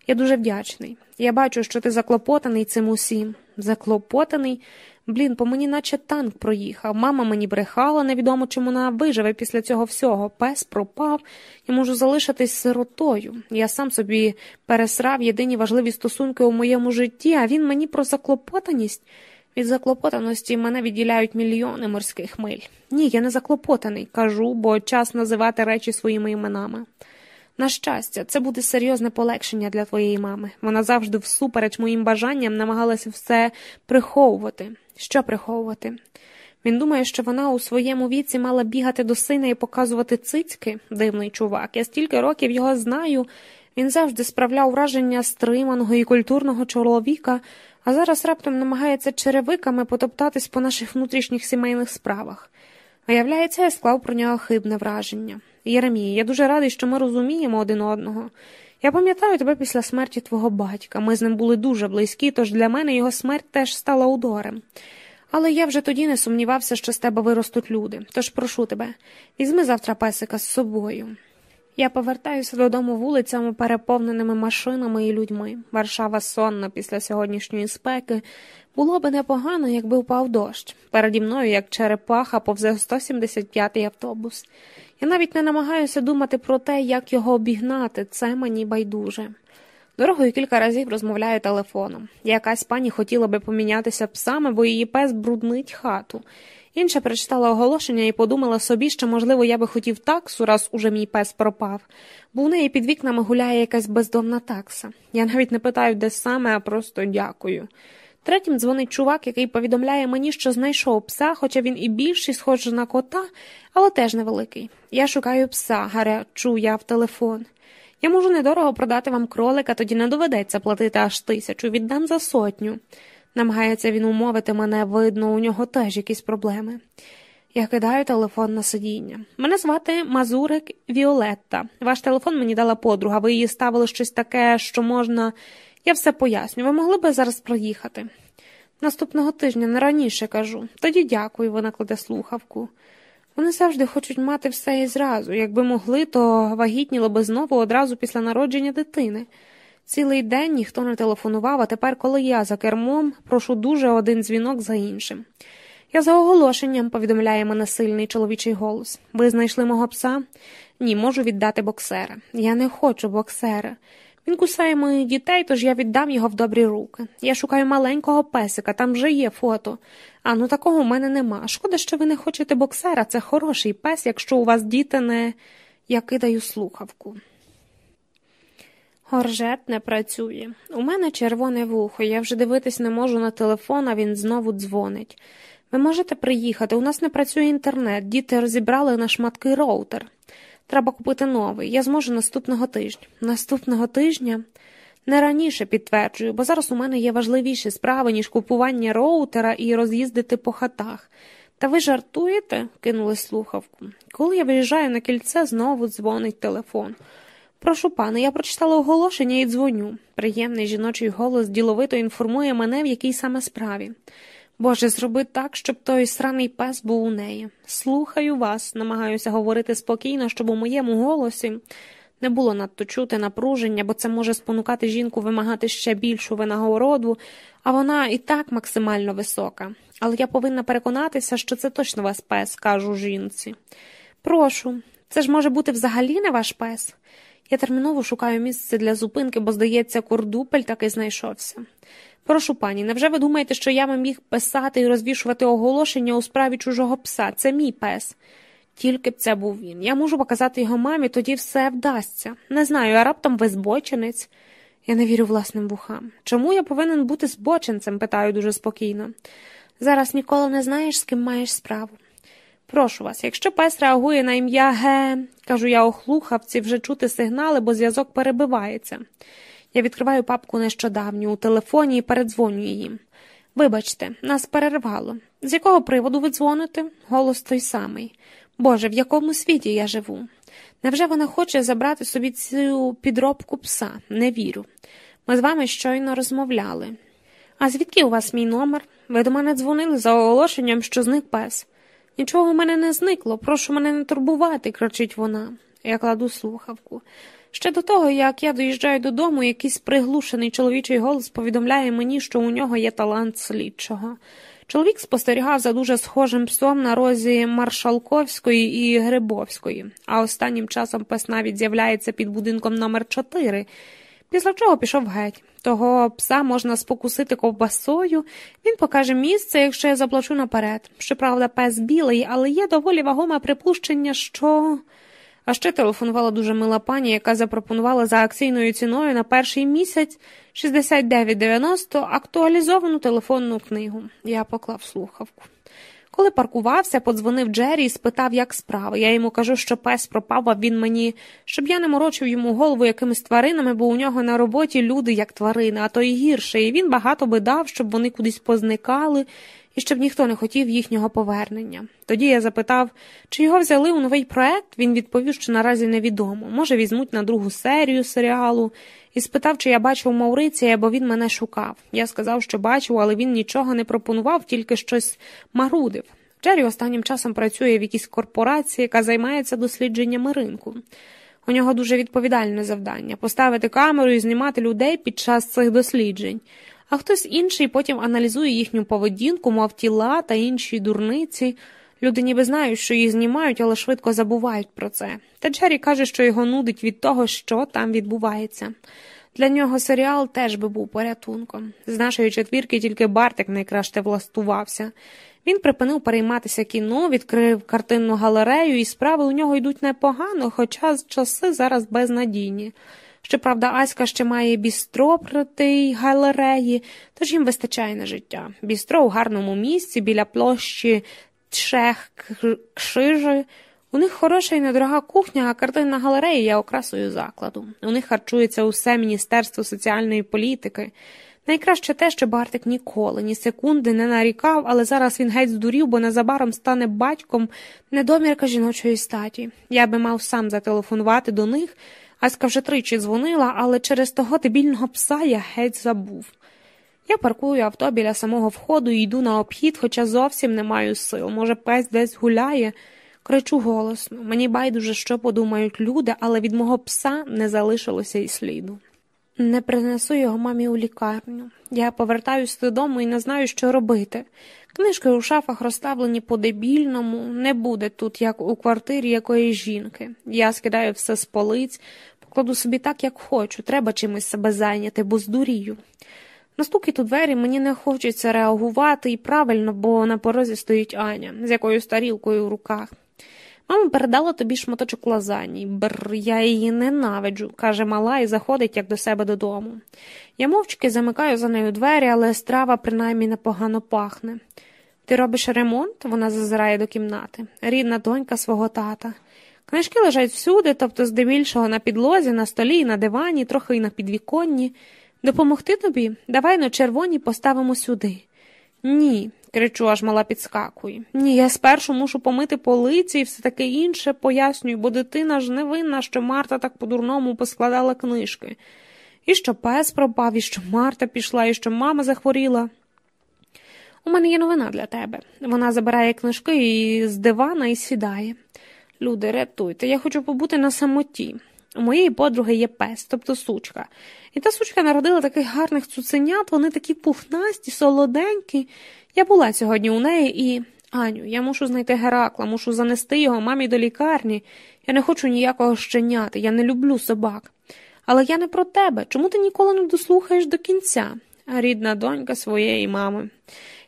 Speaker 1: Я дуже вдячний. Я бачу, що ти заклопотаний цим усім. Заклопотаний? Блін, по мені наче танк проїхав. Мама мені брехала, невідомо чим вона виживе після цього всього. Пес пропав, я можу залишитись сиротою. Я сам собі пересрав єдині важливі стосунки у моєму житті, а він мені про заклопотаність. Від заклопотаності мене відділяють мільйони морських миль. Ні, я не заклопотаний, кажу, бо час називати речі своїми іменами. На щастя, це буде серйозне полегшення для твоєї мами. Вона завжди, всупереч моїм бажанням, намагалася все приховувати. Що приховувати? Він думає, що вона у своєму віці мала бігати до сина і показувати цицьки, дивний чувак. Я стільки років його знаю. Він завжди справляв враження стриманого і культурного чоловіка, а зараз раптом намагається черевиками потоптатись по наших внутрішніх сімейних справах. Виявляється, я склав про нього хибне враження. Єремій, я дуже радий, що ми розуміємо один одного. Я пам'ятаю тебе після смерті твого батька. Ми з ним були дуже близькі, тож для мене його смерть теж стала ударом. Але я вже тоді не сумнівався, що з тебе виростуть люди. Тож прошу тебе, візьми завтра песика з собою. Я повертаюся додому вулицями, переповненими машинами і людьми. Варшава сонна після сьогоднішньої спеки. Було би непогано, якби впав дощ. Переді мною, як черепаха, повзе 175-й автобус. Я навіть не намагаюся думати про те, як його обігнати, це мені байдуже. Дорогою кілька разів розмовляю телефоном. Якась пані хотіла би помінятися псами, бо її пес бруднить хату. Інша прочитала оголошення і подумала собі, що, можливо, я би хотів таксу, раз уже мій пес пропав, бо в неї під вікнами гуляє якась бездомна такса. Я навіть не питаю, де саме, а просто дякую. Третім дзвонить чувак, який повідомляє мені, що знайшов пса, хоча він і більший, схожий на кота, але теж невеликий. Я шукаю пса, гарячу я в телефон. Я можу недорого продати вам кролика, тоді не доведеться платити аж тисячу, віддам за сотню. Намагається він умовити мене, видно, у нього теж якісь проблеми. Я кидаю телефон на сидіння. Мене звати Мазурик Віолетта. Ваш телефон мені дала подруга, ви її ставили щось таке, що можна. Я все поясню. Ви могли би зараз проїхати? Наступного тижня, не раніше кажу. Тоді дякую, вона кладе слухавку. Вони завжди хочуть мати все і зразу. Якби могли, то вагітніли би знову одразу після народження дитини. Цілий день ніхто не телефонував, а тепер, коли я за кермом, прошу дуже один дзвінок за іншим. Я за оголошенням, повідомляє мене сильний чоловічий голос. Ви знайшли мого пса? Ні, можу віддати боксера. Я не хочу боксера. Він кусає моїх дітей, тож я віддам його в добрі руки. Я шукаю маленького песика, там вже є фото. А ну такого в мене нема. Шкода, що ви не хочете боксера, це хороший пес, якщо у вас діти не. Я кидаю слухавку. Горжет не працює. У мене червоне вухо, я вже дивитись не можу на телефон, а він знову дзвонить. Ви можете приїхати, у нас не працює інтернет, діти розібрали на шматки роутер. Треба купити новий. Я зможу наступного тижня. Наступного тижня не раніше підтверджую, бо зараз у мене є важливіші справи, ніж купування роутера і роз'їздити по хатах. Та ви жартуєте? кинули слухавку. Коли я виїжджаю на кільце, знову дзвонить телефон. Прошу пане, я прочитала оголошення і дзвоню. Приємний жіночий голос діловито інформує мене, в якій саме справі. Боже, зроби так, щоб той сраний пес був у неї. Слухаю вас, намагаюся говорити спокійно, щоб у моєму голосі не було надто чути напруження, бо це може спонукати жінку вимагати ще більшу винагороду, а вона і так максимально висока. Але я повинна переконатися, що це точно вас пес, кажу жінці. Прошу, це ж може бути взагалі не ваш пес. Я терміново шукаю місце для зупинки, бо, здається, курдупель таки знайшовся. Прошу пані, невже ви думаєте, що я міг писати і розвішувати оголошення у справі чужого пса? Це мій пес. Тільки б це був він. Я можу показати його мамі, тоді все вдасться. Не знаю, а раптом ви збочинець. Я не вірю власним вухам. Чому я повинен бути збочинцем? питаю дуже спокійно. Зараз ніколи не знаєш, з ким маєш справу. Прошу вас, якщо пес реагує на ім'я Ге, кажу я у хлухавці, вже чути сигнали, бо зв'язок перебивається. Я відкриваю папку нещодавню у телефоні і передзвоню їм. Вибачте, нас перервало. З якого приводу ви дзвоните? Голос той самий. Боже, в якому світі я живу? Невже вона хоче забрати собі цю підробку пса? Не вірю. Ми з вами щойно розмовляли. А звідки у вас мій номер? Ви до мене дзвонили за оголошенням, що зник пес. Нічого у мене не зникло, прошу мене не турбувати, кричить вона. Я кладу слухавку. Ще до того, як я доїжджаю додому, якийсь приглушений чоловічий голос повідомляє мені, що у нього є талант слідчого. Чоловік спостерігав за дуже схожим псом на розі Маршалковської і Грибовської, а останнім часом пес навіть з'являється під будинком номер 4 після чого пішов геть. Того пса можна спокусити ковбасою, він покаже місце, якщо я заплачу наперед. Щоправда, пес білий, але є доволі вагоме припущення, що. А ще телефонувала дуже мила пані, яка запропонувала за акційною ціною на перший місяць 69,90 актуалізовану телефонну книгу. Я поклав слухавку. Коли паркувався, подзвонив Джері і спитав, як справи. Я йому кажу, що пес пропав, а він мені, щоб я не морочив йому голову якимись тваринами, бо у нього на роботі люди як тварини, а то й гірше, і він багато би дав, щоб вони кудись позникали і щоб ніхто не хотів їхнього повернення. Тоді я запитав, чи його взяли у новий проект. Він відповів, що наразі невідомо. Може, візьмуть на другу серію серіалу, і спитав, чи я бачив Мауриція, бо він мене шукав. Я сказав, що бачив, але він нічого не пропонував, тільки щось марудив. Джері останнім часом працює в якійсь корпорації, яка займається дослідженнями ринку. У нього дуже відповідальне завдання поставити камеру і знімати людей під час цих досліджень а хтось інший потім аналізує їхню поведінку, мов тіла та інші дурниці. Люди ніби знають, що їх знімають, але швидко забувають про це. Та Джері каже, що його нудить від того, що там відбувається. Для нього серіал теж би був порятунком. З нашої четвірки тільки Бартик найкраще влаштувався. Він припинив перейматися кіно, відкрив картинну галерею, і справи у нього йдуть непогано, хоча часи зараз безнадійні. Щоправда, Аська ще має бістро проти галереї, тож їм вистачає на життя. Бістро у гарному місці біля площі Тшех Кшижи. У них хороша і недорога кухня, а картинна галерея є окрасою закладу. У них харчується усе Міністерство соціальної політики. Найкраще те, що Бартик ніколи, ні секунди не нарікав, але зараз він геть здурів, бо незабаром стане батьком недомірка жіночої статі. Я би мав сам зателефонувати до них. Аська вже тричі дзвонила, але через того дебільного пса я геть забув. Я паркую авто біля самого входу і йду на обхід, хоча зовсім не маю сил. Може, пес десь гуляє. Кричу голосно. Мені байдуже, що подумають люди, але від мого пса не залишилося й сліду. Не принесу його мамі у лікарню. Я повертаюся додому і не знаю, що робити. Книжки у шафах розставлені по дебільному, не буде тут, як у квартирі якоїсь жінки. Я скидаю все з полиць, покладу собі так, як хочу, треба чимось себе зайняти, бо здурію. На стукіт у двері мені не хочеться реагувати і правильно, бо на порозі стоїть Аня з якоюсь тарілкою в руках. Мама передала тобі шматочок лазані. Бр, я її ненавиджу, каже мала і заходить як до себе додому. Я мовчки замикаю за нею двері, але страва принаймні непогано пахне. Ти робиш ремонт? Вона зазирає до кімнати. Рідна донька свого тата. Книжки лежать всюди, тобто здебільшого на підлозі, на столі, на дивані, трохи й на підвіконні. Допомогти тобі? Давай на червоні поставимо сюди. Ні, кричу, аж мала підскакує. Ні, я спершу мушу помити полиці і все таке інше пояснюю, бо дитина ж не винна, що Марта так по-дурному поскладала книжки. І що пес пропав, і що Марта пішла, і що мама захворіла. У мене є новина для тебе. Вона забирає книжки з дивана і сідає. Люди, рятуйте, я хочу побути на самоті. У моєї подруги є пес, тобто сучка. І та сучка народила таких гарних цуценят, вони такі пухнасті, солоденькі. Я була сьогодні у неї і. Аню, я мушу знайти Геракла, мушу занести його мамі до лікарні. Я не хочу ніякого щеняти, я не люблю собак. Але я не про тебе. Чому ти ніколи не дослухаєш до кінця? Рідна донька своєї мами.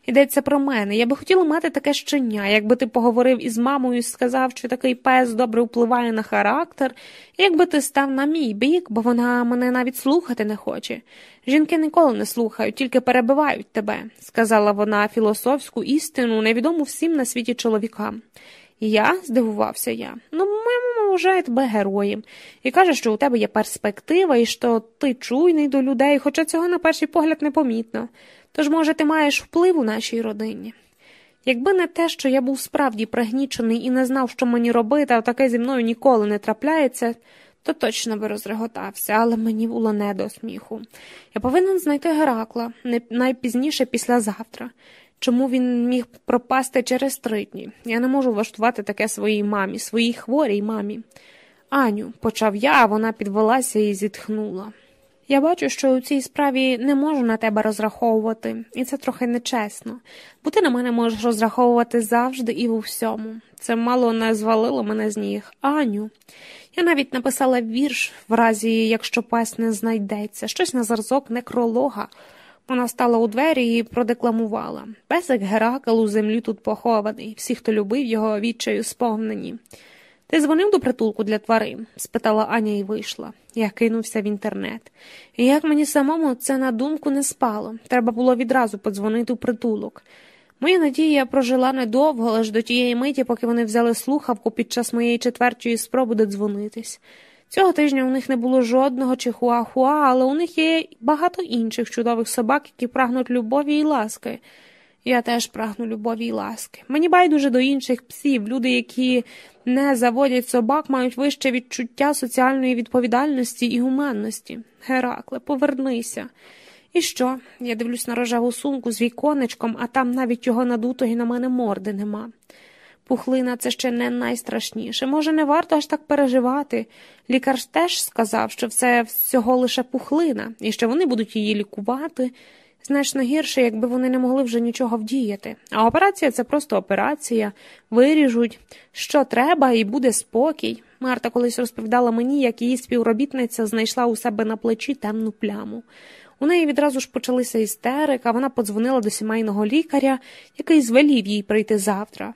Speaker 1: Йдеться про мене. Я би хотіла мати таке щеня, якби ти поговорив із мамою і сказав, що такий пес добре впливає на характер, якби ти став на мій бік, бо вона мене навіть слухати не хоче. Жінки ніколи не слухають, тільки перебивають тебе, сказала вона філософську істину, невідому всім на світі чоловікам. Я? здивувався я. Ну, мама вважає тебе героєм і каже, що у тебе є перспектива і що ти чуйний до людей, хоча цього на перший погляд непомітно. Тож, може, ти маєш вплив у нашій родині. Якби не те, що я був справді пригнічений і не знав, що мені робити, а таке зі мною ніколи не трапляється, то точно би розреготався, але мені було не до сміху. Я повинен знайти Геракла найпізніше післязавтра. Чому він міг пропасти через три дні? Я не можу влаштувати таке своїй мамі, своїй хворій мамі. Аню, почав я, а вона підвелася і зітхнула. Я бачу, що у цій справі не можу на тебе розраховувати, і це трохи нечесно, бо ти на мене можеш розраховувати завжди і у всьому. Це мало не звалило мене з ніг. Аню. Я навіть написала вірш, в разі, якщо пес не знайдеться, щось на зразок некролога. Вона стала у двері і продекламувала Песик Геракл у землі тут похований, всі, хто любив його, відчаю сповнені. Ти дзвонив до притулку для тварин? спитала Аня і вийшла. Я кинувся в інтернет. І як мені самому це на думку не спало. Треба було відразу подзвонити у притулок. Моя надія прожила недовго, аж до тієї миті, поки вони взяли слухавку під час моєї четвертої спроби додзвонитись. Цього тижня у них не було жодного чихуахуа, але у них є багато інших чудових собак, які прагнуть любові і ласки. Я теж прагну любові і ласки. Мені байдуже до інших псів. Люди, які не заводять собак, мають вище відчуття соціальної відповідальності і гуманності. Геракле, повернися. І що? Я дивлюсь на рожеву сумку з віконечком, а там навіть його надутої на мене морди нема. Пухлина це ще не найстрашніше. Може, не варто аж так переживати. Лікар теж сказав, що це всього лише пухлина, і що вони будуть її лікувати. Значно гірше, якби вони не могли вже нічого вдіяти. А операція це просто операція, виріжуть, що треба, і буде спокій. Марта колись розповідала мені, як її співробітниця знайшла у себе на плечі темну пляму. У неї відразу ж почалися істерика, вона подзвонила до сімейного лікаря, який звелів їй прийти завтра.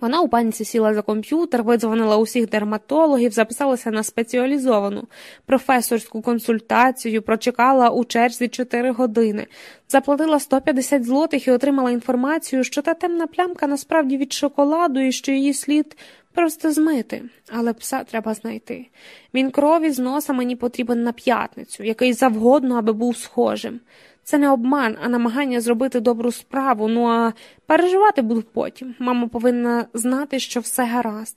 Speaker 1: Вона у паніці сіла за комп'ютер, видзвонила усіх дерматологів, записалася на спеціалізовану професорську консультацію, прочекала у черзі 4 години, заплатила 150 злотих і отримала інформацію, що та темна плямка насправді від шоколаду і що її слід просто змити. Але пса треба знайти. Він крові з носа мені потрібен на п'ятницю, який завгодно, аби був схожим. Це не обман, а намагання зробити добру справу, ну а переживати буду потім. Мама повинна знати, що все гаразд.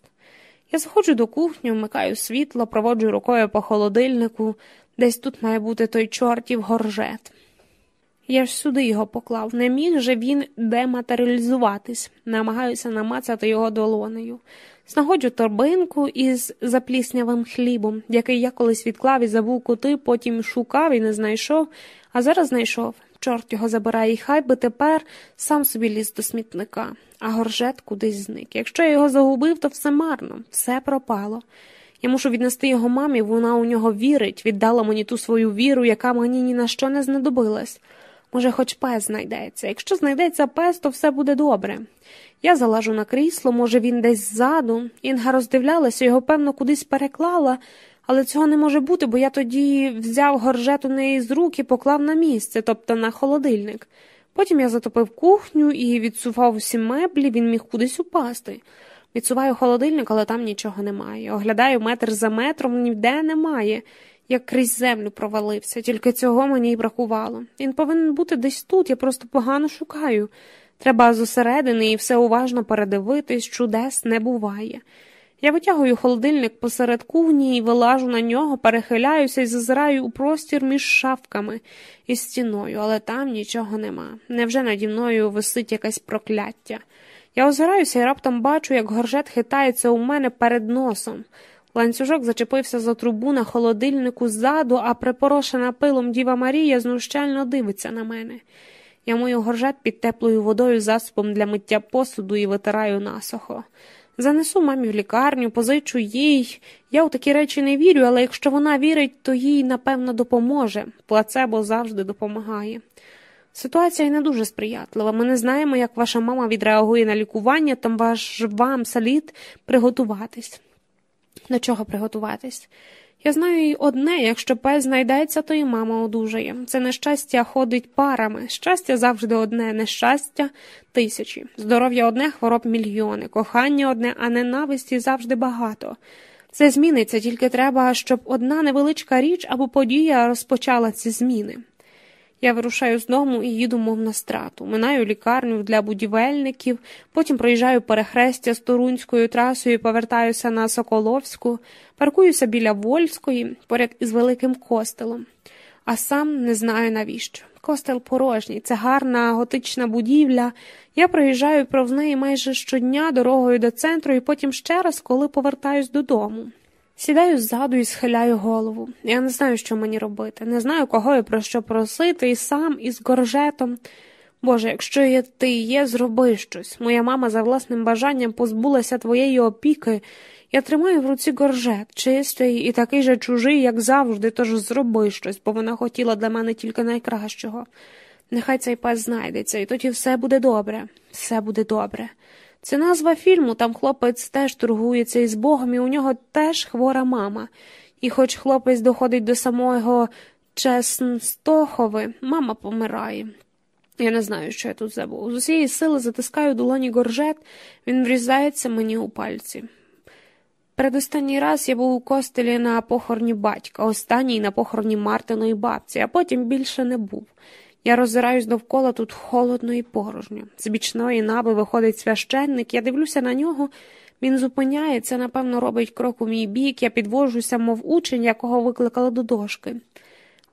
Speaker 1: Я заходжу до кухні, вмикаю світло, проводжу рукою по холодильнику, десь тут має бути той чортів горжет. Я ж сюди його поклав, не міг же він дематеріалізуватись, намагаюся намацати його долонею. Знаходжу торбинку із запліснявим хлібом, який я колись відклав і забув кути, потім шукав і не знайшов, а зараз знайшов. Чорт його забирає, і хай би тепер сам собі ліз до смітника, а горжет кудись зник. Якщо я його загубив, то все марно, все пропало. Я мушу віднести його мамі, вона у нього вірить, віддала мені ту свою віру, яка мені ні на що не знадобилась. Може, хоч пес знайдеться. Якщо знайдеться пес, то все буде добре. Я залажу на крісло, може, він десь ззаду. Інга роздивлялася, його, певно, кудись переклала, але цього не може бути, бо я тоді взяв горжет у неї з рук і поклав на місце, тобто на холодильник. Потім я затопив кухню і відсував усі меблі, він міг кудись упасти. Відсуваю холодильник, але там нічого немає. Оглядаю метр за метром, ніде немає. Як крізь землю провалився, тільки цього мені й бракувало. Він повинен бути десь тут, я просто погано шукаю. Треба зосередини і все уважно передивитись, чудес не буває. Я витягую холодильник посеред кухні і вилажу на нього, перехиляюся і зазираю у простір між шафками і стіною, але там нічого нема. Невже наді мною висить якесь прокляття? Я озираюся і раптом бачу, як горжет хитається у мене перед носом. Ланцюжок зачепився за трубу на холодильнику ззаду, а припорошена пилом Діва Марія знущально дивиться на мене. Я мою горжет під теплою водою засобом для миття посуду і витираю насохо. Занесу мамі в лікарню, позичу їй. Я у такі речі не вірю, але якщо вона вірить, то їй, напевно, допоможе. Плацебо завжди допомагає. Ситуація не дуже сприятлива. Ми не знаємо, як ваша мама відреагує на лікування, там ваш вам слід приготуватись. До чого приготуватись? Я знаю й одне, якщо пес знайдеться, то і мама одужає. Це нещастя ходить парами. Щастя завжди одне, нещастя тисячі. Здоров'я одне, хвороб мільйони, кохання одне, а ненависті завжди багато. Це зміниться, тільки треба, щоб одна невеличка річ або подія розпочала ці зміни. Я вирушаю з дому і їду, мов на страту. Минаю лікарню для будівельників, потім проїжджаю перехрестя з Турунською трасою, повертаюся на Соколовську, паркуюся біля Вольської, поряд із великим костелом, а сам не знаю навіщо. Костел порожній, це гарна готична будівля. Я проїжджаю повз неї майже щодня дорогою до центру і потім ще раз, коли повертаюсь додому. Сідаю ззаду і схиляю голову. Я не знаю, що мені робити, не знаю, кого і про що просити, і сам, і з горжетом. Боже, якщо є ти є, зроби щось. Моя мама за власним бажанням позбулася твоєї опіки. Я тримаю в руці горжет, чистий і такий же чужий, як завжди, тож зроби щось, бо вона хотіла для мене тільки найкращого. Нехай цей пес знайдеться, і тоді все буде добре, все буде добре. Це назва фільму, там хлопець теж торгується із Богом, і у нього теж хвора мама. І хоч хлопець доходить до самого Чеснстохови, мама помирає. Я не знаю, що я тут забув. З усієї сили затискаю долоні горжет, він врізається мені у пальці. Передостанній раз я був у костелі на похороні батька, останній на похороні Мартиної бабці, а потім більше не був. Я роззираюсь довкола тут холодно і порожньо. З бічної нави виходить священник, я дивлюся на нього. Він зупиняється, напевно, робить крок у мій бік, я підвожуся, мов учень, якого викликала до дошки.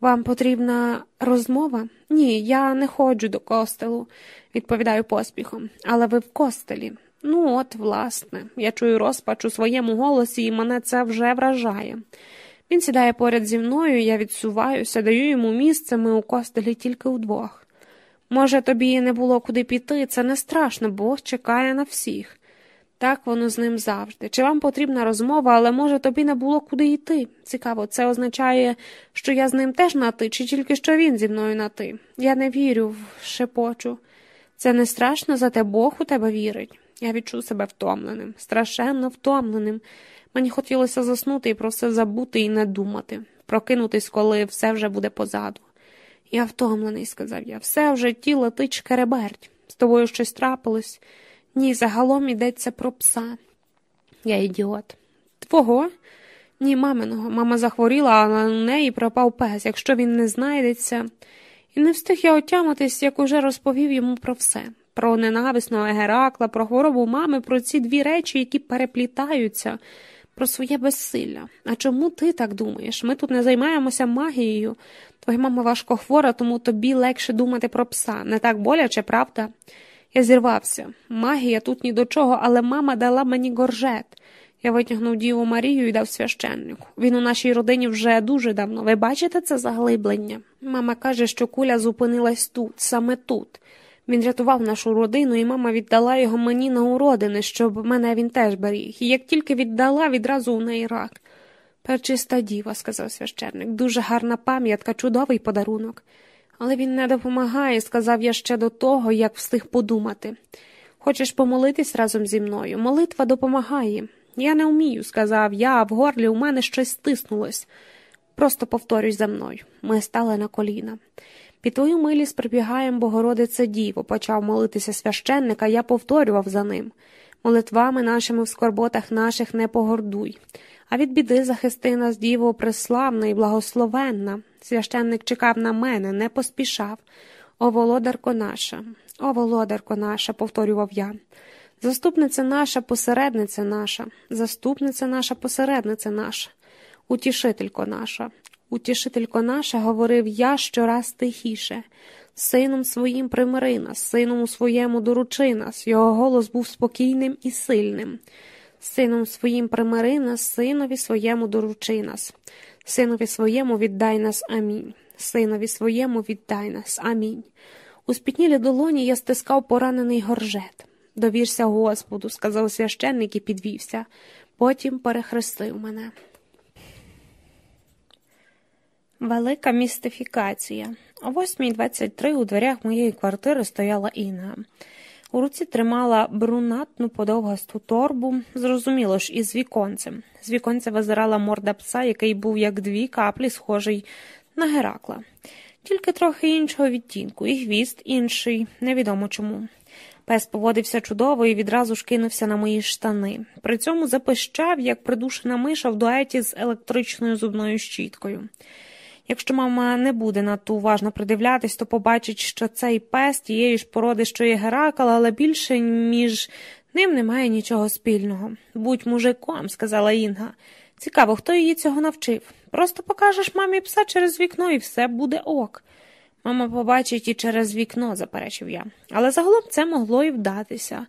Speaker 1: Вам потрібна розмова? Ні, я не ходжу до костелу, відповідаю поспіхом, але ви в костелі. Ну, от, власне, я чую розпач у своєму голосі, і мене це вже вражає. Він сідає поряд зі мною, я відсуваюся, даю йому місце, ми у костелі тільки вдвох. Може, тобі не було куди піти, це не страшно, Бог чекає на всіх. Так воно з ним завжди. Чи вам потрібна розмова, але може тобі не було куди йти? Цікаво, це означає, що я з ним теж на ти, чи тільки що він зі мною на ти? Я не вірю шепочу. Це не страшно, зате Бог у тебе вірить. Я відчув себе втомленим, страшенно втомленим. Мені хотілося заснути і про все забути і не думати, прокинутись, коли все вже буде позаду. Я втомлений, сказав я, все вже житті летить шкереберть. З тобою щось трапилось. Ні, загалом йдеться про пса. Я ідіот. Твого? Ні, маминого. Мама захворіла, а на неї пропав пес, якщо він не знайдеться. І не встиг я отямитись, як уже розповів йому про все про ненависного Геракла, про хворобу мами, про ці дві речі, які переплітаються про своє безсилля. А чому ти так думаєш? Ми тут не займаємося магією. Твоя мама важко хвора, тому тобі легше думати про пса. Не так боляче, правда? Я зірвався. Магія тут ні до чого, але мама дала мені горжет. Я витягнув Діву Марію і дав священнику. Він у нашій родині вже дуже давно. Ви бачите це заглиблення? Мама каже, що куля зупинилась тут, саме тут. Він рятував нашу родину, і мама віддала його мені на уродини, щоб мене він теж беріг. І як тільки віддала, відразу у неї рак. Перчиста діва, сказав священник, дуже гарна пам'ятка, чудовий подарунок. Але він не допомагає, сказав я ще до того, як встиг подумати. Хочеш помолитись разом зі мною? Молитва допомагає. Я не вмію, сказав я, а в горлі у мене щось стиснулось. Просто повторюй за мною. Ми стали на коліна. Під твою милість прибігаєм, Богородице Діво, почав молитися священник, а я повторював за ним. Молитвами нашими в скорботах наших не погордуй, а від біди захисти нас, Діво, преславна і благословенна. Священник чекав на мене, не поспішав. О, володарко наша, о, володарко наша, повторював я. Заступниця наша, посередниця наша, заступниця наша, посередниця наша, утішителько наша, Утішителько наша, говорив я щораз тихіше. Сином своїм примири нас, сином у своєму доручи нас. Його голос був спокійним і сильним. Сином своїм примири нас, синові своєму доручи нас. Синові своєму віддай нас амінь. Синові своєму віддай нас. Амінь. У спітнілі долоні я стискав поранений горжет. Довірся Господу, сказав священник і підвівся. Потім перехрестив мене. Велика містифікація. О 8.23 у дверях моєї квартири стояла Інга. У руці тримала брунатну подовгасту торбу, зрозуміло ж, із віконцем. З віконця визирала морда пса, який був як дві каплі, схожий на Геракла, тільки трохи іншого відтінку, і хвіст інший, невідомо чому. Пес поводився чудово і відразу ж кинувся на мої штани. При цьому запищав, як придушена миша в дуеті з електричною зубною щіткою. Якщо мама не буде надто уважно придивлятись, то побачить, що цей пес тієї ж породи, що є Геракл, але більше між ним немає нічого спільного. Будь мужиком, сказала Інга. Цікаво, хто її цього навчив. Просто покажеш мамі пса через вікно, і все буде ок. Мама побачить і через вікно, заперечив я. Але загалом це могло і вдатися.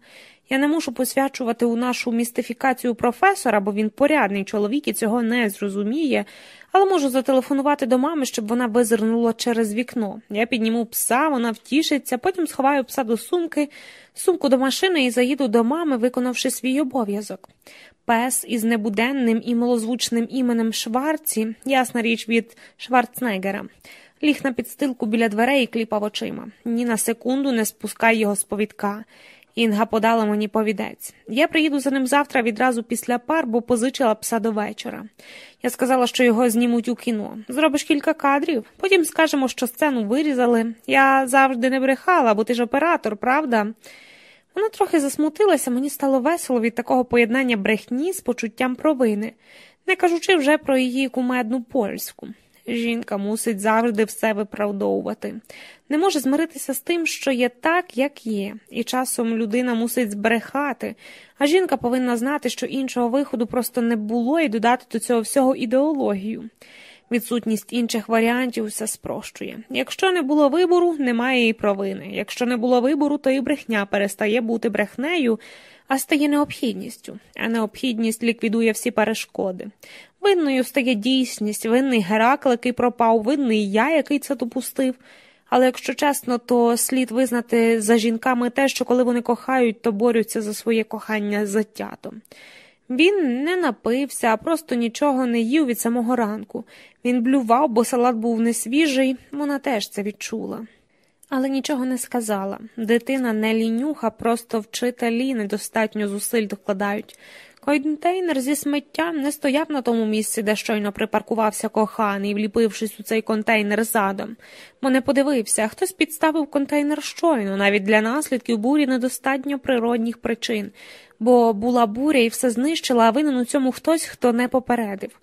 Speaker 1: Я не мушу посвячувати у нашу містифікацію професора, бо він порядний чоловік і цього не зрозуміє, але можу зателефонувати до мами, щоб вона визирнула через вікно. Я підніму пса, вона втішиться, потім сховаю пса до сумки, сумку до машини і заїду до мами, виконавши свій обов'язок. Пес із небуденним і малозвучним іменем Шварці, ясна річ від Шварцнегера, ліг на підстилку біля дверей і кліпав очима. Ні на секунду не спускай його з повідка. Інга подала мені повідець. Я приїду за ним завтра відразу після пар, бо позичила пса до вечора. Я сказала, що його знімуть у кіно. Зробиш кілька кадрів, потім скажемо, що сцену вирізали. Я завжди не брехала, бо ти ж оператор, правда? Вона трохи засмутилася, мені стало весело від такого поєднання брехні з почуттям провини, не кажучи вже про її кумедну польську. Жінка мусить завжди все виправдовувати, не може змиритися з тим, що є так, як є, і часом людина мусить збрехати, а жінка повинна знати, що іншого виходу просто не було, і додати до цього всього ідеологію. Відсутність інших варіантів все спрощує. Якщо не було вибору, немає і провини. Якщо не було вибору, то і брехня перестає бути брехнею, а стає необхідністю, а необхідність ліквідує всі перешкоди. Винною стає дійсність, винний Геракл, який пропав, винний я, який це допустив. Але якщо чесно, то слід визнати за жінками те, що коли вони кохають, то борються за своє кохання затято. Він не напився, а просто нічого не їв від самого ранку. Він блював, бо салат був несвіжий, вона теж це відчула. Але нічого не сказала. Дитина не лінюха, просто вчителі недостатньо зусиль докладають. Контейнер зі сміттям не стояв на тому місці, де щойно припаркувався коханий, вліпившись у цей контейнер задом, бо не подивився, хтось підставив контейнер щойно, навіть для наслідків бурі недостатньо природних причин, бо була буря і все знищила, а винен у цьому хтось, хто не попередив.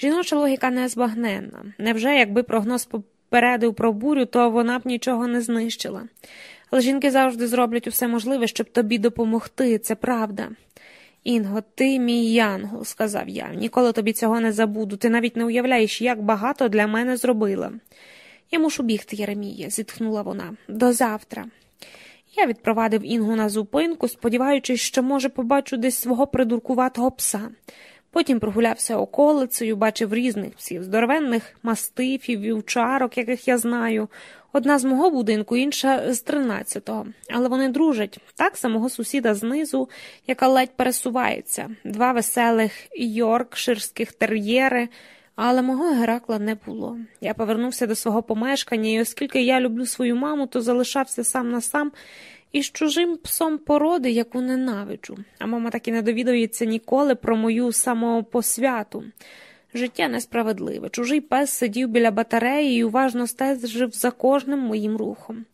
Speaker 1: Жіноча логіка незбагненна. Невже, якби прогноз попередив про бурю, то вона б нічого не знищила. Але жінки завжди зроблять усе можливе, щоб тобі допомогти, це правда. Інго, ти мій янгол, сказав я, ніколи тобі цього не забуду. Ти навіть не уявляєш, як багато для мене зробила. Я мушу бігти, Єремія, зітхнула вона. До завтра. Я відпровадив Інгу на зупинку, сподіваючись, що, може, побачу десь свого придуркуватого пса. Потім прогулявся околицею, бачив різних псів, здоровенних мастифів, вівчарок, яких я знаю, Одна з мого будинку, інша з тринадцятого. Але вони дружать так самого сусіда знизу, яка ледь пересувається, два веселих йоркширських тер'єри, але мого Геракла не було. Я повернувся до свого помешкання, і оскільки я люблю свою маму, то залишався сам на сам із чужим псом породи, яку ненавиджу. А мама так і не довідується ніколи про мою самопосвяту. Життя несправедливе. Чужий пес сидів біля батареї і уважно стежив за кожним моїм рухом.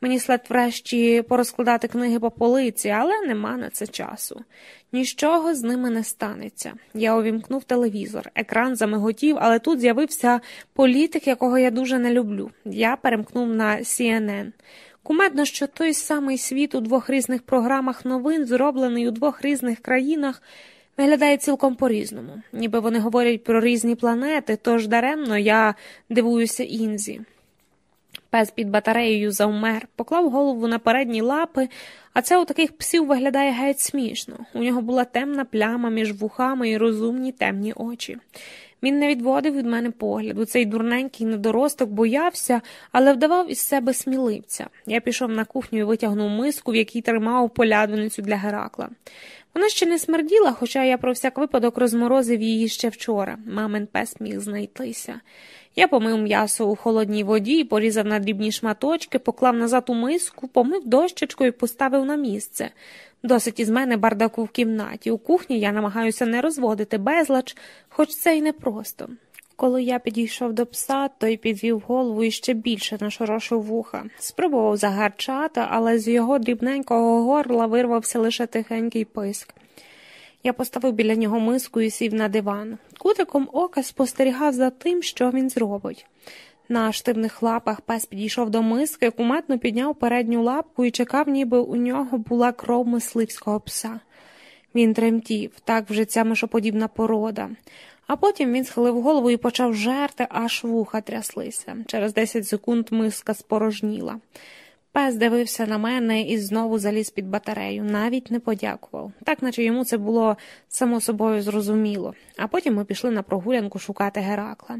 Speaker 1: Мені след врешті порозкладати книги по полиці, але нема на це часу. Нічого з ними не станеться. Я увімкнув телевізор, екран замиготів, але тут з'явився політик, якого я дуже не люблю. Я перемкнув на CNN. Кумедно, що той самий світ у двох різних програмах новин, зроблений у двох різних країнах, виглядає цілком по-різному, ніби вони говорять про різні планети, тож даремно я дивуюся інзі. Пес під батареєю завмер, поклав голову на передні лапи, а це у таких псів виглядає геть смішно. У нього була темна пляма між вухами і розумні темні очі. Він не відводив від мене погляду. Цей дурненький недоросток боявся, але вдавав із себе сміливця. Я пішов на кухню і витягнув миску, в якій тримав полядвиницю для Геракла. Вона ще не смерділа, хоча я про всяк випадок розморозив її ще вчора. Мамин пес міг знайтися. Я помив м'ясо у холодній воді, порізав на дрібні шматочки, поклав назад у миску, помив дощечкою і поставив на місце. Досить із мене бардаку в кімнаті. У кухні я намагаюся не розводити безлач, хоч це й непросто. Коли я підійшов до пса, той підвів голову і ще більше нашорошив вуха. Спробував загарчати, але з його дрібненького горла вирвався лише тихенький писк. Я поставив біля нього миску і сів на диван. Кутиком ока спостерігав за тим, що він зробить. На штивних лапах пес підійшов до миски, куметно підняв передню лапку і чекав, ніби у нього була кров мисливського пса. Він тремтів, так вже ця мишоподібна порода. А потім він схилив голову і почав жерти, аж вуха тряслися. Через десять секунд миска спорожніла. Пес дивився на мене і знову заліз під батарею, навіть не подякував, так наче йому це було само собою зрозуміло, а потім ми пішли на прогулянку шукати Геракла.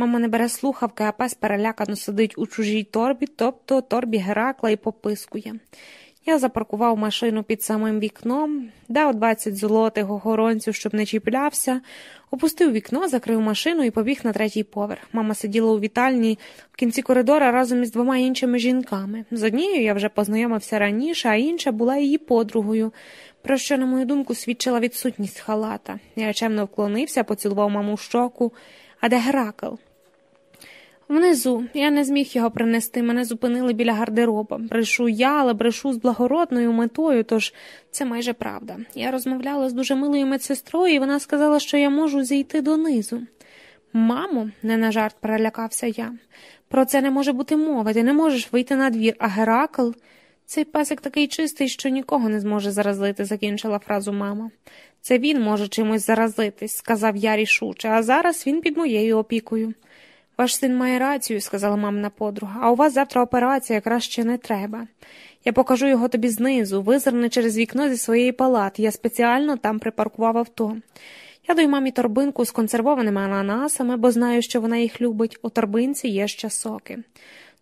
Speaker 1: Мама не бере слухавки, а пес перелякано сидить у чужій торбі, тобто торбі Геракла і попискує. Я запаркував машину під самим вікном, дав 20 золотих охоронців, щоб не чіплявся, опустив вікно, закрив машину і побіг на третій поверх. Мама сиділа у вітальні в кінці коридора разом із двома іншими жінками. З однією я вже познайомився раніше, а інша була її подругою, про що, на мою думку, свідчила відсутність халата. Я чемно вклонився, поцілував маму в щоку. А де Геракл? Внизу я не зміг його принести, мене зупинили біля гардероба. Брешу я, але брешу з благородною метою, тож це майже правда. Я розмовляла з дуже милою медсестрою, і вона сказала, що я можу зійти донизу. Мамо, не на жарт перелякався я. Про це не може бути мови, ти не можеш вийти на двір, а Геракл. Цей песик такий чистий, що нікого не зможе заразити, закінчила фразу мама. Це він може чимось заразитись, сказав я рішуче, а зараз він під моєю опікою. Ваш син має рацію, сказала мамина подруга, а у вас завтра операція якраз ще не треба. Я покажу його тобі знизу, визирни через вікно зі своєї палати. Я спеціально там припаркував авто. Я даю мамі торбинку з консервованими ананасами, бо знаю, що вона їх любить. У торбинці є ще соки.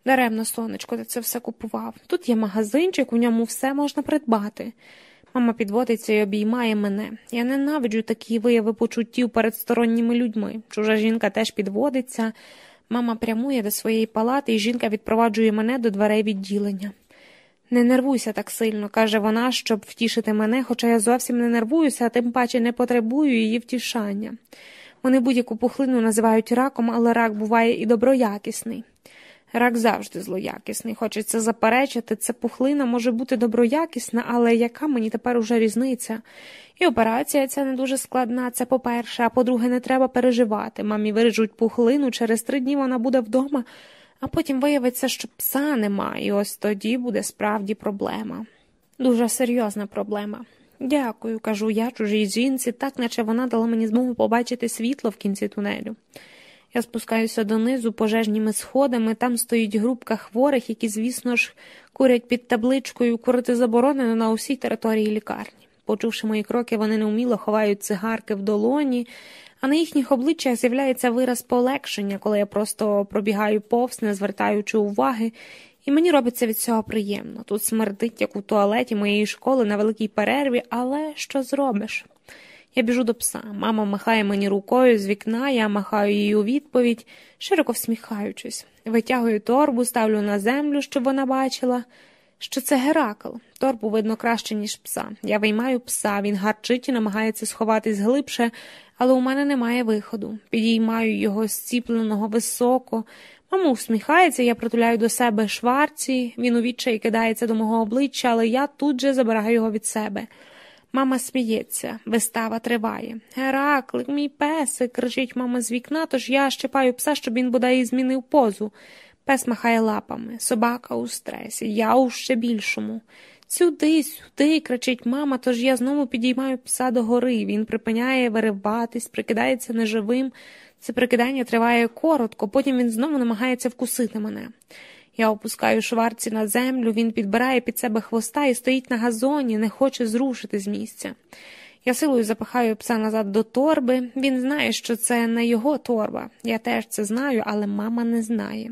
Speaker 1: Даремно, сонечко, ти це все купував. Тут є магазинчик, у ньому все можна придбати. Мама підводиться і обіймає мене. Я ненавиджу такі вияви почуттів перед сторонніми людьми. Чужа жінка теж підводиться. Мама прямує до своєї палати, і жінка відпроваджує мене до дверей відділення. Не нервуйся так сильно, каже вона, щоб втішити мене, хоча я зовсім не нервуюся, а тим паче не потребую її втішання. Вони будь-яку пухлину називають раком, але рак буває і доброякісний. Рак завжди злоякісний. Хочеться заперечити, це пухлина може бути доброякісна, але яка мені тепер уже різниця? І операція ця не дуже складна, це по-перше, а по-друге, не треба переживати. Мамі виріжуть пухлину, через три дні вона буде вдома, а потім виявиться, що пса нема, і ось тоді буде справді проблема. Дуже серйозна проблема. Дякую, кажу я чужій жінці, так наче вона дала мені змогу побачити світло в кінці тунелю. Я спускаюся донизу пожежніми сходами, там стоїть групка хворих, які, звісно ж, курять під табличкою курити заборонено на усій території лікарні. Почувши мої кроки, вони неуміло ховають цигарки в долоні, а на їхніх обличчях з'являється вираз полегшення, коли я просто пробігаю повз, не звертаючи уваги, і мені робиться від цього приємно. Тут смердить, як у туалеті моєї школи на великій перерві, але що зробиш? Я біжу до пса. Мама махає мені рукою з вікна, я махаю її у відповідь, широко всміхаючись. Витягую торбу, ставлю на землю, щоб вона бачила, що це Геракл. Торбу видно краще, ніж пса. Я виймаю пса, він гарчить і намагається сховатись глибше, але у мене немає виходу. Підіймаю його зціпленого високо. Мама усміхається, я притуляю до себе шварці, він у відчаї кидається до мого обличчя, але я тут же забираю його від себе. Мама сміється, вистава триває. Гераклик, мій песик, кричить мама з вікна, тож я щепаю пса, щоб він бодай змінив позу. Пес махає лапами, собака у стресі, я у ще більшому. Сюди, сюди, кричить мама, тож я знову підіймаю пса догори. Він припиняє вириватись, прикидається неживим. Це прикидання триває коротко, потім він знову намагається вкусити мене. Я опускаю шварці на землю, він підбирає під себе хвоста і стоїть на газоні, не хоче зрушити з місця. Я силою запихаю пса назад до торби. Він знає, що це не його торба. Я теж це знаю, але мама не знає.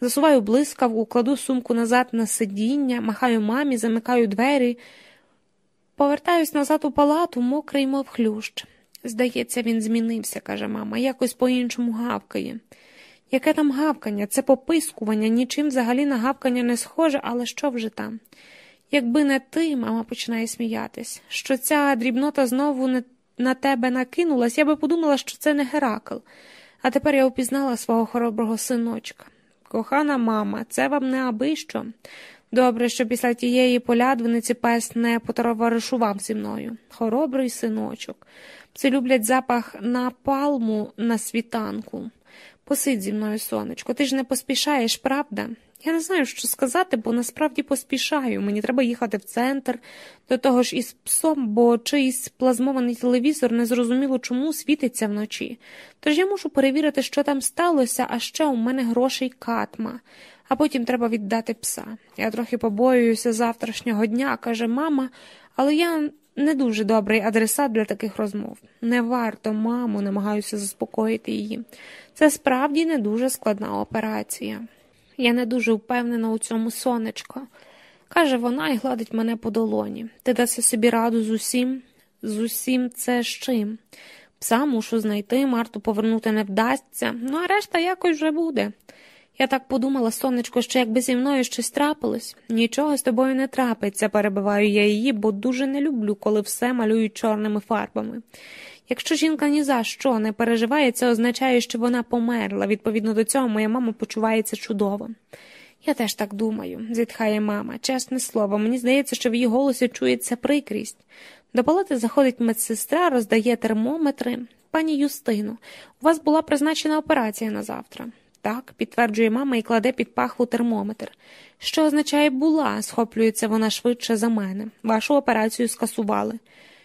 Speaker 1: Засуваю блискавку, кладу сумку назад на сидіння, махаю мамі, замикаю двері. Повертаюсь назад у палату, мокрий, мов хлющ. Здається, він змінився, каже мама, якось по-іншому гавкає. Яке там гавкання? Це попискування, нічим взагалі на гавкання не схоже, але що вже там? Якби не ти, мама починає сміятись, що ця дрібнота знову не на тебе накинулась, я би подумала, що це не Геракл. А тепер я упізнала свого хороброго синочка. Кохана мама, це вам не аби що. Добре, що після тієї полядвиниці пес не потоваришував зі мною. Хоробрий синочок. Це люблять запах напалму на світанку. Посидь зі мною, сонечко, ти ж не поспішаєш, правда? Я не знаю, що сказати, бо насправді поспішаю. Мені треба їхати в центр, до того ж із псом, бо чийсь плазмований телевізор незрозуміло чому світиться вночі. Тож я мушу перевірити, що там сталося, а ще у мене грошей катма, а потім треба віддати пса. Я трохи побоююся завтрашнього дня, каже мама, але я не дуже добрий адресат для таких розмов. Не варто, мамо, намагаюся заспокоїти її. Це справді не дуже складна операція. Я не дуже впевнена у цьому сонечко, каже вона і гладить мене по долоні. Ти даси собі раду з усім? З усім це з чим? Пса мушу знайти, Марту повернути не вдасться, ну а решта якось вже буде. Я так подумала, сонечко, що якби зі мною щось трапилось, нічого з тобою не трапиться, перебиваю я її, бо дуже не люблю, коли все малюють чорними фарбами. Якщо жінка ні за що не переживає, це означає, що вона померла. Відповідно до цього, моя мама почувається чудово. Я теж так думаю, зітхає мама. Чесне слово, мені здається, що в її голосі чується прикрість. До палати заходить медсестра, роздає термометри. Пані Юстину, у вас була призначена операція на завтра. Так, підтверджує мама і кладе під пахву термометр. Що означає була, схоплюється вона швидше за мене. Вашу операцію скасували.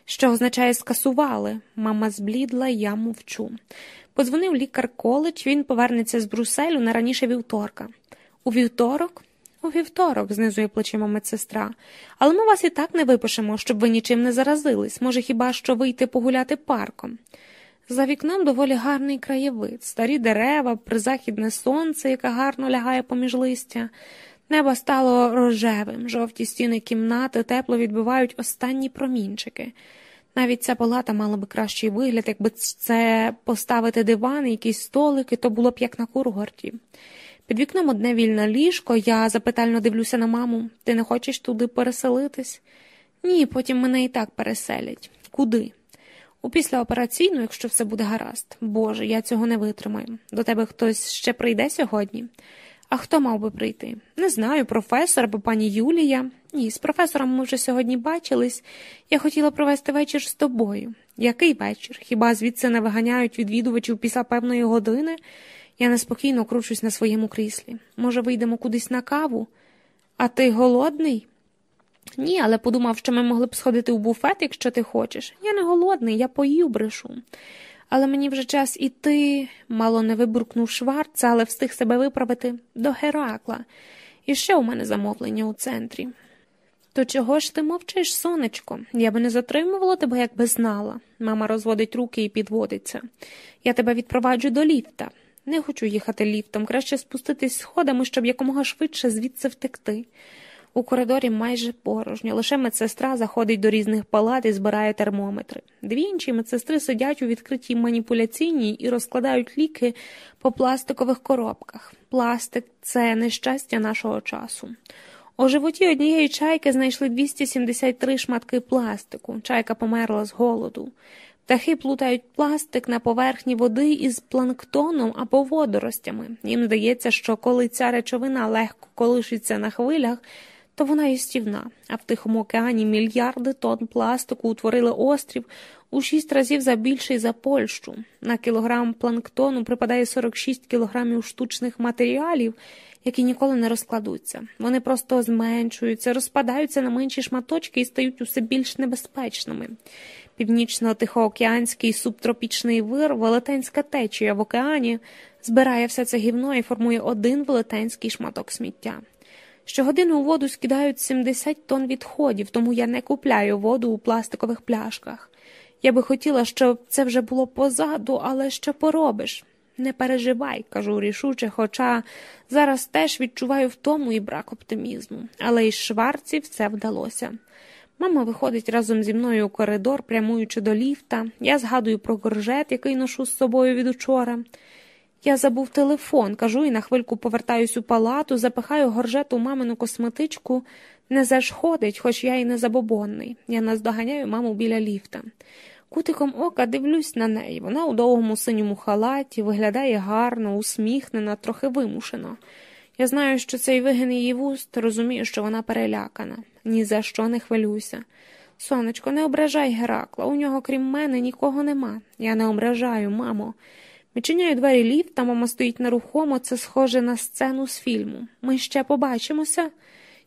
Speaker 1: Що означає скасували? Мама зблідла, я мовчу. Подзвонив лікар коледж, він повернеться з Брюсселю на раніше вівторка. У вівторок? У вівторок, знизує плечима медсестра. Але ми вас і так не випишемо, щоб ви нічим не заразились. Може, хіба що вийти погуляти парком. За вікном доволі гарний краєвид, старі дерева, призахідне сонце, яке гарно лягає поміж листя. Небо стало рожевим, жовті стіни кімнати тепло відбивають останні промінчики. Навіть ця палата мала би кращий вигляд, якби це поставити диван, якісь столики, то було б як на кургорті. Під вікном одне вільне ліжко, я запитально дивлюся на маму. Ти не хочеш туди переселитись? Ні, потім мене і так переселять. Куди? У післяопераційну, якщо все буде гаразд. Боже, я цього не витримаю. До тебе хтось ще прийде сьогодні? А хто мав би прийти? Не знаю, професор або пані Юлія. Ні, з професором ми вже сьогодні бачились. Я хотіла провести вечір з тобою. Який вечір? Хіба звідси не виганяють відвідувачів після певної години? Я неспокійно кручусь на своєму кріслі. Може, вийдемо кудись на каву? А ти голодний? Ні, але подумав, що ми могли б сходити у буфет, якщо ти хочеш. Я не голодний, я поїв брешу. Але мені вже час іти, мало не вибуркнув Шварц, але встиг себе виправити до Геракла. І ще у мене замовлення у центрі. То чого ж ти мовчиш, сонечко? Я би не затримувала тебе, якби знала. Мама розводить руки і підводиться. Я тебе відпроваджу до ліфта. Не хочу їхати ліфтом, краще спуститись сходами, щоб якомога швидше звідси втекти. У коридорі майже порожньо, лише медсестра заходить до різних палат і збирає термометри. Дві інші медсестри сидять у відкритій маніпуляційній і розкладають ліки по пластикових коробках. Пластик це нещастя нашого часу. У животі однієї чайки знайшли 273 шматки пластику. Чайка померла з голоду. Птахи плутають пластик на поверхні води із планктоном або водоростями. Їм здається, що коли ця речовина легко колишиться на хвилях, то вона їстівна, а в Тихому океані мільярди тонн пластику утворили острів у шість разів за більший за Польщу. На кілограм планктону припадає 46 кілограмів штучних матеріалів, які ніколи не розкладуться. Вони просто зменшуються, розпадаються на менші шматочки і стають усе більш небезпечними. Північно-тихоокеанський субтропічний вир, велетенська течія в океані, збирає все це гівно і формує один велетенський шматок сміття. Щогодини у воду скидають 70 тонн відходів, тому я не купляю воду у пластикових пляшках. Я би хотіла, щоб це вже було позаду, але що поробиш? Не переживай, кажу рішуче, хоча зараз теж відчуваю втому і брак оптимізму. Але із Шварців все вдалося. Мама виходить разом зі мною у коридор, прямуючи до ліфта. Я згадую про горжет, який ношу з собою від учора. Я забув телефон, кажу і на хвильку повертаюсь у палату, запихаю горжет у мамину косметичку, не зашходить, хоч я й не забобонний. Я наздоганяю маму біля ліфта. Кутиком ока дивлюсь на неї. Вона у довгому синьому халаті, виглядає гарно, усміхнена, трохи вимушено. Я знаю, що цей вигин її вуст, розумію, що вона перелякана. Ні за що не хвилюйся. Сонечко, не ображай Геракла, у нього, крім мене, нікого нема. Я не ображаю, мамо. Відчиняю двері ліфта, мама стоїть нерухомо, це схоже на сцену з фільму. Ми ще побачимося.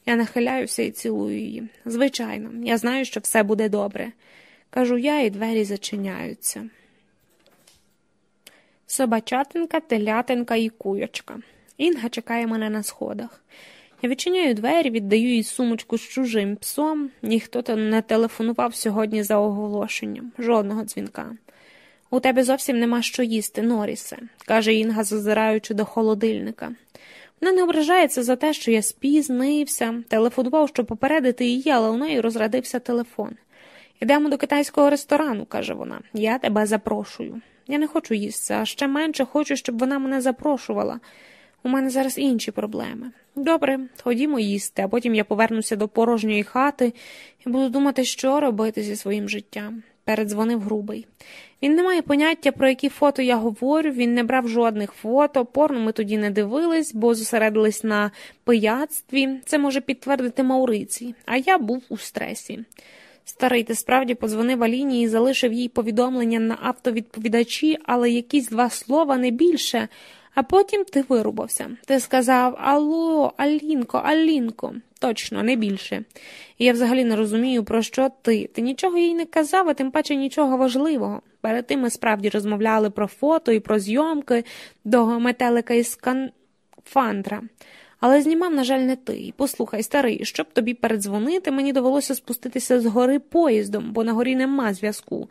Speaker 1: Я нахиляюся і цілую її. Звичайно, я знаю, що все буде добре. Кажу я, і двері зачиняються. Собачатинка, телятинка і куючка. Інга чекає мене на сходах. Я відчиняю двері, віддаю їй сумочку з чужим псом. Ніхто там не телефонував сьогодні за оголошенням, жодного дзвінка. У тебе зовсім нема що їсти, Норісе, каже Інга, зазираючи до холодильника. Вона не ображається за те, що я спізнився, телефонував, щоб попередити її, але у неї розрадився телефон. Ідемо до китайського ресторану, каже вона. Я тебе запрошую. Я не хочу їсти, а ще менше хочу, щоб вона мене запрошувала. У мене зараз інші проблеми. Добре, ходімо їсти, а потім я повернуся до порожньої хати і буду думати, що робити зі своїм життям. Передзвонив грубий. Він не має поняття, про які фото я говорю, він не брав жодних фото, порно ми тоді не дивились, бо зосередились на пияцтві. Це може підтвердити Мауриці, а я був у стресі. Старий ти справді подзвонив Аліні і залишив їй повідомлення на автовідповідачі, але якісь два слова не більше. А потім ти вирубався. Ти сказав Алло, Алінко, Алінко. Точно, не більше. І я взагалі не розумію, про що ти. Ти нічого їй не казав, а тим паче нічого важливого. Перед тим ми справді розмовляли про фото і про зйомки до метелика із сканфандра. Але знімав, на жаль, не ти. Послухай, старий, щоб тобі передзвонити, мені довелося спуститися з гори поїздом, бо на горі нема зв'язку.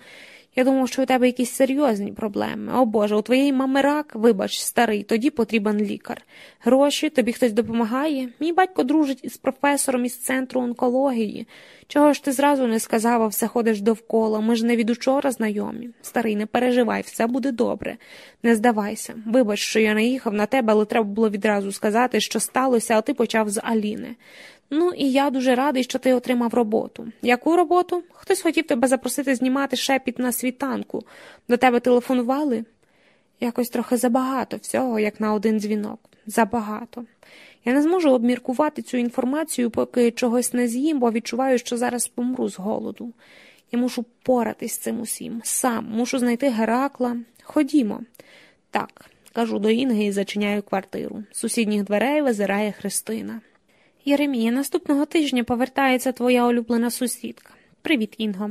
Speaker 1: Я думав, що у тебе якісь серйозні проблеми. О Боже, у твоєї мами рак, вибач, старий, тоді потрібен лікар. Гроші, тобі хтось допомагає? Мій батько дружить із професором із центру онкології. Чого ж ти зразу не сказав, а все ходиш довкола? Ми ж не від учора знайомі. Старий, не переживай, все буде добре. Не здавайся. Вибач, що я наїхав на тебе, але треба було відразу сказати, що сталося, а ти почав з Аліни. Ну і я дуже радий, що ти отримав роботу. Яку роботу? Хтось хотів тебе запросити знімати шепіт на світанку. До тебе телефонували? Якось трохи забагато всього, як на один дзвінок. Забагато. Я не зможу обміркувати цю інформацію, поки чогось не з'їм, бо відчуваю, що зараз помру з голоду. Я мушу поратись з цим усім. Сам мушу знайти Геракла. Ходімо. Так, кажу до Інги і зачиняю квартиру. З сусідніх дверей визирає Христина. Єремія, наступного тижня повертається твоя улюблена сусідка. Привіт, Інго.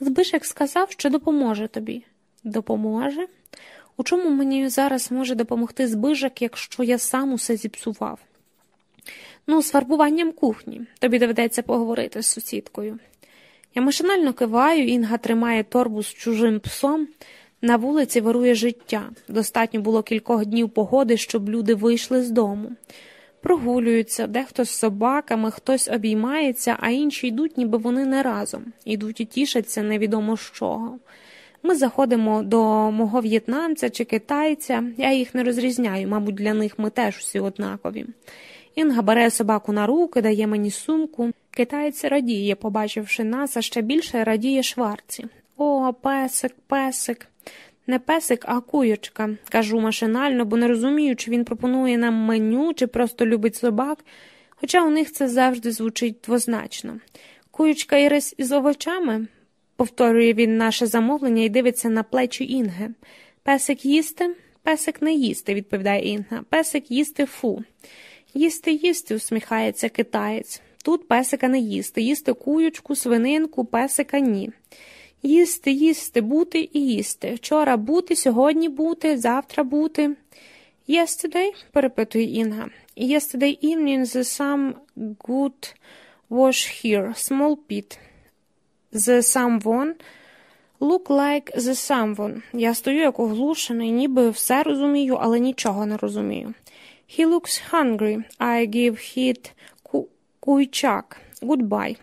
Speaker 1: Збишек сказав, що допоможе тобі. Допоможе? У чому мені зараз може допомогти збижак, якщо я сам усе зіпсував? Ну, з фарбуванням кухні. Тобі доведеться поговорити з сусідкою. Я машинально киваю, Інга тримає торбу з чужим псом. На вулиці вирує життя. Достатньо було кількох днів погоди, щоб люди вийшли з дому. Прогулюються, дехто з собаками, хтось обіймається, а інші йдуть, ніби вони не разом, ідуть і тішаться невідомо з чого. Ми заходимо до мого в'єтнамця чи китайця, я їх не розрізняю, мабуть, для них ми теж усі однакові. Інга бере собаку на руки, дає мені сумку. Китаєць радіє, побачивши нас, а ще більше радіє шварці. О, песик, песик. Не песик, а куючка, кажу машинально, бо не розумію, чи він пропонує нам меню, чи просто любить собак, хоча у них це завжди звучить двозначно. Куючка і із овочами, повторює він наше замовлення і дивиться на плечі Інги. Песик їсти? Песик не їсти, відповідає Інга. Песик їсти фу. Їсти, їсти, усміхається китаєць. Тут песика не їсти, їсти куючку, свининку, песика ні. Їсти, їсти, бути і їсти. Вчора бути, сьогодні бути, завтра бути. Yesterday, перепитує Інга. Yesterday evening the some good was here, small pit. The someone look like the someone. Я стою як оглушений, ніби все розумію, але нічого не розумію. He looks hungry. I give hit куйчак. Goodbye.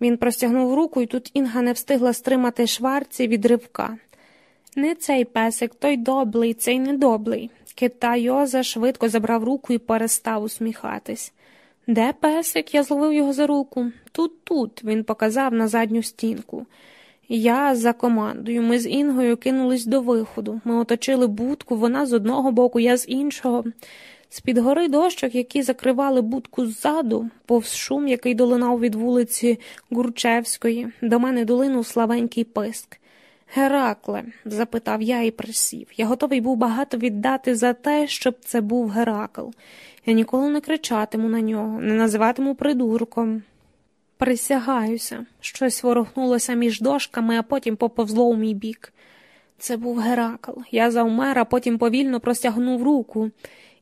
Speaker 1: Він простягнув руку, і тут Інга не встигла стримати шварці від ривка. Не цей песик, той доблий, цей недоблий. Кита Йоза швидко забрав руку і перестав усміхатись. Де песик? Я зловив його за руку. Тут, тут, він показав на задню стінку. Я за командою. Ми з Інгою кинулись до виходу. Ми оточили будку, вона з одного боку, я з іншого. З під гори дощок, які закривали будку ззаду, повз шум, який долинав від вулиці Гурчевської, до мене долинув славенький писк. Геракле, запитав я і присів. Я готовий був багато віддати за те, щоб це був Геракл. Я ніколи не кричатиму на нього, не називатиму придурком. Присягаюся, щось ворухнулося між дошками, а потім поповзло у мій бік. Це був Геракл. Я завмер, а потім повільно простягнув руку.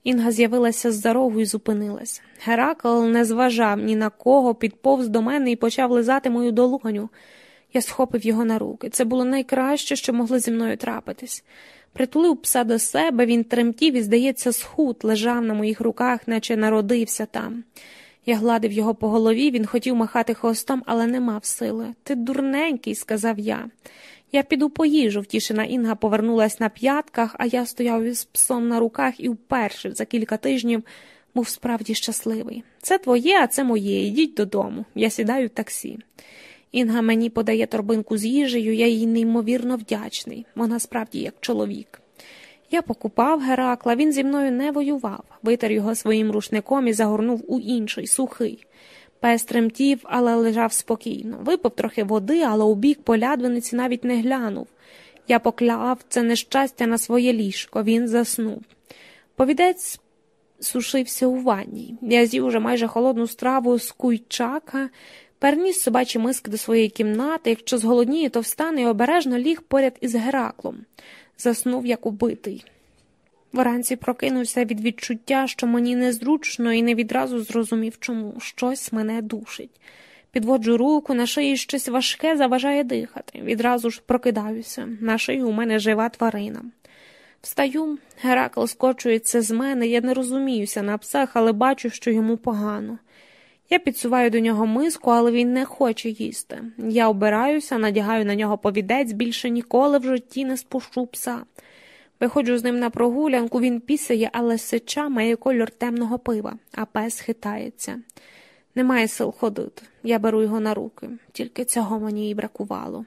Speaker 1: Інга з'явилася з за рогу і зупинилась. Геракл не зважав ні на кого, підповз до мене і почав лизати мою долоню. Я схопив його на руки. Це було найкраще, що могло зі мною трапитись. Притулив пса до себе, він тремтів і, здається, схуд лежав на моїх руках, наче народився там. Я гладив його по голові, він хотів махати хвостом, але не мав сили. Ти дурненький, сказав я. Я піду поїжу, втішена Інга повернулась на п'ятках, а я стояв із псом на руках і вперше за кілька тижнів був справді щасливий. Це твоє, а це моє. Йдіть додому. Я сідаю в таксі. Інга мені подає торбинку з їжею, я їй неймовірно вдячний. Вона справді як чоловік. Я покупав Геракла, він зі мною не воював, витер його своїм рушником і загорнув у інший, сухий. Пес тремтів, але лежав спокійно. Випив трохи води, але у бік полядвиниці навіть не глянув. Я покляв це нещастя на своє ліжко, він заснув. Повідець сушився у ванні. Я з'їв уже майже холодну страву з куйчака, переніс собачі миски до своєї кімнати, якщо зголодніє, то встане і обережно ліг поряд із Гераклом. Заснув, як убитий. Вранці прокинувся від відчуття, що мені незручно, і не відразу зрозумів, чому щось мене душить. Підводжу руку, на шиї щось важке заважає дихати. Відразу ж прокидаюся. На шиї у мене жива тварина. Встаю, Геракл скочується з мене, я не розуміюся на псах, але бачу, що йому погано. Я підсуваю до нього миску, але він не хоче їсти. Я обираюся, надягаю на нього повідець, більше ніколи в житті не спущу пса. Виходжу з ним на прогулянку, він пісає, але сича має кольор темного пива, а пес хитається. Немає сил ходити. Я беру його на руки, тільки цього мені і бракувало.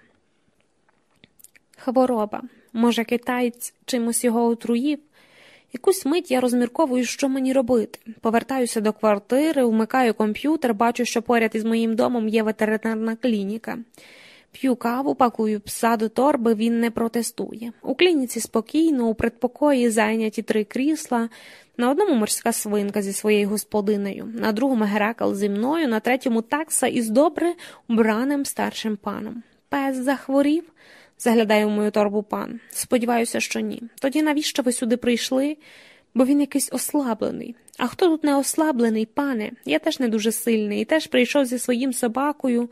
Speaker 1: Хвороба. Може, китаєць чимось його отруїв? Якусь мить я розмірковую, що мені робити. Повертаюся до квартири, вмикаю комп'ютер, бачу, що поряд із моїм домом є ветеринарна клініка. П'ю каву, пакую пса до торби, він не протестує. У клініці спокійно, у предпокої зайняті три крісла, на одному морська свинка зі своєю господинею, на другому Геракл зі мною, на третьому такса із добре убраним старшим паном. Пес захворів, заглядає в мою торбу пан. Сподіваюся, що ні. Тоді навіщо ви сюди прийшли? Бо він якийсь ослаблений. А хто тут не ослаблений, пане? Я теж не дуже сильний і теж прийшов зі своїм собакою.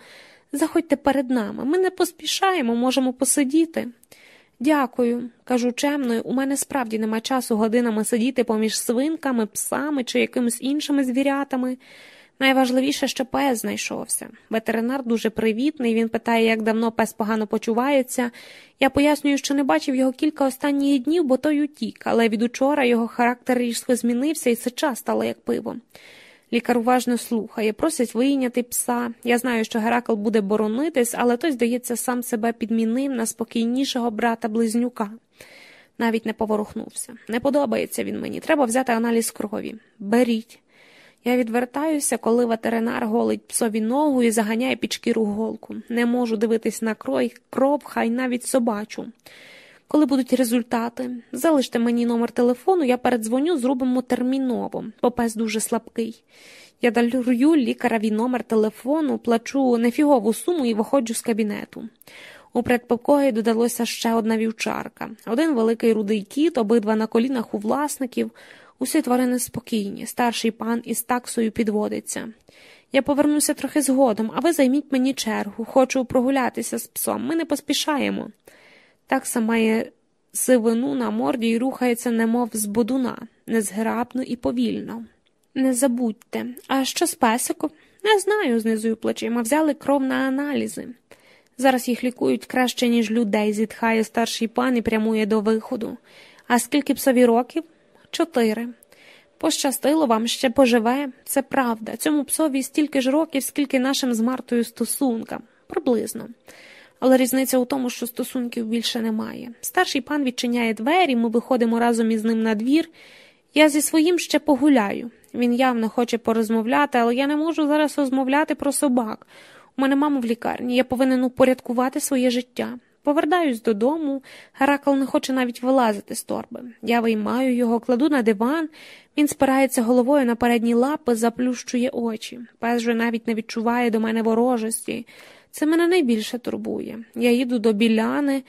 Speaker 1: Заходьте перед нами, ми не поспішаємо, можемо посидіти. Дякую, кажу чемно, у мене справді нема часу годинами сидіти поміж свинками, псами чи якимись іншими звірятами. Найважливіше, що пес знайшовся. Ветеринар дуже привітний, він питає, як давно пес погано почувається. Я пояснюю, що не бачив його кілька останніх днів, бо той утік, але від учора його характер різко змінився і сича стала як пиво. Лікар уважно слухає, просить вийняти пса. Я знаю, що Геракл буде боронитись, але той, здається, сам себе підмінив на спокійнішого брата близнюка. Навіть не поворухнувся. Не подобається він мені. Треба взяти аналіз крові. Беріть. Я відвертаюся, коли ветеринар голить псові ногу і заганяє під шкіру голку. Не можу дивитись на крой, кров, хай навіть собачу. Коли будуть результати, залиште мені номер телефону, я передзвоню, зробимо терміново, бо пес дуже слабкий. Я дарую лікарові номер телефону, плачу нефігову суму і виходжу з кабінету. У предпокої додалося ще одна вівчарка, один великий рудий кіт, обидва на колінах у власників. Усі тварини спокійні, старший пан із таксою підводиться. Я повернуся трохи згодом, а ви займіть мені чергу. Хочу прогулятися з псом. Ми не поспішаємо. Такса має сивину на морді і рухається, немов з бодуна, незграбно і повільно. Не забудьте, а що з песиком? Не знаю, знизую плечима, взяли кров на аналізи. Зараз їх лікують краще, ніж людей, зітхає старший пан і прямує до виходу. А скільки псові років? Чотири. Пощастило вам ще поживе, це правда. Цьому псові стільки ж років, скільки нашим з Мартою стосункам, приблизно. Але різниця у тому, що стосунків більше немає. Старший пан відчиняє двері, ми виходимо разом із ним на двір. Я зі своїм ще погуляю. Він явно хоче порозмовляти, але я не можу зараз розмовляти про собак. У мене мама в лікарні, я повинен упорядкувати своє життя. Повертаюсь додому, Геракл не хоче навіть вилазити з торби. Я виймаю його, кладу на диван, він спирається головою на передні лапи, заплющує очі. Пес же навіть не відчуває до мене ворожості. Це мене найбільше турбує. Я їду до біляни,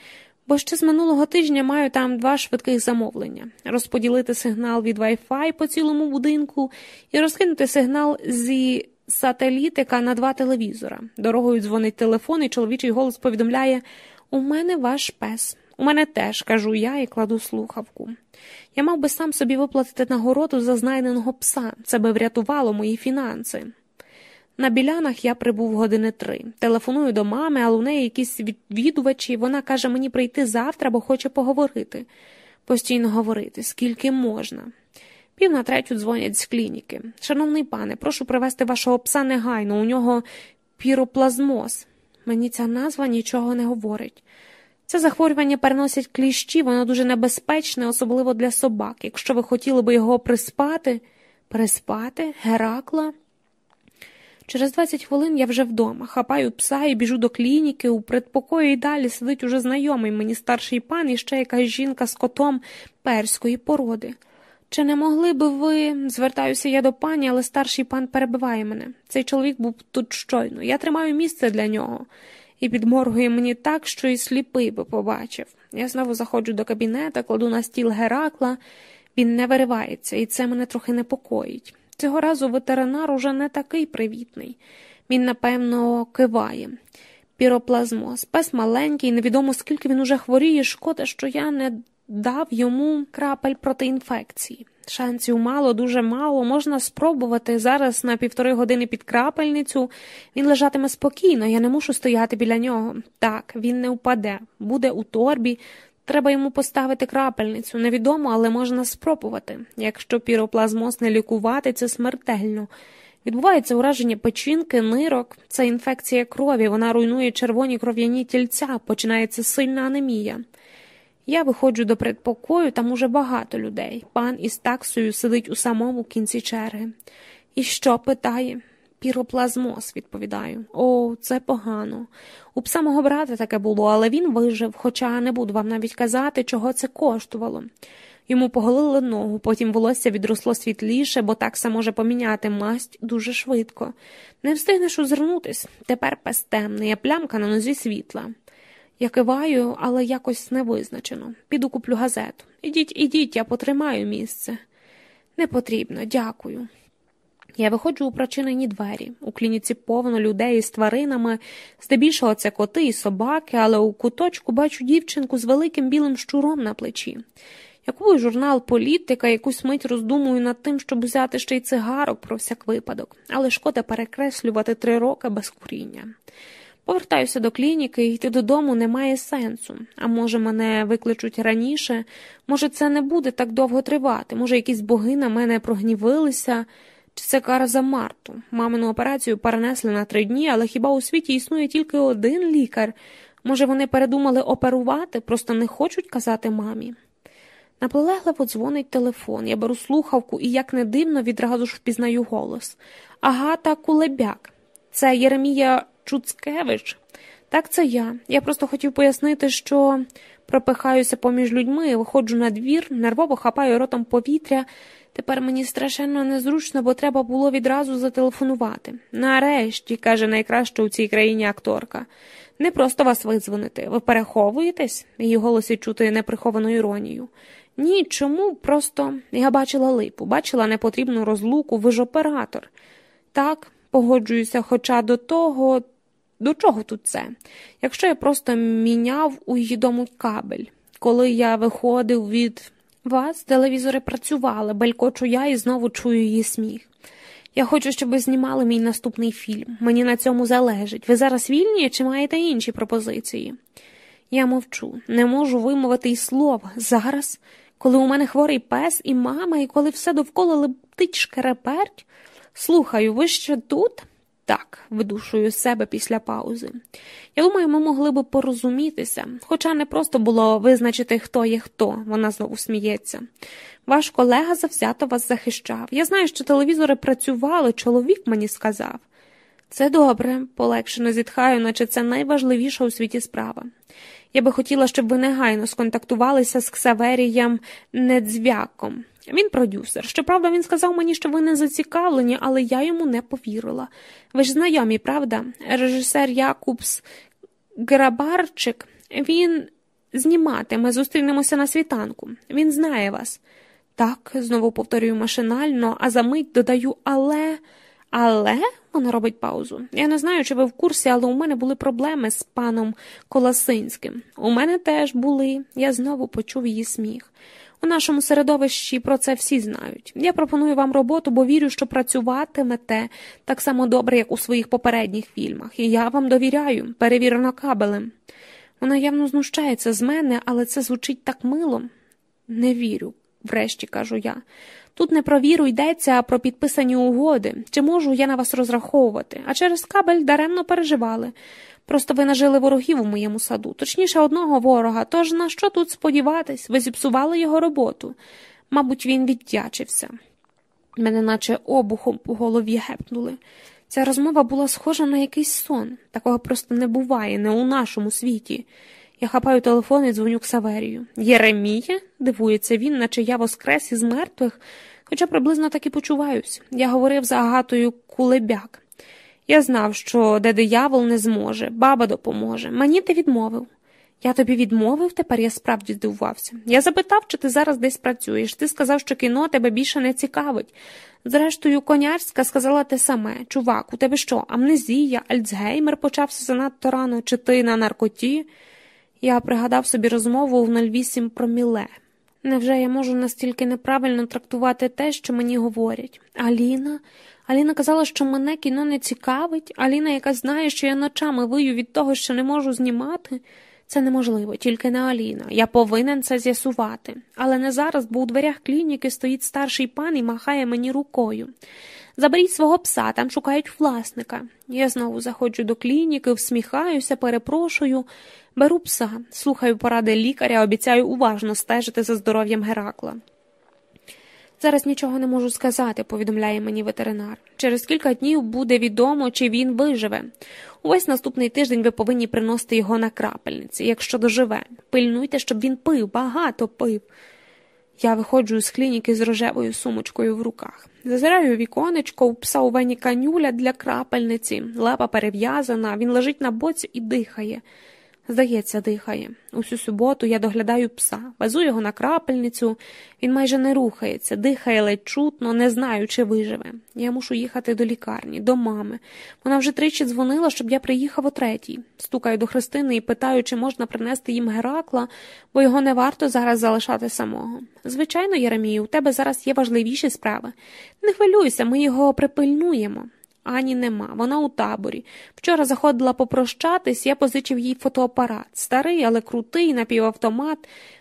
Speaker 1: бо ще з минулого тижня маю там два швидких замовлення: розподілити сигнал від Wi-Fi по цілому будинку і розкинути сигнал зі сателітика на два телевізора. Дорогою дзвонить телефон, і чоловічий голос повідомляє У мене ваш пес. У мене теж, кажу я і кладу слухавку. Я мав би сам собі виплатити нагороду за знайденого пса, це би врятувало мої фінанси. На білянах я прибув години три. Телефоную до мами, але у неї якісь відвідувачі, вона каже мені прийти завтра, бо хоче поговорити. Постійно говорити, скільки можна. Пів на третю дзвонять з клініки. Шановний пане, прошу привезти вашого пса негайно, у нього піроплазмоз. Мені ця назва нічого не говорить. Це захворювання переносять кліщі, воно дуже небезпечне, особливо для собак. Якщо ви хотіли би його приспати, приспати, Геракла. Через 20 хвилин я вже вдома, хапаю пса і біжу до клініки, у предпокої і далі сидить уже знайомий мені старший пан і ще якась жінка з котом перської породи. Чи не могли би ви, звертаюся я до пані, але старший пан перебиває мене. Цей чоловік був тут щойно. Я тримаю місце для нього і підморгує мені так, що і сліпий би побачив. Я знову заходжу до кабінета, кладу на стіл Геракла, він не виривається, і це мене трохи непокоїть. Цього разу ветеринар уже не такий привітний. Він, напевно, киває. Піроплазмоз. Пес маленький, невідомо скільки він уже хворіє, шкода, що я не дав йому крапель проти інфекції. Шансів мало, дуже мало. Можна спробувати зараз на півтори години під крапельницю. Він лежатиме спокійно, я не мушу стояти біля нього. Так, він не впаде, буде у торбі. Треба йому поставити крапельницю. Невідомо, але можна спробувати. Якщо піроплазмоз не лікувати, це смертельно. Відбувається ураження печінки, нирок, це інфекція крові, вона руйнує червоні кров'яні тільця, починається сильна анемія. Я виходжу до предпокою, там уже багато людей. Пан із таксою сидить у самому кінці черги. І що питає? Піроплазмоз, відповідаю. О, це погано. У пса мого брата таке було, але він вижив, хоча не буду вам навіть казати, чого це коштувало. Йому поголили ногу, потім волосся відросло світліше, бо так такса може поміняти масть дуже швидко. Не встигнеш озирнутись. Тепер пес темний, а плямка на нозі світла. Я киваю, але якось невизначено. Піду куплю газету. Ідіть, ідіть, я потримаю місце. Не потрібно, дякую. Я виходжу у прочинені двері. У клініці повно людей з тваринами, здебільшого це коти і собаки, але у куточку бачу дівчинку з великим білим щуром на плечі. Я журнал політика, якусь мить роздумую над тим, щоб взяти ще й цигарок про всяк випадок, але шкода перекреслювати три роки без куріння. Повертаюся до клініки, йти додому немає сенсу. А може, мене викличуть раніше, може, це не буде так довго тривати, може, якісь боги на мене прогнівилися, чи це кара за Марту. Мамину операцію перенесли на три дні, але хіба у світі існує тільки один лікар? Може, вони передумали оперувати, просто не хочуть казати мамі. Наполегливо дзвонить телефон. Я беру слухавку і, як не дивно, відразу ж впізнаю голос. Агата Кулебяк. Це Єремія Чуцкевич. Так, це я. Я просто хотів пояснити, що пропихаюся поміж людьми, виходжу на двір, нервово хапаю ротом повітря. Тепер мені страшенно незручно, бо треба було відразу зателефонувати. Нарешті, каже найкраща у цій країні акторка. Не просто вас видзвонити. Ви переховуєтесь? Її голосі чути неприховану іронію. Ні, чому? Просто я бачила липу, бачила непотрібну розлуку, ви ж оператор. Так, погоджуюся, хоча до того. До чого тут це? Якщо я просто міняв у її дому кабель, коли я виходив від вас, телевізори працювали, белькочу я і знову чую її сміх. Я хочу, щоб ви знімали мій наступний фільм. Мені на цьому залежить. Ви зараз вільні чи маєте інші пропозиції? Я мовчу, не можу вимовити й слова. Зараз, коли у мене хворий пес і мама, і коли все довкола лептить шкереперть. Слухаю, ви ще тут? Так, видушую себе після паузи. Я думаю, ми могли б порозумітися, хоча не просто було визначити, хто є хто, вона знову сміється. Ваш колега завзято вас захищав. Я знаю, що телевізори працювали, чоловік мені сказав. Це добре, полегшено зітхаю, наче це найважливіша у світі справа. Я би хотіла, щоб ви негайно сконтактувалися з Ксаверієм Недзвяком. Він продюсер. Щоправда, він сказав мені, що ви не зацікавлені, але я йому не повірила. Ви ж знайомі, правда? Режисер Якубс Грабарчик, він зніматиме, зустрінемося на світанку. Він знає вас. Так, знову повторюю машинально, а за мить додаю але. Але вона робить паузу. Я не знаю, чи ви в курсі, але у мене були проблеми з паном Коласинським. У мене теж були. Я знову почув її сміх. У нашому середовищі про це всі знають. Я пропоную вам роботу, бо вірю, що працюватимете так само добре, як у своїх попередніх фільмах, і я вам довіряю, перевірено кабелем. Вона явно знущається з мене, але це звучить так мило. Не вірю, врешті кажу я. Тут не про віру йдеться, а про підписані угоди. Чи можу я на вас розраховувати? А через кабель даремно переживали. Просто ви нажили ворогів у моєму саду, точніше, одного ворога, тож на що тут сподіватись, ви зіпсували його роботу. Мабуть, він віддячився. Мене наче обухом по голові гепнули. Ця розмова була схожа на якийсь сон. Такого просто не буває, не у нашому світі. Я хапаю телефон і дзвоню Ксаверію. Єремія? дивується він, наче я воскрес із мертвих, хоча приблизно так і почуваюсь. Я говорив за Агатою Кулебяк. Я знав, що де диявол не зможе, баба допоможе. Мені ти відмовив. Я тобі відмовив, тепер я справді здивувався. Я запитав, чи ти зараз десь працюєш. Ти сказав, що кіно тебе більше не цікавить. Зрештою, конярська сказала те саме чувак, у тебе що, амнезія, Альцгеймер почався занадто рано, чи ти на наркоті? Я пригадав собі розмову в 08 про міле. Невже я можу настільки неправильно трактувати те, що мені говорять? Аліна? Аліна казала, що мене кіно не цікавить, Аліна, яка знає, що я ночами вию від того, що не можу знімати. Це неможливо, тільки не Аліна. Я повинен це з'ясувати. Але не зараз, бо у дверях клініки стоїть старший пан і махає мені рукою. Заберіть свого пса, там шукають власника. Я знову заходжу до клініки, всміхаюся, перепрошую, беру пса, слухаю поради лікаря, обіцяю уважно стежити за здоров'ям Геракла. Зараз нічого не можу сказати, повідомляє мені ветеринар. Через кілька днів буде відомо, чи він виживе. Увесь наступний тиждень ви повинні приносити його на крапельниці, якщо доживе. Пильнуйте, щоб він пив, багато пив. Я виходжу з клініки з рожевою сумочкою в руках. Зазираю віконечко, у пса у вені канюля для крапельниці, лапа перев'язана, він лежить на боці і дихає. Здається, дихає. Усю суботу я доглядаю пса, везу його на крапельницю, він майже не рухається, дихає ледь чутно, не знаю, чи виживе. Я мушу їхати до лікарні, до мами. Вона вже тричі дзвонила, щоб я приїхав о третій. Стукаю до Христини і питаю, чи можна принести їм Геракла, бо його не варто зараз залишати самого. Звичайно, Єремію, у тебе зараз є важливіші справи. Не хвилюйся, ми його припильнуємо. Ані нема, вона у таборі. Вчора заходила попрощатись, я позичив їй фотоапарат. Старий, але крутий, напівавтомат.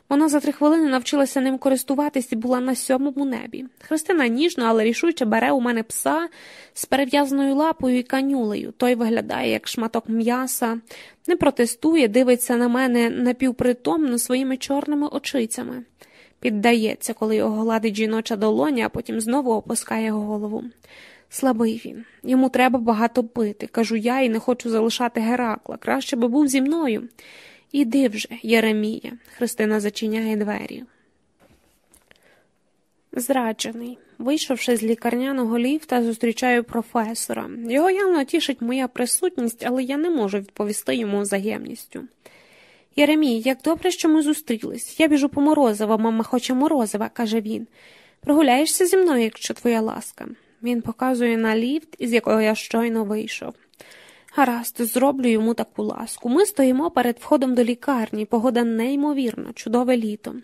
Speaker 1: Вона за три хвилини навчилася ним користуватись і була на сьомому небі. Христина ніжно, але рішуче бере у мене пса з перев'язаною лапою і канюлею. Той виглядає, як шматок м'яса, не протестує, дивиться на мене напівпритомно своїми чорними очицями. Піддається, коли його гладить жіноча долоня, а потім знову опускає голову. Слабий він. Йому треба багато пити, кажу я і не хочу залишати Геракла. Краще би був зі мною. Іди вже, Єремія. Христина зачиняє двері. Зраджений. Вийшовши з лікарняного ліфта, зустрічаю професора. Його явно тішить моя присутність, але я не можу відповісти йому взаємністю. Єремій, як добре, що ми зустрілись. Я біжу по морозива, мама хоче морозива, каже він. Прогуляєшся зі мною, якщо твоя ласка. Він показує на ліфт, із якого я щойно вийшов. Гаразд, зроблю йому таку ласку. Ми стоїмо перед входом до лікарні, погода неймовірна, чудове літо.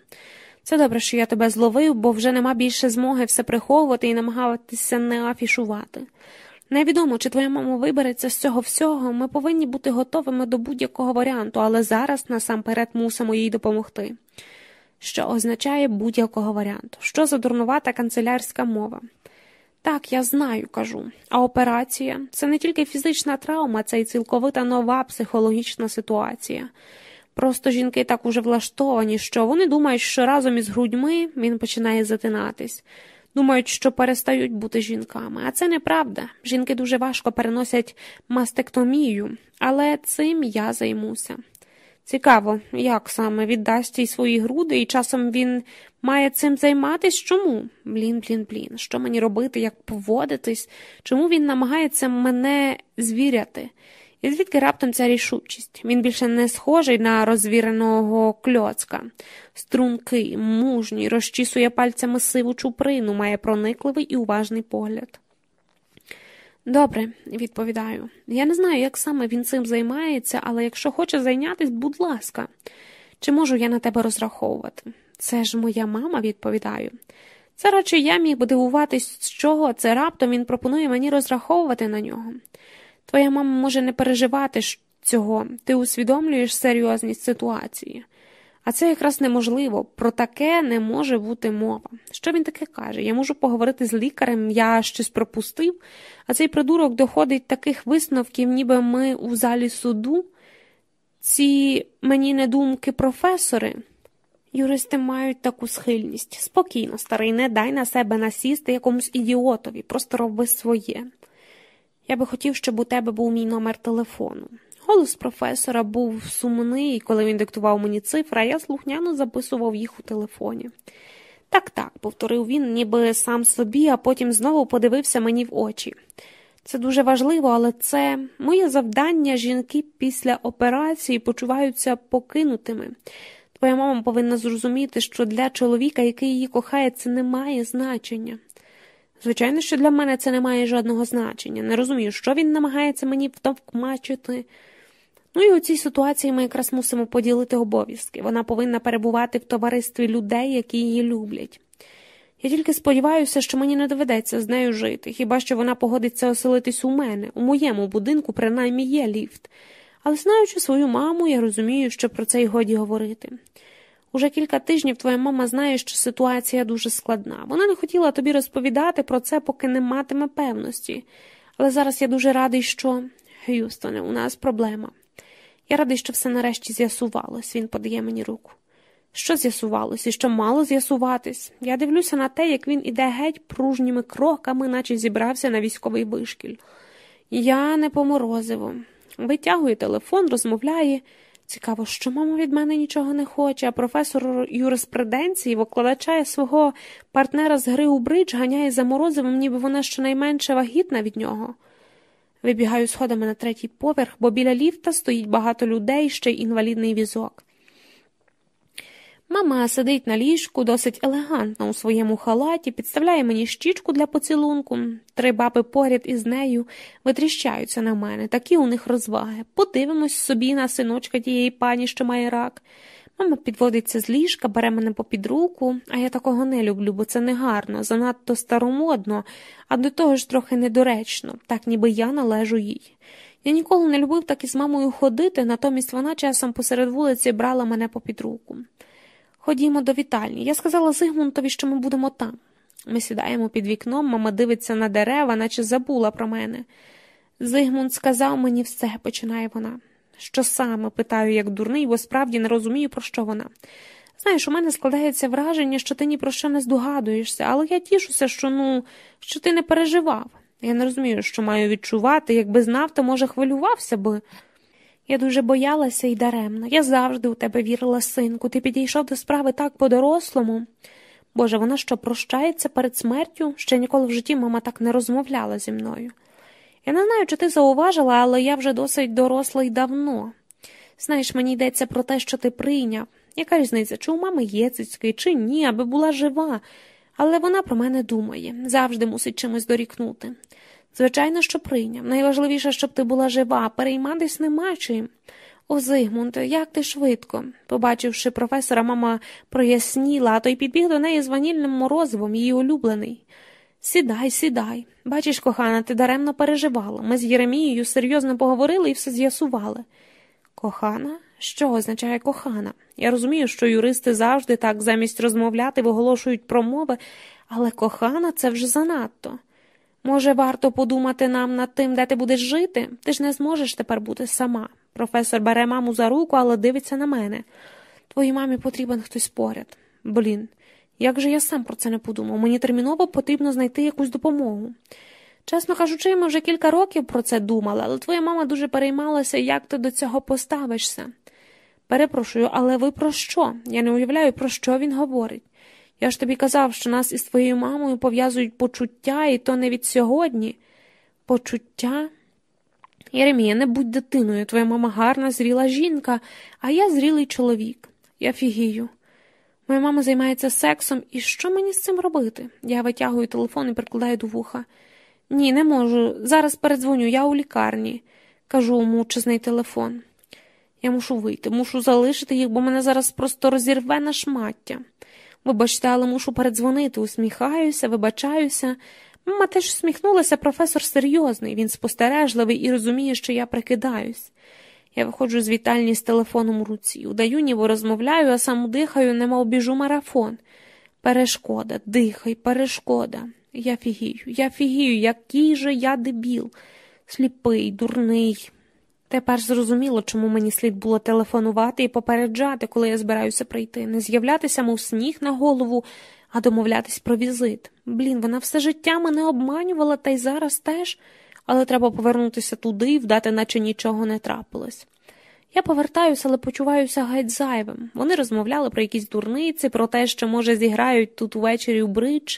Speaker 1: Це добре, що я тебе зловив, бо вже нема більше змоги все приховувати і намагатися не афішувати. Невідомо, чи твоя мама вибереться з цього всього, ми повинні бути готовими до будь-якого варіанту, але зараз насамперед мусимо їй допомогти. Що означає будь-якого варіанту? Що за дурнувата канцелярська мова? Так, я знаю, кажу. А операція це не тільки фізична травма, це й цілковита нова психологічна ситуація. Просто жінки так уже влаштовані, що вони думають, що разом із грудьми він починає затинатись. Думають, що перестають бути жінками, а це неправда. Жінки дуже важко переносять мастектомію, але цим я займуся. Цікаво, як саме віддасть їй свої груди, і часом він має цим займатись? Чому? Блін, блін, блін. Що мені робити, як поводитись? Чому він намагається мене звіряти? І звідки раптом ця рішучість? Він більше не схожий на розвіреного кльоцка. Стрункий, мужній, розчісує пальцями сиву чуприну, має проникливий і уважний погляд. Добре, відповідаю. Я не знаю, як саме він цим займається, але якщо хоче зайнятись, будь ласка, чи можу я на тебе розраховувати? Це ж моя мама, відповідаю. Це радше я міг би дивуватись, з чого це раптом він пропонує мені розраховувати на нього. Твоя мама може не переживати цього, ти усвідомлюєш серйозність ситуації. А це якраз неможливо, про таке не може бути мова. Що він таке каже? Я можу поговорити з лікарем, я щось пропустив, а цей придурок доходить таких висновків, ніби ми у залі суду. Ці мені не думки професори. Юристи мають таку схильність. Спокійно, старий, не дай на себе насісти якомусь ідіотові, просто роби своє. Я би хотів, щоб у тебе був мій номер телефону. Голос професора був сумний, коли він диктував мені цифри, я слухняно записував їх у телефоні. Так, так, повторив він, ніби сам собі, а потім знову подивився мені в очі. Це дуже важливо, але це моє завдання жінки після операції почуваються покинутими. Твоя мама повинна зрозуміти, що для чоловіка, який її кохає, це не має значення. Звичайно, що для мене це не має жодного значення. Не розумію, що він намагається мені втовкмачити. Ну і у цій ситуації ми якраз мусимо поділити обов'язки. Вона повинна перебувати в товаристві людей, які її люблять. Я тільки сподіваюся, що мені не доведеться з нею жити, хіба що вона погодиться оселитись у мене, у моєму будинку, принаймні є ліфт. Але знаючи свою маму, я розумію, що про це й годі говорити. Уже кілька тижнів твоя мама знає, що ситуація дуже складна. Вона не хотіла тобі розповідати про це, поки не матиме певності. Але зараз я дуже радий, що. Гюстоне, у нас проблема. Я радий, що все нарешті з'ясувалось, він подає мені руку. Що з'ясувалось і що мало з'ясуватись? Я дивлюся на те, як він іде геть пружніми кроками, наче зібрався на військовий вишкіль. Я не по морозиву. Витягує телефон, розмовляє. Цікаво, що мама від мене нічого не хоче, а професор юриспруденції викладачає свого партнера з гри у бридж, ганяє за морозивом, ніби вона щонайменше вагітна від нього. Вибігаю сходами на третій поверх, бо біля ліфта стоїть багато людей, ще й інвалідний візок. Мама сидить на ліжку досить елегантно у своєму халаті, підставляє мені щічку для поцілунку. Три баби поряд із нею витріщаються на мене, такі у них розваги. Подивимось собі на синочка тієї пані, що має рак. Мама підводиться з ліжка, бере мене попід руку, а я такого не люблю, бо це негарно, занадто старомодно, а до того ж трохи недоречно, так ніби я належу їй. Я ніколи не любив так із мамою ходити, натомість вона часом посеред вулиці брала мене попід руку. Ходімо до вітальні. Я сказала Зигмунтові, що ми будемо там. Ми сідаємо під вікном, мама дивиться на дерева, наче забула про мене. Зигмунд сказав мені все, починає вона. Що саме? питаю, як дурний, бо справді не розумію, про що вона. Знаєш, у мене складається враження, що ти ні про що не здогадуєшся, але я тішуся, що ну, що ти не переживав. Я не розумію, що маю відчувати, якби знав, то, може, хвилювався би. Я дуже боялася і даремно. Я завжди у тебе вірила, синку. Ти підійшов до справи так по-дорослому. Боже, вона що прощається перед смертю? Ще ніколи в житті мама так не розмовляла зі мною. Я не знаю, чи ти зауважила, але я вже досить доросла й давно. Знаєш, мені йдеться про те, що ти прийняв. Яка різниця, чи у мами є цицьки, чи ні, аби була жива, але вона про мене думає, завжди мусить чимось дорікнути. Звичайно, що прийняв. Найважливіше, щоб ти була жива, перейматись нема чим. О, Зигмунте, як ти швидко. Побачивши професора, мама проясніла, а той підбіг до неї з ванільним морозивом, її улюблений. Сідай, сідай. Бачиш, кохана, ти даремно переживала. Ми з Єремією серйозно поговорили і все з'ясували. Кохана? Що означає кохана? Я розумію, що юристи завжди так замість розмовляти виголошують промови, але кохана це вже занадто. Може, варто подумати нам над тим, де ти будеш жити? Ти ж не зможеш тепер бути сама. Професор бере маму за руку, але дивиться на мене. Твоїй мамі потрібен хтось поряд. Блін, як же я сам про це не подумав? Мені терміново потрібно знайти якусь допомогу. Чесно кажучи, ми вже кілька років про це думали, але твоя мама дуже переймалася, як ти до цього поставишся. Перепрошую, але ви про що? Я не уявляю, про що він говорить. Я ж тобі казав, що нас із твоєю мамою пов'язують почуття, і то не від сьогодні. Почуття? Єремія, не будь дитиною, твоя мама гарна, зріла жінка, а я зрілий чоловік. Я фігію. Моя мама займається сексом, і що мені з цим робити? Я витягую телефон і прикладаю до вуха. Ні, не можу. Зараз передзвоню, я у лікарні, кажу мучезний телефон. Я мушу вийти, мушу залишити їх, бо мене зараз просто розірве на шмаття. Вибачте, але мушу передзвонити, усміхаюся, вибачаюся. Мама теж усміхнулася, професор серйозний, він спостережливий і розуміє, що я прикидаюсь. Я виходжу з вітальні з телефоном у руці, удаю, ніби розмовляю, а сам дихаю, немов біжу марафон. Перешкода, дихай, перешкода. Я фігію, я фігію, який же я дебіл, сліпий, дурний. Тепер зрозуміло, чому мені слід було телефонувати і попереджати, коли я збираюся прийти, не з'являтися, мов сніг на голову, а домовлятись про візит. Блін, вона все життя мене обманювала, та й зараз теж, але треба повернутися туди і вдати, наче нічого не трапилось. Я повертаюся, але почуваюся геть зайвим. Вони розмовляли про якісь дурниці, про те, що, може, зіграють тут увечері у бридж.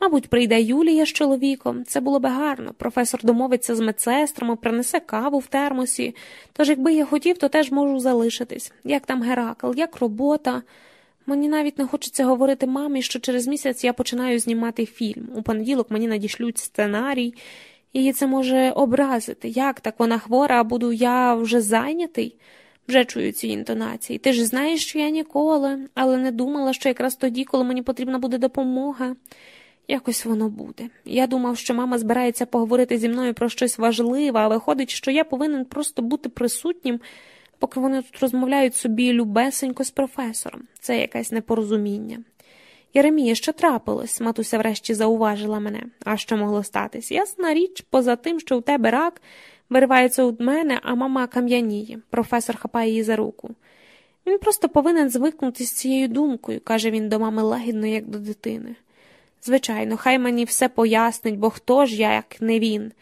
Speaker 1: Мабуть, прийде Юлія з чоловіком. Це було би гарно. Професор домовиться з медсестрами, принесе каву в термосі. Тож, якби я хотів, то теж можу залишитись. Як там Геракл, як робота. Мені навіть не хочеться говорити мамі, що через місяць я починаю знімати фільм. У понеділок мені надішлють сценарій. Її це може образити. Як так вона хвора, а буду я вже зайнятий? Вже чую ці інтонації. Ти ж знаєш, що я ніколи, але не думала, що якраз тоді, коли мені потрібна буде допомога. Якось воно буде. Я думав, що мама збирається поговорити зі мною про щось важливе, а виходить, що я повинен просто бути присутнім, поки вони тут розмовляють собі любесенько з професором. Це якесь непорозуміння. Єремія, що трапилось? матуся врешті зауважила мене. А що могло статись? Ясна річ, поза тим, що у тебе рак виривається у мене, а мама кам'яніє. Професор хапає її за руку. Він просто повинен звикнути з цією думкою, каже він до мами лагідно, як до дитини. Звичайно, хай мені все пояснить, бо хто ж я, як не він.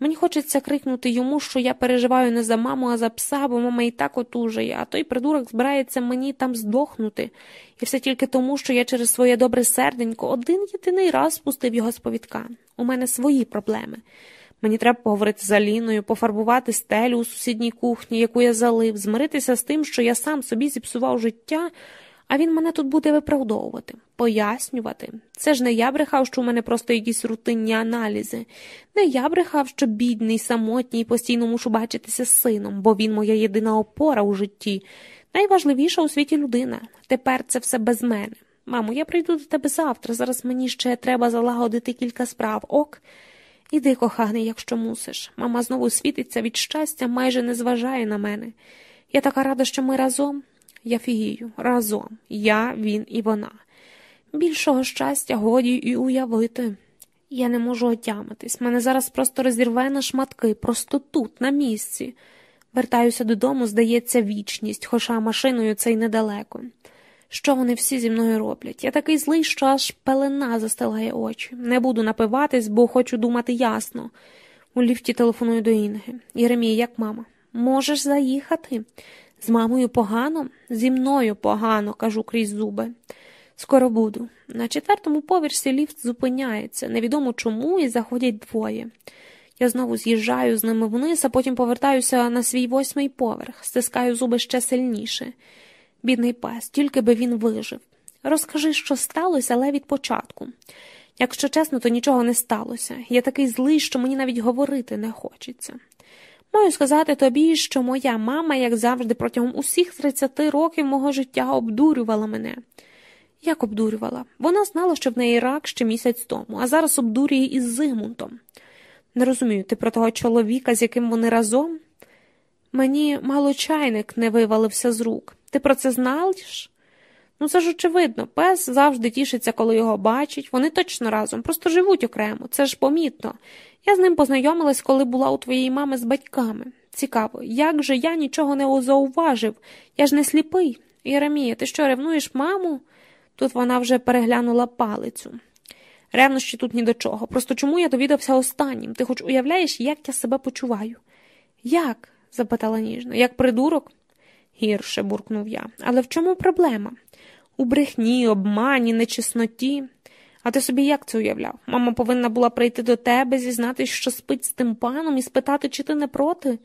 Speaker 1: Мені хочеться крикнути йому, що я переживаю не за маму, а за пса, бо мама і так отужає, а той придурок збирається мені там здохнути, і все тільки тому, що я через своє добре серденько один єдиний раз спустив його з повідка. У мене свої проблеми. Мені треба поговорити з Аліною, пофарбувати стелю у сусідній кухні, яку я залив, змиритися з тим, що я сам собі зіпсував життя, а він мене тут буде виправдовувати, пояснювати. Це ж не я брехав, що у мене просто якісь рутинні аналізи. Не я брехав, що бідний, самотній, постійно мушу бачитися з сином, бо він моя єдина опора у житті. Найважливіша у світі людина. Тепер це все без мене. Мамо, я прийду до тебе завтра. Зараз мені ще треба залагодити кілька справ, ок. Іди, коханий, якщо мусиш. Мама знову світиться від щастя, майже не зважає на мене. Я така рада, що ми разом. Я фігію, разом, я, він і вона. Більшого щастя годі і уявити. Я не можу отямитись. Мене зараз просто розірве на шматки, просто тут, на місці. Вертаюся додому, здається, вічність, хоча машиною це й недалеко. Що вони всі зі мною роблять? Я такий злий, що аж пелена застилає очі. Не буду напиватись, бо хочу думати ясно. У ліфті телефоную до Інги. Єремій, як мама, можеш заїхати? З мамою погано, зі мною погано, кажу крізь зуби. Скоро буду. На четвертому поверсі ліфт зупиняється, невідомо чому, і заходять двоє. Я знову з'їжджаю з ними вниз, а потім повертаюся на свій восьмий поверх, стискаю зуби ще сильніше. Бідний пес, тільки би він вижив. Розкажи, що сталося, але від початку. Якщо чесно, то нічого не сталося. Я такий злий, що мені навіть говорити не хочеться. Маю сказати тобі, що моя мама, як завжди, протягом усіх 30 років мого життя обдурювала мене. Як обдурювала? Вона знала, що в неї рак ще місяць тому, а зараз обдурює із Зигмунтом. Не розумію, ти про того чоловіка, з яким вони разом? Мені мало чайник не вивалився з рук. Ти про це знаєш? Ну, це ж очевидно, пес завжди тішиться, коли його бачить. Вони точно разом, просто живуть окремо, це ж помітно. Я з ним познайомилась, коли була у твоєї мами з батьками. Цікаво, як же я нічого не зауважив? Я ж не сліпий. Єремія, ти що, ревнуєш маму? Тут вона вже переглянула палицю. Ревнощі тут ні до чого. Просто чому я довідався останнім? Ти хоч уявляєш, як я себе почуваю? Як? запитала ніжно. Як придурок? Гірше, буркнув я. Але в чому проблема? У брехні, обмані, нечесноті. А ти собі як це уявляв? Мама повинна була прийти до тебе, зізнатись, що спить з тим паном, і спитати, чи ти не проти?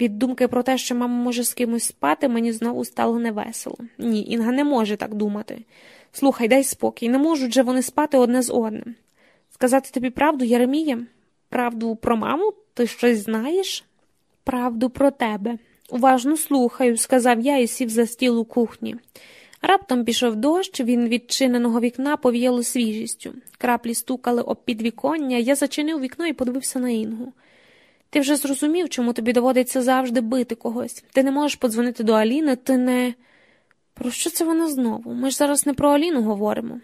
Speaker 1: Від думки про те, що мама може з кимось спати, мені знову стало невесело. Ні, Інга не може так думати. Слухай, дай спокій, не можуть же вони спати одне з одним. Сказати тобі правду, Єремія? Правду про маму? Ти щось знаєш? Правду про тебе. Уважно слухаю, сказав я і сів за стіл у кухні. Раптом пішов дощ, він відчиненого вікна повіяло свіжістю. Краплі стукали об підвіконня, я зачинив вікно і подивився на Інгу. Ти вже зрозумів, чому тобі доводиться завжди бити когось. Ти не можеш подзвонити до Аліни, ти не. Про що це вона знову? Ми ж зараз не про Аліну говоримо.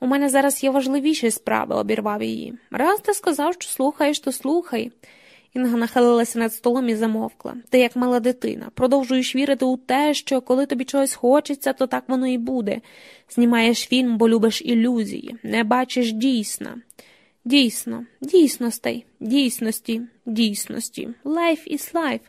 Speaker 1: У мене зараз є важливіші справи, обірвав її. Раз ти сказав, що слухаєш, то слухай. Інга нахилилася над столом і замовкла. Ти як мала дитина. Продовжуєш вірити у те, що коли тобі чогось хочеться, то так воно і буде. Знімаєш фільм, бо любиш ілюзії, не бачиш дійсна. Дійсно, дійсностей, дійсності, дійсності. Life is life.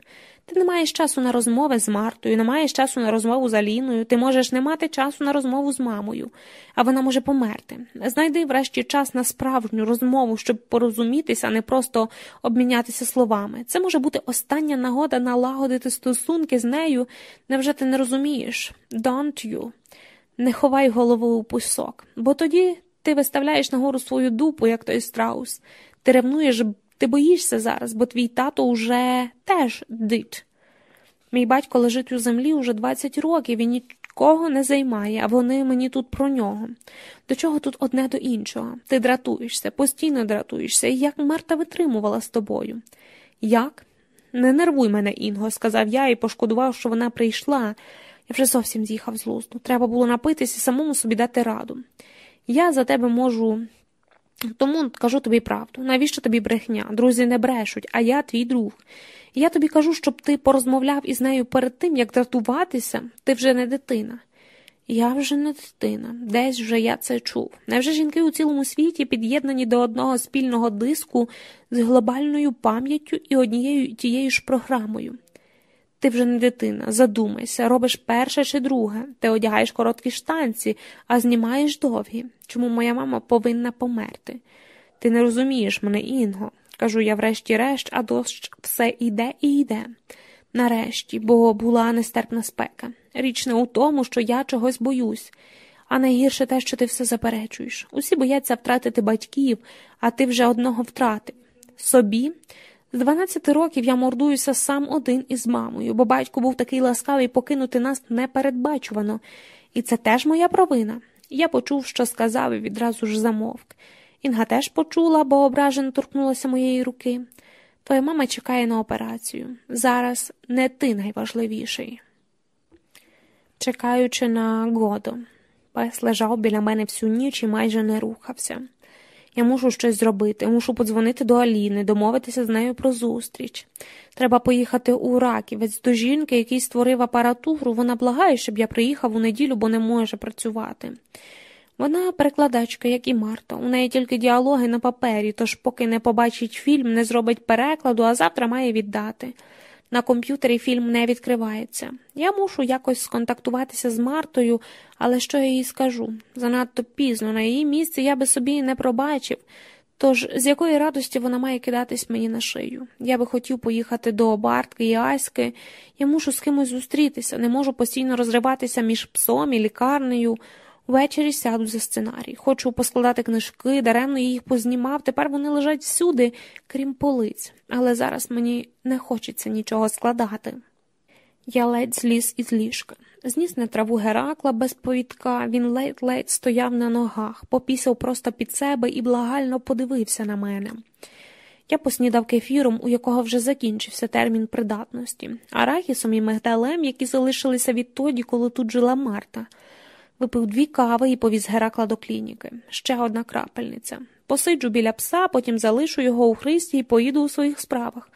Speaker 1: Ти не маєш часу на розмови з Мартою, не маєш часу на розмову з Аліною, ти можеш не мати часу на розмову з мамою, а вона може померти. Знайди врешті час на справжню розмову, щоб порозумітися, а не просто обмінятися словами. Це може бути остання нагода налагодити стосунки з нею. Невже ти не розумієш? Don't you? Не ховай голову у пусок, бо тоді ти виставляєш нагору свою дупу, як той страус. Ти ревнуєш ти боїшся зараз, бо твій тато уже теж дит. Мій батько лежить у землі уже 20 років і нікого не займає, а вони мені тут про нього. До чого тут одне до іншого? Ти дратуєшся, постійно дратуєшся, і як Марта витримувала з тобою. Як? Не нервуй мене, Інго, сказав я і пошкодував, що вона прийшла. Я вже зовсім з'їхав з лузду. Треба було напитися і самому собі дати раду. Я за тебе можу тому кажу тобі правду. Навіщо тобі брехня? Друзі не брешуть, а я твій друг. Я тобі кажу, щоб ти порозмовляв із нею перед тим, як дратуватися, ти вже не дитина. Я вже не дитина, десь вже я це чув. Невже жінки у цілому світі під'єднані до одного спільного диску з глобальною пам'яттю і однією тією ж програмою? Ти вже не дитина, задумайся, робиш перше чи друге, ти одягаєш короткі штанці, а знімаєш довгі. Чому моя мама повинна померти? Ти не розумієш мене, Інго. Кажу я врешті-решт, а дощ все іде і йде. Нарешті, бо була нестерпна спека. Річ не у тому, що я чогось боюсь, а найгірше те, що ти все заперечуєш. Усі бояться втратити батьків, а ти вже одного втратив. Собі з 12 років я мордуюся сам один із мамою, бо батько був такий ласкавий покинути нас непередбачувано, і це теж моя провина. Я почув, що сказав, і відразу ж замовк. Інга теж почула, бо ображено торкнулася моєї руки. Твоя мама чекає на операцію. Зараз не ти найважливіший. Чекаючи на Годо, пес лежав біля мене всю ніч і майже не рухався. Я мушу щось зробити, мушу подзвонити до Аліни, домовитися з нею про зустріч. Треба поїхати у Раківець до жінки, який створив апаратуру. Вона благає, щоб я приїхав у неділю, бо не може працювати. Вона перекладачка, як і Марта. У неї тільки діалоги на папері, тож, поки не побачить фільм, не зробить перекладу, а завтра має віддати. На комп'ютері фільм не відкривається. Я мушу якось сконтактуватися з Мартою, але що я їй скажу? Занадто пізно, на її місці я би собі не пробачив. Тож з якої радості вона має кидатись мені на шию? Я би хотів поїхати до Бартки і Аськи. Я мушу з кимось зустрітися, не можу постійно розриватися між псом і лікарнею. Ввечері сяду за сценарій. Хочу поскладати книжки, даремно їх познімав. Тепер вони лежать всюди, крім полиць, але зараз мені не хочеться нічого складати. Я ледь зліз із ліжка. Зніс на траву Геракла без повідка, він ледь-ледь стояв на ногах, попісяв просто під себе і благально подивився на мене. Я поснідав кефіром, у якого вже закінчився термін придатності, арахісом і мигдалем, які залишилися відтоді, коли тут жила Марта. Випив дві кави і повіз Геракла до клініки. Ще одна крапельниця. Посиджу біля пса, потім залишу його у христі і поїду у своїх справах.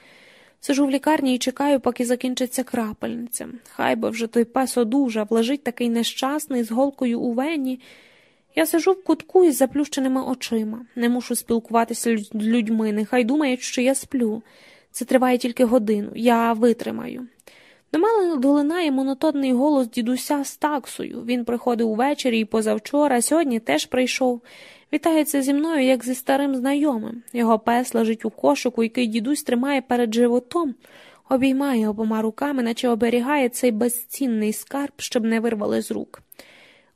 Speaker 1: Сижу в лікарні і чекаю, поки закінчиться крапельниця. Хай би вже той пес одужав, лежить такий нещасний з голкою у вені. Я сижу в кутку із заплющеними очима, не мушу спілкуватися з людьми, нехай думають, що я сплю. Це триває тільки годину, я витримаю. До мене долинає монотонний голос дідуся з таксою. Він приходив увечері і позавчора, сьогодні теж прийшов. Вітається зі мною, як зі старим знайомим. Його пес лежить у кошику, який дідусь тримає перед животом, обіймає обома руками, наче оберігає цей безцінний скарб, щоб не вирвали з рук.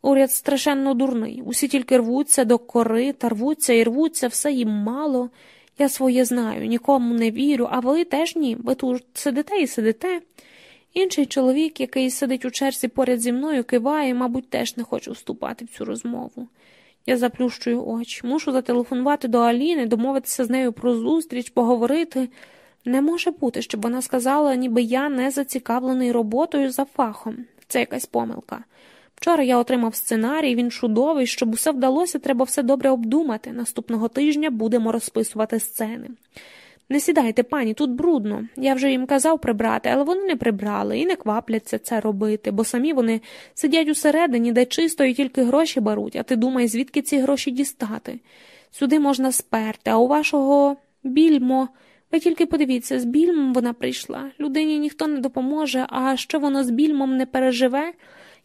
Speaker 1: Уряд страшенно дурний. Усі тільки рвуться до кори та рвуться і рвуться, все їм мало. Я своє знаю, нікому не вірю, а ви теж ні. Ви тут сидите і сидите. Інший чоловік, який сидить у черзі поряд зі мною, киває, мабуть, теж не хоче вступати в цю розмову. Я заплющую очі, мушу зателефонувати до Аліни, домовитися з нею про зустріч, поговорити. Не може бути, щоб вона сказала, ніби я не зацікавлений роботою за фахом. Це якась помилка. Вчора я отримав сценарій, він чудовий, щоб усе вдалося, треба все добре обдумати. Наступного тижня будемо розписувати сцени. Не сідайте, пані, тут брудно. Я вже їм казав прибрати, але вони не прибрали і не квапляться це робити, бо самі вони сидять усередині, де чисто і тільки гроші беруть, а ти думай, звідки ці гроші дістати. Сюди можна сперти, а у вашого більмо. Ви тільки подивіться, з більмом вона прийшла. Людині ніхто не допоможе, а що воно з більмом не переживе.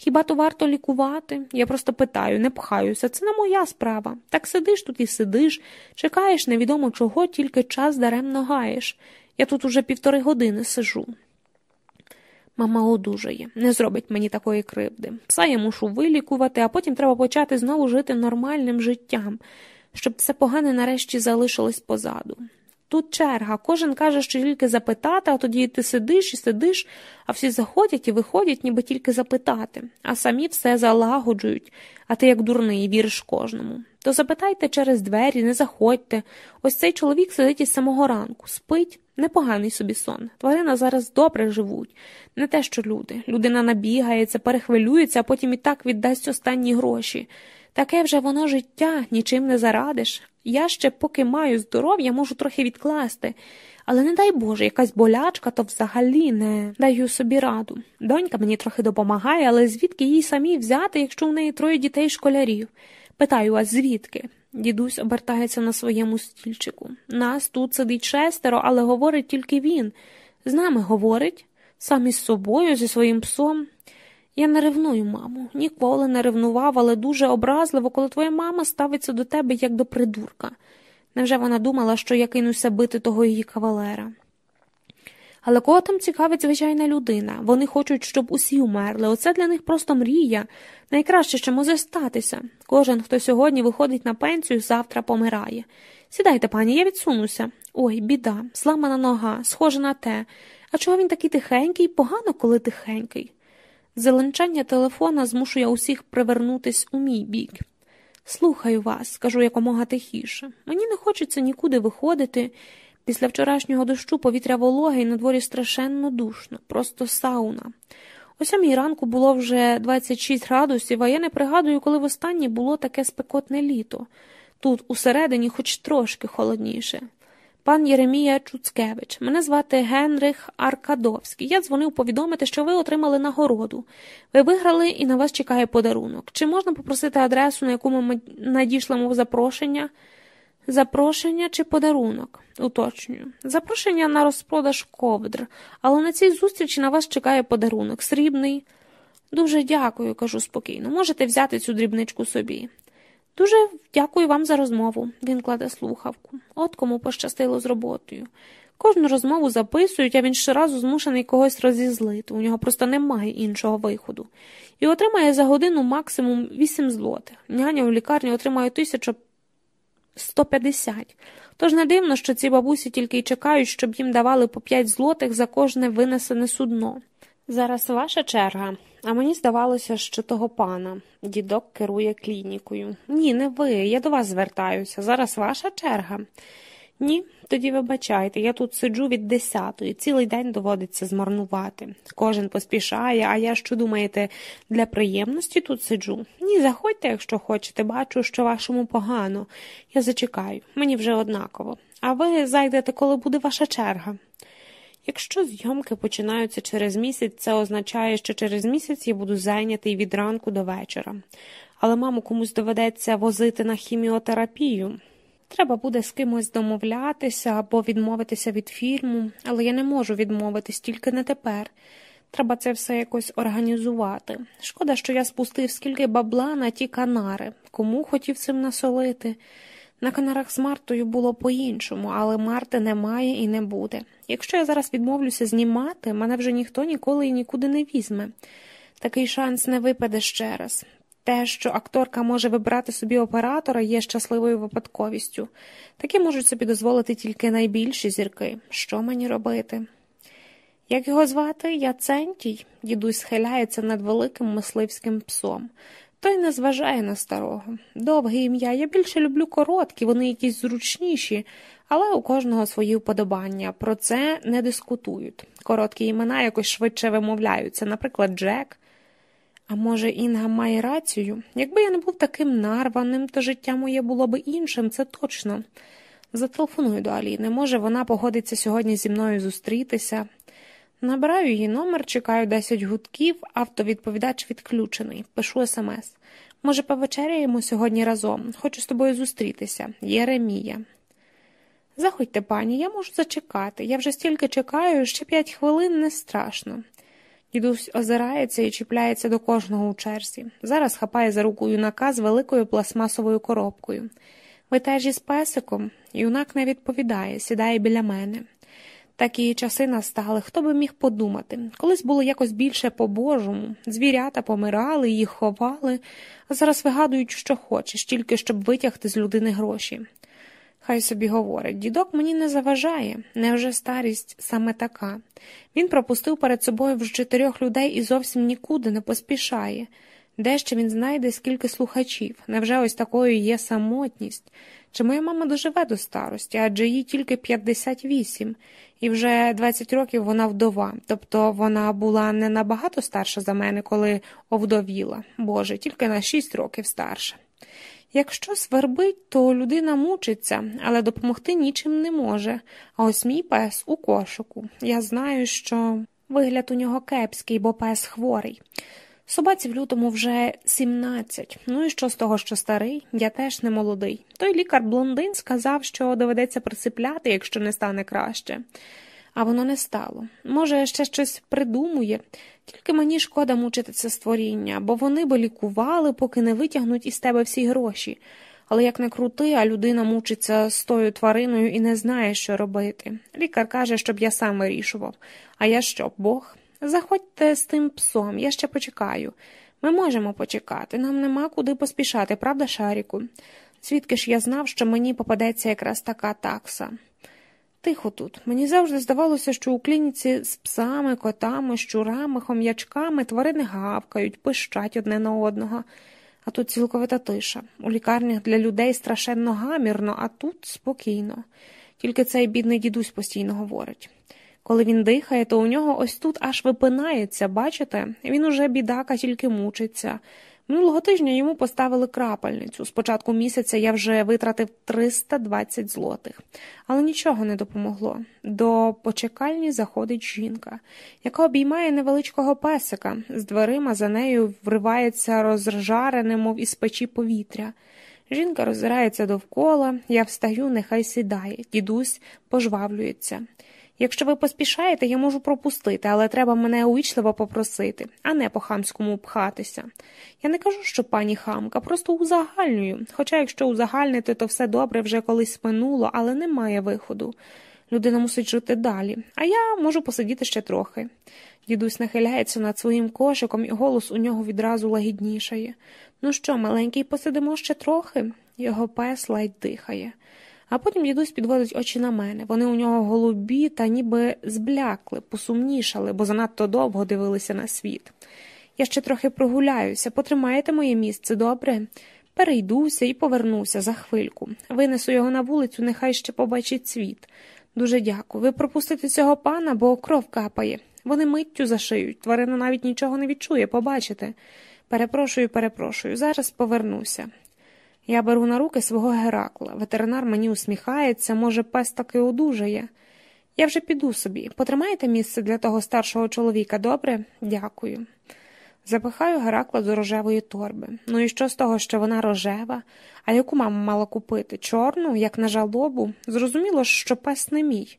Speaker 1: Хіба то варто лікувати? Я просто питаю, не пхаюся, це не моя справа. Так сидиш тут і сидиш, чекаєш невідомо чого, тільки час даремно гаєш. Я тут уже півтори години сижу. Мама одужає, не зробить мені такої кривди. Пса я мушу вилікувати, а потім треба почати знову жити нормальним життям, щоб все погане нарешті залишилось позаду. Тут черга, кожен каже, що тільки запитати, а тоді ти сидиш і сидиш, а всі заходять і виходять, ніби тільки запитати, а самі все залагоджують, а ти, як дурний, віриш кожному. То запитайте через двері, не заходьте. Ось цей чоловік сидить із самого ранку, спить, непоганий собі сон. Тварина зараз добре живуть, не те, що люди. Людина набігається, перехвилюється, а потім і так віддасть останні гроші. Таке вже воно життя, нічим не зарадиш. Я ще, поки маю здоров'я, можу трохи відкласти, але не дай Боже, якась болячка, то взагалі не даю собі раду. Донька мені трохи допомагає, але звідки їй самі взяти, якщо в неї троє дітей школярів? Питаю вас, звідки? Дідусь обертається на своєму стільчику. Нас тут сидить шестеро, але говорить тільки він. З нами говорить, сам із собою, зі своїм псом. Я не ревную, маму, ніколи не ревнував, але дуже образливо, коли твоя мама ставиться до тебе як до придурка. Невже вона думала, що я кинуся бити того її кавалера? Але кого там цікавить звичайна людина? Вони хочуть, щоб усі умерли. Оце для них просто мрія. Найкраще, що може статися. Кожен, хто сьогодні виходить на пенсію, завтра помирає. Сідайте, пані, я відсунуся. Ой, біда, зламана нога, схожа на те. А чого він такий тихенький? Погано, коли тихенький. Зеленчання телефона змушує усіх привернутись у мій бік. Слухаю вас, скажу якомога тихіше. Мені не хочеться нікуди виходити. Після вчорашнього дощу повітря вологе і на дворі страшенно душно, просто сауна. О сьомій ранку було вже 26 градусів, а я не пригадую, коли востаннє було таке спекотне літо. Тут усередині хоч трошки холодніше. Пан Єремія Чуцкевич, мене звати Генрих Аркадовський. Я дзвонив повідомити, що ви отримали нагороду. Ви виграли і на вас чекає подарунок. Чи можна попросити адресу, на яку ми надішлемо запрошення? Запрошення чи подарунок? Уточнюю. Запрошення на розпродаж ковдр, але на цій зустрічі на вас чекає подарунок. Срібний. Дуже дякую, кажу спокійно. Можете взяти цю дрібничку собі. Дуже дякую вам за розмову. Він кладе слухавку. От кому пощастило з роботою. Кожну розмову записують, а він щоразу змушений когось розізлити. У нього просто немає іншого виходу. І отримає за годину максимум 8 злотих. Няня у лікарні отримає 1150. Тож не дивно, що ці бабусі тільки й чекають, щоб їм давали по 5 злотих за кожне винесене судно. Зараз ваша черга, а мені здавалося, що того пана. Дідок керує клінікою. Ні, не ви, я до вас звертаюся. Зараз ваша черга. Ні, тоді вибачайте, я тут сиджу від десятої, цілий день доводиться змарнувати. Кожен поспішає, а я що думаєте, для приємності тут сиджу? Ні, заходьте, якщо хочете, бачу, що вашому погано. Я зачекаю, мені вже однаково. А ви зайдете, коли буде ваша черга. Якщо зйомки починаються через місяць, це означає, що через місяць я буду зайнятий від ранку до вечора. Але маму комусь доведеться возити на хіміотерапію. Треба буде з кимось домовлятися або відмовитися від фільму, але я не можу відмовитись тільки не тепер. Треба це все якось організувати. Шкода, що я спустив скільки бабла на ті канари, кому хотів цим насолити. На канарах з Мартою було по-іншому, але Марти немає і не буде. Якщо я зараз відмовлюся знімати, мене вже ніхто ніколи і нікуди не візьме. Такий шанс не випаде ще раз. Те, що акторка може вибрати собі оператора, є щасливою випадковістю. Таке можуть собі дозволити тільки найбільші зірки. Що мені робити? Як його звати Яцентій, дідусь схиляється над великим мисливським псом. Той не зважає на старого. Довге ім'я. Я більше люблю короткі, вони якісь зручніші, але у кожного свої вподобання. Про це не дискутують. Короткі імена якось швидше вимовляються, наприклад, Джек. А може, Інга має рацію? Якби я не був таким нарваним, то життя моє було б іншим, це точно. Зателефоную до Аліни. Може, вона погодиться сьогодні зі мною зустрітися. Набираю її номер, чекаю 10 гудків, автовідповідач відключений. Пишу смс. Може, повечеряємо сьогодні разом. Хочу з тобою зустрітися. Єремія. Заходьте, пані, я можу зачекати. Я вже стільки чекаю, ще п'ять хвилин не страшно. Дідусь озирається і чіпляється до кожного у черзі. Зараз хапає за руку юнака з великою пластмасовою коробкою. Ви теж із песиком? Юнак не відповідає, сідає біля мене. Такі часи настали, хто би міг подумати. Колись було якось більше по-божому. Звірята помирали, їх ховали, а зараз вигадують, що хочеш, тільки щоб витягти з людини гроші. Хай собі говорить, дідок мені не заважає, невже старість саме така. Він пропустив перед собою вже чотирьох людей і зовсім нікуди не поспішає. Де ще він знайде скільки слухачів? Невже ось такою є самотність? Чи моя мама доживе до старості, адже їй тільки 58, і вже 20 років вона вдова, тобто вона була не набагато старша за мене, коли овдовіла, Боже, тільки на 6 років старша. Якщо свербить, то людина мучиться, але допомогти нічим не може. А ось мій пес у кошику. Я знаю, що вигляд у нього кепський, бо пес хворий. Собаці в лютому вже 17. Ну і що з того, що старий, я теж не молодий. Той лікар блондин сказав, що доведеться присипляти, якщо не стане краще. А воно не стало. Може, ще щось придумує, тільки мені шкода мучити це створіння, бо вони би лікували, поки не витягнуть із тебе всі гроші. Але як не крути, а людина мучиться з тою твариною і не знає, що робити. Лікар каже, щоб я сам вирішував. А я що, Бог? Заходьте з тим псом, я ще почекаю. Ми можемо почекати, нам нема куди поспішати, правда, Шаріку? Звідки ж я знав, що мені попадеться якраз така такса? Тихо тут. Мені завжди здавалося, що у клініці з псами, котами, щурами, хом'ячками тварини гавкають, пищать одне на одного. А тут цілковита тиша. У лікарнях для людей страшенно гамірно, а тут спокійно. Тільки цей бідний дідусь постійно говорить. Коли він дихає, то у нього ось тут аж випинається, бачите? Він уже бідака, тільки мучиться. Минулого тижня йому поставили крапельницю. З початку місяця я вже витратив 320 злотих, але нічого не допомогло. До почекальні заходить жінка, яка обіймає невеличкого песика. З дверима за нею вривається розжарене, мов із печі повітря. Жінка роззирається довкола, я встаю, нехай сідає, дідусь пожвавлюється. Якщо ви поспішаєте, я можу пропустити, але треба мене увічливо попросити, а не по хамському пхатися. Я не кажу, що пані хамка, просто узагальнюю. Хоча, якщо узагальнити, то все добре вже колись минуло, але немає виходу. Людина мусить жити далі, а я можу посидіти ще трохи. Дідусь нахиляється над своїм кошиком, і голос у нього відразу лагіднішає. Ну що, маленький, посидимо ще трохи? Його пес ледь дихає. А потім дідусь підводить очі на мене. Вони у нього голубі та ніби зблякли, посумнішали, бо занадто довго дивилися на світ. Я ще трохи прогуляюся, потримаєте моє місце, добре? Перейдуся і повернуся за хвильку. Винесу його на вулицю, нехай ще побачить світ. Дуже дякую. Ви пропустите цього пана, бо кров капає. Вони миттю зашиють. Тварина навіть нічого не відчує, побачите. Перепрошую, перепрошую, зараз повернуся. Я беру на руки свого Геракла. Ветеринар мені усміхається, може, пес таки одужає. Я вже піду собі. Потримаєте місце для того старшого чоловіка, добре? Дякую. Запихаю Геракла до рожевої торби. Ну і що з того, що вона рожева? А яку мама мала купити? Чорну, як на жалобу? Зрозуміло, що пес не мій.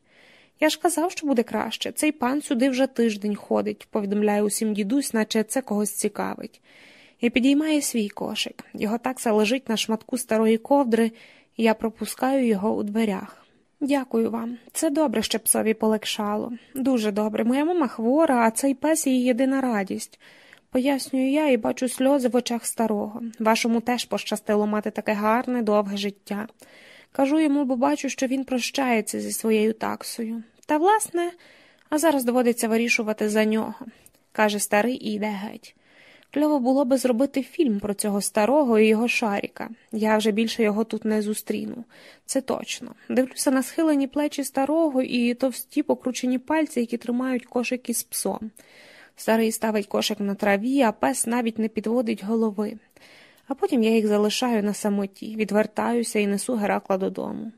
Speaker 1: Я ж казав, що буде краще. Цей пан сюди вже тиждень ходить, повідомляє усім дідусь, наче це когось цікавить. І підіймає свій кошик. Його такса лежить на шматку старої ковдри, і я пропускаю його у дверях. Дякую вам. Це добре, що псові полегшало. Дуже добре. Моя мама хвора, а цей пес її єдина радість. Пояснюю я і бачу сльози в очах старого. Вашому теж пощастило мати таке гарне, довге життя. Кажу йому, бо бачу, що він прощається зі своєю таксою. Та, власне, а зараз доводиться вирішувати за нього, каже старий і йде геть. Кльово було би зробити фільм про цього старого і його шаріка. Я вже більше його тут не зустріну. Це точно. Дивлюся на схилені плечі старого і товсті покручені пальці, які тримають кошик із псом. Старий ставить кошик на траві, а пес навіть не підводить голови. А потім я їх залишаю на самоті, відвертаюся і несу Геракла додому.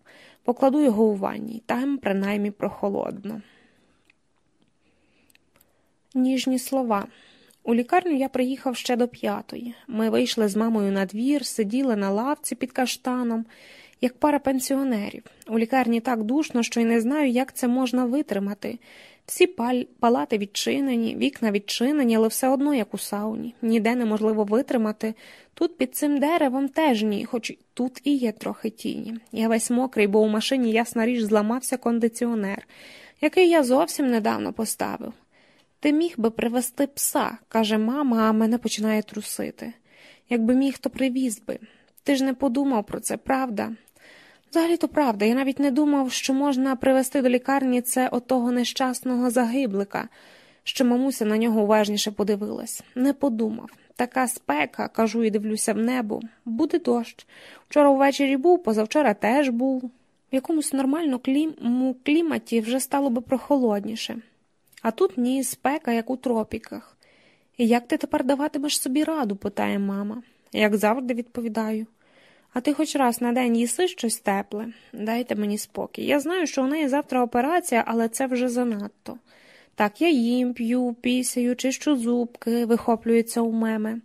Speaker 1: Покладу його у ванні, там, принаймні, прохолодно. Ніжні слова. У лікарню я приїхав ще до п'ятої. Ми вийшли з мамою на двір, сиділи на лавці під каштаном, як пара пенсіонерів. У лікарні так душно, що й не знаю, як це можна витримати. Всі паль... палати відчинені, вікна відчинені, але все одно як у сауні. Ніде неможливо витримати. Тут під цим деревом теж ні, хоч тут і є трохи тіні. Я весь мокрий, бо у машині, ясна річ, зламався кондиціонер, який я зовсім недавно поставив. Ти міг би привезти пса, каже мама, а мене починає трусити. Якби міг, то привіз би. Ти ж не подумав про це, правда? Взагалі то правда, я навіть не думав, що можна привезти до лікарні це отого нещасного загиблика, що мамуся на нього уважніше подивилась. Не подумав. Така спека, кажу і дивлюся в небо, буде дощ. Вчора ввечері був, позавчора теж був. В якомусь нормальному кліматі вже стало би прохолодніше. А тут ні, спека, як у тропіках. Як ти тепер даватимеш собі раду? питає мама. Як завжди відповідаю. А ти хоч раз на день їси щось тепле, дайте мені спокій. Я знаю, що у неї завтра операція, але це вже занадто. Так, я їм п'ю, пісяю, чищу зубки, вихоплюється у меми.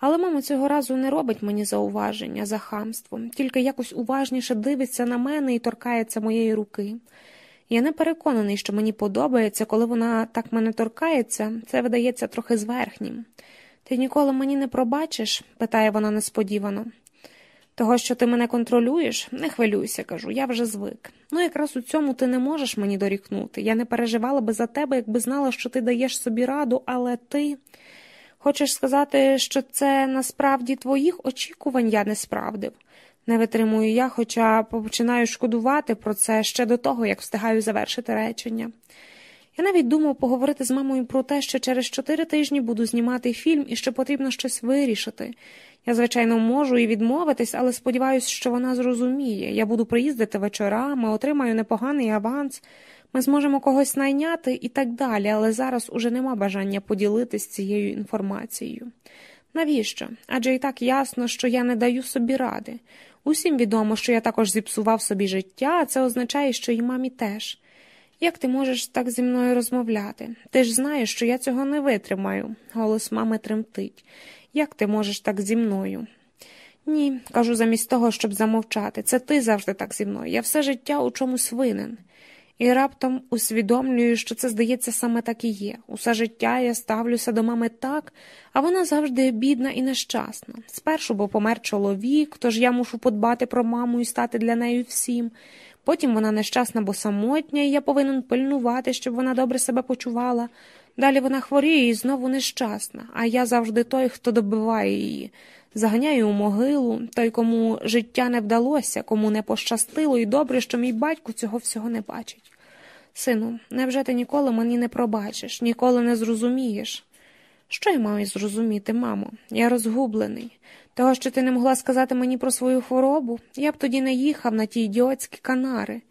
Speaker 1: Але мама цього разу не робить мені зауваження за хамством, тільки якось уважніше дивиться на мене і торкається моєї руки. Я не переконаний, що мені подобається, коли вона так мене торкається, це видається трохи зверхнім. Ти ніколи мені не пробачиш? питає вона несподівано. Того, що ти мене контролюєш, не хвилюйся, кажу, я вже звик. Ну, якраз у цьому ти не можеш мені дорікнути. Я не переживала би за тебе, якби знала, що ти даєш собі раду, але ти. Хочеш сказати, що це насправді твоїх очікувань я не справдив. Не витримую я, хоча починаю шкодувати про це ще до того, як встигаю завершити речення. Я навіть думав поговорити з мамою про те, що через чотири тижні буду знімати фільм і що потрібно щось вирішити. Я, звичайно, можу і відмовитись, але сподіваюся, що вона зрозуміє. Я буду приїздити вечорами, отримаю непоганий аванс, ми зможемо когось найняти і так далі, але зараз уже нема бажання поділитись цією інформацією. Навіщо? Адже і так ясно, що я не даю собі ради. Усім відомо, що я також зіпсував собі життя, а це означає, що і мамі теж. Як ти можеш так зі мною розмовляти? Ти ж знаєш, що я цього не витримаю. Голос мами тремтить. Як ти можеш так зі мною? Ні, кажу замість того, щоб замовчати. Це ти завжди так зі мною. Я все життя у чомусь винен. І раптом усвідомлюю, що це, здається, саме так і є. Усе життя я ставлюся до мами так, а вона завжди бідна і нещасна. Спершу, бо помер чоловік, тож я мушу подбати про маму і стати для неї всім. Потім вона нещасна, бо самотня, і я повинен пильнувати, щоб вона добре себе почувала. Далі вона хворіє і знову нещасна, а я завжди той, хто добиває її, заганяю у могилу, той, кому життя не вдалося, кому не пощастило, і добре, що мій батько цього всього не бачить. Сину, невже ти ніколи мені не пробачиш, ніколи не зрозумієш? Що я маю зрозуміти, мамо? Я розгублений. Того, що ти не могла сказати мені про свою хворобу, я б тоді не їхав на ті ідіотські канари.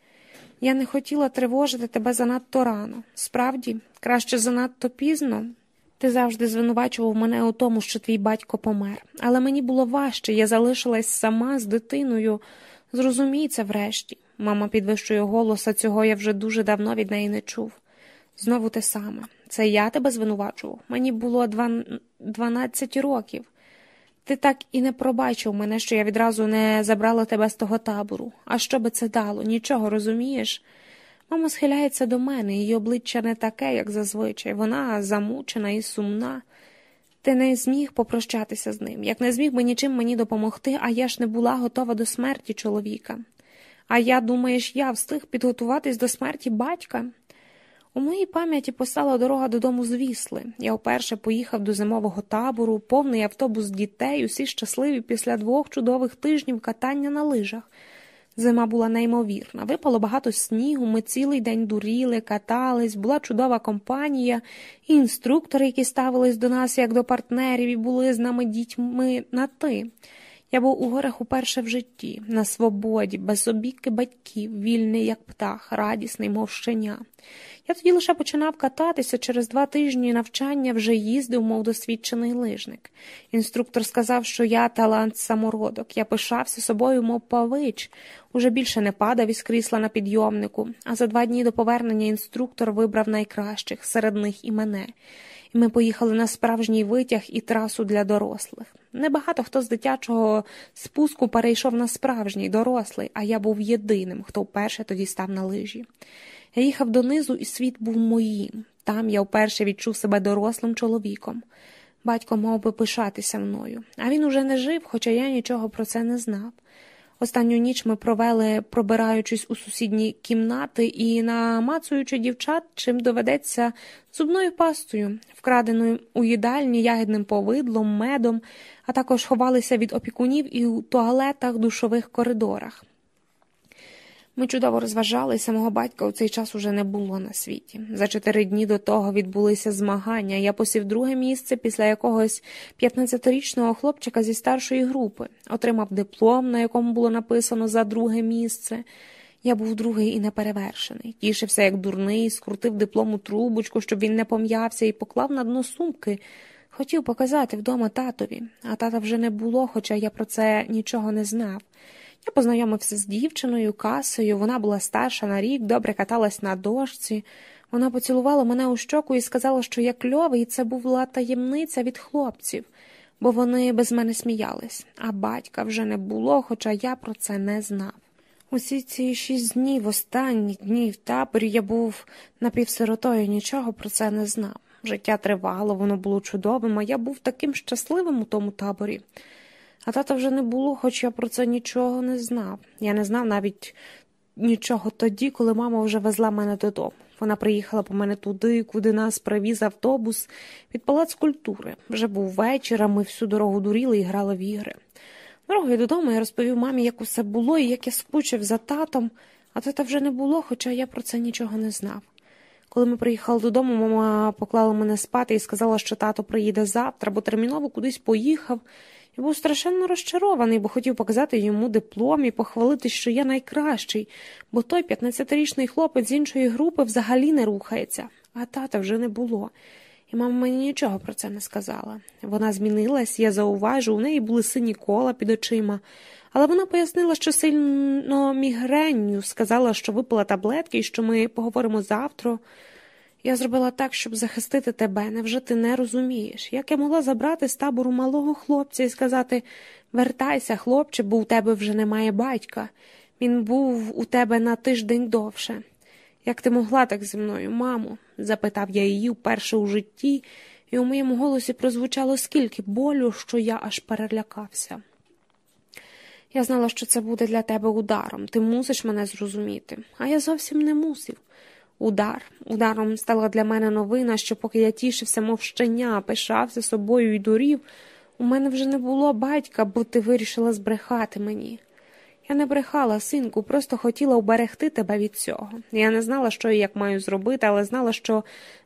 Speaker 1: Я не хотіла тривожити тебе занадто рано. Справді, краще занадто пізно. Ти завжди звинувачував мене у тому, що твій батько помер, але мені було важче, я залишилась сама з дитиною. Зрозумій це врешті. Мама підвищує голос, а цього я вже дуже давно від неї не чув. Знову те саме. Це я тебе звинувачував. Мені було дванадцять років. Ти так і не пробачив мене, що я відразу не забрала тебе з того табору. А що би це дало? Нічого розумієш? Мама схиляється до мене, її обличчя не таке, як зазвичай. Вона замучена і сумна. Ти не зміг попрощатися з ним, як не зміг би нічим мені допомогти, а я ж не була готова до смерті чоловіка. А я, думаєш, я встиг підготуватись до смерті батька? У моїй пам'яті постала дорога додому з Вісли. Я вперше поїхав до зимового табору, повний автобус дітей, усі щасливі після двох чудових тижнів катання на лижах. Зима була неймовірна. Випало багато снігу, ми цілий день дуріли, катались, була чудова компанія, і інструктори, які ставились до нас як до партнерів, і були з нами дітьми на ти. Я був у горах уперше в житті, на свободі, без обіки батьків, вільний, як птах, радісний, мов щеня. Я тоді лише починав кататися через два тижні навчання вже їздив, мов досвідчений лижник. Інструктор сказав, що я талант самородок, я пишався собою, мов павич, уже більше не падав із крісла на підйомнику, а за два дні до повернення інструктор вибрав найкращих, серед них і мене. І ми поїхали на справжній витяг і трасу для дорослих. Небагато хто з дитячого спуску перейшов на справжній дорослий, а я був єдиним, хто вперше тоді став на лижі. Я їхав донизу, і світ був моїм. Там я вперше відчув себе дорослим чоловіком. Батько мав би пишатися мною, а він уже не жив, хоча я нічого про це не знав. Останню ніч ми провели, пробираючись у сусідні кімнати і намацуючи дівчат, чим доведеться зубною пастою, вкраденою у їдальні ягідним повидлом, медом, а також ховалися від опікунів і у туалетах, душових коридорах. Ми чудово розважалися, мого батька у цей час уже не було на світі. За чотири дні до того відбулися змагання. Я посів друге місце після якогось 15-річного хлопчика зі старшої групи, отримав диплом, на якому було написано за друге місце. Я був другий і неперевершений. Тішився, як дурний, скрутив диплом у трубочку, щоб він не пом'явся, і поклав на дно сумки. Хотів показати вдома татові, а тата вже не було, хоча я про це нічого не знав. Я познайомився з дівчиною, касою, вона була старша на рік, добре каталась на дошці. Вона поцілувала мене у щоку і сказала, що я кльовий, і це була таємниця від хлопців, бо вони без мене сміялись, а батька вже не було, хоча я про це не знав. Усі ці шість днів, останні дні в таборі я був напівсиротою, нічого про це не знав. Життя тривало, воно було чудовим, а я був таким щасливим у тому таборі. А тата вже не було, хоч я про це нічого не знав. Я не знав навіть нічого тоді, коли мама вже везла мене додому. Вона приїхала по мене туди, куди нас привіз автобус під палац культури. Вже був вечір, а ми всю дорогу дуріли і грали в ігри. Дорогою додому я розповів мамі, як усе було і як я скучив за татом, а тата вже не було, хоча я про це нічого не знав. Коли ми приїхали додому, мама поклала мене спати і сказала, що тато приїде завтра, бо терміново кудись поїхав. Я був страшенно розчарований, бо хотів показати йому диплом і похвалити, що я найкращий, бо той 15-річний хлопець з іншої групи взагалі не рухається, а тата вже не було. І мама мені нічого про це не сказала. Вона змінилась, я зауважу, у неї були сині кола під очима, але вона пояснила, що сильно мігренню, сказала, що випила таблетки і що ми поговоримо завтра. Я зробила так, щоб захистити тебе. Невже ти не розумієш? Як я могла забрати з табору малого хлопця і сказати вертайся, хлопче, бо у тебе вже немає батька. Він був у тебе на тиждень довше. Як ти могла так зі мною, мамо? запитав я її вперше у житті, і у моєму голосі прозвучало скільки болю, що я аж перелякався. Я знала, що це буде для тебе ударом. Ти мусиш мене зрозуміти, а я зовсім не мусив. Удар. Ударом стала для мене новина, що поки я тішився, мов щеня, пишався собою і дурів, у мене вже не було батька, бо ти вирішила збрехати мені. Я не брехала, синку, просто хотіла уберегти тебе від цього. Я не знала, що і як маю зробити, але знала, що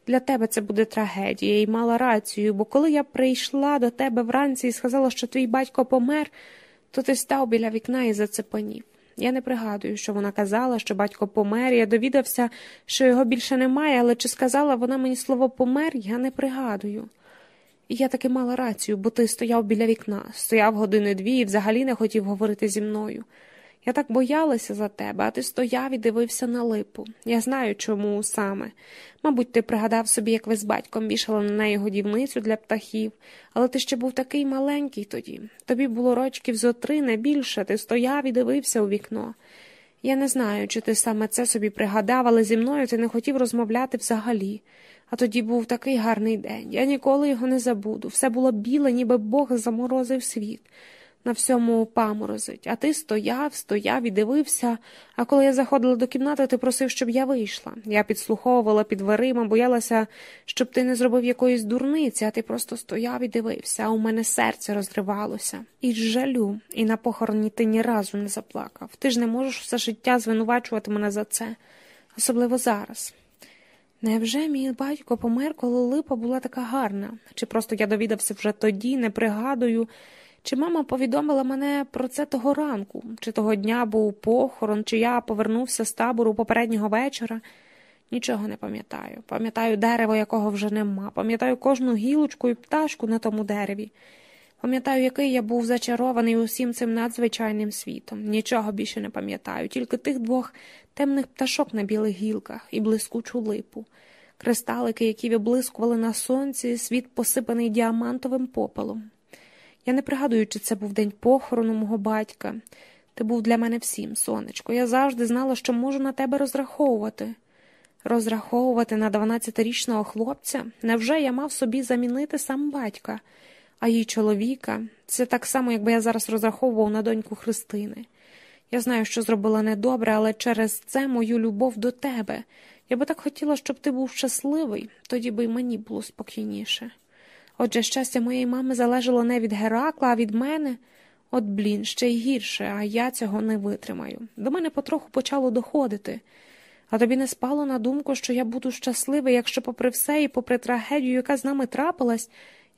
Speaker 1: для тебе це буде трагедія, і мала рацію, бо коли я прийшла до тебе вранці і сказала, що твій батько помер, то ти став біля вікна і зацепанів. Я не пригадую, що вона казала, що батько помер, я довідався, що його більше немає, але чи сказала вона мені слово помер, я не пригадую. І я таки мала рацію, бо ти стояв біля вікна, стояв години дві і взагалі не хотів говорити зі мною. Я так боялася за тебе, а ти стояв і дивився на липу. Я знаю, чому саме. Мабуть, ти пригадав собі, як ви з батьком вішали на неї годівницю для птахів, але ти ще був такий маленький тоді. Тобі було рочків зо три, не більше, ти стояв і дивився у вікно. Я не знаю, чи ти саме це собі пригадав, але зі мною ти не хотів розмовляти взагалі. А тоді був такий гарний день. Я ніколи його не забуду. Все було біле, ніби Бог заморозив світ на всьому паморозить, а ти стояв, стояв і дивився. А коли я заходила до кімнати, ти просив, щоб я вийшла. Я підслуховувала під дверима, боялася, щоб ти не зробив якоїсь дурниці, а ти просто стояв і дивився, а у мене серце розривалося. І жалю, і на похороні ти ні разу не заплакав. Ти ж не можеш все життя звинувачувати мене за це, особливо зараз. Невже мій батько помер, коли липа була така гарна? Чи просто я довідався вже тоді, не пригадую. Чи мама повідомила мене про це того ранку, чи того дня був похорон, чи я повернувся з табору попереднього вечора? Нічого не пам'ятаю. Пам'ятаю дерево, якого вже нема, пам'ятаю кожну гілочку і пташку на тому дереві. Пам'ятаю, який я був зачарований усім цим надзвичайним світом. Нічого більше не пам'ятаю, тільки тих двох темних пташок на білих гілках і блискучу липу, кристалики, які виблискували на сонці, світ посипаний діамантовим попелом. Я не пригадую, чи це був день похорону мого батька. Ти був для мене всім, сонечко. Я завжди знала, що можу на тебе розраховувати. Розраховувати на 12-річного хлопця? Невже я мав собі замінити сам батька, а її чоловіка? Це так само, якби я зараз розраховував на доньку Христини. Я знаю, що зробила недобре, але через це мою любов до тебе. Я би так хотіла, щоб ти був щасливий, тоді би й мені було спокійніше. Отже, щастя моєї мами залежало не від Геракла, а від мене. От блін, ще й гірше, а я цього не витримаю. До мене потроху почало доходити. А тобі не спало на думку, що я буду щасливий, якщо, попри все і попри трагедію, яка з нами трапилась,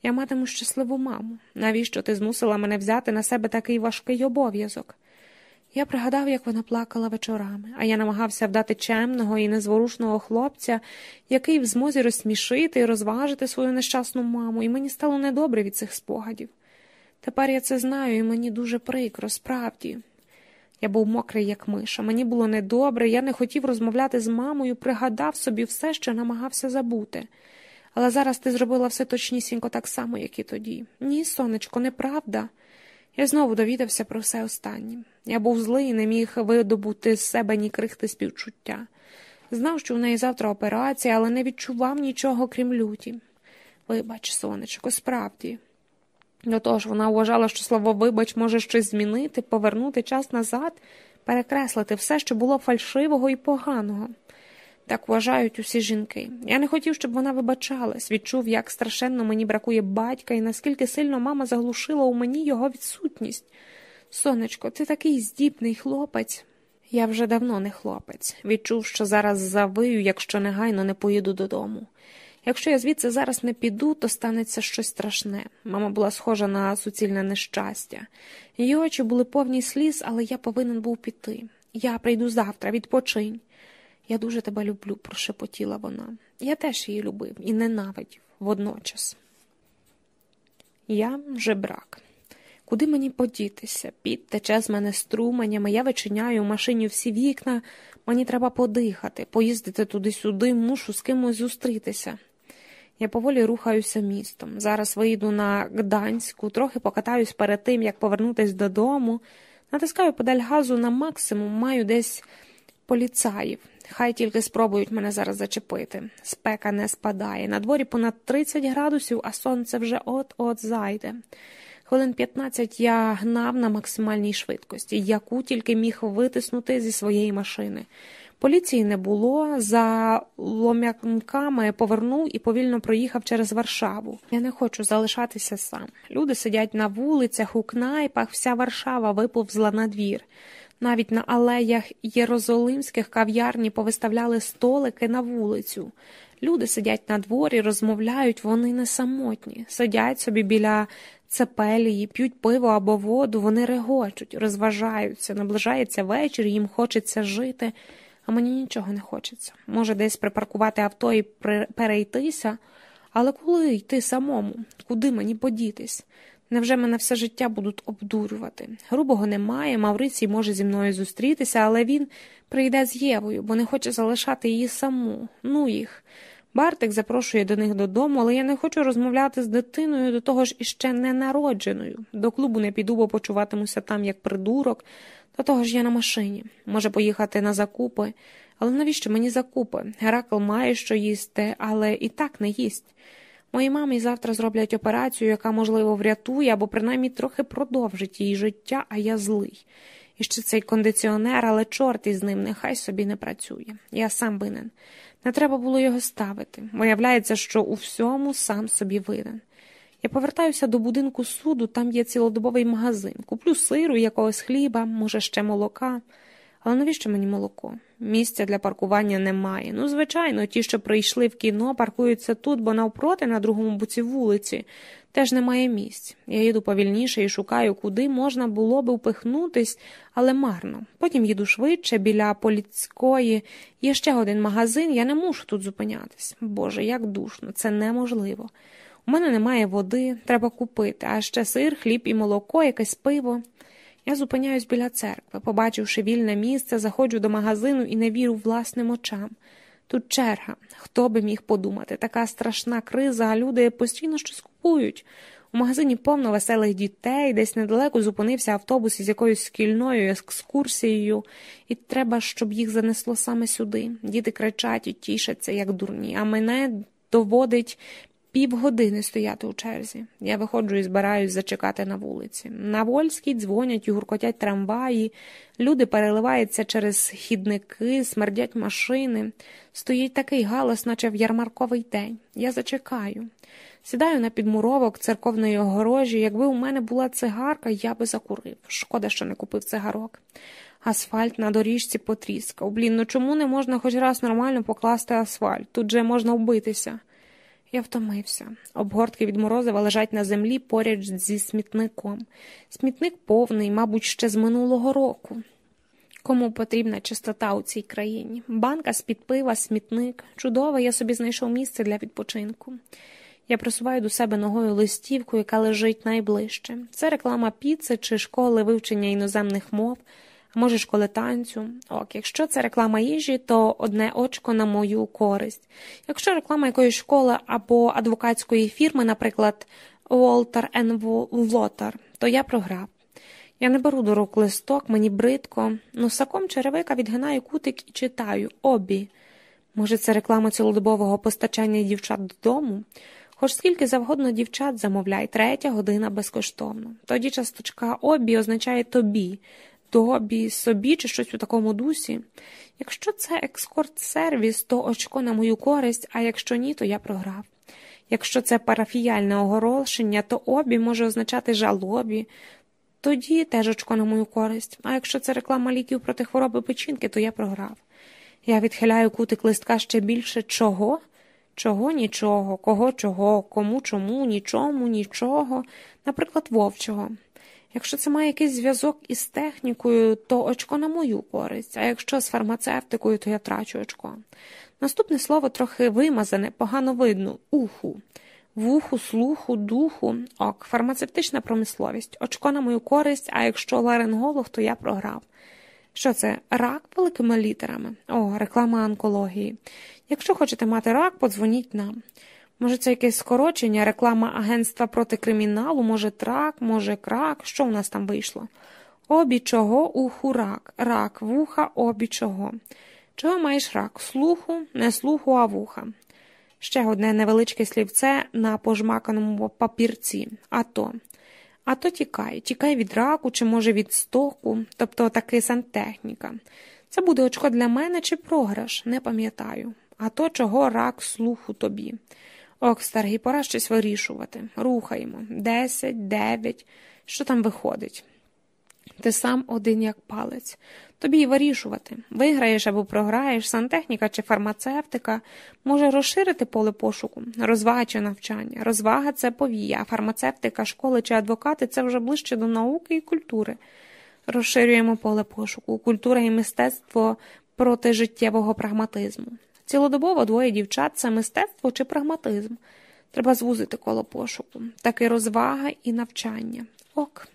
Speaker 1: я матиму щасливу маму. Навіщо ти змусила мене взяти на себе такий важкий обов'язок? Я пригадав, як вона плакала вечорами, а я намагався вдати чемного і незворушного хлопця, який в змозі розсмішити і розважити свою нещасну маму, і мені стало недобре від цих спогадів. Тепер я це знаю, і мені дуже прикро, справді. Я був мокрий, як миша, мені було недобре, я не хотів розмовляти з мамою, пригадав собі все, що намагався забути. Але зараз ти зробила все точнісінько так само, як і тоді. Ні, сонечко, неправда. Я знову довідався про все останнє. Я був злий і не міг видобути з себе ні крихти співчуття. Знав, що в неї завтра операція, але не відчував нічого, крім люті. Вибач, сонечко, справді. До того ж, вона вважала, що слово вибач може щось змінити, повернути час назад, перекреслити все, що було фальшивого і поганого. Так вважають усі жінки. Я не хотів, щоб вона вибачалась, відчув, як страшенно мені бракує батька і наскільки сильно мама заглушила у мені його відсутність. Сонечко, ти такий здібний хлопець. Я вже давно не хлопець. Відчув, що зараз завию, якщо негайно не поїду додому. Якщо я звідси зараз не піду, то станеться щось страшне. Мама була схожа на суцільне нещастя. Її очі були повні сліз, але я повинен був піти. Я прийду завтра, відпочинь. Я дуже тебе люблю, прошепотіла вона. Я теж її любив і ненавидів водночас. Я жебрак. Куди мені подітися? Під тече з мене струменями, я вичиняю в машині всі вікна, мені треба подихати, поїздити туди-сюди, мушу з кимось зустрітися. Я поволі рухаюся містом. Зараз вийду на Гданську, трохи покатаюсь перед тим, як повернутися додому. Натискаю педаль газу на максимум, маю десь поліцаїв. Хай тільки спробують мене зараз зачепити. Спека не спадає. На дворі понад 30 градусів, а сонце вже от-от зайде. Хвилин 15 я гнав на максимальній швидкості, яку тільки міг витиснути зі своєї машини. Поліції не було, за лом'янками повернув і повільно проїхав через Варшаву. Я не хочу залишатися сам. Люди сидять на вулицях, у кнайпах, вся Варшава виповзла на двір. Навіть на алеях єрозолимських кав'ярні повиставляли столики на вулицю. Люди сидять на дворі, розмовляють, вони не самотні, сидять собі біля цепелії, п'ють пиво або воду, вони регочуть, розважаються, наближається вечір, їм хочеться жити, а мені нічого не хочеться. Може, десь припаркувати авто і перейтися, але коли йти самому, куди мені подітись? Невже мене все життя будуть обдурювати? Грубого немає, Маврицій може зі мною зустрітися, але він прийде з Євою, бо не хоче залишати її саму. Ну їх. Бартик запрошує до них додому, але я не хочу розмовляти з дитиною, до того ж іще ненародженою. До клубу не піду, бо почуватимуся там як придурок. До того ж я на машині. Може поїхати на закупи. Але навіщо мені закупи? Геракл має що їсти, але і так не їсть. Моїй мамі завтра зроблять операцію, яка, можливо, врятує або принаймні трохи продовжить її життя, а я злий. І ще цей кондиціонер, але чорт із ним нехай собі не працює. Я сам винен. Не треба було його ставити. Виявляється, що у всьому сам собі винен. Я повертаюся до будинку суду, там є цілодобовий магазин. Куплю сиру, якогось хліба, може, ще молока. Але навіщо мені молоко? Місця для паркування немає. Ну, звичайно, ті, що прийшли в кіно, паркуються тут, бо навпроти, на другому боці вулиці, теж немає місць. Я їду повільніше і шукаю, куди можна було би впихнутись, але марно. Потім їду швидше, біля поліцької. Є ще один магазин, я не мушу тут зупинятись. Боже, як душно, це неможливо. У мене немає води, треба купити, а ще сир, хліб і молоко, якесь пиво. Я зупиняюсь біля церкви, побачивши вільне місце, заходжу до магазину і не вірю власним очам. Тут черга. Хто би міг подумати? Така страшна криза, а люди постійно щось купують. У магазині повно веселих дітей, десь недалеко зупинився автобус із якоюсь шкільною екскурсією, і треба, щоб їх занесло саме сюди. Діти кричать і тішаться, як дурні, а мене доводить півгодини стояти у черзі. Я виходжу і збираюсь зачекати на вулиці. На Вольській дзвонять гуркотять трамваї, люди переливаються через хідники, смердять машини. Стоїть такий галас, наче в ярмарковий день. Я зачекаю. Сідаю на підмуровок церковної огорожі. Якби у мене була цигарка, я би закурив. Шкода, що не купив цигарок. Асфальт на доріжці потріскав. Блін, ну чому не можна хоч раз нормально покласти асфальт? Тут же можна вбитися. Я втомився. Обгортки від морозива лежать на землі поряд зі смітником. Смітник повний, мабуть, ще з минулого року. Кому потрібна чистота у цій країні? Банка з під пива, смітник. Чудово, я собі знайшов місце для відпочинку. Я просуваю до себе ногою листівку, яка лежить найближче. Це реклама піци чи школи вивчення іноземних мов може школи танцю. Ок, якщо це реклама їжі, то одне очко на мою користь. Якщо реклама якоїсь школи або адвокатської фірми, наприклад, Walter Water, то я програв. Я не беру до рук листок, мені бридко, носаком черевика відгинаю кутик і читаю обі. Може, це реклама цілодобового постачання дівчат додому? Хоч скільки завгодно дівчат замовляй, третя година безкоштовно. Тоді часточка обі означає тобі, тобі, собі чи щось у такому дусі. Якщо це екскорт-сервіс, то очко на мою користь, а якщо ні, то я програв. Якщо це парафіяльне оголошення, то обі може означати жалобі, тоді теж очко на мою користь, а якщо це реклама ліків проти хвороби печінки, то я програв. Я відхиляю кутик листка ще більше чого? Чого нічого, кого чого, кому чому, нічому, нічого, наприклад, вовчого. Якщо це має якийсь зв'язок із технікою, то очко на мою користь, а якщо з фармацевтикою, то я трачу очко. Наступне слово трохи вимазане, погано видно уху. Вуху, слуху, духу, ок, фармацевтична промисловість, очко на мою користь, а якщо ларинголог, то я програв. Що це? Рак великими літерами? О, реклама онкології. Якщо хочете мати рак, подзвоніть нам. Може, це якесь скорочення, реклама агентства проти криміналу, може, трак, може, крак, що у нас там вийшло? Обі чого уху рак, рак, вуха, обі чого. Чого маєш рак? Слуху, не слуху, а вуха. Ще одне невеличке слівце на пожмаканому папірці. АТО. А то тікай, тікай від раку чи, може, від стоку, тобто таки сантехніка. Це буде очко для мене чи програш, не пам'ятаю. А то чого рак слуху тобі. Ох, старий, пора щось вирішувати. Рухаємо. Десять, дев'ять. Що там виходить? Ти сам один як палець. Тобі й вирішувати. Виграєш або програєш, сантехніка чи фармацевтика може розширити поле пошуку, розвага чи навчання. Розвага це повія, а фармацевтика, школи чи адвокати це вже ближче до науки і культури. Розширюємо поле пошуку, культура і мистецтво проти життєвого прагматизму. Цілодобово двоє дівчат це мистецтво чи прагматизм. Треба звузити коло пошуку, таки розвага і навчання. Ок.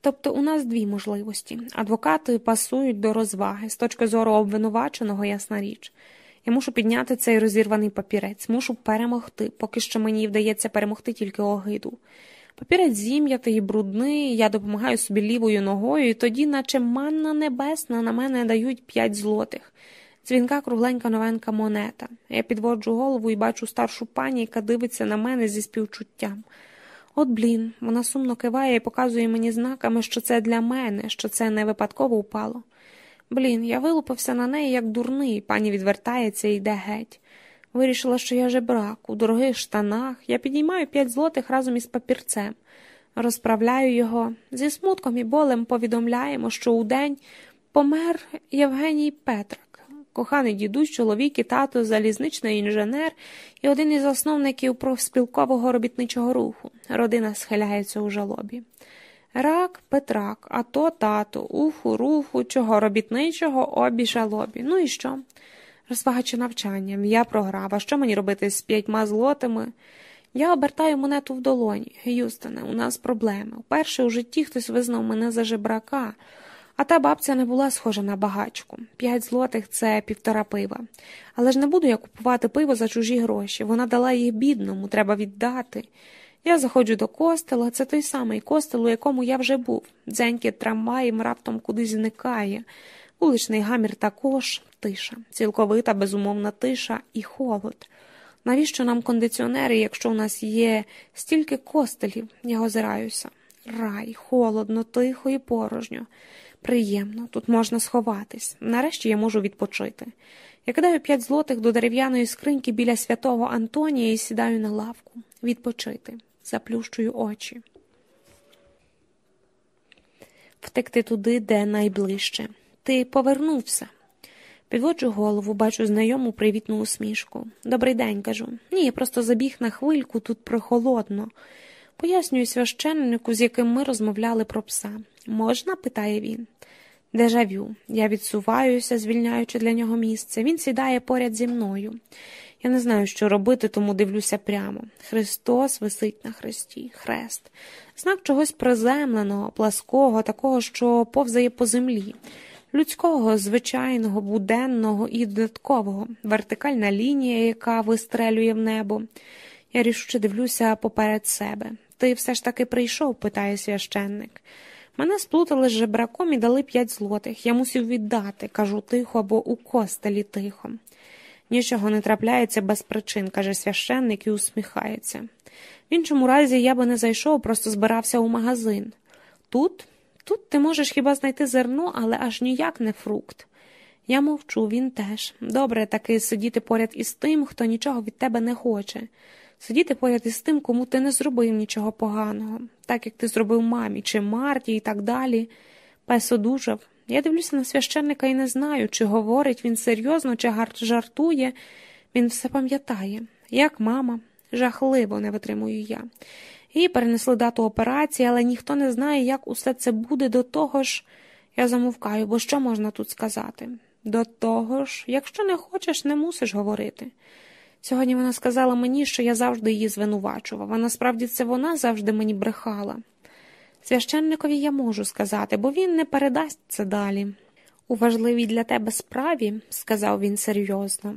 Speaker 1: Тобто у нас дві можливості. Адвокати пасують до розваги з точки зору обвинуваченого, ясна річ. Я мушу підняти цей розірваний папірець, мушу перемогти, поки що мені вдається перемогти тільки огиду. Папірець зім'ятий брудний, я допомагаю собі лівою ногою, і тоді, наче манна небесна, на мене дають п'ять злотих. Дзвінка кругленька новенька монета. Я підводжу голову і бачу старшу пані, яка дивиться на мене зі співчуттям. От блін, вона сумно киває і показує мені знаками, що це для мене, що це не випадково упало. Блін, я вилупився на неї, як дурний, пані відвертається і йде геть. Вирішила, що я жебрак, у дорогих штанах, я підіймаю п'ять злотих разом із папірцем, розправляю його. Зі смутком і болем повідомляємо, що у день помер Євгеній Петрак коханий дідусь, чоловік і тато, залізничний інженер і один із основників профспілкового робітничого руху. Родина схиляється у жалобі. Рак, Петрак, а то тато, уху, руху, чого робітничого, обі жалобі. Ну і що? Розвага чи навчання, я програв, а що мені робити з п'ятьма злотими? Я обертаю монету в долоні. Юстане, у нас проблеми. Вперше у житті хтось визнав мене за жебрака. А та бабця не була схожа на багачку. П'ять злотих це півтора пива. Але ж не буду я купувати пиво за чужі гроші. Вона дала їх бідному, треба віддати. Я заходжу до костела, це той самий костел, у якому я вже був. Дзенькіт трамваєм раптом кудись зникає. Вуличний гамір також тиша, цілковита, безумовна тиша і холод. Навіщо нам кондиціонери, якщо у нас є стільки костелів, я озираюся. Рай, холодно, тихо і порожньо. Приємно, тут можна сховатись. Нарешті я можу відпочити. Я кидаю п'ять злотих до дерев'яної скриньки біля святого Антонія і сідаю на лавку. Відпочити. Заплющую очі. Втекти туди, де найближче. Ти повернувся. Підводжу голову, бачу знайому привітну усмішку. Добрий день, кажу. Ні, я просто забіг на хвильку, тут прохолодно. Пояснюю священнику, з яким ми розмовляли про пса. Можна? питає він. Дежавю. Я відсуваюся, звільняючи для нього місце. Він сідає поряд зі мною. Я не знаю, що робити, тому дивлюся прямо. Христос висить на хресті, хрест, знак чогось приземленого, плаского, такого, що повзає по землі, людського, звичайного, буденного і додаткового, вертикальна лінія, яка вистрелює в небо. Я рішуче дивлюся поперед себе. Ти все ж таки прийшов? питає священник. Мене сплутали з жебраком і дали п'ять злотих. Я мусив віддати, кажу тихо або у костелі тихо. Нічого не трапляється без причин, каже священник і усміхається. В іншому разі я би не зайшов, просто збирався у магазин. Тут, тут ти можеш хіба знайти зерно, але аж ніяк не фрукт. Я мовчу, він теж. Добре таки сидіти поряд із тим, хто нічого від тебе не хоче сидіти поряд із тим, кому ти не зробив нічого поганого, так як ти зробив мамі чи Марті і так далі. Пес одужав. Я дивлюся на священника і не знаю, чи говорить він серйозно, чи жартує. Він все пам'ятає, як мама, жахливо не витримую я. Її перенесли дату операції, але ніхто не знає, як усе це буде до того ж. Я замовкаю, бо що можна тут сказати? До того ж, якщо не хочеш, не мусиш говорити. Сьогодні вона сказала мені, що я завжди її звинувачував, а насправді це вона завжди мені брехала. Священникові я можу сказати, бо він не передасть це далі. У важливій для тебе справі, сказав він серйозно.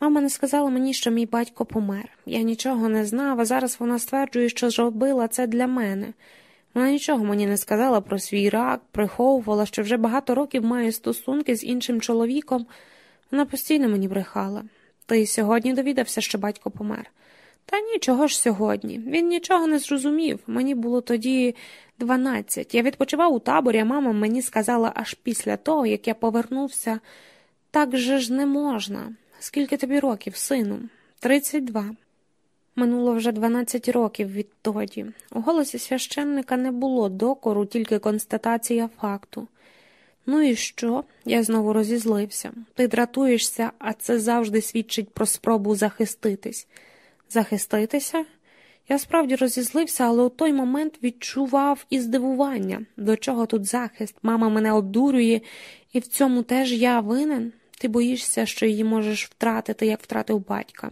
Speaker 1: Мама не сказала мені, що мій батько помер. Я нічого не знав, а зараз вона стверджує, що зробила це для мене. Вона нічого мені не сказала про свій рак, приховувала, що вже багато років має стосунки з іншим чоловіком. Вона постійно мені брехала. Ти сьогодні довідався, що батько помер. Та нічого ж сьогодні. Він нічого не зрозумів. Мені було тоді дванадцять. Я відпочивав у таборі, а мама мені сказала аж після того, як я повернувся. Так же ж не можна. Скільки тобі років, сину? Тридцять два. Минуло вже дванадцять років відтоді. У голосі священника не було докору, тільки констатація факту. Ну і що? Я знову розізлився. Ти дратуєшся, а це завжди свідчить про спробу захиститись. Захиститися? Я справді розізлився, але у той момент відчував і здивування, до чого тут захист. Мама мене обдурює, і в цьому теж я винен. Ти боїшся, що її можеш втратити, як втратив батька.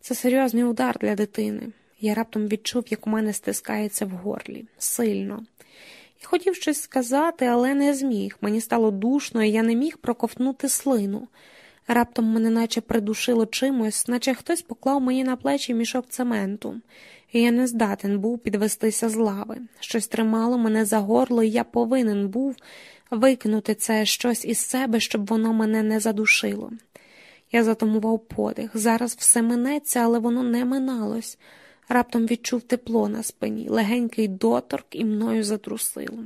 Speaker 1: Це серйозний удар для дитини. Я раптом відчув, як у мене стискається в горлі сильно. Хотів щось сказати, але не зміг. Мені стало душно, і я не міг проковтнути слину. Раптом мене наче придушило чимось, наче хтось поклав мені на плечі мішок цементу, і я не здатен був підвестися з лави. Щось тримало мене за горло, і я повинен був викинути це щось із себе, щоб воно мене не задушило. Я затамував подих. Зараз все минеться, але воно не миналось. Раптом відчув тепло на спині, легенький доторк і мною затрусило.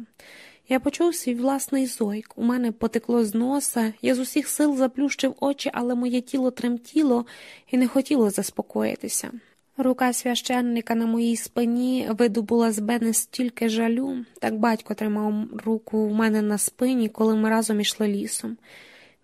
Speaker 1: Я почув свій власний зойк. У мене потекло з носа, я з усіх сил заплющив очі, але моє тіло тремтіло і не хотіло заспокоїтися. Рука священника на моїй спині видобула з мене стільки жалю, так батько тримав руку у мене на спині, коли ми разом ішли лісом.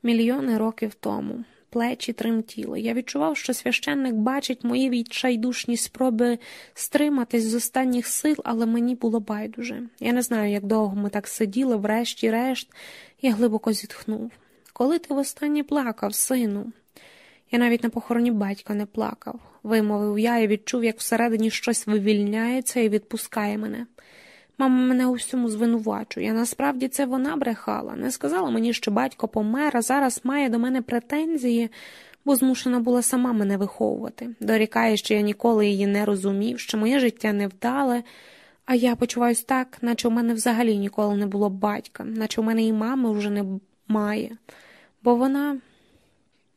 Speaker 1: Мільйони років тому плечі тремтіли. Я відчував, що священник бачить мої відчайдушні спроби стриматись з останніх сил, але мені було байдуже. Я не знаю, як довго ми так сиділи, врешті-решт, я глибоко зітхнув. Коли ти востаннє плакав, сину? Я навіть на похороні батька не плакав, вимовив я і відчув, як всередині щось вивільняється і відпускає мене. Мама мене у всьому звинувачує. Насправді це вона брехала, не сказала мені, що батько помер, а зараз має до мене претензії, бо змушена була сама мене виховувати. Дорікає, що я ніколи її не розумів, що моє життя невдале, а я почуваюся так, наче у мене взагалі ніколи не було батька, наче у мене і мами вже не має, бо вона.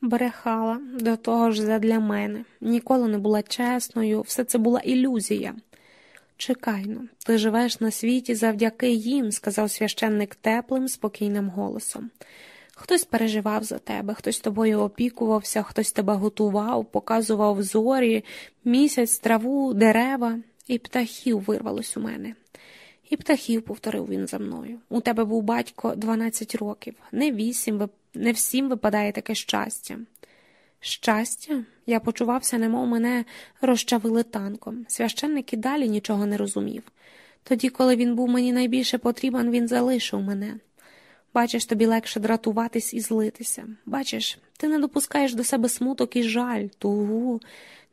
Speaker 1: Брехала до того ж задля мене, ніколи не була чесною, все це була ілюзія. Чекайно, ти живеш на світі завдяки їм, сказав священник теплим, спокійним голосом. Хтось переживав за тебе, хтось тобою опікувався, хтось тебе готував, показував зорі, місяць, траву, дерева, і птахів вирвалось у мене. І птахів, повторив він за мною. У тебе був батько 12 років, не вісім, не всім випадає таке щастя. Щастя, я почувався, немов мене розчавили танком. Священник і далі нічого не розумів. Тоді, коли він був мені найбільше потрібен, він залишив мене. Бачиш, тобі легше дратуватись і злитися. Бачиш, ти не допускаєш до себе смуток і жаль, тугу.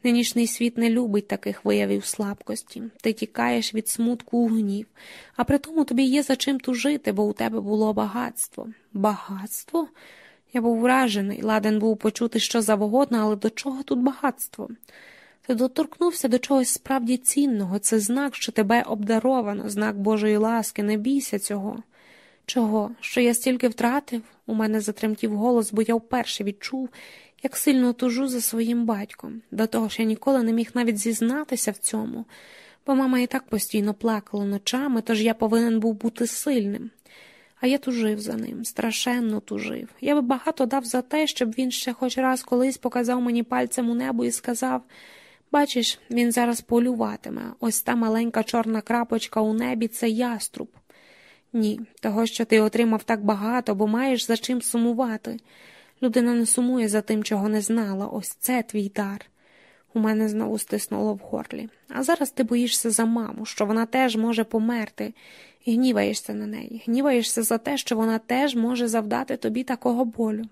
Speaker 1: Нинішній світ не любить таких виявів слабкості. Ти тікаєш від смутку у гнів, а при тому тобі є за чим тужити, бо у тебе було багатство. Багатство? Я був вражений, ладен був почути що завгодно, але до чого тут багатство? Ти доторкнувся до чогось справді цінного, це знак, що тебе обдаровано, знак Божої ласки, не бійся цього. Чого? Що я стільки втратив? У мене затремтів голос, бо я вперше відчув, як сильно тужу за своїм батьком. До того ж я ніколи не міг навіть зізнатися в цьому, бо мама і так постійно плакала ночами, тож я повинен був бути сильним. А я тужив за ним, страшенно тужив. Я би багато дав за те, щоб він ще хоч раз колись показав мені пальцем у небо і сказав бачиш, він зараз полюватиме. Ось та маленька чорна крапочка у небі це яструб. Ні, того, що ти отримав так багато, бо маєш за чим сумувати. Людина не сумує за тим, чого не знала. Ось це твій дар. У мене знову стиснуло в горлі. А зараз ти боїшся за маму, що вона теж може померти, гніваєшся на неї, гніваєшся за те, що вона теж може завдати тобі такого болю.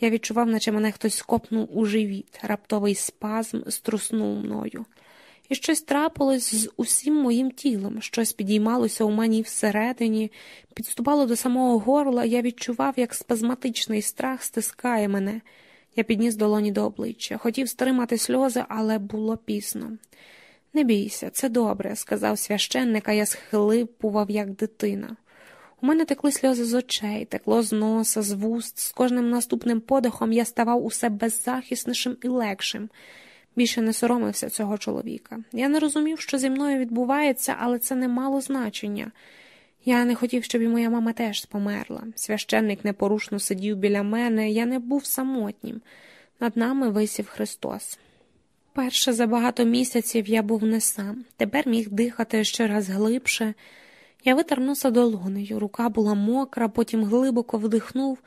Speaker 1: Я відчував, наче мене хтось скопнув у живіт, раптовий спазм струснув мною. І щось трапилось з усім моїм тілом, щось підіймалося у мені всередині, підступало до самого горла, я відчував, як спазматичний страх стискає мене. Я підніс долоні до обличчя, хотів стримати сльози, але було пізно. Не бійся, це добре, сказав священник, а я схилипував, як дитина. У мене текли сльози з очей, текло з носа, з вуст, з кожним наступним подихом я ставав усе беззахиснішим і легшим. Більше не соромився цього чоловіка. Я не розумів, що зі мною відбувається, але це не мало значення. Я не хотів, щоб і моя мама теж померла. Священник непорушно сидів біля мене, я не був самотнім. Над нами висів Христос. Перше за багато місяців я був не сам, тепер міг дихати ще раз глибше. Я витер долонею, рука була мокра, потім глибоко вдихнув.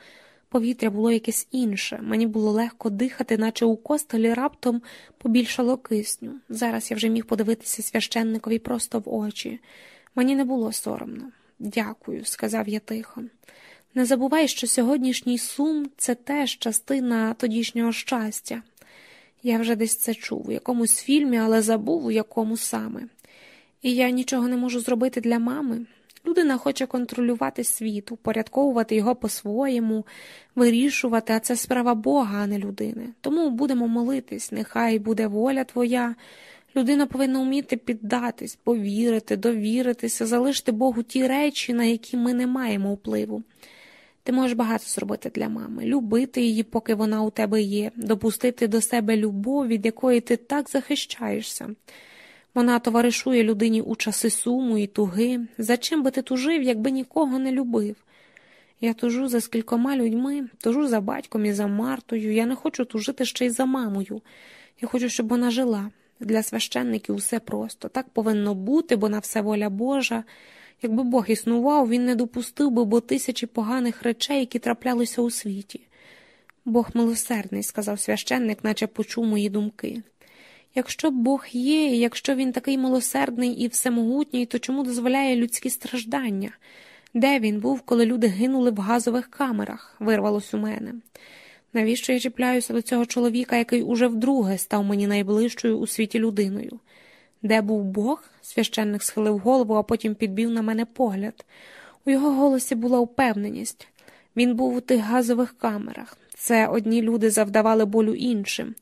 Speaker 1: Повітря було якесь інше, мені було легко дихати, наче у костелі раптом побільшало кисню. Зараз я вже міг подивитися священникові просто в очі. Мені не було соромно. Дякую, сказав я тихо. Не забувай, що сьогоднішній сум це теж частина тодішнього щастя. Я вже десь це чув у якомусь фільмі, але забув, у якому саме. І я нічого не можу зробити для мами. Людина хоче контролювати світ, упорядковувати його по-своєму, вирішувати, а це справа Бога, а не людини. Тому будемо молитись, нехай буде воля твоя. Людина повинна вміти піддатись, повірити, довіритися, залишити Богу ті речі, на які ми не маємо впливу. Ти можеш багато зробити для мами, любити її, поки вона у тебе є, допустити до себе любов, від якої ти так захищаєшся. Вона товаришує людині у часи суму і туги. За чим би ти тужив, якби нікого не любив? Я тужу за скількома людьми, тужу за батьком і за Мартою. Я не хочу тужити ще й за мамою. Я хочу, щоб вона жила. Для священників усе просто. Так повинно бути, бо на все воля Божа. Якби Бог існував, він не допустив би бо тисячі поганих речей, які траплялися у світі. Бог милосердний, сказав священник, наче почув мої думки. Якщо Бог є, і якщо він такий милосердний і всемогутній, то чому дозволяє людські страждання? Де він був, коли люди гинули в газових камерах? вирвалось у мене. Навіщо я чіпляюся до цього чоловіка, який уже вдруге став мені найближчою у світі людиною? Де був Бог? Священник схилив голову, а потім підбів на мене погляд. У його голосі була впевненість. Він був у тих газових камерах. Це одні люди завдавали болю іншим.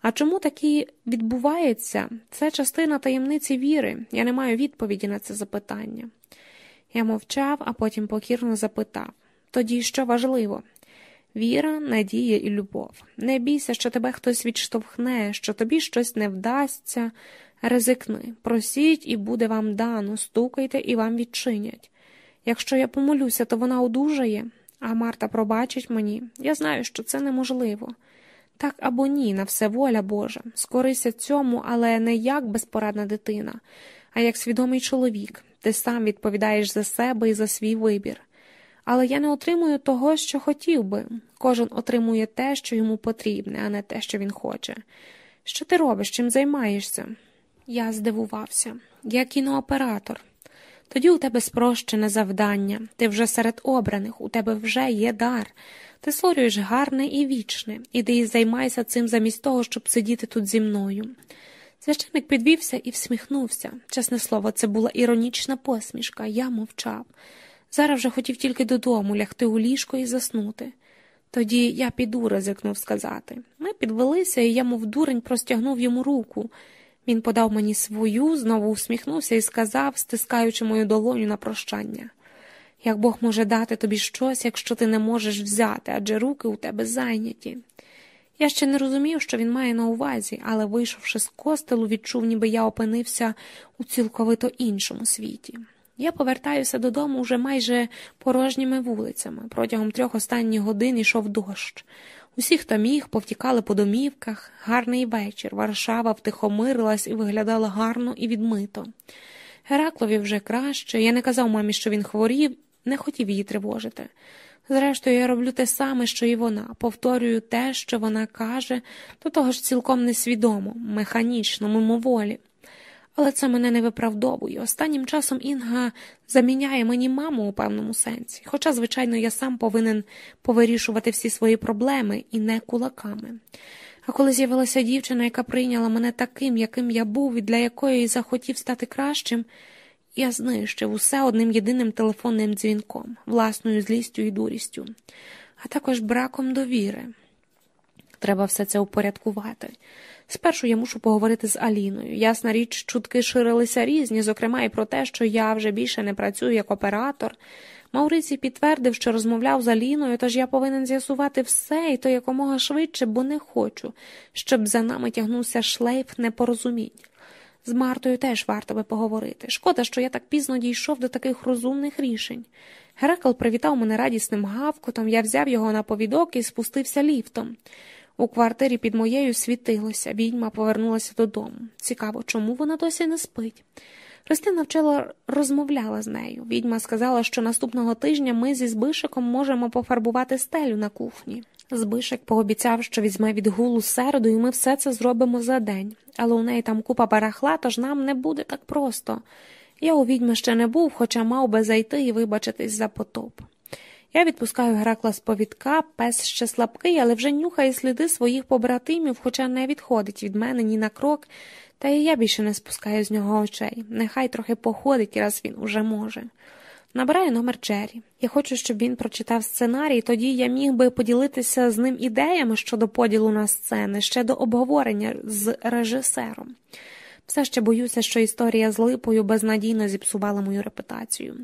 Speaker 1: А чому такі відбувається? Це частина таємниці віри. Я не маю відповіді на це запитання. Я мовчав, а потім покірно запитав тоді що важливо? Віра, надія і любов. Не бійся, що тебе хтось відштовхне, що тобі щось не вдасться. Ризикни, просіть, і буде вам дано, стукайте і вам відчинять. Якщо я помолюся, то вона одужає, а Марта пробачить мені. Я знаю, що це неможливо. Так або ні, на все воля Божа. Скорися цьому, але не як безпорадна дитина, а як свідомий чоловік. Ти сам відповідаєш за себе і за свій вибір. Але я не отримую того, що хотів би. Кожен отримує те, що йому потрібне, а не те, що він хоче. Що ти робиш, чим займаєшся? Я здивувався. Я кінооператор. Тоді у тебе спрощене завдання, ти вже серед обраних, у тебе вже є дар. Ти створюєш гарне і вічне, іди і займайся цим замість того, щоб сидіти тут зі мною. Священик підвівся і всміхнувся. Чесне слово, це була іронічна посмішка, я мовчав. Зараз вже хотів тільки додому лягти у ліжко і заснути. Тоді я піду, ризикнув сказати. Ми підвелися, і я, мов дурень, простягнув йому руку. Він подав мені свою, знову усміхнувся і сказав, стискаючи мою долоню на прощання. Як Бог може дати тобі щось, якщо ти не можеш взяти, адже руки у тебе зайняті. Я ще не розумів, що він має на увазі, але, вийшовши з костелу, відчув, ніби я опинився у цілковито іншому світі. Я повертаюся додому вже майже порожніми вулицями. Протягом трьох останніх годин йшов дощ. Усі, хто міг, повтікали по домівках, гарний вечір. Варшава втихомирилась і виглядала гарно і відмито. Гераклові вже краще. Я не казав мамі, що він хворів, не хотів її тривожити. Зрештою, я роблю те саме, що і вона, повторюю те, що вона каже, до того ж цілком несвідомо, механічно, мимоволі. Але це мене не виправдовує. Останнім часом Інга заміняє мені маму у певному сенсі, хоча, звичайно, я сам повинен повирішувати всі свої проблеми і не кулаками. А коли з'явилася дівчина, яка прийняла мене таким, яким я був, і для якої захотів стати кращим, я знищив усе одним єдиним телефонним дзвінком, власною злістю і дурістю, а також браком довіри. Треба все це упорядкувати. Спершу я мушу поговорити з Аліною. Ясна річ, чутки ширилися різні, зокрема і про те, що я вже більше не працюю як оператор. Маурицій підтвердив, що розмовляв з Аліною, тож я повинен з'ясувати все і то якомога швидше, бо не хочу, щоб за нами тягнувся шлейф непорозумінь. З Мартою теж варто би поговорити. Шкода, що я так пізно дійшов до таких розумних рішень. Геракл привітав мене радісним гавкотом, я взяв його на повідок і спустився ліфтом. У квартирі під моєю світилося, відьма повернулася додому. Цікаво, чому вона досі не спить. Христина вчила розмовляла з нею. Відьма сказала, що наступного тижня ми зі Збишиком можемо пофарбувати стелю на кухні. Збишик пообіцяв, що візьме відгулу середу, і ми все це зробимо за день, але у неї там купа барахла, тож нам не буде так просто. Я у відьми ще не був, хоча мав би зайти і вибачитись за потоп. Я відпускаю Геракла з повідка, пес ще слабкий, але вже нюхає сліди своїх побратимів, хоча не відходить від мене ні на крок, та і я більше не спускаю з нього очей. Нехай трохи походить, раз він уже може. Набираю номер Джері. Я хочу, щоб він прочитав сценарій, тоді я міг би поділитися з ним ідеями щодо поділу на сцени, ще до обговорення з режисером. Все ще боюся, що історія з липою безнадійно зіпсувала мою репутацію.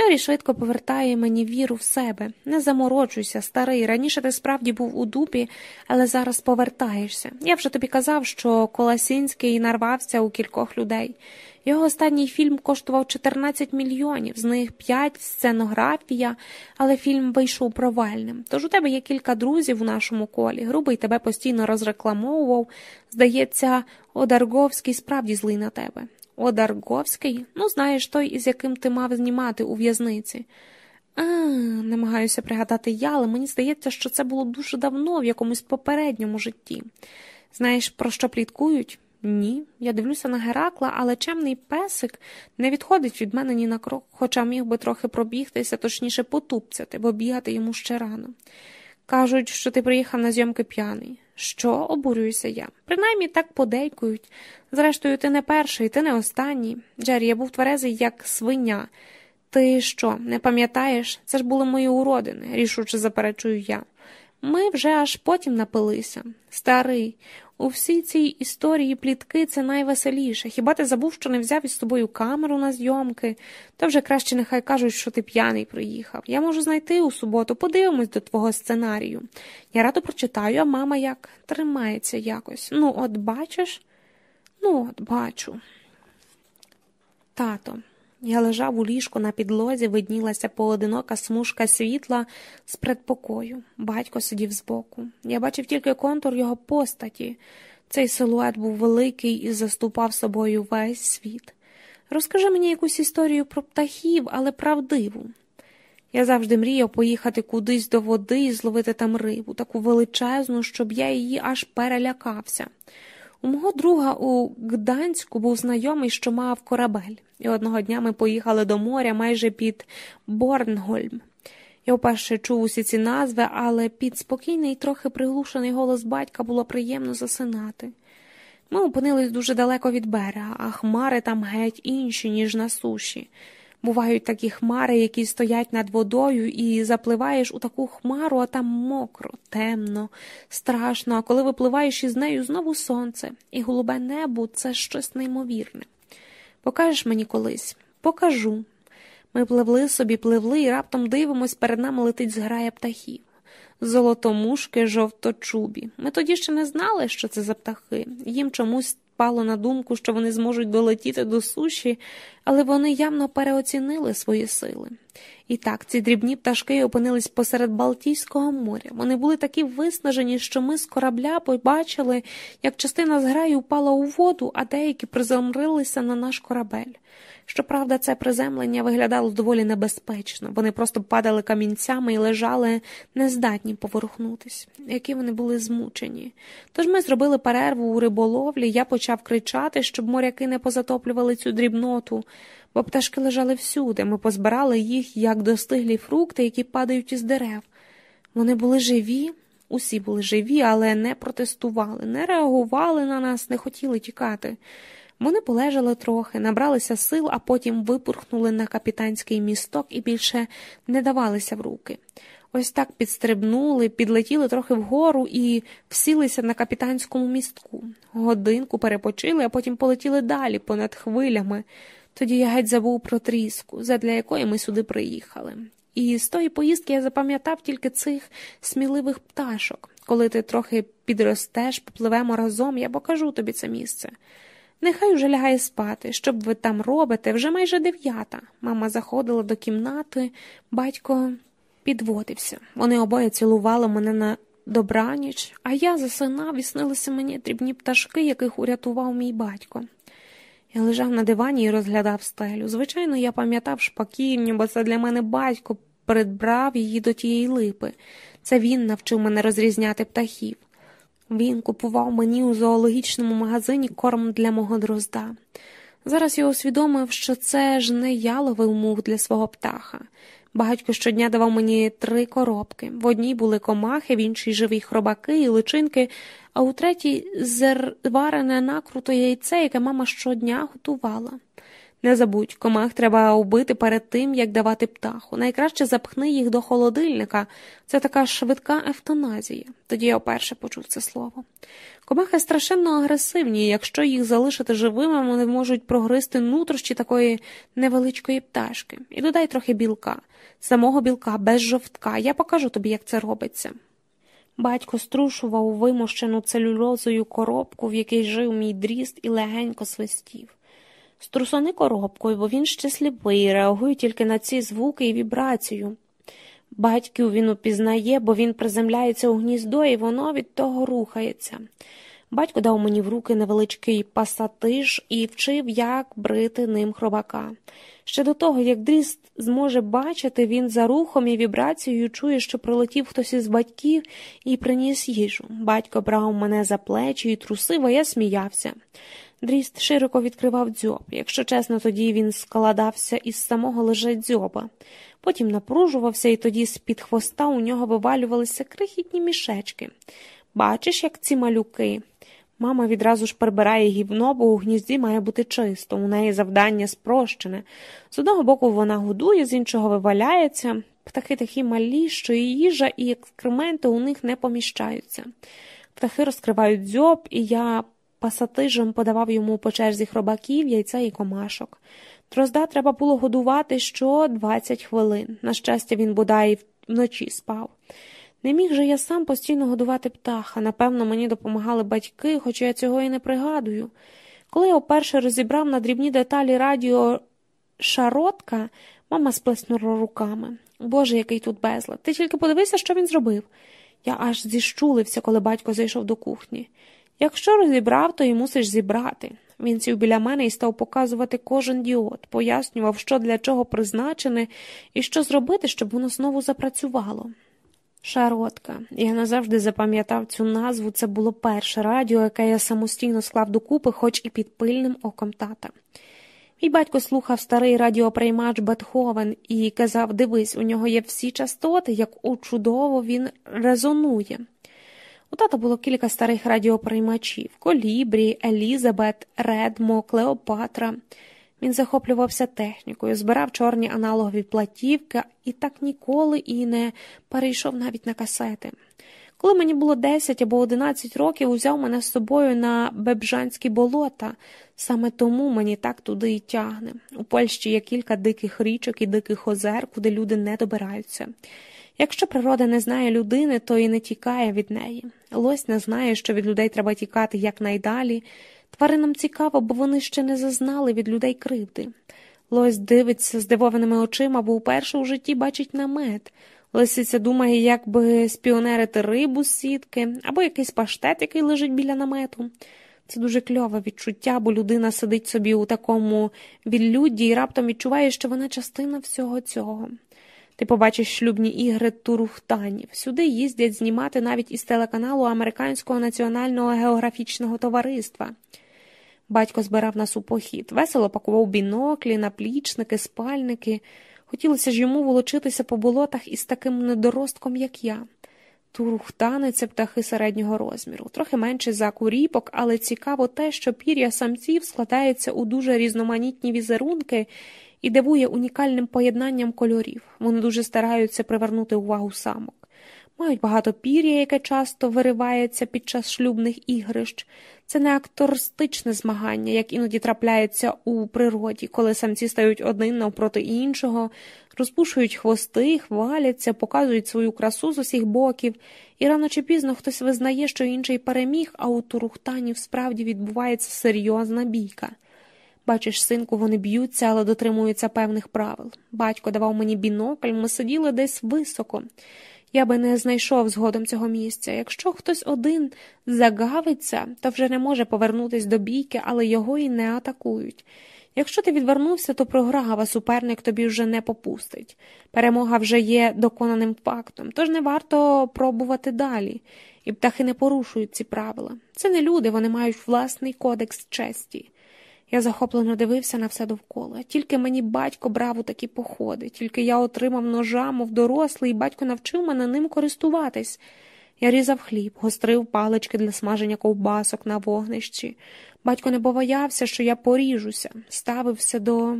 Speaker 1: Льорі швидко повертає мені віру в себе. Не замороджуйся, старий. Раніше ти справді був у дупі, але зараз повертаєшся. Я вже тобі казав, що Коласінський нарвався у кількох людей. Його останній фільм коштував 14 мільйонів, з них 5 сценографія, але фільм вийшов провальним. Тож у тебе є кілька друзів у нашому колі. Грубий тебе постійно розрекламовував. Здається, Одарговський справді злий на тебе. Одарговський? Ну, знаєш, той, із яким ти мав знімати у в'язниці. А, намагаюся пригадати я, але мені здається, що це було дуже давно в якомусь попередньому житті. Знаєш, про що пліткують? Ні. Я дивлюся на Геракла, але чемний песик не відходить від мене ні на крок, хоча міг би трохи пробігтися, точніше потупцяти, бо бігати йому ще рано. Кажуть, що ти приїхав на зйомки п'яний. Що, обурююся я. Принаймні так подейкують. Зрештою, ти не перший, ти не останній. Джері, я був тверезий, як свиня. Ти що, не пам'ятаєш? Це ж були мої уродини, рішуче заперечую я. Ми вже аж потім напилися. Старий, у всій цій історії плітки це найвеселіше. Хіба ти забув, що не взяв із собою камеру на зйомки? То вже краще нехай кажуть, що ти п'яний приїхав. Я можу знайти у суботу, подивимось до твого сценарію. Я радо прочитаю, а мама як тримається якось. Ну, от бачиш? Ну, от бачу. Тато. Я лежав у ліжку на підлозі, виднілася поодинока смужка світла з предпокою. Батько сидів збоку. Я бачив тільки контур його постаті. Цей силует був великий і заступав собою весь світ. Розкажи мені якусь історію про птахів, але правдиву. Я завжди мріяв поїхати кудись до води і зловити там рибу, таку величезну, щоб я її аж перелякався. У мого друга у Гданську був знайомий, що мав корабель, і одного дня ми поїхали до моря майже під Борнгольм. Я вперше чув усі ці назви, але під спокійний, трохи приглушений голос батька було приємно засинати. Ми опинились дуже далеко від берега, а хмари там геть інші, ніж на суші. Бувають такі хмари, які стоять над водою, і запливаєш у таку хмару, а там мокро, темно, страшно, а коли випливаєш із нею знову сонце, і голубе небо це щось неймовірне. Покажеш мені колись? Покажу. Ми пливли собі, пливли, і раптом дивимось, перед нами летить зграя птахів. Золотомушки, жовточубі. Ми тоді ще не знали, що це за птахи. Їм чомусь спало на думку, що вони зможуть долетіти до суші, але вони явно переоцінили свої сили. І так, ці дрібні пташки опинились посеред Балтійського моря. Вони були такі виснажені, що ми з корабля побачили, як частина зграї упала у воду, а деякі приземрилися на наш корабель. Щоправда, це приземлення виглядало доволі небезпечно. Вони просто падали камінцями і лежали нездатні поворухнутись, які вони були змучені. Тож ми зробили перерву у риболовлі, я почав кричати, щоб моряки не позатоплювали цю дрібноту, бо пташки лежали всюди. Ми позбирали їх, як достиглі фрукти, які падають із дерев. Вони були живі. Усі були живі, але не протестували, не реагували на нас, не хотіли тікати. Вони полежали трохи, набралися сил, а потім випурхнули на капітанський місток і більше не давалися в руки. Ось так підстрибнули, підлетіли трохи вгору і всілися на капітанському містку. Годинку перепочили, а потім полетіли далі, понад хвилями. Тоді я геть забув про тріску, задля якої ми сюди приїхали. І з тої поїздки я запам'ятав тільки цих сміливих пташок. Коли ти трохи підростеш, попливемо разом, я покажу тобі це місце. Нехай уже лягає спати. Що б ви там робите, вже майже дев'ята. Мама заходила до кімнати, батько підводився. Вони обоє цілували мене на добраніч, а я засинав і снилися мені дрібні пташки, яких урятував мій батько. Я лежав на дивані і розглядав стелю. Звичайно, я пам'ятав шпаківню, бо це для мене батько придбав її до тієї липи. Це він навчив мене розрізняти птахів. Він купував мені у зоологічному магазині корм для мого дрозда. Зараз я усвідомив, що це ж не я ловив мух для свого птаха. Багатько щодня давав мені три коробки. В одній були комахи, в іншій живі хробаки і личинки, а у третій зварене накруто яйце, яке мама щодня готувала. Не забудь, комах треба убити перед тим, як давати птаху. Найкраще запхни їх до холодильника. Це така швидка евтаназія. Тоді я вперше почув це слово. Комахи страшенно агресивні, якщо їх залишити живими, вони можуть прогризти нутрощі такої невеличкої пташки. І додай трохи білка, самого білка, без жовтка. Я покажу тобі, як це робиться. Батько струшував вимощену целюлозою коробку, в якій жив мій дріст, і легенько свистів. Струсони коробкою, бо він ще сліпий, реагує тільки на ці звуки і вібрацію. Батьків він упізнає, бо він приземляється у гніздо, і воно від того рухається. Батько дав мені в руки невеличкий пасатиж і вчив, як брити ним хробака. Ще до того, як дріст зможе бачити, він за рухом і вібрацією чує, що прилетів хтось із батьків і приніс їжу. Батько брав мене за плечі і трусив, а я сміявся. Дріст широко відкривав дзьоб. Якщо чесно, тоді він складався із самого лише дзьоба. Потім напружувався, і тоді з під хвоста у нього вивалювалися крихітні мішечки. Бачиш, як ці малюки. Мама відразу ж прибирає гівно, бо у гнізді має бути чисто, у неї завдання спрощене. З одного боку вона годує, з іншого виваляється. Птахи такі малі, що і їжа, і екскременти у них не поміщаються. Птахи розкривають дзьоб, і я пасатижем подавав йому по черзі хробаків, яйця і комашок. Дрозда треба було годувати що 20 хвилин. На щастя, він бодай вночі спав. Не міг же я сам постійно годувати птаха. Напевно, мені допомагали батьки, хоча я цього і не пригадую. Коли я вперше розібрав на дрібні деталі радіо шаротка, мама сплеснула руками. Боже, який тут безлад. Ти тільки подивися, що він зробив. Я аж зіщулився, коли батько зайшов до кухні. Якщо розібрав, то й мусиш зібрати. Він сів біля мене і став показувати кожен діод, пояснював, що для чого призначене і що зробити, щоб воно знову запрацювало. Шаротка. Я назавжди запам'ятав цю назву, це було перше радіо, яке я самостійно склав докупи, хоч і під пильним оком тата. Мій батько слухав старий радіоприймач Бетховен і казав дивись, у нього є всі частоти, як у чудово він резонує. У тата було кілька старих радіоприймачів Колібрі, Елізабет, Редмо, Клеопатра. Він захоплювався технікою, збирав чорні аналогові платівки і так ніколи і не перейшов навіть на касети. Коли мені було 10 або 11 років, узяв мене з собою на бебжанські болота. Саме тому мені так туди й тягне. У Польщі є кілька диких річок і диких озер, куди люди не добираються. Якщо природа не знає людини, то і не тікає від неї. Лось не знає, що від людей треба тікати якнайдалі. Тваринам цікаво, бо вони ще не зазнали від людей кривди. Лось дивиться здивованими очима, бо вперше у житті бачить намет. Лисиця думає, як би спіонерити рибу з сітки або якийсь паштет, який лежить біля намету. Це дуже кльове відчуття, бо людина сидить собі у такому відлюдді і раптом відчуває, що вона частина всього цього. Ти побачиш шлюбні ігри турухтанів. Сюди їздять знімати навіть із телеканалу Американського національного географічного товариства. Батько збирав нас у похід, весело пакував біноклі, наплічники, спальники. Хотілося ж йому волочитися по болотах із таким недоростком, як я. Турухтани це птахи середнього розміру, трохи менше за куріпок, але цікаво те, що пір'я самців складається у дуже різноманітні візерунки і дивує унікальним поєднанням кольорів. Вони дуже стараються привернути увагу самок. Мають багато пір'я, яке часто виривається під час шлюбних ігрищ. Це не акторстичне змагання, як іноді трапляється у природі, коли самці стають один навпроти іншого, розпушують хвости, хваляться, показують свою красу з усіх боків, і рано чи пізно хтось визнає, що інший переміг, а у турухтанів справді відбувається серйозна бійка. Бачиш, синку, вони б'ються, але дотримуються певних правил. Батько давав мені бінокль, ми сиділи десь високо. Я би не знайшов згодом цього місця. Якщо хтось один загавиться, то вже не може повернутися до бійки, але його і не атакують. Якщо ти відвернувся, то програв, а суперник тобі вже не попустить. Перемога вже є доконаним фактом, тож не варто пробувати далі, і птахи не порушують ці правила. Це не люди, вони мають власний кодекс честі. Я захоплено дивився на все довкола. Тільки мені батько брав у такі походи, тільки я отримав ножа, мов дорослий, і батько навчив мене ним користуватись. Я різав хліб, гострив палички для смаження ковбасок на вогнищі. Батько не боявся, що я поріжуся, ставився до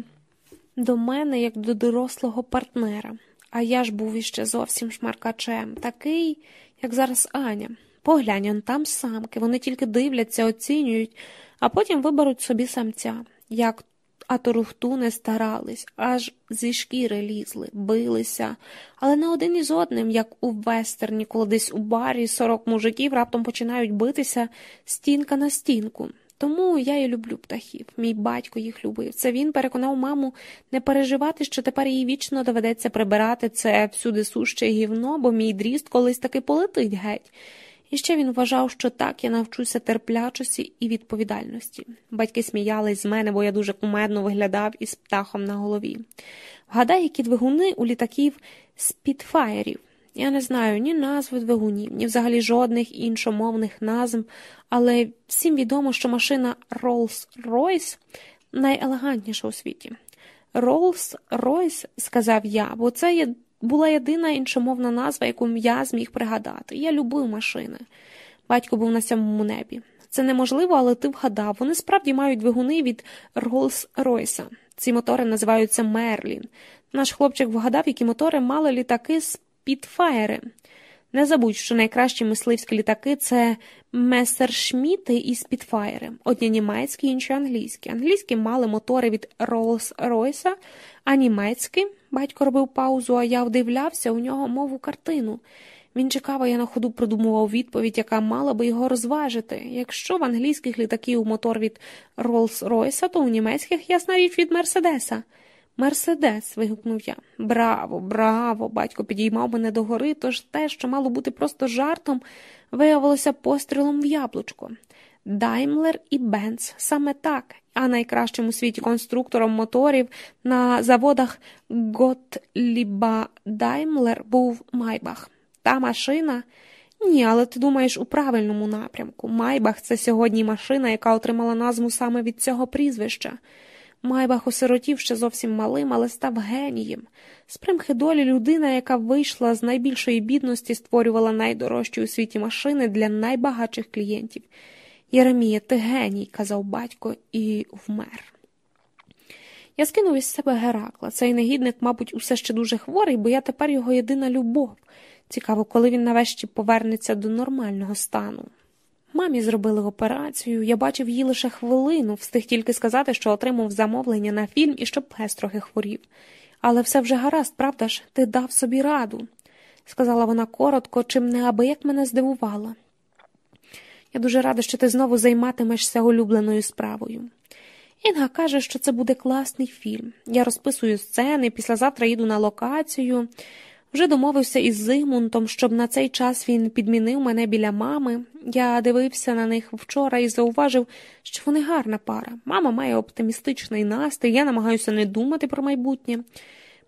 Speaker 1: до мене, як до дорослого партнера. А я ж був іще зовсім шмаркачем, такий, як зараз Аня. Поглянь, он там самки, вони тільки дивляться, оцінюють а потім виберуть собі самця, як аторухту не старались, аж зі шкіри лізли, билися, але не один із одним, як у вестерні, коли десь у барі сорок мужиків раптом починають битися стінка на стінку. Тому я і люблю птахів. Мій батько їх любив. Це він переконав маму не переживати, що тепер їй вічно доведеться прибирати це всюди суще гівно, бо мій дріст колись таки полетить геть. І ще він вважав, що так я навчуся терплячості і відповідальності. Батьки сміялись з мене, бо я дуже кумедно виглядав із птахом на голові. Вгадай, які двигуни у літаків спідфаєрів. Я не знаю ні назви двигунів, ні взагалі жодних іншомовних назв, але всім відомо, що машина Rolls-Royce найелегантніша у світі. Rolls-Royce, сказав я, бо це є була єдина іншомовна назва, яку я зміг пригадати. Я любив машини. Батько був на сьомому небі. Це неможливо, але ти вгадав. Вони справді мають двигуни від Rolls-Royce. Ці мотори називаються Мерлін. Наш хлопчик вгадав, які мотори мали літаки з Підфаєри. Не забудь, що найкращі мисливські літаки це Месершміти і Спітфаєри, одні німецькі, інші англійські. Англійські мали мотори від Rolls-Royce, а німецькі батько робив паузу, а я вдивлявся у нього мову картину. Він чекав, а я на ходу продумував відповідь, яка мала би його розважити. Якщо в англійських літаків мотор від Rolls-Royce, то у німецьких ясна річ від Мерседеса. Мерседес. вигукнув я. Браво, браво! Батько підіймав мене догори, тож те, що мало бути просто жартом, виявилося пострілом в яблучко. Даймлер і Бенц саме так, а найкращим у світі конструктором моторів на заводах Готліба Даймлер був Майбах. Та машина. Ні, але ти думаєш у правильному напрямку. Майбах це сьогодні машина, яка отримала назву саме від цього прізвища. Майбах осиротів ще зовсім малим, але став генієм. З примхи долі людина, яка вийшла з найбільшої бідності, створювала найдорожчі у світі машини для найбагатших клієнтів. Єремія, ти геній, казав батько і вмер. Я скинув із себе Геракла. Цей негідник, мабуть, усе ще дуже хворий, бо я тепер його єдина любов. Цікаво, коли він нарешті повернеться до нормального стану. Мамі зробили операцію, я бачив її лише хвилину, встиг тільки сказати, що отримав замовлення на фільм і щоб пес трохи хворів. Але все вже гаразд, правда ж, ти дав собі раду, сказала вона коротко, чим неабияк мене здивувала. Я дуже рада, що ти знову займатимешся улюбленою справою. Інга каже, що це буде класний фільм. Я розписую сцени, післязавтра їду на локацію. Вже домовився із Зигмунтом, щоб на цей час він підмінив мене біля мами. Я дивився на них вчора і зауважив, що вони гарна пара. Мама має оптимістичний настрій, я намагаюся не думати про майбутнє.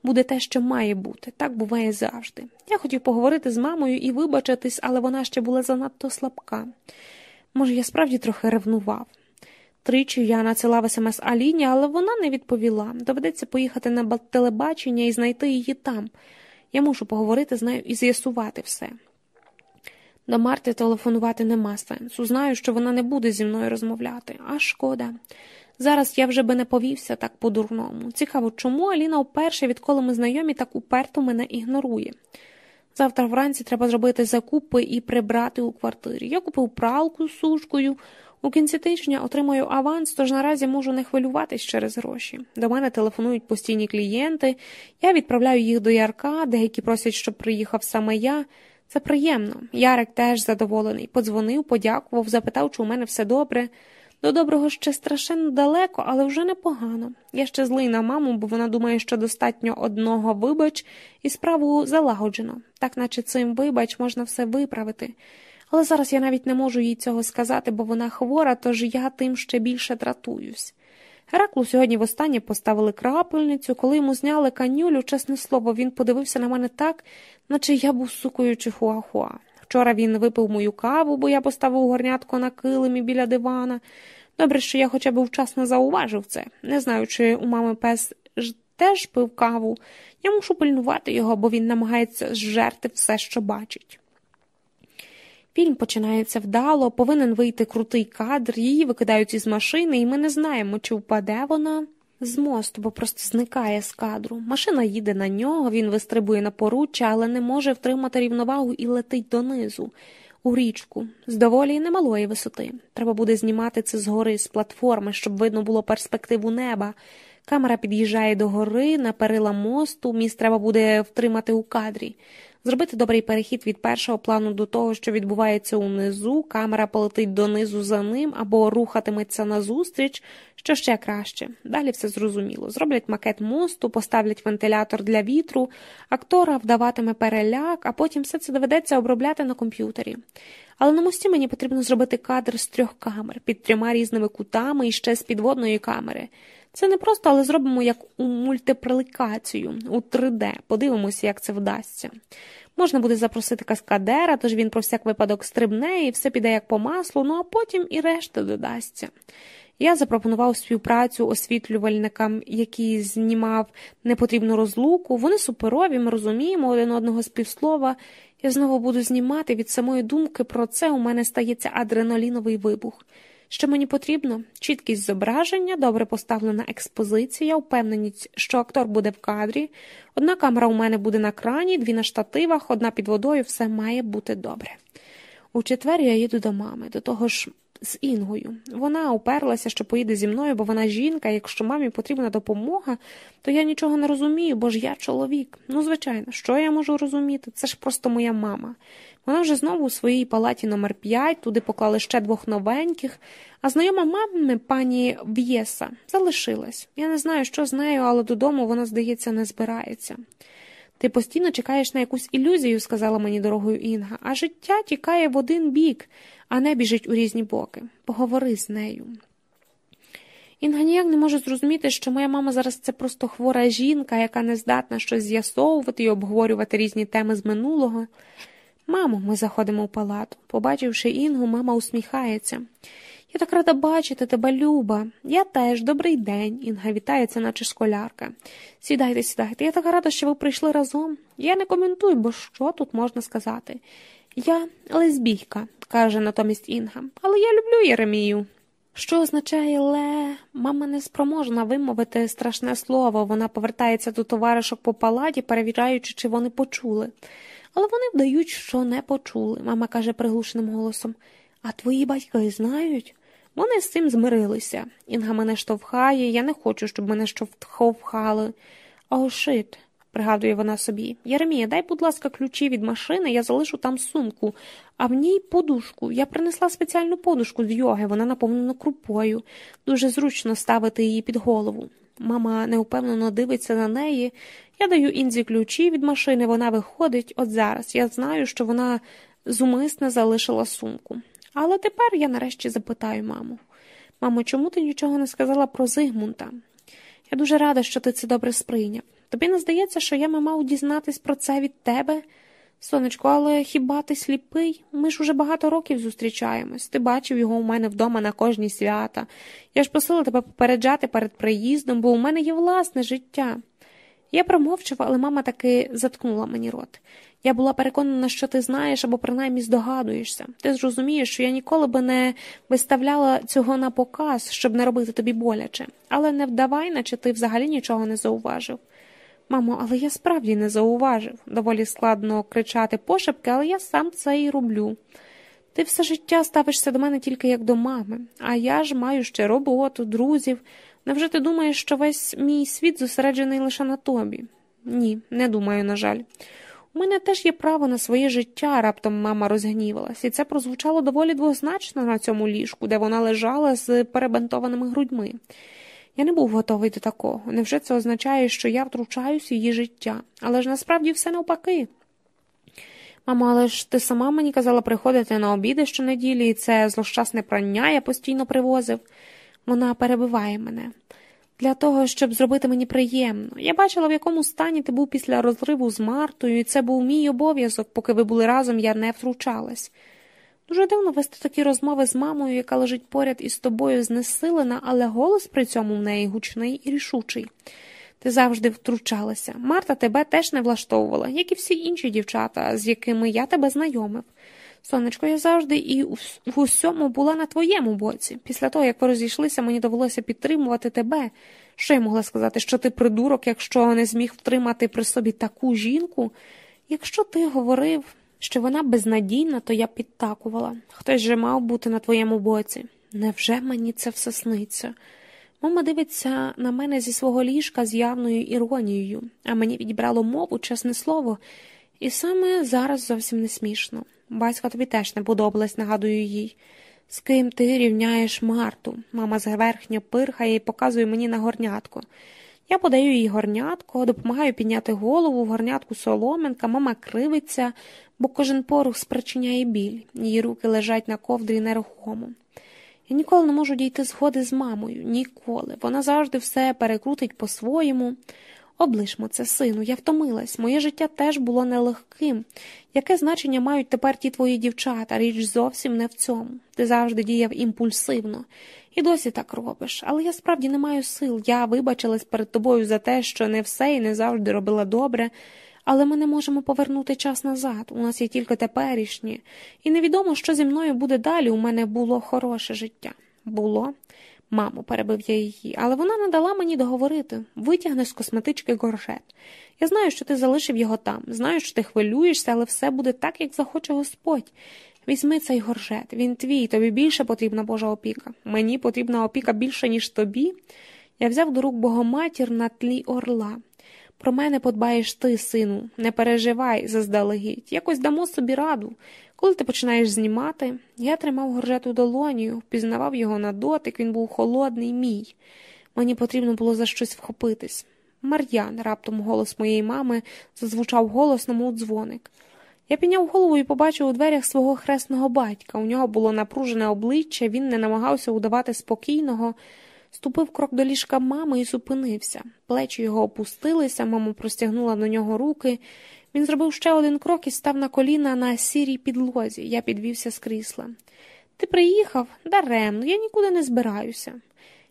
Speaker 1: Буде те, що має бути, так буває завжди. Я хотів поговорити з мамою і вибачитись, але вона ще була занадто слабка. Може, я справді трохи ревнував. Тричі я надсилав смс Аліні, але вона не відповіла. Доведеться поїхати на телебачення і знайти її там. Я мушу поговорити з нею і з'ясувати все. До Марти телефонувати нема сенсу. Знаю, що вона не буде зі мною розмовляти, а шкода. Зараз я вже би не повівся так по-дурному. Цікаво, чому Аліна вперше, відколи ми знайомі, так уперто мене ігнорує. Завтра вранці треба зробити закупи і прибрати у квартирі. Я купив пралку з сушкою. У кінці тижня отримую аванс, тож наразі можу не хвилюватись через гроші. До мене телефонують постійні клієнти, я відправляю їх до Ярка, деякі просять, щоб приїхав саме я. Це приємно. Ярик теж задоволений. Подзвонив, подякував, запитав, чи у мене все добре. До доброго ще страшенно далеко, але вже непогано. Я ще злий на маму, бо вона думає, що достатньо одного вибач, і справу залагоджено, так наче цим вибач можна все виправити. Але зараз я навіть не можу їй цього сказати, бо вона хвора, тож я тим ще більше тратуюсь. Гераклу сьогодні востаннє поставили крапельницю, коли йому зняли канюлю, чесне слово, він подивився на мене так, наче я був сукою чихуахуа. Вчора він випив мою каву, бо я поставив горнятко на килимі біля дивана. Добре, що я хоча б вчасно зауважив це. Не знаю, чи у мами пес теж пив каву. Я мушу пильнувати його, бо він намагається зжерти все, що бачить. Фільм починається вдало, повинен вийти крутий кадр, її викидають із машини, і ми не знаємо, чи впаде вона з мосту, бо просто зникає з кадру. Машина їде на нього, він вистрибує на поруччя, але не може втримати рівновагу і летить донизу, у річку, з доволі немалої висоти. Треба буде знімати це згори з платформи, щоб видно було перспективу неба. Камера під'їжджає до гори, на перила мосту, міст треба буде втримати у кадрі. Зробити добрий перехід від першого плану до того, що відбувається унизу, камера полетить донизу за ним або рухатиметься назустріч, що ще краще. Далі все зрозуміло. Зроблять макет мосту, поставлять вентилятор для вітру, актора вдаватиме переляк, а потім все це доведеться обробляти на комп'ютері. Але на мості мені потрібно зробити кадр з трьох камер під трьома різними кутами і ще з підводної камери. Це не просто, але зробимо як у мультиплікацію у 3D. Подивимося, як це вдасться. Можна буде запросити каскадера, тож він про всяк випадок стрибне і все піде як по маслу, ну а потім і решта додасться. Я запропонував співпрацю освітлювальникам, які знімав непотрібну розлуку. Вони суперові, ми розуміємо один одного з півслова. Я знову буду знімати від самої думки про це у мене стається адреналіновий вибух. Що мені потрібно? Чіткість зображення, добре поставлена експозиція, впевненість, що актор буде в кадрі. Одна камера у мене буде на крані, дві на штативах, одна під водою, все має бути добре. У четвер я їду до мами, до того ж з Інгою. Вона уперлася, що поїде зі мною, бо вона жінка, якщо мамі потрібна допомога, то я нічого не розумію, бо ж я чоловік. Ну, звичайно, що я можу розуміти? Це ж просто моя мама. Вона вже знову у своїй палаті номер 5 туди поклали ще двох новеньких, а знайома мами пані В'єса залишилась. Я не знаю, що з нею, але додому вона, здається, не збирається. Ти постійно чекаєш на якусь ілюзію, сказала мені дорогою Інга, а життя тікає в один бік, а не біжить у різні боки. Поговори з нею. Інга ніяк не може зрозуміти, що моя мама зараз це просто хвора жінка, яка не здатна щось з'ясовувати і обговорювати різні теми з минулого. Мамо, ми заходимо в палату. Побачивши Інгу, мама усміхається. Я так рада бачити тебе, Люба. Я теж добрий день. Інга вітається, наче школярка. Сідайте, сідайте. Я така рада, що ви прийшли разом. Я не коментую, бо що тут можна сказати. Я лесбійка, каже натомість Інга, але я люблю Єремію. Що означає ле, мама не спроможна вимовити страшне слово. Вона повертається до товаришок по палаті, перевіряючи, чи вони почули. Але вони вдають, що не почули. Мама каже приглушеним голосом. А твої батьки знають? Вони з цим змирилися. Інга мене штовхає, я не хочу, щоб мене штовхали. О, шит, пригадує вона собі. Єремія, дай, будь ласка, ключі від машини, я залишу там сумку, а в ній подушку. Я принесла спеціальну подушку з йоги, вона наповнена крупою. Дуже зручно ставити її під голову. Мама неупевнено дивиться на неї. Я даю Інзі ключі від машини, вона виходить от зараз. Я знаю, що вона зумисне залишила сумку. Але тепер я нарешті запитаю маму мамо, чому ти нічого не сказала про Зигмунта? Я дуже рада, що ти це добре сприйняв. Тобі не здається, що я мав дізнатись про це від тебе? Сонечко, але хіба ти сліпий? Ми ж уже багато років зустрічаємось. Ти бачив його у мене вдома на кожні свята. Я ж просила тебе попереджати перед приїздом, бо у мене є власне життя. Я промовчав, але мама таки заткнула мені рот. Я була переконана, що ти знаєш або принаймні здогадуєшся. Ти зрозумієш, що я ніколи би не виставляла цього на показ, щоб не робити тобі боляче, але не вдавай, наче ти взагалі нічого не зауважив. Мамо, але я справді не зауважив. Доволі складно кричати пошепки, але я сам це і роблю. Ти все життя ставишся до мене тільки як до мами, а я ж маю ще роботу, друзів. Невже ти думаєш, що весь мій світ зосереджений лише на тобі? Ні, не думаю, на жаль. У мене теж є право на своє життя, раптом мама розгнівалась, і це прозвучало доволі двозначно на цьому ліжку, де вона лежала з перебентованими грудьми. Я не був готовий до такого. Невже це означає, що я втручаюсь в її життя? Але ж насправді все навпаки. Мамо, але ж ти сама мені казала приходити на обіди щонеділі, і це злощасне прання я постійно привозив. Вона перебиває мене. Для того, щоб зробити мені приємно. Я бачила, в якому стані ти був після розриву з Мартою, і це був мій обов'язок, поки ви були разом, я не втручалась. Дуже дивно вести такі розмови з мамою, яка лежить поряд із тобою знесилена, але голос при цьому в неї гучний і рішучий. Ти завжди втручалася. Марта тебе теж не влаштовувала, як і всі інші дівчата, з якими я тебе знайомив. Сонечко, я завжди і в усьому була на твоєму боці. Після того, як ви розійшлися, мені довелося підтримувати тебе. Що я могла сказати, що ти придурок, якщо не зміг втримати при собі таку жінку? Якщо ти говорив, що вона безнадійна, то я підтакувала. Хтось же мав бути на твоєму боці. Невже мені це все сниться? Мама дивиться на мене зі свого ліжка з явною іронією, а мені відібрало мову, чесне слово, і саме зараз зовсім не смішно. Батька тобі теж не подобалась, нагадую їй. З ким ти рівняєш Марту? Мама зверхньо пирхає і показує мені на горнятку. Я подаю їй горнятко, допомагаю підняти голову, в горнятку соломинка, мама кривиться, бо кожен порух спричиняє біль, її руки лежать на ковдрі нерухомо. Я ніколи не можу дійти згоди з мамою, ніколи. Вона завжди все перекрутить по-своєму. Облишмо це, сину, я втомилась. Моє життя теж було нелегким. Яке значення мають тепер ті твої дівчата? Річ зовсім не в цьому. Ти завжди діяв імпульсивно. І досі так робиш. Але я справді не маю сил. Я вибачилась перед тобою за те, що не все і не завжди робила добре. Але ми не можемо повернути час назад. У нас є тільки теперішнє. І невідомо, що зі мною буде далі. У мене було хороше життя. Було. Мамо, перебив я її, але вона не дала мені договорити витягни з косметички горжет. Я знаю, що ти залишив його там, знаю, що ти хвилюєшся, але все буде так, як захоче Господь. Візьми цей горжет, він твій, тобі більше потрібна Божа опіка. Мені потрібна опіка більше, ніж тобі. Я взяв до рук Богоматір на тлі орла. Про мене подбаєш ти, сину, не переживай заздалегідь, якось дамо собі раду. Коли ти починаєш знімати, я тримав горжету долонію, впізнавав його на дотик, він був холодний, мій. Мені потрібно було за щось вхопитись. Мар'ян, раптом голос моєї мами зазвучав голосно, мов дзвоник. Я підняв голову і побачив у дверях свого хресного батька. У нього було напружене обличчя, він не намагався удавати спокійного, ступив крок до ліжка мами і зупинився. Плечі його опустилися, мама простягнула до нього руки. Він зробив ще один крок і став на коліна на сірій підлозі. Я підвівся з крісла. Ти приїхав даремно, я нікуди не збираюся.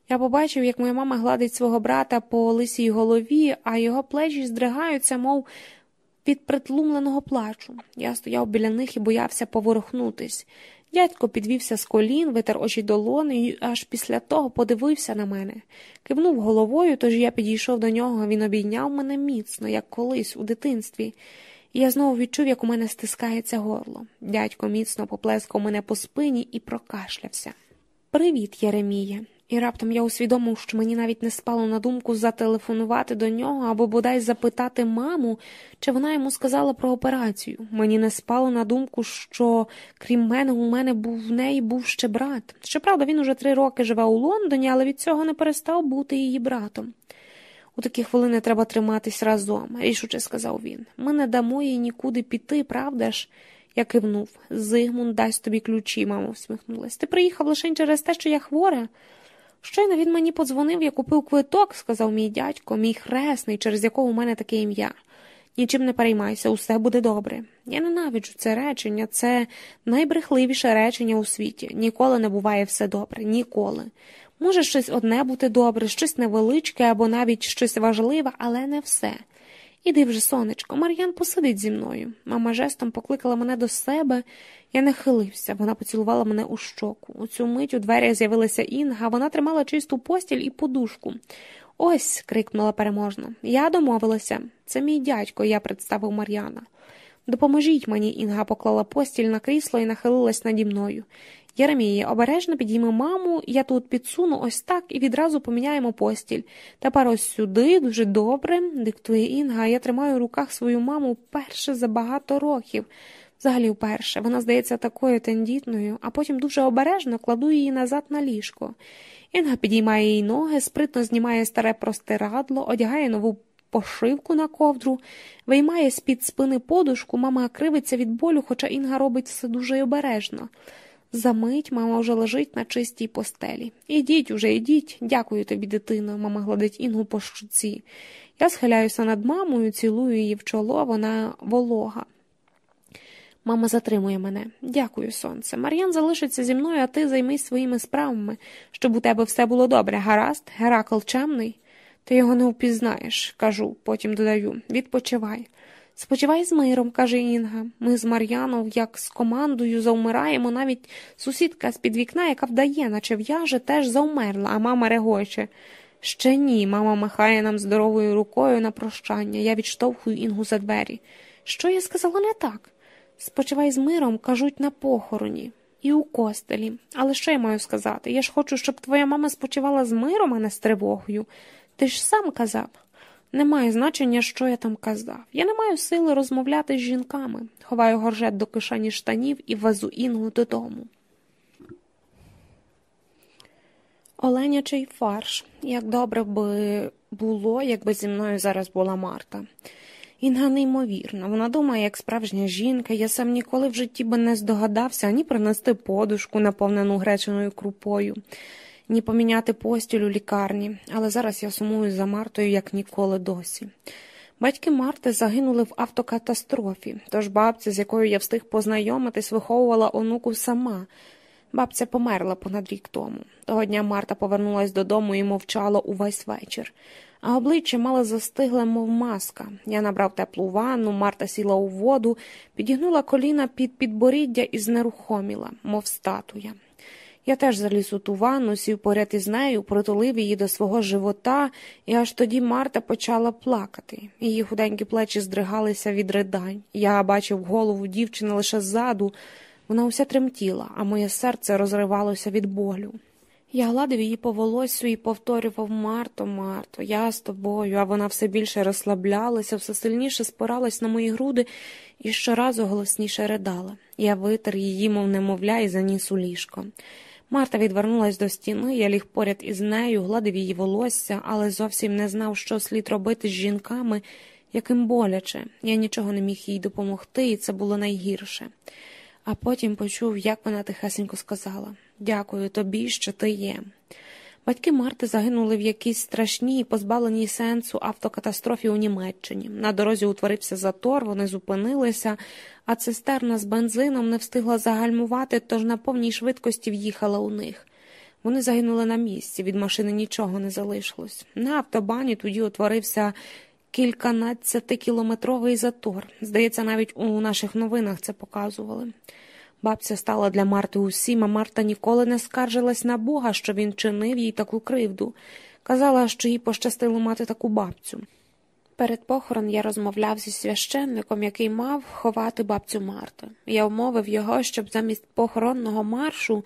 Speaker 1: Я побачив, як моя мама гладить свого брата по лисій голові, а його плечі здригаються, мов від притлумленого плачу. Я стояв біля них і боявся поворухнутись. Дядько підвівся з колін, витер очі долони і аж після того подивився на мене. Кивнув головою, тож я підійшов до нього, він обійняв мене міцно, як колись у дитинстві, і я знову відчув, як у мене стискається горло. Дядько міцно поплескав мене по спині і прокашлявся. Привіт, Єремія. І раптом я усвідомив, що мені навіть не спало на думку зателефонувати до нього або бодай запитати маму, чи вона йому сказала про операцію. Мені не спало на думку, що крім мене, у мене був в неї був ще брат. Щоправда, він уже три роки живе у Лондоні, але від цього не перестав бути її братом. У такі хвилини треба триматись разом, рішуче сказав він. Ми не дамо їй нікуди піти, правда ж? Я кивнув. Зигмунд дасть тобі ключі, мама всміхнулась. Ти приїхав лише через те, що я хвора. Щойно він мені подзвонив, я купив квиток, сказав мій дядько, мій хресний, через якого у мене таке ім'я. Нічим не переймайся, усе буде добре. Я ненавиджу це речення, це найбрехливіше речення у світі. Ніколи не буває все добре, ніколи. Може щось одне бути добре, щось невеличке або навіть щось важливе, але не все. Іди вже, сонечко, Мар'ян посидить зі мною. Мама жестом покликала мене до себе. Я не хилився, вона поцілувала мене у щоку. У цю мить у двері з'явилася Інга, вона тримала чисту постіль і подушку. Ось. крикнула переможно. Я домовилася. Це мій дядько, я представив Мар'яна. Допоможіть мені, Інга поклала постіль на крісло і нахилилась наді мною. Єреміє, обережно підійми маму, я тут підсуну ось так і відразу поміняємо постіль. Тепер ось сюди, дуже добре, диктує Інга, я тримаю в руках свою маму вперше за багато років. Взагалі вперше. Вона здається такою тендітною, а потім дуже обережно кладу її назад на ліжко. Інга підіймає їй ноги, спритно знімає старе простирадло, одягає нову пошивку на ковдру, виймає з під спини подушку, мама кривиться від болю, хоча Інга робить все дуже обережно. Замить мама вже лежить на чистій постелі. Ідіть уже, ідіть, дякую тобі, дитино, мама гладить Інгу по щуці. Я схиляюся над мамою, цілую її в чоло, вона волога. Мама затримує мене. Дякую, сонце. Мар'ян залишиться зі мною, а ти займись своїми справами, щоб у тебе все було добре. Гаразд, Геракл чемний. Ти його не впізнаєш, кажу, потім додаю. Відпочивай. Спочивай з миром, каже Інга. Ми з Мар'яном, як з командою, завмираємо, навіть сусідка з під вікна, яка вдає, наче в'яже, теж завмерла, а мама регоче. Ще ні, мама махає нам здоровою рукою на прощання. Я відштовхую Інгу за двері. Що я сказала не так? Спочивай з миром, кажуть, на похороні. І у костелі. Але що я маю сказати? Я ж хочу, щоб твоя мама спочивала з миром, а не з тривогою. Ти ж сам казав. Немає значення, що я там казав. Я не маю сили розмовляти з жінками, ховаю горжет до кишені штанів і везу інгу додому. Оленячий фарш. Як добре би було, якби зі мною зараз була Марта. Інга неймовірна. Вона думає, як справжня жінка, я сам ніколи в житті би не здогадався ані принести подушку, наповнену греченою крупою ні поміняти постіль у лікарні, але зараз я сумую за Мартою, як ніколи досі. Батьки Марти загинули в автокатастрофі, тож бабця, з якою я встиг познайомитись, виховувала онуку сама. Бабця померла понад рік тому. Того дня Марта повернулась додому і мовчала увесь вечір. А обличчя мало застигле, мов маска. Я набрав теплу ванну, Марта сіла у воду, підігнула коліна під підборіддя і знерухоміла, мов статуя. Я теж заліз у ту ванну, сів поряд із нею, притулив її до свого живота, і аж тоді Марта почала плакати. Її худенькі плечі здригалися від ридань. Я бачив голову дівчини лише ззаду. Вона уся тремтіла, а моє серце розривалося від болю. Я гладив її по волосю і повторював Марто, Марто, я з тобою, а вона все більше розслаблялася, все сильніше спиралась на мої груди і щоразу голосніше ридала. Я витер її, мов немовля, і заніс у ліжко. Марта відвернулась до стіни, я ліг поряд із нею, гладив її волосся, але зовсім не знав, що слід робити з жінками, яким боляче. Я нічого не міг їй допомогти, і це було найгірше. А потім почув, як вона тихесенько сказала Дякую тобі, що ти є. Батьки Марти загинули в якійсь страшній, позбавленій сенсу автокатастрофі у Німеччині. На дорозі утворився затор, вони зупинилися, а цистерна з бензином не встигла загальмувати, тож на повній швидкості в'їхала у них. Вони загинули на місці, від машини нічого не залишилось. На автобані тоді утворився кільканадцятикілометровий затор. Здається, навіть у наших новинах це показували. Бабця стала для Марти усім, а Марта ніколи не скаржилась на Бога, що він чинив їй таку кривду. Казала, що їй пощастило мати таку бабцю. Перед похорон я розмовляв зі священником, який мав ховати бабцю Марти. Я вмовив його, щоб замість похоронного маршу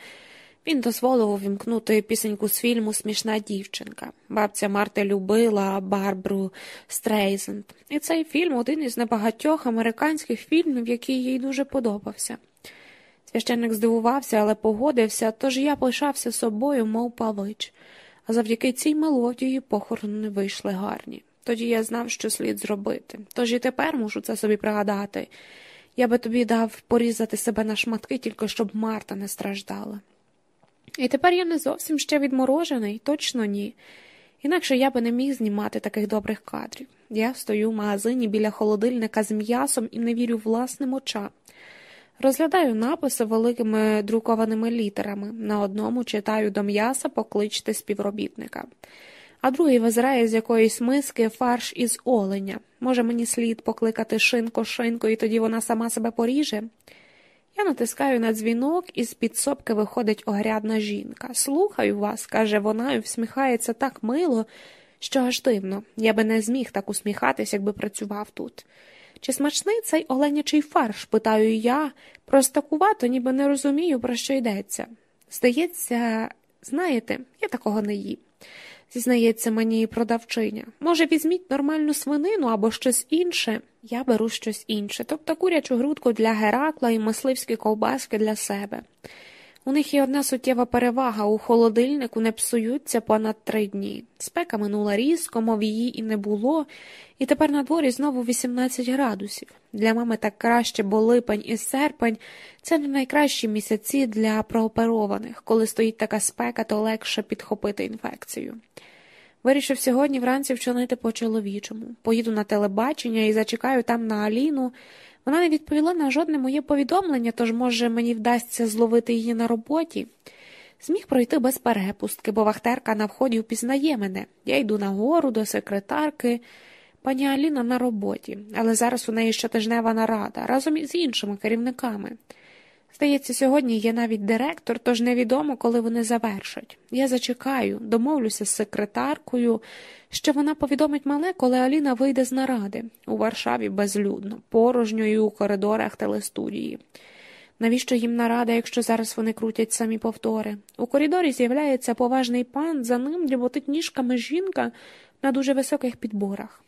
Speaker 1: він дозволив увімкнути пісеньку з фільму Смішна дівчинка. Бабця Марта любила Барбру Стрейзенд. І цей фільм один із небагатьох американських фільмів, який їй дуже подобався. Священник здивувався, але погодився, тож я пишався собою, мов павич, а завдяки цій мелодії похорони вийшли гарні. Тоді я знав, що слід зробити. Тож і тепер мушу це собі пригадати. Я би тобі дав порізати себе на шматки, тільки щоб Марта не страждала. І тепер я не зовсім ще відморожений, точно ні. Інакше я би не міг знімати таких добрих кадрів. Я стою в магазині біля холодильника з м'ясом і не вірю власним очам. Розглядаю написи великими друкованими літерами. На одному читаю до м'яса покличте співробітника, а другий визирає з якоїсь миски фарш із оленя. Може, мені слід покликати шинко шинко, і тоді вона сама себе поріже. Я натискаю на дзвінок, і з під сопки виходить огрядна жінка. Слухаю вас, каже вона, і всміхається так мило, що аж дивно. Я би не зміг так усміхатись, якби працював тут. Чи смачний цей оленячий фарш? питаю я, простакувато, ніби не розумію, про що йдеться. Здається, знаєте, я такого не їм. Зізнається мені продавчиня. Може, візьміть нормальну свинину або щось інше. Я беру щось інше, тобто курячу грудку для Геракла і мисливські ковбаски для себе. У них є одна суттєва перевага у холодильнику не псуються понад три дні. Спека минула різко, мов її і не було, і тепер на дворі знову 18 градусів. Для мами так краще, бо липень і серпень це не найкращі місяці для прооперованих. Коли стоїть така спека, то легше підхопити інфекцію. Вирішив сьогодні вранці вчинити по чоловічому. Поїду на телебачення і зачекаю там на Аліну. Вона не відповіла на жодне моє повідомлення, тож, може, мені вдасться зловити її на роботі. Зміг пройти без перепустки, бо вахтерка на вході впізнає мене. Я йду нагору до секретарки. Пані Аліна на роботі, але зараз у неї щотижнева нарада разом із іншими керівниками. Здається, сьогодні є навіть директор, тож невідомо, коли вони завершать. Я зачекаю, домовлюся з секретаркою, що вона повідомить мене, коли Аліна вийде з наради у Варшаві безлюдно, порожньо і у коридорах телестудії. Навіщо їм нарада, якщо зараз вони крутять самі повтори? У коридорі з'являється поважний пан, за ним дріботить ніжками жінка на дуже високих підборах.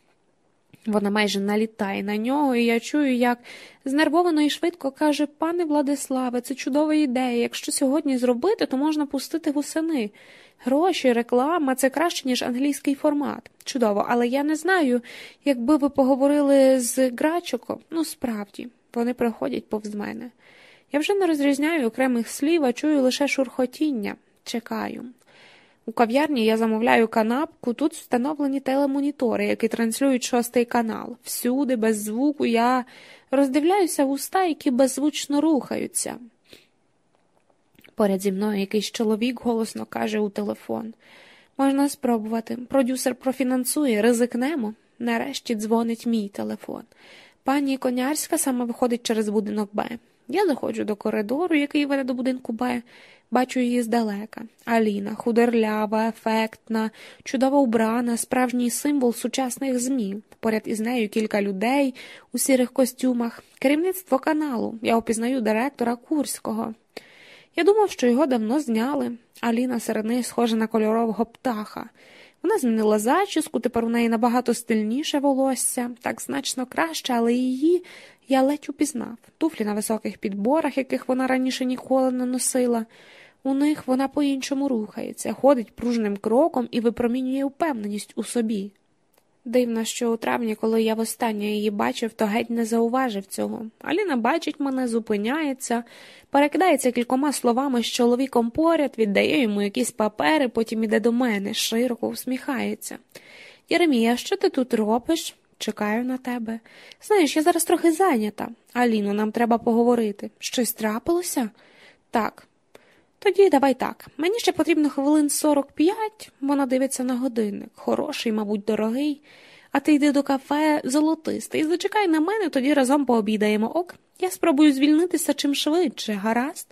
Speaker 1: Вона майже налітає на нього, і я чую, як знервовано і швидко каже пане Владиславе, це чудова ідея. Якщо сьогодні зробити, то можна пустити восени. Гроші, реклама це краще, ніж англійський формат. Чудово, але я не знаю, якби ви поговорили з Грачуком. Ну, справді, вони проходять повз мене. Я вже не розрізняю окремих слів, а чую лише шурхотіння. Чекаю. У кав'ярні я замовляю канапку, тут встановлені телемонітори, які транслюють шостий канал. Всюди, без звуку, я роздивляюся уста, які беззвучно рухаються. Поряд зі мною якийсь чоловік голосно каже у телефон можна спробувати. Продюсер профінансує, ризикнемо. Нарешті дзвонить мій телефон. Пані Конярська саме виходить через будинок Б. Я заходжу до коридору, який веде до будинку Б. Бачу її здалека. Аліна, худерлява, ефектна, чудово убрана, справжній символ сучасних ЗМІ. Поряд із нею кілька людей у сірих костюмах, керівництво каналу. Я опізнаю директора Курського. Я думав, що його давно зняли. Аліна серед неї схожа на кольорового птаха. Вона змінила зачіску, тепер у неї набагато стильніше волосся, так значно краще, але її я ледь упізнав. Туфлі на високих підборах, яких вона раніше ніколи не носила. У них вона по-іншому рухається, ходить пружним кроком і випромінює впевненість у собі. Дивно, що у травні, коли я востаннє її бачив, то геть не зауважив цього. Аліна бачить мене, зупиняється, перекидається кількома словами з чоловіком поряд, віддає йому якісь папери, потім іде до мене, широко усміхається. Єремія, що ти тут робиш? Чекаю на тебе. Знаєш, я зараз трохи зайнята. Аліно, нам треба поговорити. Щось трапилося? Так. Тоді давай так. Мені ще потрібно хвилин сорок п'ять, вона дивиться на годинник. Хороший, мабуть, дорогий. А ти йди до кафе золотистий зачекай на мене, тоді разом пообідаємо ок. Я спробую звільнитися чим швидше, гаразд.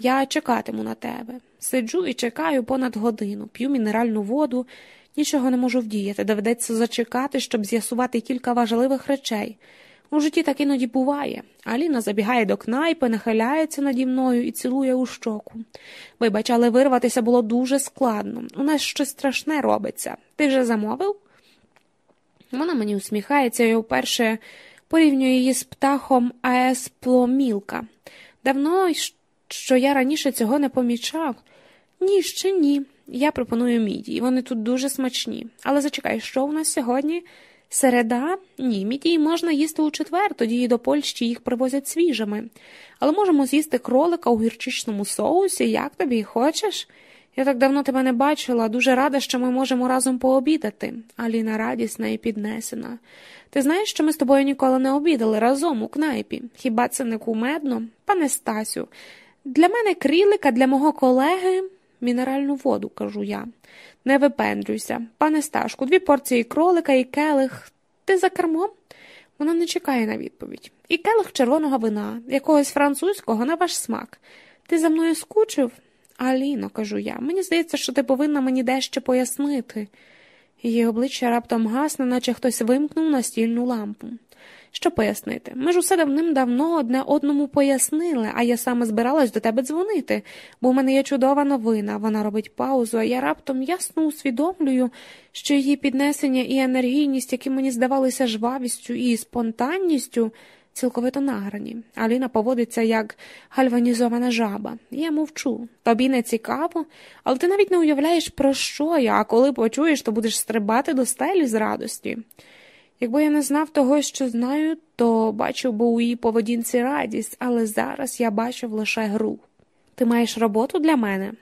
Speaker 1: Я чекатиму на тебе. Сиджу і чекаю понад годину, п'ю мінеральну воду, нічого не можу вдіяти. Доведеться зачекати, щоб з'ясувати кілька важливих речей. У житті так іноді буває. Аліна забігає до кнайпи, нахиляється наді мною і цілує у щоку. Вибач, але вирватися було дуже складно. У нас щось страшне робиться. Ти вже замовив? Вона мені усміхається і вперше порівнює її з птахом АЕС Пломілка. Давно, що я раніше цього не помічав. Ні, ще ні. Я пропоную мідії. Вони тут дуже смачні. Але зачекай, що у нас сьогодні? Середа? Ні, мідії можна їсти у четвер, тоді до Польщі їх привозять свіжими. Але можемо з'їсти кролика у гірчичному соусі, як тобі хочеш? Я так давно тебе не бачила, дуже рада, що ми можемо разом пообідати. Аліна радісна і піднесена. Ти знаєш, що ми з тобою ніколи не обідали разом у кнайпі. Хіба це не кумедно? Пане Стасю, для мене крілик, а для мого колеги мінеральну воду, кажу я. Не випендрюйся. Пане Сташку, дві порції кролика і келих. Ти за кермом? Вона не чекає на відповідь. І келих червоного вина, якогось французького на ваш смак. Ти за мною скучив? Аліно, кажу я, мені здається, що ти повинна мені дещо пояснити. Її обличчя раптом гасне, наче хтось вимкнув настільну лампу. Що пояснити? Ми ж усе давним-давно одне одному пояснили, а я саме збиралась до тебе дзвонити, бо в мене є чудова новина. Вона робить паузу, а я раптом ясно усвідомлюю, що її піднесення і енергійність, які мені здавалися жвавістю і спонтанністю, цілковито награні. Аліна поводиться як гальванізована жаба. Я мовчу. Тобі не цікаво, але ти навіть не уявляєш, про що я, а коли почуєш, то будеш стрибати до стелі з радості. Якби я не знав того, що знаю, то бачив би у її поведінці радість, але зараз я бачив лише гру. Ти маєш роботу для мене?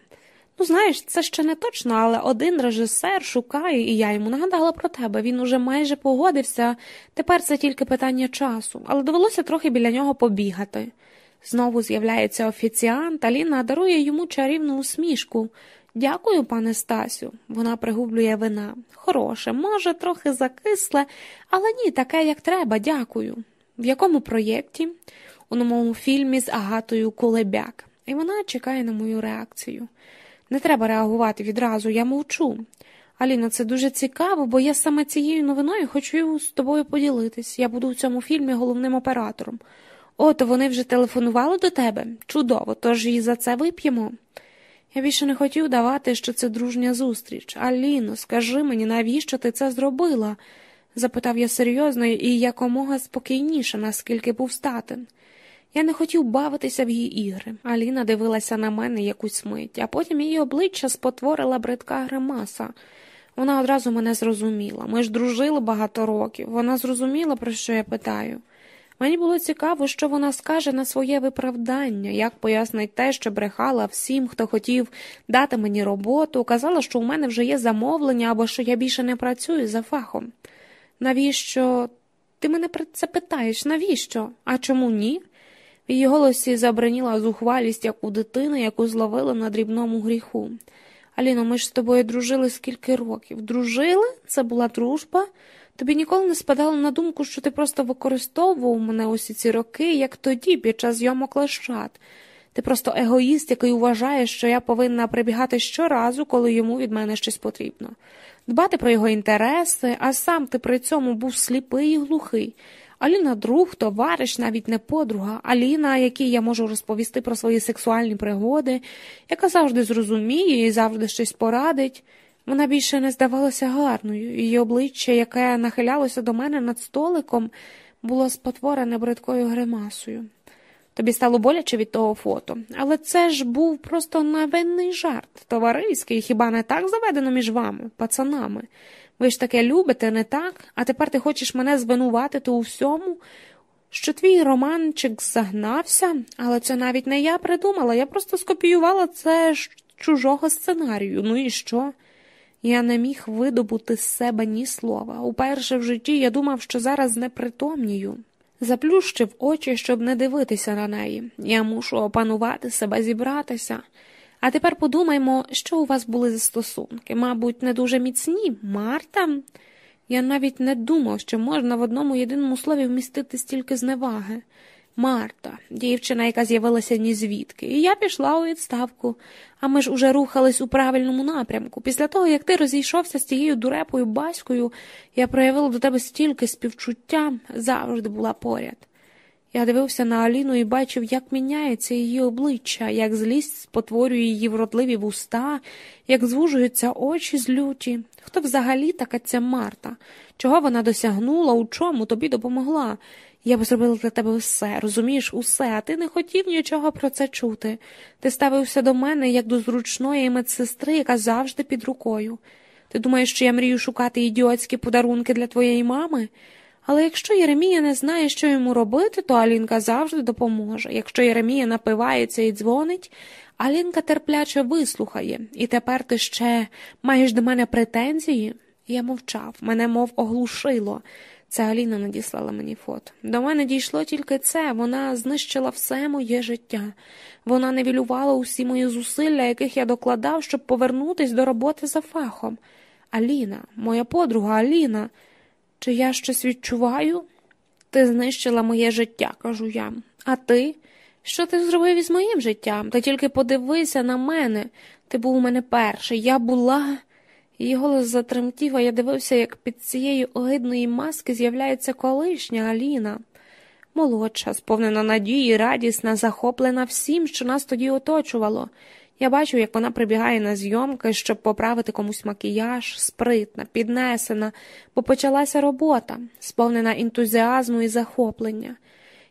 Speaker 1: Ну, знаєш, це ще не точно, але один режисер шукає, і я йому нагадала про тебе. Він уже майже погодився. Тепер це тільки питання часу, але довелося трохи біля нього побігати. Знову з'являється офіціант, Аліна дарує йому чарівну усмішку. Дякую, пане Стасю. Вона пригублює вина. Хороше, може, трохи закисле, але ні, таке, як треба, дякую. В якому проєкті? У новому фільмі з Агатою Кулебяк. І вона чекає на мою реакцію. Не треба реагувати відразу, я мовчу. Аліна, це дуже цікаво, бо я саме цією новиною хочу з тобою поділитись. Я буду в цьому фільмі головним оператором. От вони вже телефонували до тебе? Чудово, тож і за це вип'ємо. Я більше не хотів давати, що це дружня зустріч. Аліно, скажи мені, навіщо ти це зробила? запитав я серйозно і якомога спокійніше, наскільки був статен. Я не хотів бавитися в її ігри. Аліна дивилася на мене якусь мить, а потім її обличчя спотворила бридка гримаса. Вона одразу мене зрозуміла. Ми ж дружили багато років. Вона зрозуміла, про що я питаю. Мені було цікаво, що вона скаже на своє виправдання, як пояснить те, що брехала всім, хто хотів дати мені роботу, казала, що у мене вже є замовлення або що я більше не працюю за фахом. Навіщо? Ти мене про це питаєш? Навіщо? А чому ні? В її голосі забраніла зухвалість, як у дитини, яку зловили на дрібному гріху. Аліно, ми ж з тобою дружили скільки років? Дружили? Це була дружба? Тобі ніколи не спадало на думку, що ти просто використовував мене усі ці роки, як тоді, під час зйомок лещат. Ти просто егоїст, який вважає, що я повинна прибігати щоразу, коли йому від мене щось потрібно, дбати про його інтереси, а сам ти при цьому був сліпий і глухий. Аліна друг, товариш, навіть не подруга, Аліна, якій я можу розповісти про свої сексуальні пригоди, яка завжди зрозуміє і завжди щось порадить. Вона більше не здавалася гарною, її обличчя, яке нахилялося до мене над столиком, було спотворене бридкою гримасою. Тобі стало боляче від того фото, але це ж був просто невинний жарт, товариський, хіба не так заведено між вами, пацанами? Ви ж таке любите, не так? А тепер ти хочеш мене звинуватити у всьому, що твій романчик загнався, але це навіть не я придумала, я просто скопіювала це чужого сценарію. Ну і що? Я не міг видобути з себе ні слова. Уперше в житті я думав, що зараз непритомнію. Заплющив очі, щоб не дивитися на неї. Я мушу опанувати себе, зібратися. А тепер подумаймо, що у вас були за стосунки. Мабуть, не дуже міцні, Марта? Я навіть не думав, що можна в одному єдиному слові вмістити стільки зневаги. Марта, дівчина, яка з'явилася ні звідки, і я пішла у відставку, а ми ж уже рухались у правильному напрямку. Після того, як ти розійшовся з тією дурепою батькою, я проявила до тебе стільки співчуття, завжди була поряд. Я дивився на Аліну і бачив, як міняється її обличчя, як злість спотворює її вродливі вуста, як звужуються очі з люті. Хто взагалі така ця Марта? Чого вона досягнула, у чому тобі допомогла? Я б зробила для тебе все, розумієш, усе, а ти не хотів нічого про це чути. Ти ставився до мене як до зручної медсестри, яка завжди під рукою. Ти думаєш, що я мрію шукати ідіотські подарунки для твоєї мами? Але якщо Єремія не знає, що йому робити, то Алінка завжди допоможе. Якщо Єремія напивається і дзвонить, Алінка терпляче вислухає, і тепер ти ще маєш до мене претензії? Я мовчав, мене мов оглушило. Це Аліна надіслала мені фото. До мене дійшло тільки це, вона знищила все моє життя. Вона невілювала усі мої зусилля, яких я докладав, щоб повернутись до роботи за фахом. Аліна, моя подруга Аліна, чи я щось відчуваю? Ти знищила моє життя, кажу я. А ти? Що ти зробив із моїм життям? Ти тільки подивися на мене. Ти був у мене перший. Я була. Її голос затремтів, а я дивився, як під цією огидної маски з'являється колишня Аліна. Молодша, сповнена надії, радісна, захоплена всім, що нас тоді оточувало. Я бачу, як вона прибігає на зйомки, щоб поправити комусь макіяж, спритна, піднесена, бо почалася робота, сповнена ентузіазму і захоплення.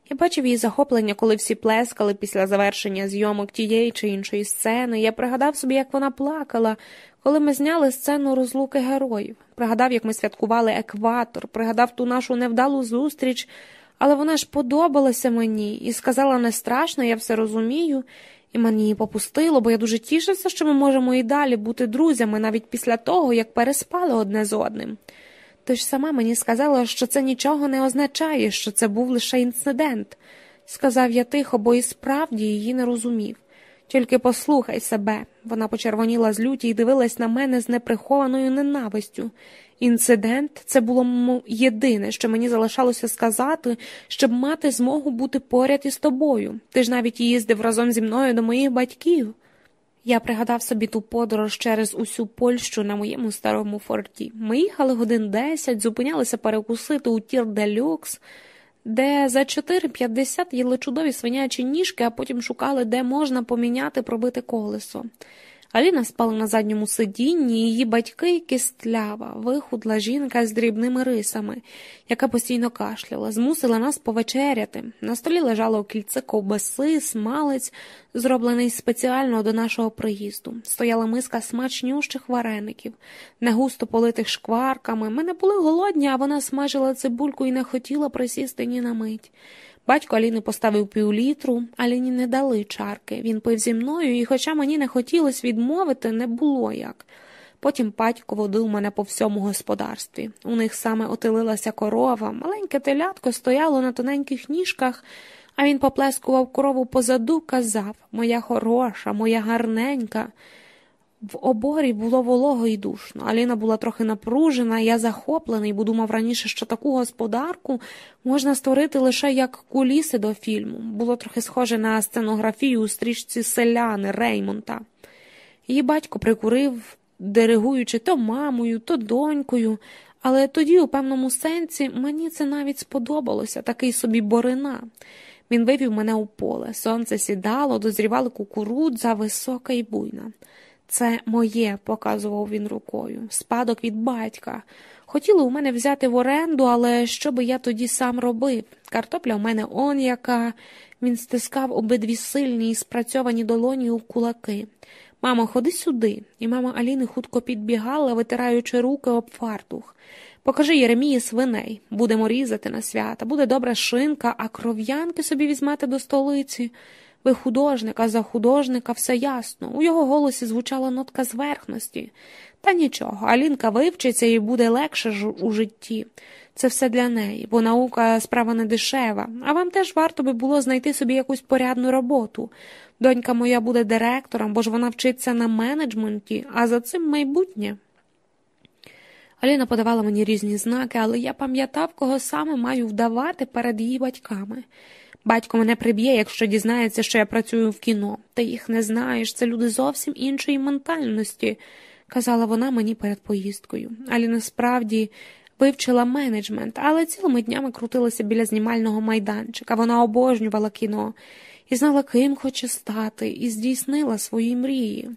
Speaker 1: Я бачив її захоплення, коли всі плескали після завершення зйомок тієї чи іншої сцени. Я пригадав собі, як вона плакала, коли ми зняли сцену розлуки героїв. Пригадав, як ми святкували екватор, пригадав ту нашу невдалу зустріч, але вона ж подобалася мені і сказала не страшно, я все розумію, і мені її попустило, бо я дуже тішився, що ми можемо і далі бути друзями навіть після того, як переспали одне з одним. Ти ж сама мені сказала, що це нічого не означає, що це був лише інцидент, сказав я тихо, бо і справді її не розумів. Тільки послухай себе. Вона почервоніла з люті і дивилась на мене з неприхованою ненавистю. Інцидент це було єдине, що мені залишалося сказати, щоб мати змогу бути поряд із тобою. Ти ж навіть їздив разом зі мною до моїх батьків. Я пригадав собі ту подорож через усю Польщу на моєму старому форді. Ми їхали годин десять, зупинялися перекусити у тір де люкс, де за 4,50 їли чудові свинячі ніжки, а потім шукали, де можна поміняти пробите колесо. Аліна спала на задньому сидінні, її батьки кістлява, вихудла жінка з дрібними рисами, яка постійно кашляла, змусила нас повечеряти. На столі лежало кільце ковбаси, смалець, зроблений спеціально до нашого приїзду. Стояла миска смачнющих вареників, не густо политих шкварками. Ми не були голодні, а вона смажила цибульку і не хотіла присісти ні на мить. Батько Аліни поставив півлітру, Аліні не дали чарки. Він пив зі мною, і, хоча мені не хотілося відмовити, не було як. Потім батько водив мене по всьому господарстві. У них саме отилилася корова, маленьке телятко стояло на тоненьких ніжках, а він поплескував корову позаду, казав Моя хороша, моя гарненька. В оборі було волого і душно. Аліна була трохи напружена, я захоплений, бо думав раніше, що таку господарку можна створити лише як куліси до фільму. Було трохи схоже на сценографію у стрічці селяни Реймонта. Її батько прикурив, диригуючи то мамою, то донькою, але тоді, у певному сенсі, мені це навіть сподобалося, такий собі борина. Він вивів мене у поле. Сонце сідало, дозрівали кукурудза, висока і буйна. Це моє, показував він рукою, спадок від батька. Хотіли у мене взяти в оренду, але що би я тоді сам робив? Картопля в мене он яка. Він стискав обидві сильні і спрацьовані долоні у кулаки. Мамо, ходи сюди. І мама Аліни хутко підбігала, витираючи руки об фартух. Покажи Єремії свиней. Будемо різати на свята. Буде добра шинка, а кров'янки собі візьмете до столиці. Ви художник, а за художника все ясно. У його голосі звучала нотка зверхності. Та нічого, Алінка вивчиться і буде легше у житті. Це все для неї, бо наука справа не дешева, а вам теж варто би було знайти собі якусь порядну роботу. Донька моя буде директором, бо ж вона вчиться на менеджменті, а за цим майбутнє. Аліна подавала мені різні знаки, але я пам'ятав, кого саме маю вдавати перед її батьками. Батько мене приб'є, якщо дізнається, що я працюю в кіно. Ти їх не знаєш, це люди зовсім іншої ментальності, казала вона мені перед поїздкою. Алі насправді вивчила менеджмент, але цілими днями крутилася біля знімального майданчика. Вона обожнювала кіно і знала, ким хоче стати, і здійснила свої мрії.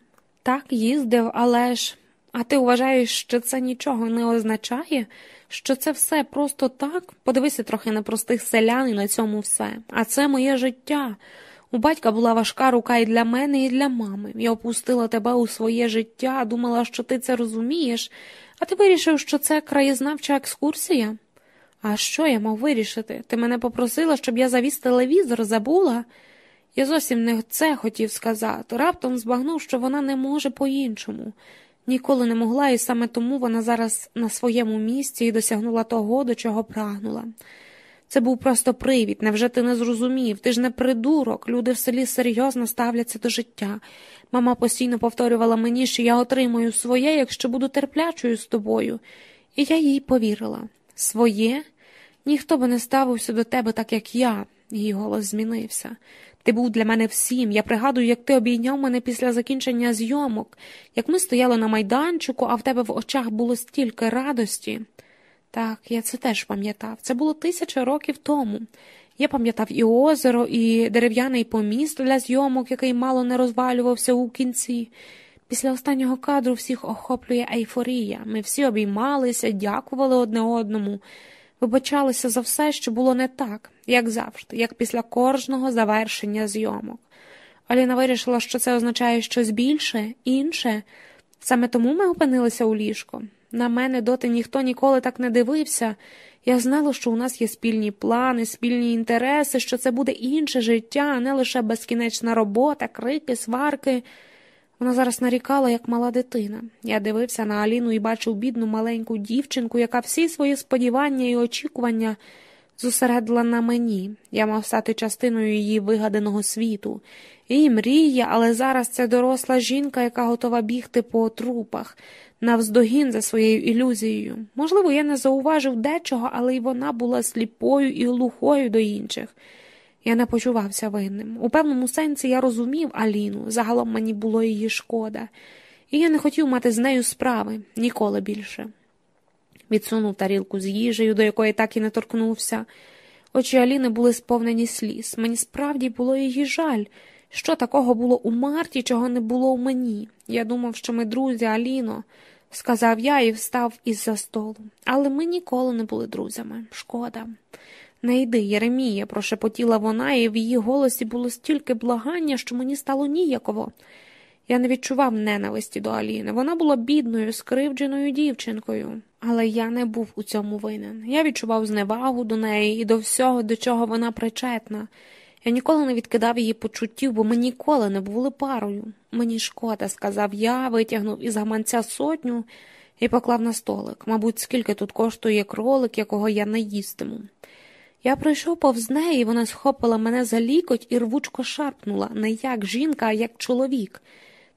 Speaker 1: Так їздив, але ж. А ти вважаєш, що це нічого не означає? що це все просто так. Подивися трохи на простих селян і на цьому все. А це моє життя. У батька була важка рука і для мене, і для мами. Я опустила тебе у своє життя, думала, що ти це розумієш, а ти вирішив, що це краєзнавча екскурсія? А що я мав вирішити? Ти мене попросила, щоб я завіз телевізор, забула? Я зовсім не це хотів сказати. Раптом збагнув, що вона не може по-іншому. Ніколи не могла, і саме тому вона зараз на своєму місці і досягнула того, до чого прагнула. Це був просто привід, невже ти не зрозумів? Ти ж не придурок, люди в селі серйозно ставляться до життя. Мама постійно повторювала мені, що я отримую своє, якщо буду терплячою з тобою, і я їй повірила. Своє? Ніхто би не ставився до тебе так, як я, її голос змінився. Ти був для мене всім. Я пригадую, як ти обійняв мене після закінчення зйомок, як ми стояли на майданчику, а в тебе в очах було стільки радості. Так, я це теж пам'ятав. Це було тисяча років тому. Я пам'ятав і озеро, і дерев'яний поміст для зйомок, який мало не розвалювався у кінці. Після останнього кадру всіх охоплює ейфорія. Ми всі обіймалися, дякували одне одному, вибачалися за все, що було не так, як завжди, як після кожного завершення зйомок. Аліна вирішила, що це означає щось більше, інше. Саме тому ми опинилися у ліжко. На мене доти ніхто ніколи так не дивився. Я знала, що у нас є спільні плани, спільні інтереси, що це буде інше життя, а не лише безкінечна робота, крики, сварки. Вона зараз нарікала, як мала дитина. Я дивився на Аліну і бачив бідну маленьку дівчинку, яка всі свої сподівання і очікування зосередила на мені. Я мав стати частиною її вигаданого світу. Її мрія, але зараз це доросла жінка, яка готова бігти по трупах навздогін за своєю ілюзією. Можливо, я не зауважив дечого, але й вона була сліпою і глухою до інших. Я не почувався винним. У певному сенсі я розумів Аліну, загалом мені було її шкода, і я не хотів мати з нею справи ніколи більше. Відсунув тарілку з їжею, до якої так і не торкнувся. Очі Аліни були сповнені сліз. Мені справді було її жаль. Що такого було у Марті, чого не було у мені? Я думав, що ми друзі, Аліно, сказав я і встав із за столу. Але ми ніколи не були друзями. Шкода. Не йди, Єремія, прошепотіла вона, і в її голосі було стільки благання, що мені стало ніяково. Я не відчував ненависті до Аліни. Вона була бідною, скривдженою дівчинкою, але я не був у цьому винен. Я відчував зневагу до неї і до всього, до чого вона причетна. Я ніколи не відкидав її почуттів, бо ми ніколи не були парою. Мені шкода, сказав я, витягнув із гаманця сотню і поклав на столик. Мабуть, скільки тут коштує кролик, якого я не їстиму. Я пройшов повз неї, вона схопила мене за лікоть і рвучко шарпнула, не як жінка, а як чоловік.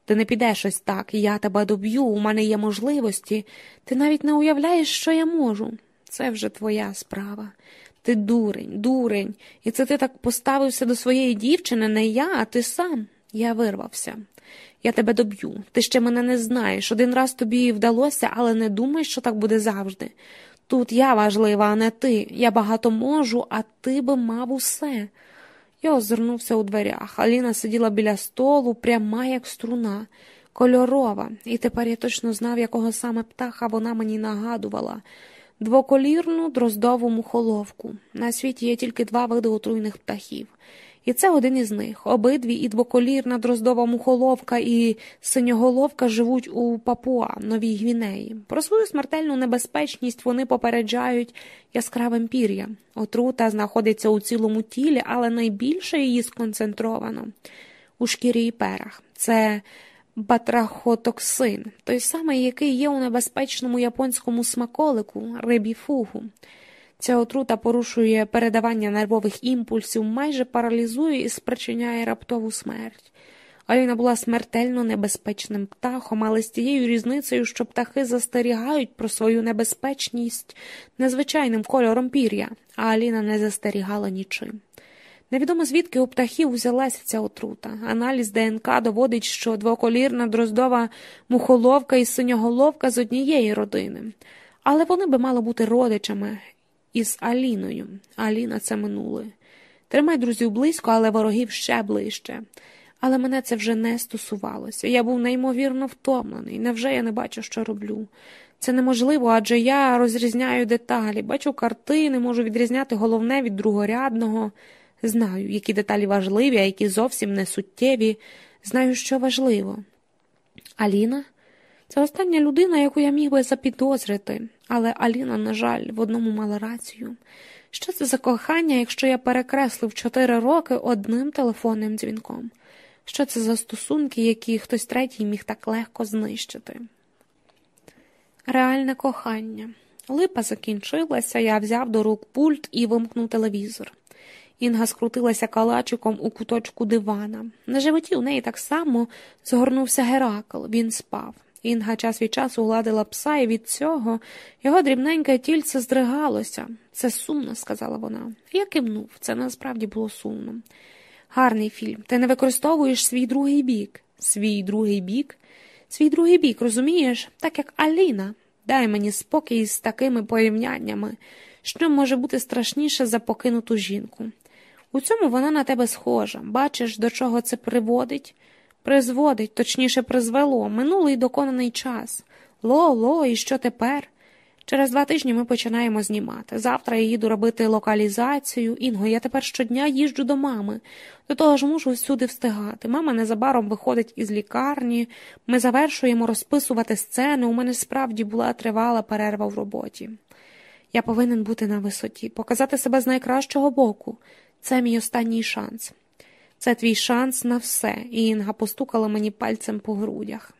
Speaker 1: Ти не підеш ось так, я тебе доб'ю, у мене є можливості. Ти навіть не уявляєш, що я можу. Це вже твоя справа. Ти дурень, дурень, і це ти так поставився до своєї дівчини, не я, а ти сам. Я вирвався. Я тебе доб'ю. Ти ще мене не знаєш. Один раз тобі вдалося, але не думай, що так буде завжди. Тут я важлива, а не ти. Я багато можу, а ти би мав усе. Я озирнувся у дверях. Аліна сиділа біля столу, пряма, як струна, кольорова, і тепер я точно знав, якого саме птаха вона мені нагадувала двоколірну дроздову мухоловку. На світі є тільки два види отруйних птахів. І це один із них. Обидві і двоколірна дроздова мухоловка і синьоголовка живуть у Папуа, Новій Гвінеї. Про свою смертельну небезпечність вони попереджають яскравим пір'ям. Отрута знаходиться у цілому тілі, але найбільше її сконцентровано у шкірі і перах. Це батрахотоксин, той самий, який є у небезпечному японському смаколику рибі фугу. Ця отрута порушує передавання нервових імпульсів, майже паралізує і спричиняє раптову смерть. Аліна була смертельно небезпечним птахом, але з тією різницею, що птахи застерігають про свою небезпечність незвичайним кольором пір'я, а Аліна не застерігала нічим. Невідомо звідки у птахів взялася ця отрута. Аналіз ДНК доводить, що двоколірна дроздова мухоловка і синьоголовка з однієї родини, але вони би мали бути родичами із Аліною. Аліна це минуле. Тримай друзів близько, але ворогів ще ближче. Але мене це вже не стосувалося. Я був неймовірно втомлений. Невже я не бачу, що роблю? Це неможливо, адже я розрізняю деталі, бачу картини, можу відрізняти головне від другорядного. Знаю, які деталі важливі, а які зовсім не суттєві. Знаю, що важливо. Аліна, Це остання людина, яку я міг би запідозрити, але Аліна, на жаль, в одному мала рацію. Що це за кохання, якщо я перекреслив чотири роки одним телефонним дзвінком? Що це за стосунки, які хтось третій міг так легко знищити? Реальне кохання. Липа закінчилася, я взяв до рук пульт і вимкнув телевізор. Інга скрутилася калачиком у куточку дивана. На животі у неї так само згорнувся Геракл, він спав. Інга час від часу гладила пса, і від цього його дрібненьке тільце здригалося. Це сумно, сказала вона. Я кивнув, це насправді було сумно. Гарний фільм. Ти не використовуєш свій другий бік. Свій другий бік? Свій другий бік, розумієш, так як Аліна. Дай мені спокій з такими порівняннями, що може бути страшніше за покинуту жінку. У цьому вона на тебе схожа. Бачиш, до чого це приводить? Призводить, точніше, призвело, минулий доконаний час. Ло, ло, і що тепер? Через два тижні ми починаємо знімати. Завтра я їду робити локалізацію. Інго, я тепер щодня їжджу до мами. До того ж мушу всюди встигати. Мама незабаром виходить із лікарні, ми завершуємо розписувати сцени. У мене справді була тривала перерва в роботі. Я повинен бути на висоті, показати себе з найкращого боку. Це мій останній шанс. Це твій шанс на все, і Інга постукала мені пальцем по грудях.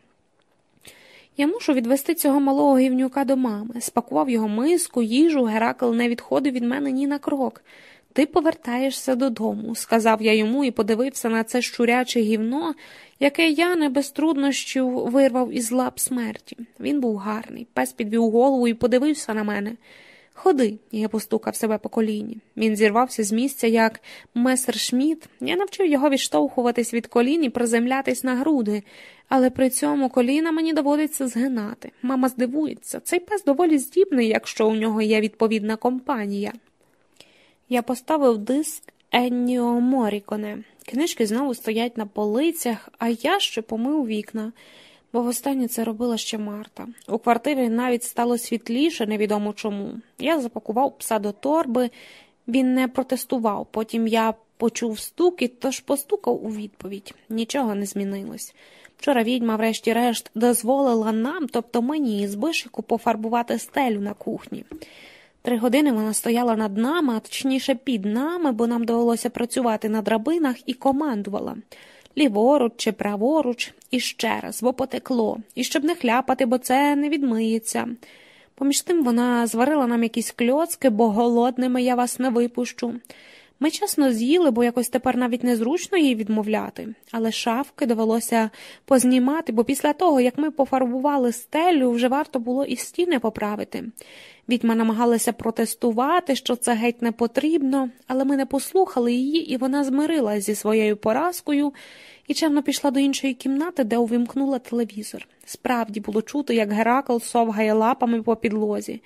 Speaker 1: Я мушу відвести цього малого гівнюка до мами. Спакував його миску, їжу, Геракл не відходив від мене ні на крок. Ти повертаєшся додому, сказав я йому і подивився на це щуряче гівно, яке я не без труднощів вирвав із лап смерті. Він був гарний, пес підвів голову і подивився на мене. Ходи, я постукав себе по коліні. Він зірвався з місця, як месер Шміт. Я навчив його відштовхуватись від колін і приземлятись на груди, але при цьому коліна мені доводиться згинати. Мама здивується, цей пес доволі здібний, якщо у нього є відповідна компанія. Я поставив диск Енніо Моріконе. Книжки знову стоять на полицях, а я ще помив вікна бо востаннє це робила ще Марта. У квартирі навіть стало світліше, невідомо чому. Я запакував пса до торби, він не протестував. Потім я почув стуки, тож постукав у відповідь. Нічого не змінилось. Вчора відьма, врешті-решт, дозволила нам, тобто мені, з бишику пофарбувати стелю на кухні. Три години вона стояла над нами, а точніше під нами, бо нам довелося працювати на драбинах і командувала ліворуч чи праворуч, і ще раз, бо потекло, і щоб не хляпати, бо це не відмиється. Поміж тим вона зварила нам якісь кльоцки, бо голодними я вас не випущу. Ми чесно з'їли, бо якось тепер навіть незручно їй відмовляти, але шафки довелося познімати, бо після того, як ми пофарбували стелю, вже варто було і стіни поправити. Відьма намагалася протестувати, що це геть не потрібно, але ми не послухали її, і вона змирилася зі своєю поразкою і чемно пішла до іншої кімнати, де увімкнула телевізор. Справді було чути, як Геракл совгає лапами по підлозі.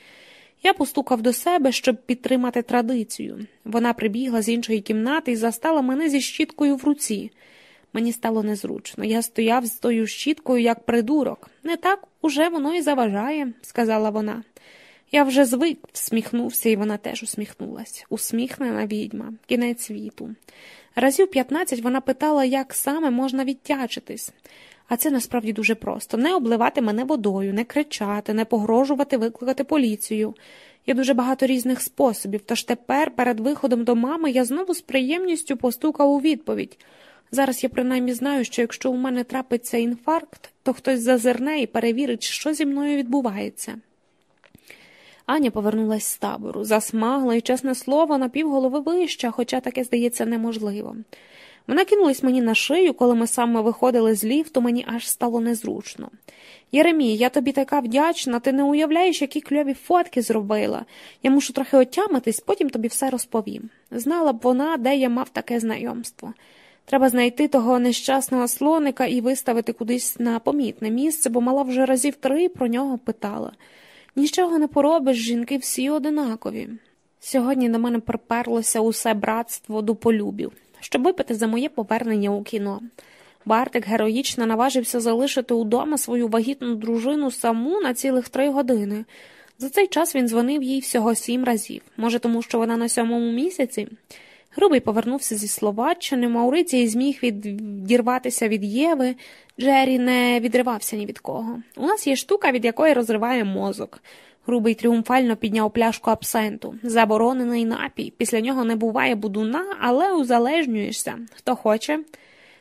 Speaker 1: Я постукав до себе, щоб підтримати традицію. Вона прибігла з іншої кімнати і застала мене зі щіткою в руці. Мені стало незручно. Я стояв з тою щіткою, як придурок. Не так уже воно і заважає, сказала вона. Я вже звик, всміхнувся, і вона теж усміхнулась. Усміхнена відьма, кінець світу. Разів 15 вона питала, як саме можна відтячитись. А це насправді дуже просто не обливати мене водою, не кричати, не погрожувати, викликати поліцію. Є дуже багато різних способів, тож тепер, перед виходом до мами, я знову з приємністю постукав у відповідь. Зараз я принаймні знаю, що якщо у мене трапиться інфаркт, то хтось зазирне і перевірить, що зі мною відбувається. Аня повернулась з табору, засмагла і, чесне слово, на півголови вища, хоча таке здається неможливо. Вона кинулась мені на шию, коли ми саме виходили з ліфту, мені аж стало незручно. Єремій, я тобі така вдячна, ти не уявляєш, які кльові фотки зробила. Я мушу трохи отямитись, потім тобі все розповім. Знала б вона, де я мав таке знайомство. Треба знайти того нещасного слоника і виставити кудись на помітне місце, бо мала вже разів три про нього питала. Нічого не поробиш, жінки всі одинакові. Сьогодні до мене приперлося усе братство до полюбів, щоб випити за моє повернення у кіно. Бартик героїчно наважився залишити удома свою вагітну дружину саму на цілих три години. За цей час він дзвонив їй всього сім разів, може, тому що вона на сьомому місяці. Грубий повернувся зі Словаччини, Маурицій зміг відірватися від Єви. Джері не відривався ні від кого. У нас є штука, від якої розриває мозок. Грубий тріумфально підняв пляшку абсенту. Заборонений напій. Після нього не буває будуна, але узалежнюєшся. Хто хоче?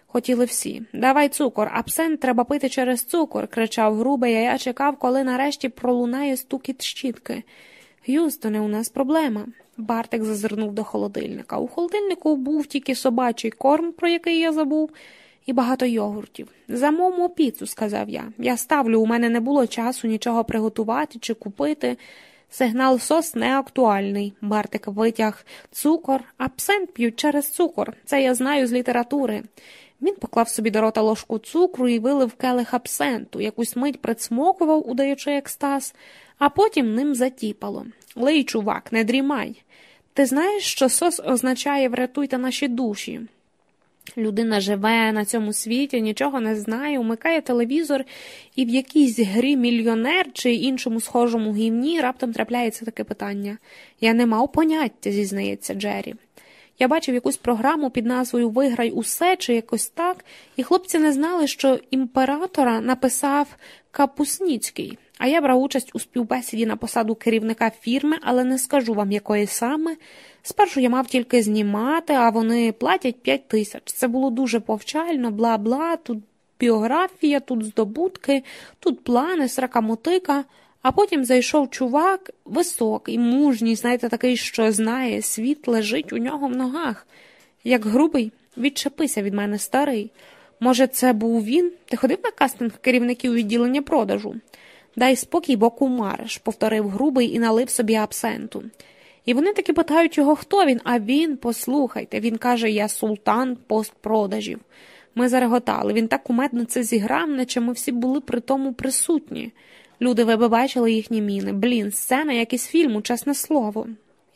Speaker 1: Хотіли всі. Давай цукор, абсент треба пити через цукор, кричав грубий, а я чекав, коли нарешті пролунає стукіт щітки. Г'юстоне, у нас проблема. Бартик зазирнув до холодильника. У холодильнику був тільки собачий корм, про який я забув, і багато йогуртів. Замовмо піцу, сказав я. Я ставлю, у мене не було часу нічого приготувати чи купити. Сигнал сос не актуальний. Бартик витяг цукор, абсент п'ють через цукор. Це я знаю з літератури. Він поклав собі до рота ложку цукру і вилив келих абсенту, якусь мить присмокував, удаючи екстаз, а потім ним затіпало. Лий, чувак, не дрімай. Ти знаєш, що сос означає врятуйте наші душі. Людина живе на цьому світі, нічого не знає, умикає телевізор, і в якійсь грі мільйонер чи іншому схожому гімні раптом трапляється таке питання. Я не мав поняття, зізнається Джері. Я бачив якусь програму під назвою Виграй усе чи якось так, і хлопці не знали, що імператора написав Капусніцький, а я брав участь у співбесіді на посаду керівника фірми, але не скажу вам, якої саме. Спершу я мав тільки знімати, а вони платять п'ять тисяч. Це було дуже повчально, бла бла, тут біографія, тут здобутки, тут плани, срака мотика. А потім зайшов чувак високий, мужній, знаєте, такий, що знає, світ лежить у нього в ногах. Як грубий, відчепися від мене старий. Може, це був він? Ти ходив на кастинг керівників відділення продажу? Дай спокій, бо кумариш, повторив грубий і налив собі абсенту. І вони таки питають його, хто він, а він, послухайте, він каже, я султан постпродажів. Ми зареготали. Він так кумедно це зіграв, наче ми всі були при тому присутні. Люди, ви бачили їхні міни. Блін, сцена, як із фільму, чесне слово.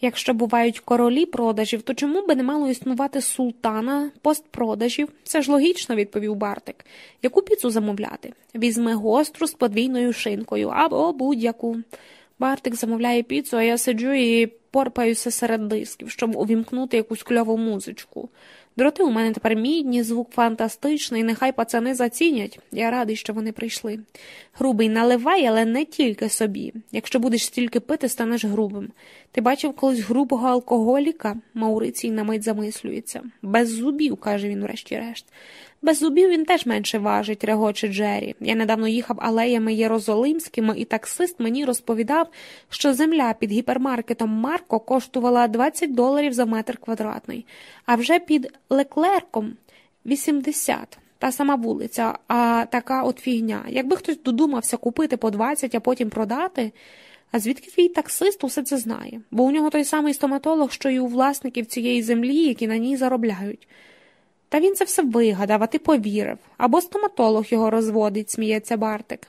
Speaker 1: Якщо бувають королі продажів, то чому би не мало існувати султана постпродажів? Це ж логічно, відповів Бартик. Яку піцу замовляти? Візьми гостру з подвійною шинкою або будь-яку. Бартик замовляє піцу, а я сиджу і порпаюся серед дисків, щоб увімкнути якусь кльову музичку. Дроти у мене тепер мідні, звук фантастичний, нехай пацани зацінять. Я радий, що вони прийшли. Грубий наливай, але не тільки собі. Якщо будеш стільки пити, станеш грубим. Ти бачив колись грубого алкоголіка? Маурицій на мить замислюється. Без зубів, каже він, врешті-решт. Без зубів він теж менше важить, регоче Джері. Я недавно їхав алеями Єрозолимськими, і таксист мені розповідав, що земля під гіпермаркетом Марко коштувала 20 доларів за метр квадратний, а вже під леклерком 80. Та сама вулиця, а така от фігня. Якби хтось додумався купити по 20, а потім продати. А звідки твій таксист усе це знає? Бо у нього той самий стоматолог, що й у власників цієї землі, які на ній заробляють. Та він це все вигадав, а ти повірив. Або стоматолог його розводить, сміється Бартик.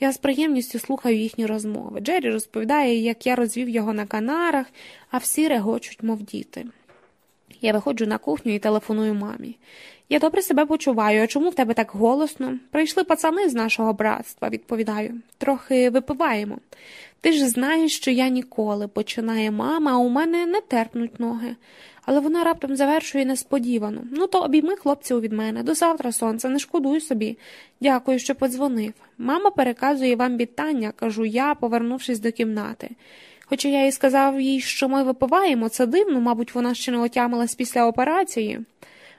Speaker 1: Я з приємністю слухаю їхні розмови. Джері розповідає, як я розвів його на канарах, а всі регочуть, мов діти. Я виходжу на кухню і телефоную мамі. Я добре себе почуваю, а чому в тебе так голосно? Прийшли пацани з нашого братства, відповідаю. Трохи випиваємо. Ти ж знаєш, що я ніколи, починає мама, а у мене не терпнуть ноги але вона раптом завершує несподівано. Ну, то обійми хлопців від мене. До завтра, сонце, не шкодуй собі. Дякую, що подзвонив. Мама переказує вам вітання, кажу я, повернувшись до кімнати. Хоча я і сказав їй, що ми випиваємо, це дивно, мабуть, вона ще не отямилась після операції.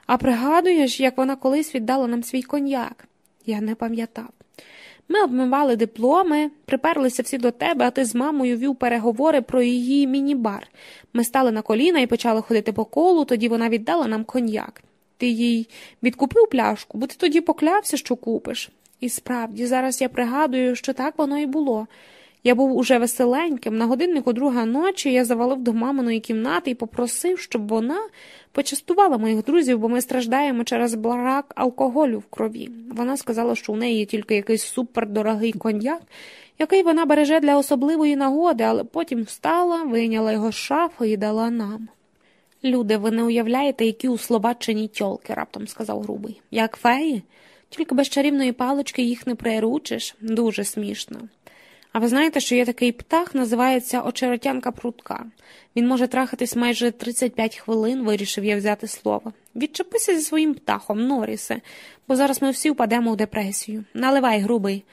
Speaker 1: А пригадуєш, як вона колись віддала нам свій коньяк? Я не пам'ятав. Ми обмивали дипломи, приперлися всі до тебе, а ти з мамою вів переговори про її міні-бар. Ми стали на коліна і почали ходити по колу, тоді вона віддала нам коньяк. Ти їй відкупив пляшку, бо ти тоді поклявся, що купиш. І справді, зараз я пригадую, що так воно і було. Я був уже веселеньким. На годиннику друга ночі я завалив до маминої кімнати і попросив, щоб вона почастувала моїх друзів, бо ми страждаємо через брак алкоголю в крові. Вона сказала, що у неї є тільки якийсь супердорогий коньяк, який вона береже для особливої нагоди, але потім встала, вийняла його з шафи і дала нам. Люди, ви не уявляєте, які у Словаччині тьолки, раптом сказав грубий. Як феї? Тільки без чарівної палички їх не приручиш. Дуже смішно. А ви знаєте, що є такий птах, називається очеротянка прутка. Він може трахатись майже 35 хвилин, вирішив я взяти слово. Відчепися зі своїм птахом, Норісе, бо зараз ми всі впадемо у депресію. Наливай, грубий.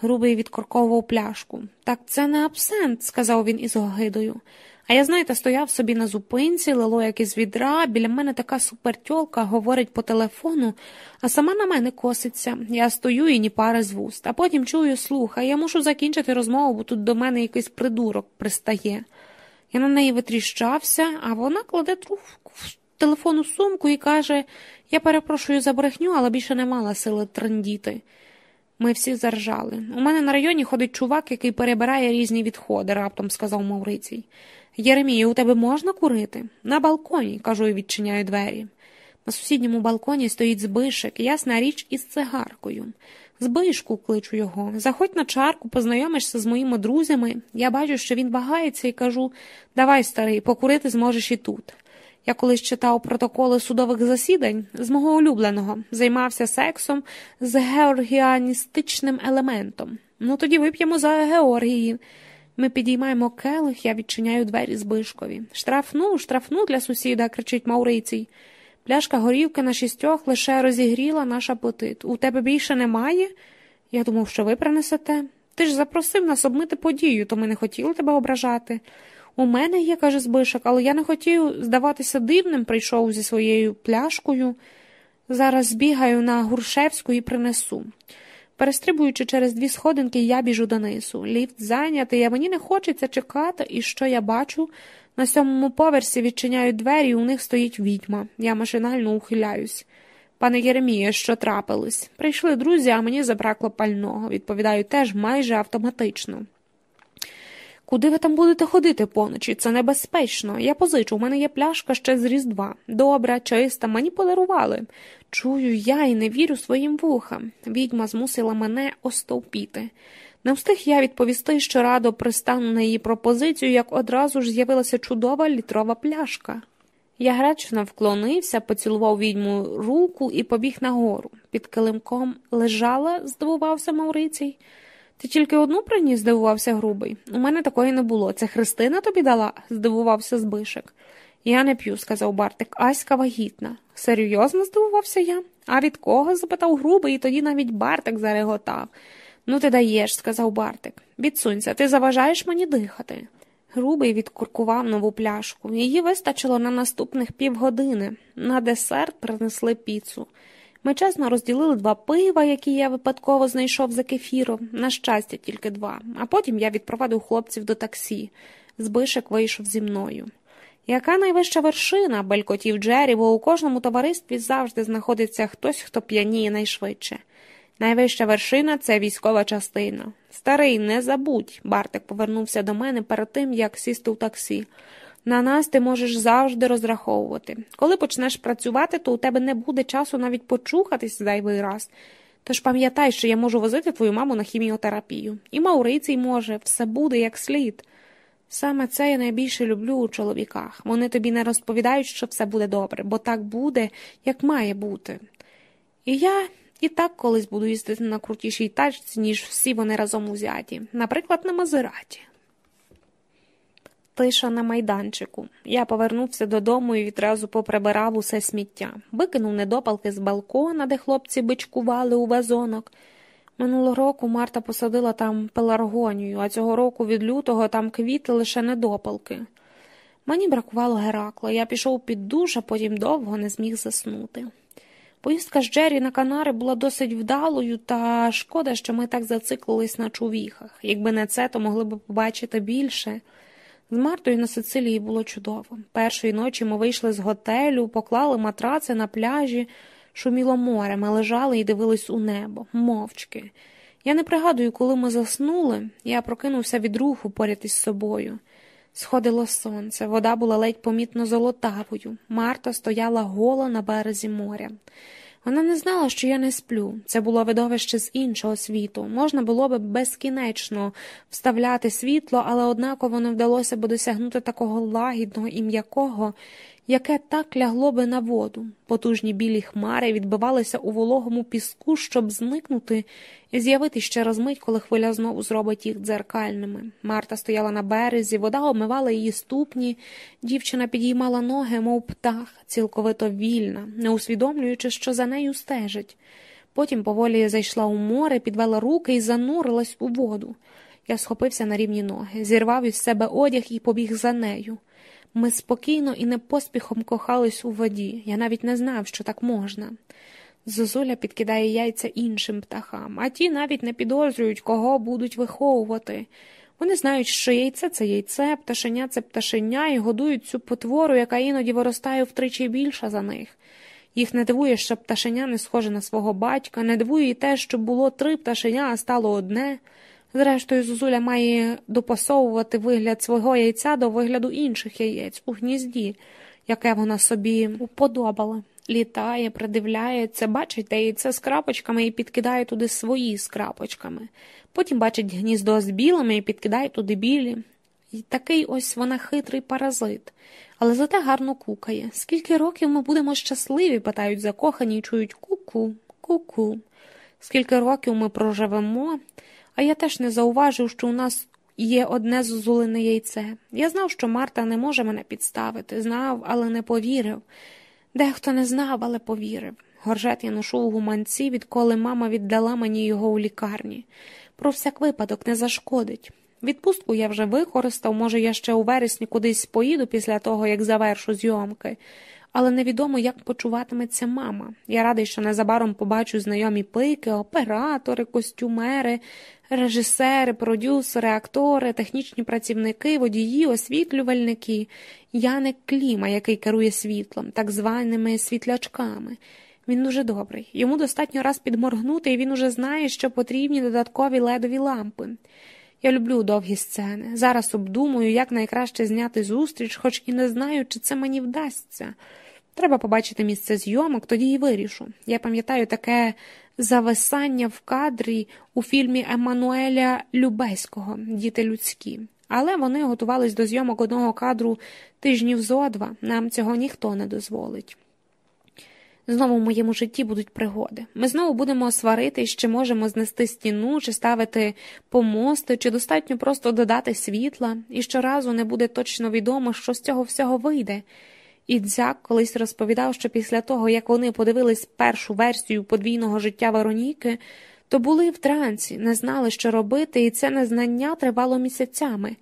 Speaker 1: Грубий відкорковував пляшку. Так це не абсент, сказав він із огидою. А я, знаєте, стояв собі на зупинці, лило як із відра, біля мене така супертьолка говорить по телефону, а сама на мене коситься. Я стою і ні пари з вуст, а потім чую, слухай, я мушу закінчити розмову, бо тут до мене якийсь придурок пристає. Я на неї витріщався, а вона кладе трубку в телефонну сумку і каже Я перепрошую за брехню, але більше не мала сили трендіти. Ми всі заржали. У мене на районі ходить чувак, який перебирає різні відходи, раптом сказав Маврицій. Єремію, у тебе можна курити? На балконі, кажу і відчиняю двері. На сусідньому балконі стоїть збишек, ясна річ, із цигаркою. Збишку кличу його. Заходь на чарку, познайомишся з моїми друзями. Я бачу, що він вагається, і кажу давай, старий, покурити зможеш і тут. Я колись читав протоколи судових засідань з мого улюбленого, займався сексом з георгіаністичним елементом. Ну тоді вип'ємо за Георгії. Ми підіймаємо келих, я відчиняю двері збишкові. Штрафну, штрафну для сусіда, кричить Маурицій. Пляшка горівки на шістьох лише розігріла наш апетит. У тебе більше немає? Я думав, що ви принесете. Ти ж запросив нас обмити подію, то ми не хотіли тебе ображати. У мене є, каже Збишек, але я не хотів здаватися дивним, прийшов зі своєю пляшкою. Зараз збігаю на Гуршевську і принесу. Перестрибуючи через дві сходинки, я біжу донизу. Ліфт зайнятий, а мені не хочеться чекати, і що я бачу? На сьомому поверсі відчиняють двері, і у них стоїть відьма. Я машинально ухиляюсь. Пане Єреміє, що трапилось? Прийшли друзі, а мені забракло пального, відповідаю теж майже автоматично. Куди ви там будете ходити поночі? Це небезпечно. Я позичу, у мене є пляшка ще з Різдва. Добра, чиста, мені подарували. Чую я і не вірю своїм вухам. Відьма змусила мене остовпіти. Не встиг я відповісти, що радо пристану на її пропозицію, як одразу ж з'явилася чудова літрова пляшка. Я гречно вклонився, поцілував відьму руку і побіг нагору. Під килимком лежала, здивувався Маурицій. Ти тільки одну приніс, здивувався грубий. У мене такої не було. Це Христина тобі дала? здивувався Збишек. Я не п'ю, сказав Бартик, Аська вагітна. Серйозно здивувався я. А від кого? запитав грубий, і тоді навіть Бартик зареготав. Ну, ти даєш, сказав Бартик. Відсунься, ти заважаєш мені дихати. Грубий відкуркував нову пляшку. Її вистачило на наступних півгодини. На десерт принесли піцу. Ми чесно розділили два пива, які я випадково знайшов за кефіром, на щастя, тільки два, а потім я відпровадив хлопців до таксі. Збишек вийшов зі мною. Яка найвища вершина? белькотів Джері, бо у кожному товаристві завжди знаходиться хтось, хто п'яніє найшвидше. Найвища вершина це військова частина. Старий, не забудь, Бартик повернувся до мене перед тим, як сісти в таксі. На нас ти можеш завжди розраховувати. Коли почнеш працювати, то у тебе не буде часу навіть почухатись зайвий раз. Тож пам'ятай, що я можу возити твою маму на хіміотерапію. І Маурицій може, все буде як слід. Саме це я найбільше люблю у чоловіках. Вони тобі не розповідають, що все буде добре, бо так буде, як має бути. І я і так колись буду їздити на крутішій тачці, ніж всі вони разом узяті, наприклад, на Мазераті. Тиша на майданчику. Я повернувся додому і відразу поприбирав усе сміття, викинув недопалки з балкона, де хлопці бичкували у вазонок. Минулого року Марта посадила там пеларгонію, а цього року від лютого там квіти лише недопалки. Мені бракувало Геракла. Я пішов під душ, а потім довго не зміг заснути. Поїздка з Джері на Канари була досить вдалою, та шкода, що ми так зациклились на чувіхах. Якби не це, то могли б побачити більше. З Мартою на Сицилії було чудово. Першої ночі ми вийшли з готелю, поклали матраци на пляжі, шуміло море, ми лежали і дивились у небо, мовчки. Я не пригадую, коли ми заснули, я прокинувся від руху поряд із собою. Сходило сонце, вода була ледь помітно золотавою. Марта стояла гола на березі моря. Вона не знала, що я не сплю. Це було видовище з іншого світу. Можна було би безкінечно вставляти світло, але однаково не вдалося б досягнути такого лагідного і м'якого, яке так лягло би на воду. Потужні білі хмари відбивалися у вологому піску, щоб зникнути, і з'явити ще розмить, коли хвиля знову зробить їх дзеркальними. Марта стояла на березі, вода омивала її ступні, дівчина підіймала ноги, мов птах, цілковито вільна, не усвідомлюючи, що за нею стежить. Потім поволі зайшла у море, підвела руки і занурилась у воду. Я схопився на рівні ноги, зірвав із себе одяг і побіг за нею. Ми спокійно і не поспіхом кохались у воді. Я навіть не знав, що так можна. Зозуля підкидає яйця іншим птахам, а ті навіть не підозрюють, кого будуть виховувати. Вони знають, що яйце це яйце, пташеня це пташеня, і годують цю потвору, яка іноді виростає втричі більша за них. Їх не дивує, що пташеня не схоже на свого батька, не дивує і те, що було три пташеня, а стало одне. Зрештою, Зозуля має допасовувати вигляд свого яйця до вигляду інших яєць у гнізді, яке вона собі уподобала. Літає, придивляється, бачить те яйце з крапочками і підкидає туди свої з крапочками. Потім бачить гніздо з білими і підкидає туди білі. І такий ось вона хитрий паразит, але зате гарно кукає. Скільки років ми будемо щасливі, питають закохані і чують ку-ку, ку-ку. Скільки років ми проживемо, а я теж не зауважив, що у нас є одне зозулене яйце. Я знав, що Марта не може мене підставити, знав, але не повірив. Дехто не знав, але повірив. Горжет я ношу у гуманці, відколи мама віддала мені його у лікарні. Про всяк випадок не зашкодить. Відпустку я вже використав, може, я ще у вересні кудись поїду після того, як завершу зйомки, але невідомо, як почуватиметься мама. Я радий, що незабаром побачу знайомі пики, оператори, костюмери, режисери, продюсери, актори, технічні працівники, водії, освітлювальники, Яник Кліма, який керує світлом, так званими світлячками. Він дуже добрий. Йому достатньо раз підморгнути, і він уже знає, що потрібні додаткові ледові лампи. Я люблю довгі сцени. Зараз обдумую, як найкраще зняти зустріч, хоч і не знаю, чи це мені вдасться. Треба побачити місце зйомок, тоді і вирішу. Я пам'ятаю таке зависання в кадрі у фільмі Еммануеля Любеського Діти людські. Але вони готувались до зйомок одного кадру тижнів зо два. Нам цього ніхто не дозволить. Знову в моєму житті будуть пригоди. Ми знову будемо сварити, чи можемо знести стіну, чи ставити помости, чи достатньо просто додати світла, і щоразу не буде точно відомо, що з цього всього вийде. І дзяк колись розповідав, що після того, як вони подивились першу версію подвійного життя Вероніки, то були в трансі, не знали, що робити, і це незнання тривало місяцями.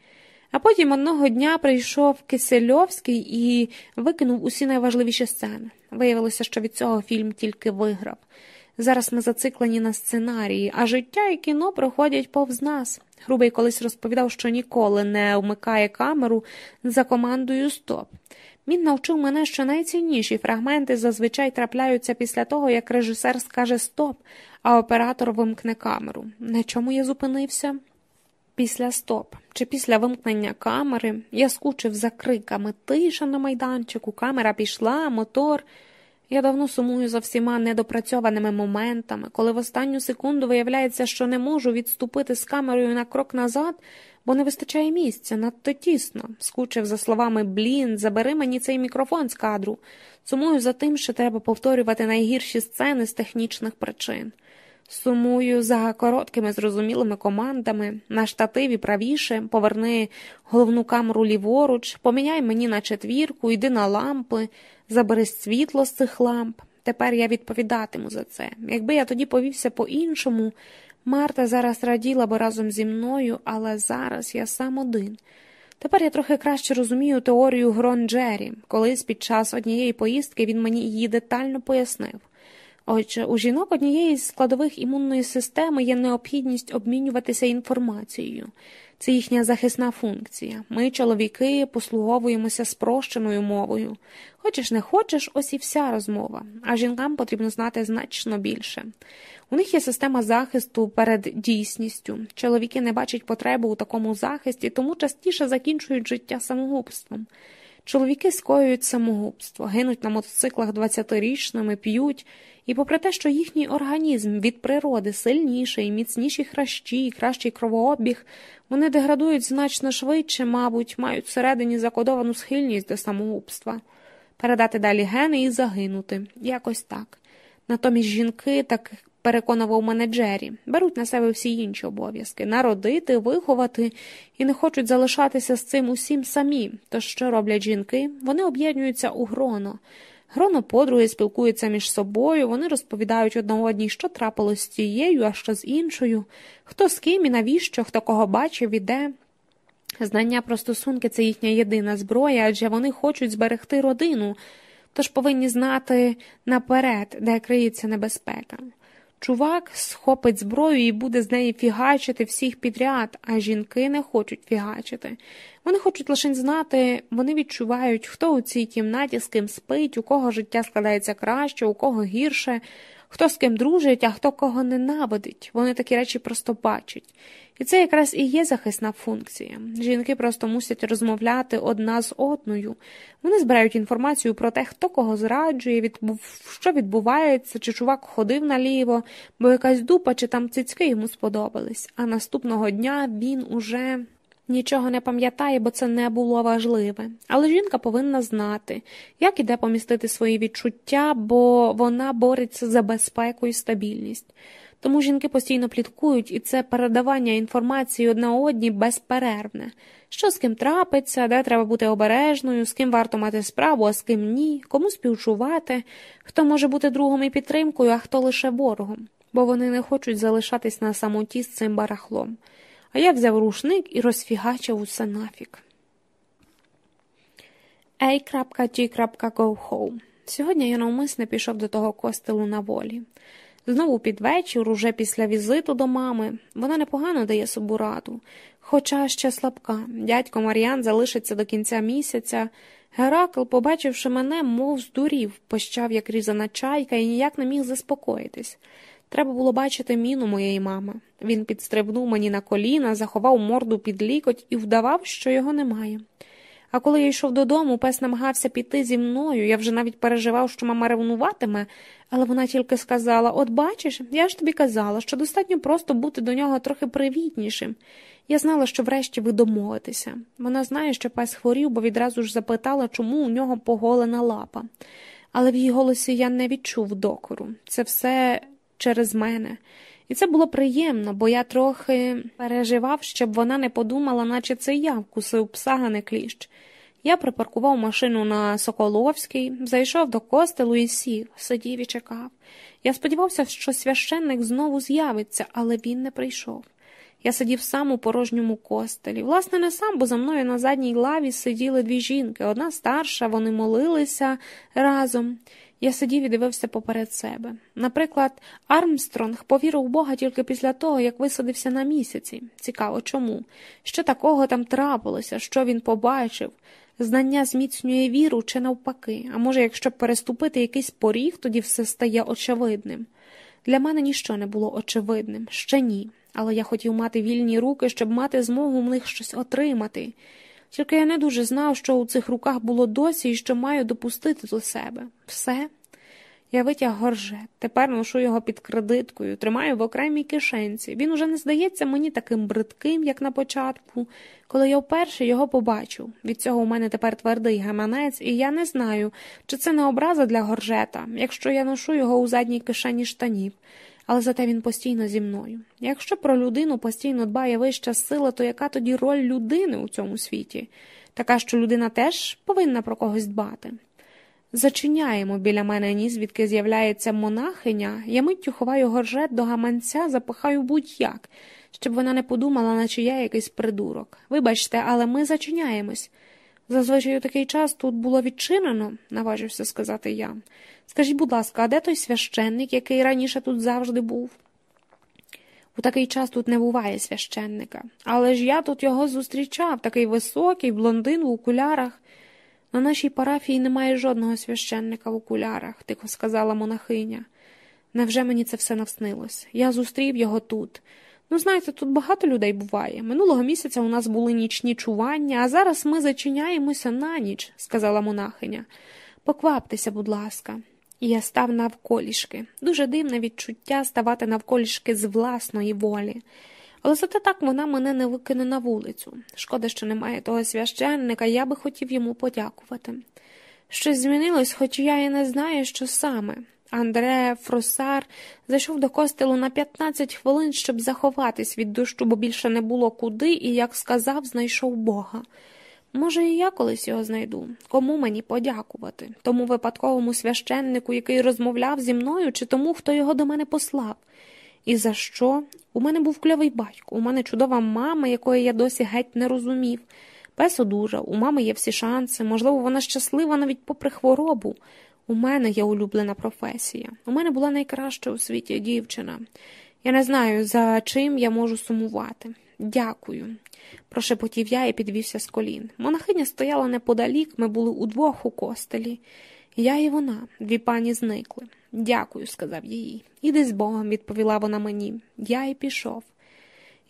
Speaker 1: А потім одного дня прийшов Кисельовський і викинув усі найважливіші сцени. Виявилося, що від цього фільм тільки виграв. Зараз ми зациклені на сценарії, а життя і кіно проходять повз нас. Грубий колись розповідав, що ніколи не вмикає камеру за командою Стоп. Він навчив мене, що найцінніші фрагменти зазвичай трапляються після того, як режисер скаже Стоп, а оператор вимкне камеру. На чому я зупинився? Після стоп чи після вимкнення камери я скучив за криками тиша на майданчику, камера пішла, мотор. Я давно сумую за всіма недопрацьованими моментами, коли в останню секунду виявляється, що не можу відступити з камерою на крок назад, бо не вистачає місця, надто тісно. Скучив за словами Блін, забери мені цей мікрофон з кадру. Сумую за тим, що треба повторювати найгірші сцени з технічних причин. Сумую за короткими зрозумілими командами, на штативі правіше, поверни головну камеру ліворуч, поміняй мені на четвірку, йди на лампи, забери світло з цих ламп. Тепер я відповідатиму за це. Якби я тоді повівся по-іншому, Марта зараз раділа би разом зі мною, але зараз я сам один. Тепер я трохи краще розумію теорію Грон Джері. Колись під час однієї поїздки він мені її детально пояснив. Отже, у жінок однієї з складових імунної системи є необхідність обмінюватися інформацією. Це їхня захисна функція. Ми, чоловіки, послуговуємося спрощеною мовою. Хочеш не хочеш, ось і вся розмова, а жінкам потрібно знати значно більше. У них є система захисту перед дійсністю. Чоловіки не бачать потреби у такому захисті, тому частіше закінчують життя самогубством. Чоловіки скоюють самогубство, гинуть на мотоциклах 20-річними, п'ють, і попри те, що їхній організм від природи сильніший, міцніші хращі, кращий кровообіг, вони деградують значно швидше, мабуть, мають всередині закодовану схильність до самогубства, передати далі гени і загинути, якось так. Натомість жінки так переконував мене Джері, беруть на себе всі інші обов'язки народити, виховати і не хочуть залишатися з цим усім самі. То що роблять жінки? Вони об'єднуються у гроно. Гроно подруги спілкуються між собою, вони розповідають одна одній, що трапилось з тією, а що з іншою, хто з ким і навіщо, хто кого бачив і де. Знання про стосунки це їхня єдина зброя, адже вони хочуть зберегти родину, тож повинні знати наперед, де криється небезпека. Чувак схопить зброю і буде з неї фігачити всіх підряд, а жінки не хочуть фігачити. Вони хочуть лише знати, вони відчувають, хто у цій кімнаті з ким спить, у кого життя складається краще, у кого гірше, хто з ким дружить, а хто кого ненавидить. Вони такі речі просто бачать. І це якраз і є захисна функція. Жінки просто мусять розмовляти одна з одною. Вони збирають інформацію про те, хто кого зраджує, що відбувається, чи чувак ходив наліво, бо якась дупа чи там цицьки йому сподобались. А наступного дня він уже. Нічого не пам'ятає, бо це не було важливе. Але жінка повинна знати, як іде помістити свої відчуття, бо вона бореться за безпеку і стабільність. Тому жінки постійно пліткують, і це передавання інформації одна одній безперервне. Що з ким трапиться, де треба бути обережною, з ким варто мати справу, а з ким ні, кому співчувати, хто може бути другом і підтримкою, а хто лише ворогом, бо вони не хочуть залишатись на самоті з цим барахлом. А я взяв рушник і розфігачив усе нафік. A.G.Go Сьогодні я навмисне пішов до того костелу на волі. Знову під вечір, уже після візиту до мами, вона непогано дає собу раду, хоча ще слабка. Дядько Мар'ян залишиться до кінця місяця. Геракл, побачивши мене, мов здурів, пощав, як різана чайка, і ніяк не міг заспокоїтись. Треба було бачити міну моєї мами. Він підстрибнув мені на коліна, заховав морду під лікоть і вдавав, що його немає. А коли я йшов додому, пес намагався піти зі мною. Я вже навіть переживав, що мама ревнуватиме, але вона тільки сказала: От бачиш, я ж тобі казала, що достатньо просто бути до нього трохи привітнішим. Я знала, що врешті ви домовитеся. Вона знає, що пес хворів, бо відразу ж запитала, чому у нього поголена лапа. Але в її голосі я не відчув докору. Це все через мене. І це було приємно, бо я трохи переживав, щоб вона не подумала, наче це я вкусив пса, а не кліщ. Я припаркував машину на Соколовській, зайшов до костелу і сів, сидів і чекав. Я сподівався, що священник знову з'явиться, але він не прийшов. Я сидів сам у порожньому костелі. Власне, не сам, бо за мною на задній лаві сиділи дві жінки. Одна старша, вони молилися разом. Я сидів і дивився поперед себе. Наприклад, Армстронг повірив Бога тільки після того, як висадився на місяці. Цікаво, чому? Що такого там трапилося, що він побачив? Знання зміцнює віру чи навпаки, а може, якщо переступити якийсь поріг, тоді все стає очевидним. Для мене ніщо не було очевидним, ще ні, але я хотів мати вільні руки, щоб мати змогу в них щось отримати. Тільки я не дуже знав, що у цих руках було досі і що маю допустити до себе. Все. Я витяг горжет, тепер ношу його під кредиткою, тримаю в окремій кишенці. Він уже не здається мені таким бридким, як на початку, коли я вперше його побачив. Від цього у мене тепер твердий гаманець, і я не знаю, чи це не образа для горжета, якщо я ношу його у задній кишені штанів. Але зате він постійно зі мною. Якщо про людину постійно дбає вища сила, то яка тоді роль людини у цьому світі? Така, що людина теж повинна про когось дбати. Зачиняємо біля мене ніс, звідки з'являється монахиня, я миттю ховаю горжет до гаманця, запихаю будь-як, щоб вона не подумала, наче я якийсь придурок. Вибачте, але ми зачиняємось. Зазвичай у такий час тут було відчинено, наважився сказати я. Скажіть, будь ласка, а де той священник, який раніше тут завжди був? У такий час тут не буває священника, але ж я тут його зустрічав, такий високий, блондин в окулярах. На нашій парафії немає жодного священника в окулярах, тихо сказала монахиня. Невже мені це все навснилось? Я зустрів його тут. Ну, знаєте, тут багато людей буває. Минулого місяця у нас були нічні чування, а зараз ми зачиняємося на ніч, сказала монахиня. Покваптеся, будь ласка. І я став навколішки. Дуже дивне відчуття ставати навколішки з власної волі. Але зате так вона мене не викине на вулицю. Шкода, що немає того священника, я би хотів йому подякувати. Щось змінилось, хоч я і не знаю, що саме. Андре Фросар зайшов до костелу на 15 хвилин, щоб заховатись від дощу, бо більше не було куди, і, як сказав, знайшов Бога. Може, і я колись його знайду. Кому мені подякувати? Тому випадковому священнику, який розмовляв зі мною, чи тому, хто його до мене послав. І за що? У мене був кльовий батько, у мене чудова мама, якої я досі геть не розумів. Пес одужав, у мами є всі шанси, можливо, вона щаслива навіть попри хворобу. У мене є улюблена професія. У мене була найкраща у світі дівчина. Я не знаю, за чим я можу сумувати. Дякую, прошепотів я і підвівся з колін. Монахиня стояла неподалік, ми були удвох у костелі. Я і вона, дві пані зникли. Дякую, сказав їй. Іди з Богом, відповіла вона мені. Я і пішов.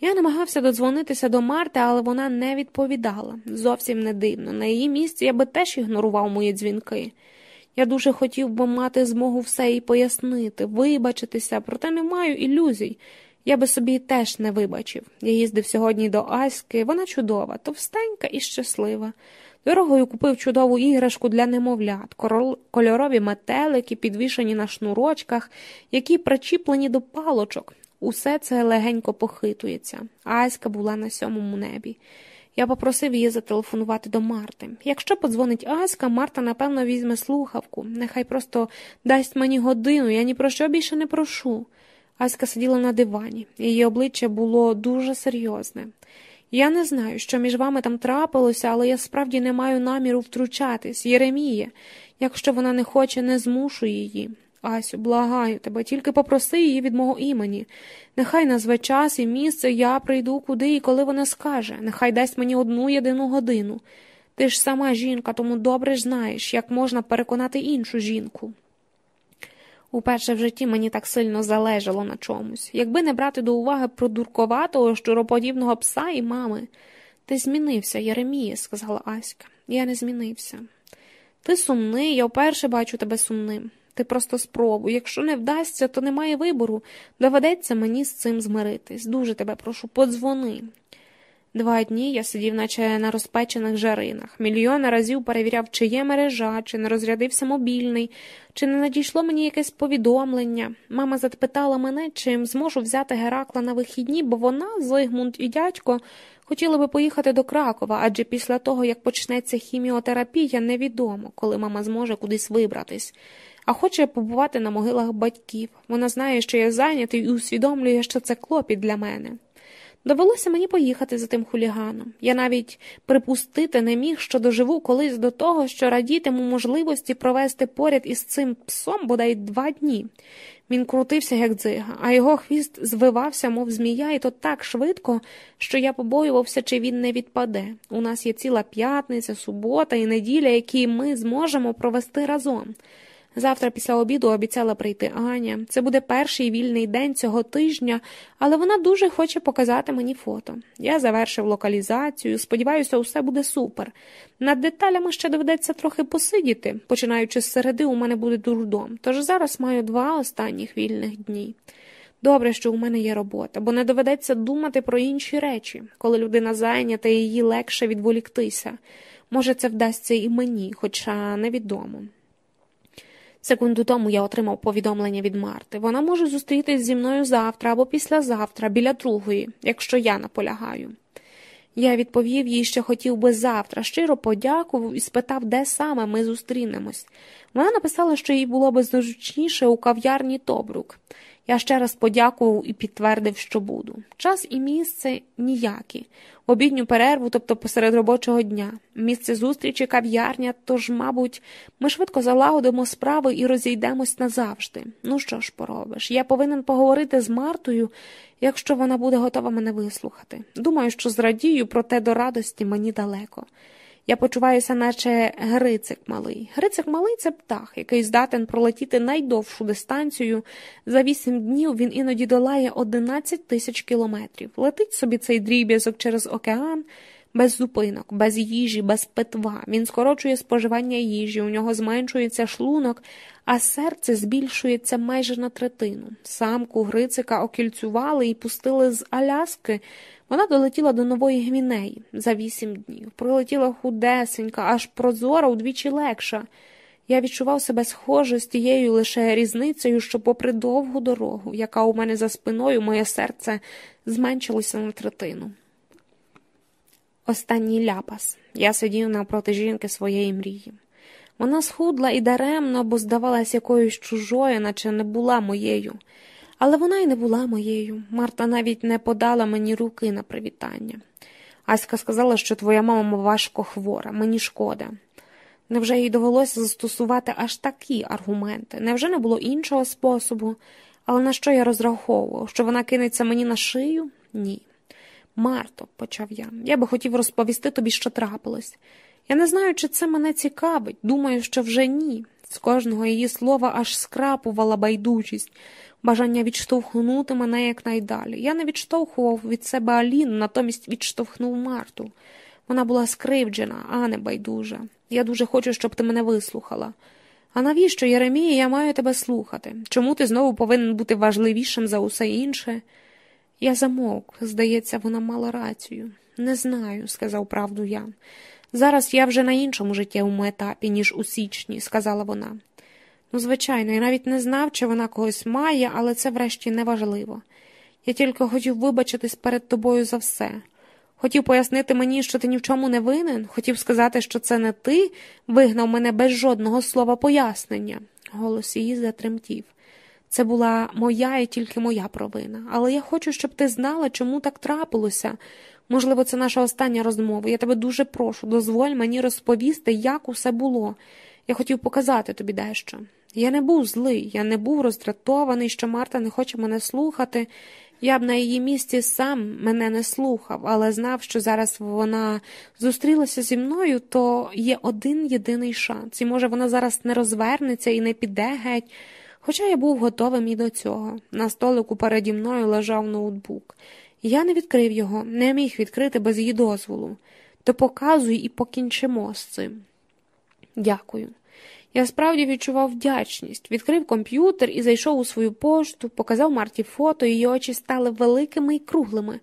Speaker 1: Я намагався додзвонитися до Марти, але вона не відповідала. Зовсім не дивно. На її місці я би теж ігнорував мої дзвінки. Я дуже хотів би мати змогу все їй пояснити, вибачитися, проте не маю ілюзій. Я би собі теж не вибачив. Я їздив сьогодні до Аськи, вона чудова, товстенька і щаслива. Дорогою купив чудову іграшку для немовлят, кольорові метелики, підвішені на шнурочках, які причіплені до палочок. Усе це легенько похитується. Аська була на сьомому небі. Я попросив її зателефонувати до Марти. Якщо подзвонить Аська, Марта, напевно, візьме слухавку. Нехай просто дасть мені годину, я ні про що більше не прошу. Аська сиділа на дивані, її обличчя було дуже серйозне. Я не знаю, що між вами там трапилося, але я справді не маю наміру втручатись. Єреміє, якщо вона не хоче, не змушу її. Асю, благаю тебе, тільки попроси її від мого імені. Нехай назве час і місце, я прийду куди і коли вона скаже, нехай дасть мені одну єдину годину. Ти ж сама жінка, тому добре знаєш, як можна переконати іншу жінку. Уперше в житті мені так сильно залежало на чомусь, якби не брати до уваги продуркуватого, щуроподібного пса і мами. Ти змінився, Єреміє, сказала Аська. Я не змінився. Ти сумний, я вперше бачу тебе сумним. Ти просто спробуй. Якщо не вдасться, то немає вибору. Доведеться мені з цим змиритись. Дуже тебе прошу, подзвони. Два дні я сидів, наче на розпечених жаринах. Мільйони разів перевіряв, чи є мережа, чи не розрядився мобільний, чи не надійшло мені якесь повідомлення. Мама запитала мене, чим зможу взяти Геракла на вихідні, бо вона, Зигмунд і дядько, хотіли би поїхати до Кракова, адже після того, як почнеться хіміотерапія, невідомо, коли мама зможе кудись вибратись. А хоче побувати на могилах батьків. Вона знає, що я зайнятий і усвідомлює, що це клопіт для мене. Довелося мені поїхати за тим хуліганом. Я навіть припустити не міг, що доживу колись до того, що радітиму можливості провести поряд із цим псом бодай два дні. Він крутився, як дзига, а його хвіст звивався, мов змія, і то так швидко, що я побоювався, чи він не відпаде. У нас є ціла п'ятниця, субота і неділя, які ми зможемо провести разом. Завтра після обіду обіцяла прийти Аня. Це буде перший вільний день цього тижня, але вона дуже хоче показати мені фото. Я завершив локалізацію, сподіваюся, усе буде супер. Над деталями ще доведеться трохи посидіти. Починаючи з середи, у мене буде дурдом, тож зараз маю два останніх вільних дні. Добре, що у мене є робота, бо не доведеться думати про інші речі, коли людина зайнята, її легше відволіктися. Може, це вдасться і мені, хоча невідомо. Секунду тому я отримав повідомлення від Марти. Вона може зустрітись зі мною завтра або післязавтра, біля другої, якщо я наполягаю. Я відповів їй, що хотів би завтра, щиро подякував і спитав, де саме ми зустрінемось. Вона написала, що їй було б зручніше у кав'ярні Тобрук. Я ще раз подякував і підтвердив, що буду. Час і місце ніякі. Обідню перерву, тобто посеред робочого дня. Місце зустрічі кав'ярня, тож, мабуть, ми швидко залагодимо справи і розійдемось назавжди. Ну що ж поробиш? Я повинен поговорити з Мартою, якщо вона буде готова мене вислухати. Думаю, що зрадію, проте до радості мені далеко. Я почуваюся, наче Грицик малий. Грицик малий це птах, який здатен пролетіти найдовшу дистанцію. За вісім днів він іноді долає 11 тисяч кілометрів. Летить собі цей дріб'язок через океан. Без зупинок, без їжі, без питва. Він скорочує споживання їжі, у нього зменшується шлунок, а серце збільшується майже на третину. Самку Грицика окільцювали і пустили з Аляски. Вона долетіла до Нової Гвінеї за вісім днів. Прилетіла худесенька, аж прозора удвічі легша. Я відчував себе схоже з тією лише різницею, що, попри довгу дорогу, яка у мене за спиною, моє серце зменшилося на третину. Останній ляпас. Я сидів навпроти жінки своєї мрії. Вона схудла і даремно, бо здавалась якоюсь чужою, наче не була моєю. Але вона й не була моєю. Марта навіть не подала мені руки на привітання. Аська сказала, що твоя мама важко хвора, мені шкода. Невже їй довелося застосувати аж такі аргументи? Невже не було іншого способу? Але на що я розраховував? Що вона кинеться мені на шию? Ні. Марто, почав я, я би хотів розповісти тобі, що трапилось. Я не знаю, чи це мене цікавить, думаю, що вже ні. З кожного її слова аж скрапувала байдужість, бажання відштовхнути мене якнайдалі. Я не відштовхував від себе Аліну, натомість відштовхнув Марту. Вона була скривджена, а не байдужа. Я дуже хочу, щоб ти мене вислухала. А навіщо, Єремія, я маю тебе слухати? Чому ти знову повинен бути важливішим за усе інше? Я замовк, здається, вона мала рацію. Не знаю, сказав правду я. Зараз я вже на іншому життєвому етапі, ніж у січні, сказала вона. Ну, звичайно, я навіть не знав, чи вона когось має, але це врешті не важливо. Я тільки хотів вибачитись перед тобою за все. Хотів пояснити мені, що ти ні в чому не винен, хотів сказати, що це не ти вигнав мене без жодного слова пояснення. Голос її затремтів. Це була моя і тільки моя провина. Але я хочу, щоб ти знала, чому так трапилося. Можливо, це наша остання розмова. Я тебе дуже прошу, дозволь мені розповісти, як усе було. Я хотів показати тобі дещо. Я не був злий, я не був роздратований, що Марта не хоче мене слухати. Я б на її місці сам мене не слухав, але знав, що зараз вона зустрілася зі мною, то є один єдиний шанс, і може вона зараз не розвернеться і не піде геть. Хоча я був готовим і до цього. На столику переді мною лежав ноутбук. Я не відкрив його, не міг відкрити без її дозволу. То показуй і покінчимо з цим. Дякую. Я справді відчував вдячність, відкрив комп'ютер і зайшов у свою пошту, показав Марті фото, її очі стали великими і круглими.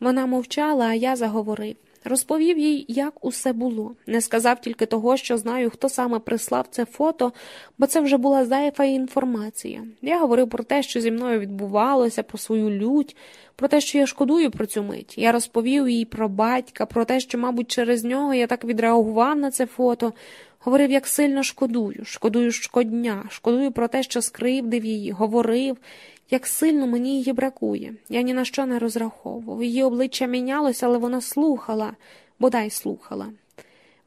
Speaker 1: Вона мовчала, а я заговорив. Розповів їй, як усе було. Не сказав тільки того, що знаю, хто саме прислав це фото, бо це вже була зайфа інформація. Я говорив про те, що зі мною відбувалося, про свою лють, про те, що я шкодую про цю мить. Я розповів їй про батька, про те, що, мабуть, через нього я так відреагував на це фото. Говорив, як сильно шкодую, шкодую щодня, шкодую про те, що скривдив її, говорив, як сильно мені її бракує. Я ні на що не розраховував. Її обличчя мінялося, але вона слухала, бодай слухала.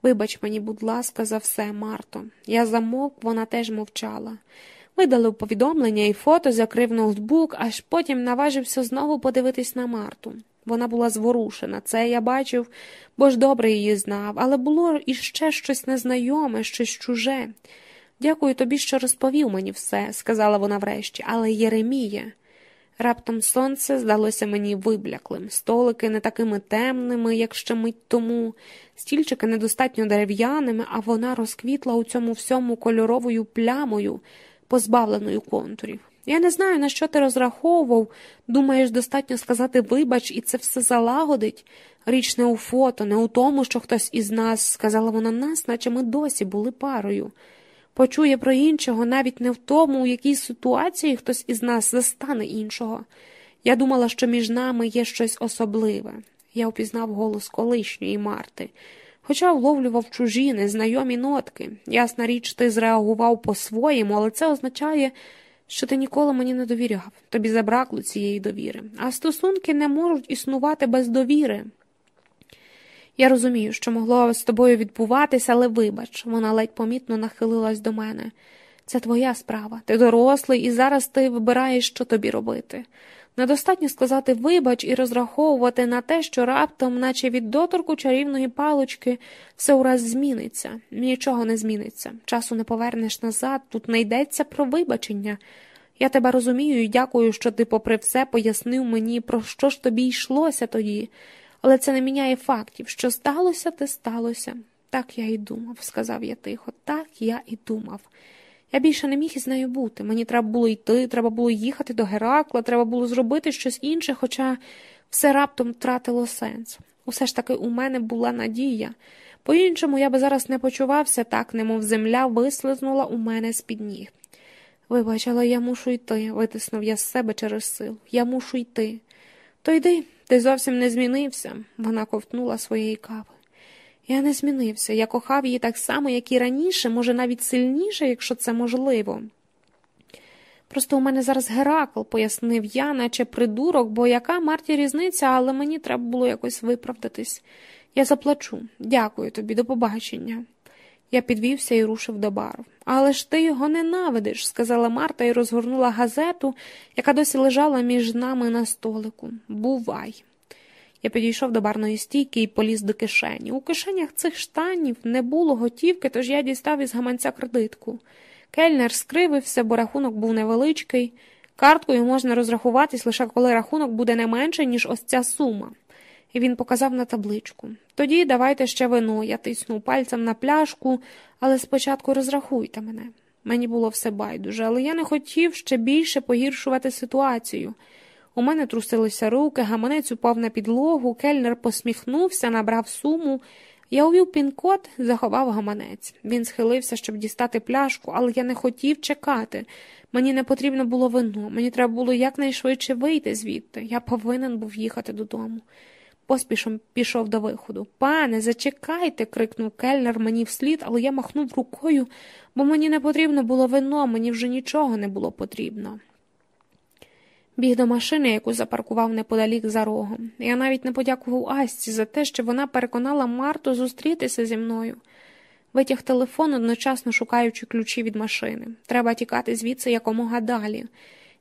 Speaker 1: Вибач мені, будь ласка, за все, Марто. Я замовк, вона теж мовчала. Видалив повідомлення і фото, закрив ноутбук, аж потім наважився знову подивитись на Марту. Вона була зворушена, це я бачив, бо ж добре її знав, але було іще щось незнайоме, щось чуже. Дякую тобі, що розповів мені все, сказала вона врешті, але Єремія. Раптом сонце здалося мені вибляклим, столики не такими темними, як ще мить тому, стільчики недостатньо дерев'яними, а вона розквітла у цьому всьому кольоровою плямою, позбавленою контурів. Я не знаю, на що ти розраховував. Думаєш, достатньо сказати вибач, і це все залагодить. Річ не у фото, не у тому, що хтось із нас, сказала вона нас, наче ми досі були парою. Почує про іншого навіть не в тому, у якій ситуації хтось із нас застане іншого. Я думала, що між нами є щось особливе. Я впізнав голос колишньої Марти, хоча вловлював чужі, незнайомі нотки. Ясна річ, ти зреагував по-своєму, але це означає, що ти ніколи мені не довіряв. Тобі забракло цієї довіри. А стосунки не можуть існувати без довіри. Я розумію, що могло з тобою відбуватися, але вибач, вона ледь помітно нахилилась до мене. Це твоя справа. Ти дорослий, і зараз ти вибираєш, що тобі робити. Недостатньо сказати вибач і розраховувати на те, що раптом, наче від доторку чарівної палочки, все ураз зміниться. Нічого не зміниться. Часу не повернеш назад, тут не йдеться про вибачення. Я тебе розумію і дякую, що ти, попри все, пояснив мені, про що ж тобі йшлося тоді. Але це не міняє фактів. Що сталося, те сталося. Так я і думав, сказав я тихо, так я і думав. Я більше не міг із нею бути. Мені треба було йти, треба було їхати до Геракла, треба було зробити щось інше, хоча все раптом втратило сенс. Усе ж таки у мене була надія. По іншому я би зараз не почувався так, немов земля вислизнула у мене з під ніг. Вибач, але я мушу йти, витиснув я з себе через силу. Я мушу йти. То йди, ти зовсім не змінився, вона ковтнула своєї кави. Я не змінився, я кохав її так само, як і раніше, може, навіть сильніше, якщо це можливо. Просто у мене зараз Геракл, пояснив я, наче придурок, бо яка Марті різниця, але мені треба було якось виправдатись. Я заплачу. Дякую тобі, до побачення. Я підвівся і рушив до бару. Але ж ти його ненавидиш, сказала Марта і розгорнула газету, яка досі лежала між нами на столику. Бувай. Я підійшов до барної стійки і поліз до кишені. У кишенях цих штанів не було готівки, тож я дістав із гаманця кредитку. Кельнер скривився, бо рахунок був невеличкий. Карткою можна розрахуватись лише коли рахунок буде не менше, ніж ось ця сума. І він показав на табличку. Тоді давайте ще вино. Я тиснув пальцем на пляшку, але спочатку розрахуйте мене. Мені було все байдуже, але я не хотів ще більше погіршувати ситуацію. У мене трусилися руки, гаманець упав на підлогу, кельнер посміхнувся, набрав суму. Я увів пін-код, заховав гаманець. Він схилився, щоб дістати пляшку, але я не хотів чекати. Мені не потрібно було вино, мені треба було якнайшвидше вийти звідти. Я повинен був їхати додому. Поспішом пішов до виходу. Пане, зачекайте, крикнув кельнер мені вслід, але я махнув рукою, бо мені не потрібно було вино, мені вже нічого не було потрібно. Біг до машини, яку запаркував неподалік за рогом. Я навіть не подякував Асті за те, що вона переконала Марту зустрітися зі мною. Витяг телефон, одночасно шукаючи ключі від машини. Треба тікати звідси якомога далі.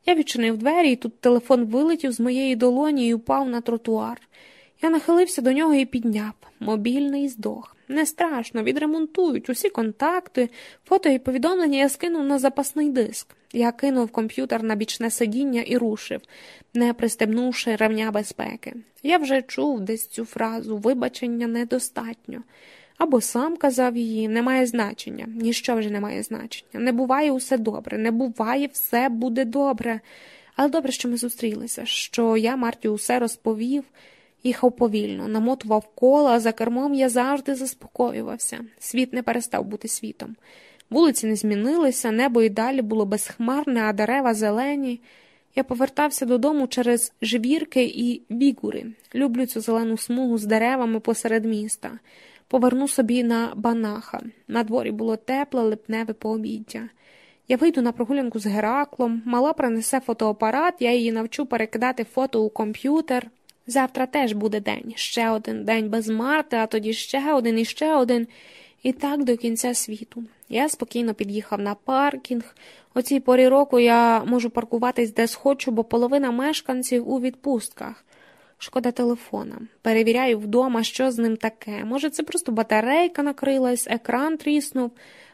Speaker 1: Я відчинив двері, і тут телефон вилетів з моєї долоні і упав на тротуар. Я нахилився до нього і підняв. Мобільний здох. Не страшно, відремонтують усі контакти, фото і повідомлення я скинув на запасний диск. Я кинув комп'ютер на бічне сидіння і рушив, не пристебнувши ревня безпеки. Я вже чув десь цю фразу вибачення недостатньо. Або сам казав її, немає значення, ніщо вже не має значення. Не буває усе добре, не буває, все буде добре. Але добре, що ми зустрілися, що я Марті усе розповів. Їхав повільно, намотував кола, за кермом я завжди заспокоювався. Світ не перестав бути світом. Вулиці не змінилися, небо і далі було безхмарне, а дерева зелені. Я повертався додому через живірки і вігури. Люблю цю зелену смугу з деревами посеред міста. Поверну собі на банаха. На дворі було тепле, липневе пообіддя. Я вийду на прогулянку з Гераклом, мала принесе фотоапарат, я її навчу перекидати фото у комп'ютер. Завтра теж буде день, ще один день без Марти, а тоді ще один і ще один, і так до кінця світу. Я спокійно під'їхав на паркінг. О цій порі року я можу паркуватись де схочу, бо половина мешканців у відпустках. Шкода телефона. Перевіряю вдома, що з ним таке. Може, це просто батарейка накрилась, екран тріснув,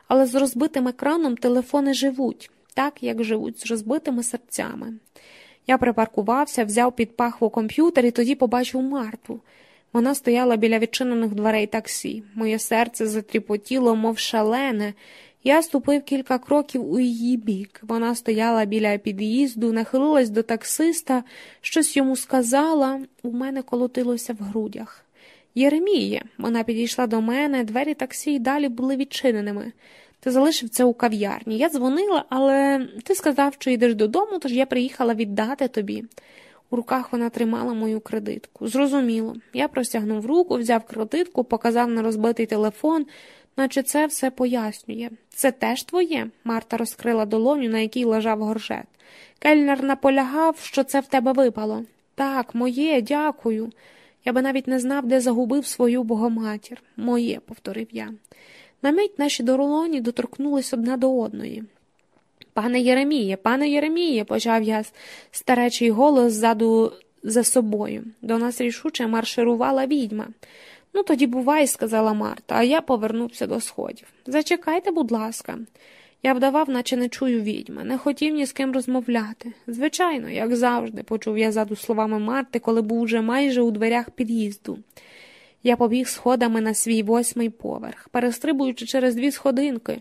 Speaker 1: але з розбитим екраном телефони живуть, так як живуть з розбитими серцями. Я припаркувався, взяв під пахву комп'ютер і тоді побачив Марту. Вона стояла біля відчинених дверей таксі. Моє серце затріпотіло, мов шалене. Я ступив кілька кроків у її бік. Вона стояла біля під'їзду, нахилилась до таксиста, щось йому сказала, у мене колотилося в грудях. Єреміє, вона підійшла до мене, двері таксі й далі були відчиненими. Ти залишив це у кав'ярні. Я дзвонила, але ти сказав, що йдеш додому, тож я приїхала віддати тобі. У руках вона тримала мою кредитку. Зрозуміло. Я простягнув руку, взяв кредитку, показав на розбитий телефон, наче це все пояснює. Це теж твоє? Марта розкрила долоню, на якій лежав горжет. Кельнер наполягав, що це в тебе випало. Так, моє, дякую. Я би навіть не знав, де загубив свою богоматір. Моє, повторив я. На мить наші долоні доторкнулись одна до одної. Пане Єреміє, пане Єреміє, почав я старечий голос ззаду за собою. До нас рішуче марширувала відьма. Ну, тоді бувай, сказала Марта, а я повернувся до сходів. Зачекайте, будь ласка. Я вдавав, наче не чую відьма, не хотів ні з ким розмовляти. Звичайно, як завжди, почув я заду словами Марти, коли був уже майже у дверях під'їзду. Я побіг сходами на свій восьмий поверх, перестрибуючи через дві сходинки.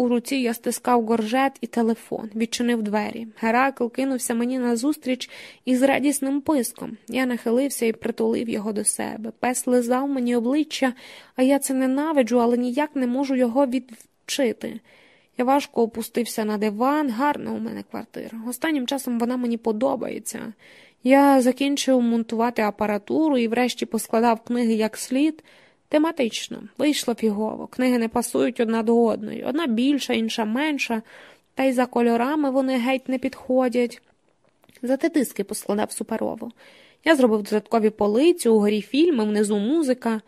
Speaker 1: У руці я стискав горжет і телефон, відчинив двері. Геракл кинувся мені назустріч із радісним писком. Я нахилився і притулив його до себе. Пес лизав мені обличчя, а я це ненавиджу, але ніяк не можу його відвчити. Я важко опустився на диван, гарна у мене квартира. Останнім часом вона мені подобається. Я закінчив монтувати апаратуру і врешті поскладав книги як слід. Тематично, вийшло фігово. Книги не пасують одна до одної. Одна більша, інша менша, та й за кольорами вони геть не підходять. Зате диски поскладав суперово. Я зробив додаткові полиці, угорі фільми, внизу музика.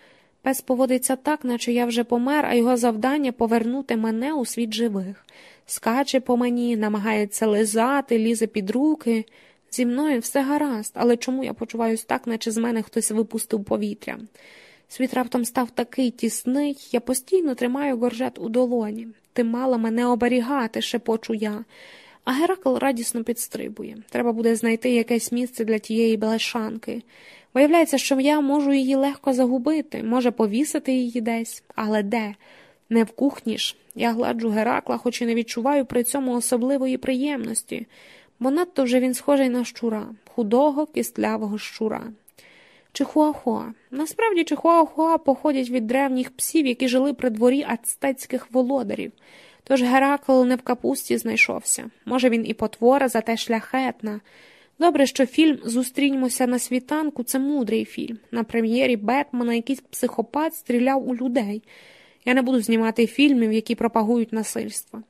Speaker 1: Пес поводиться так, наче я вже помер, а його завдання повернути мене у світ живих. Скаче по мені, намагається лизати, лізе під руки. Зі мною все гаразд, але чому я почуваюся так, наче з мене хтось випустив повітря? Світ раптом став такий тісний, я постійно тримаю горжет у долоні. Ти мала мене оберігати, шепочу я. А Геракл радісно підстрибує. Треба буде знайти якесь місце для тієї белешанки. Виявляється, що я можу її легко загубити, може повісити її десь, але де? Не в кухні ж. Я гладжу Геракла, хоч і не відчуваю при цьому особливої приємності, бо надто вже він схожий на щура, худого, кістлявого щура. Чихуахуа. Насправді Чихуахуа походять від древніх псів, які жили при дворі ацтецьких володарів. Тож Геракл не в капусті знайшовся. Може, він і потвора, зате шляхетна. Добре, що фільм Зустріньмося на світанку це мудрий фільм. На прем'єрі Бетмена якийсь психопат стріляв у людей. Я не буду знімати фільмів, які пропагують насильство.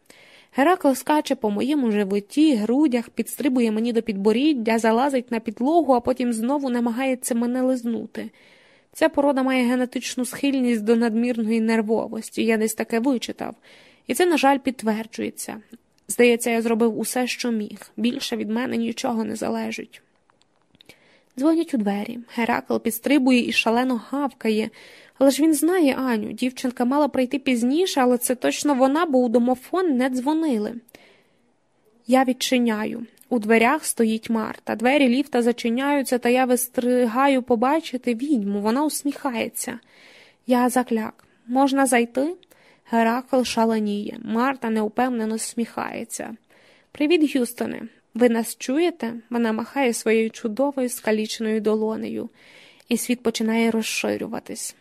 Speaker 1: Геракл скаче по моєму животі, грудях, підстрибує мені до підборіддя, залазить на підлогу, а потім знову намагається мене лизнути. Ця порода має генетичну схильність до надмірної нервовості, я десь таке вичитав, і це, на жаль, підтверджується. Здається, я зробив усе, що міг. Більше від мене нічого не залежить. Дзвонять у двері. Геракл підстрибує і шалено гавкає. Але ж він знає Аню. Дівчинка мала прийти пізніше, але це точно вона, бо у домофон не дзвонили. Я відчиняю. У дверях стоїть Марта. Двері ліфта зачиняються, та я вистригаю побачити відьму. Вона усміхається. Я закляк. Можна зайти? Геракл шаленіє. Марта неупевнено сміхається. Привіт, Гюстоне. Ви нас чуєте? Вона махає своєю чудовою скаліченою долонею, і світ починає розширюватись.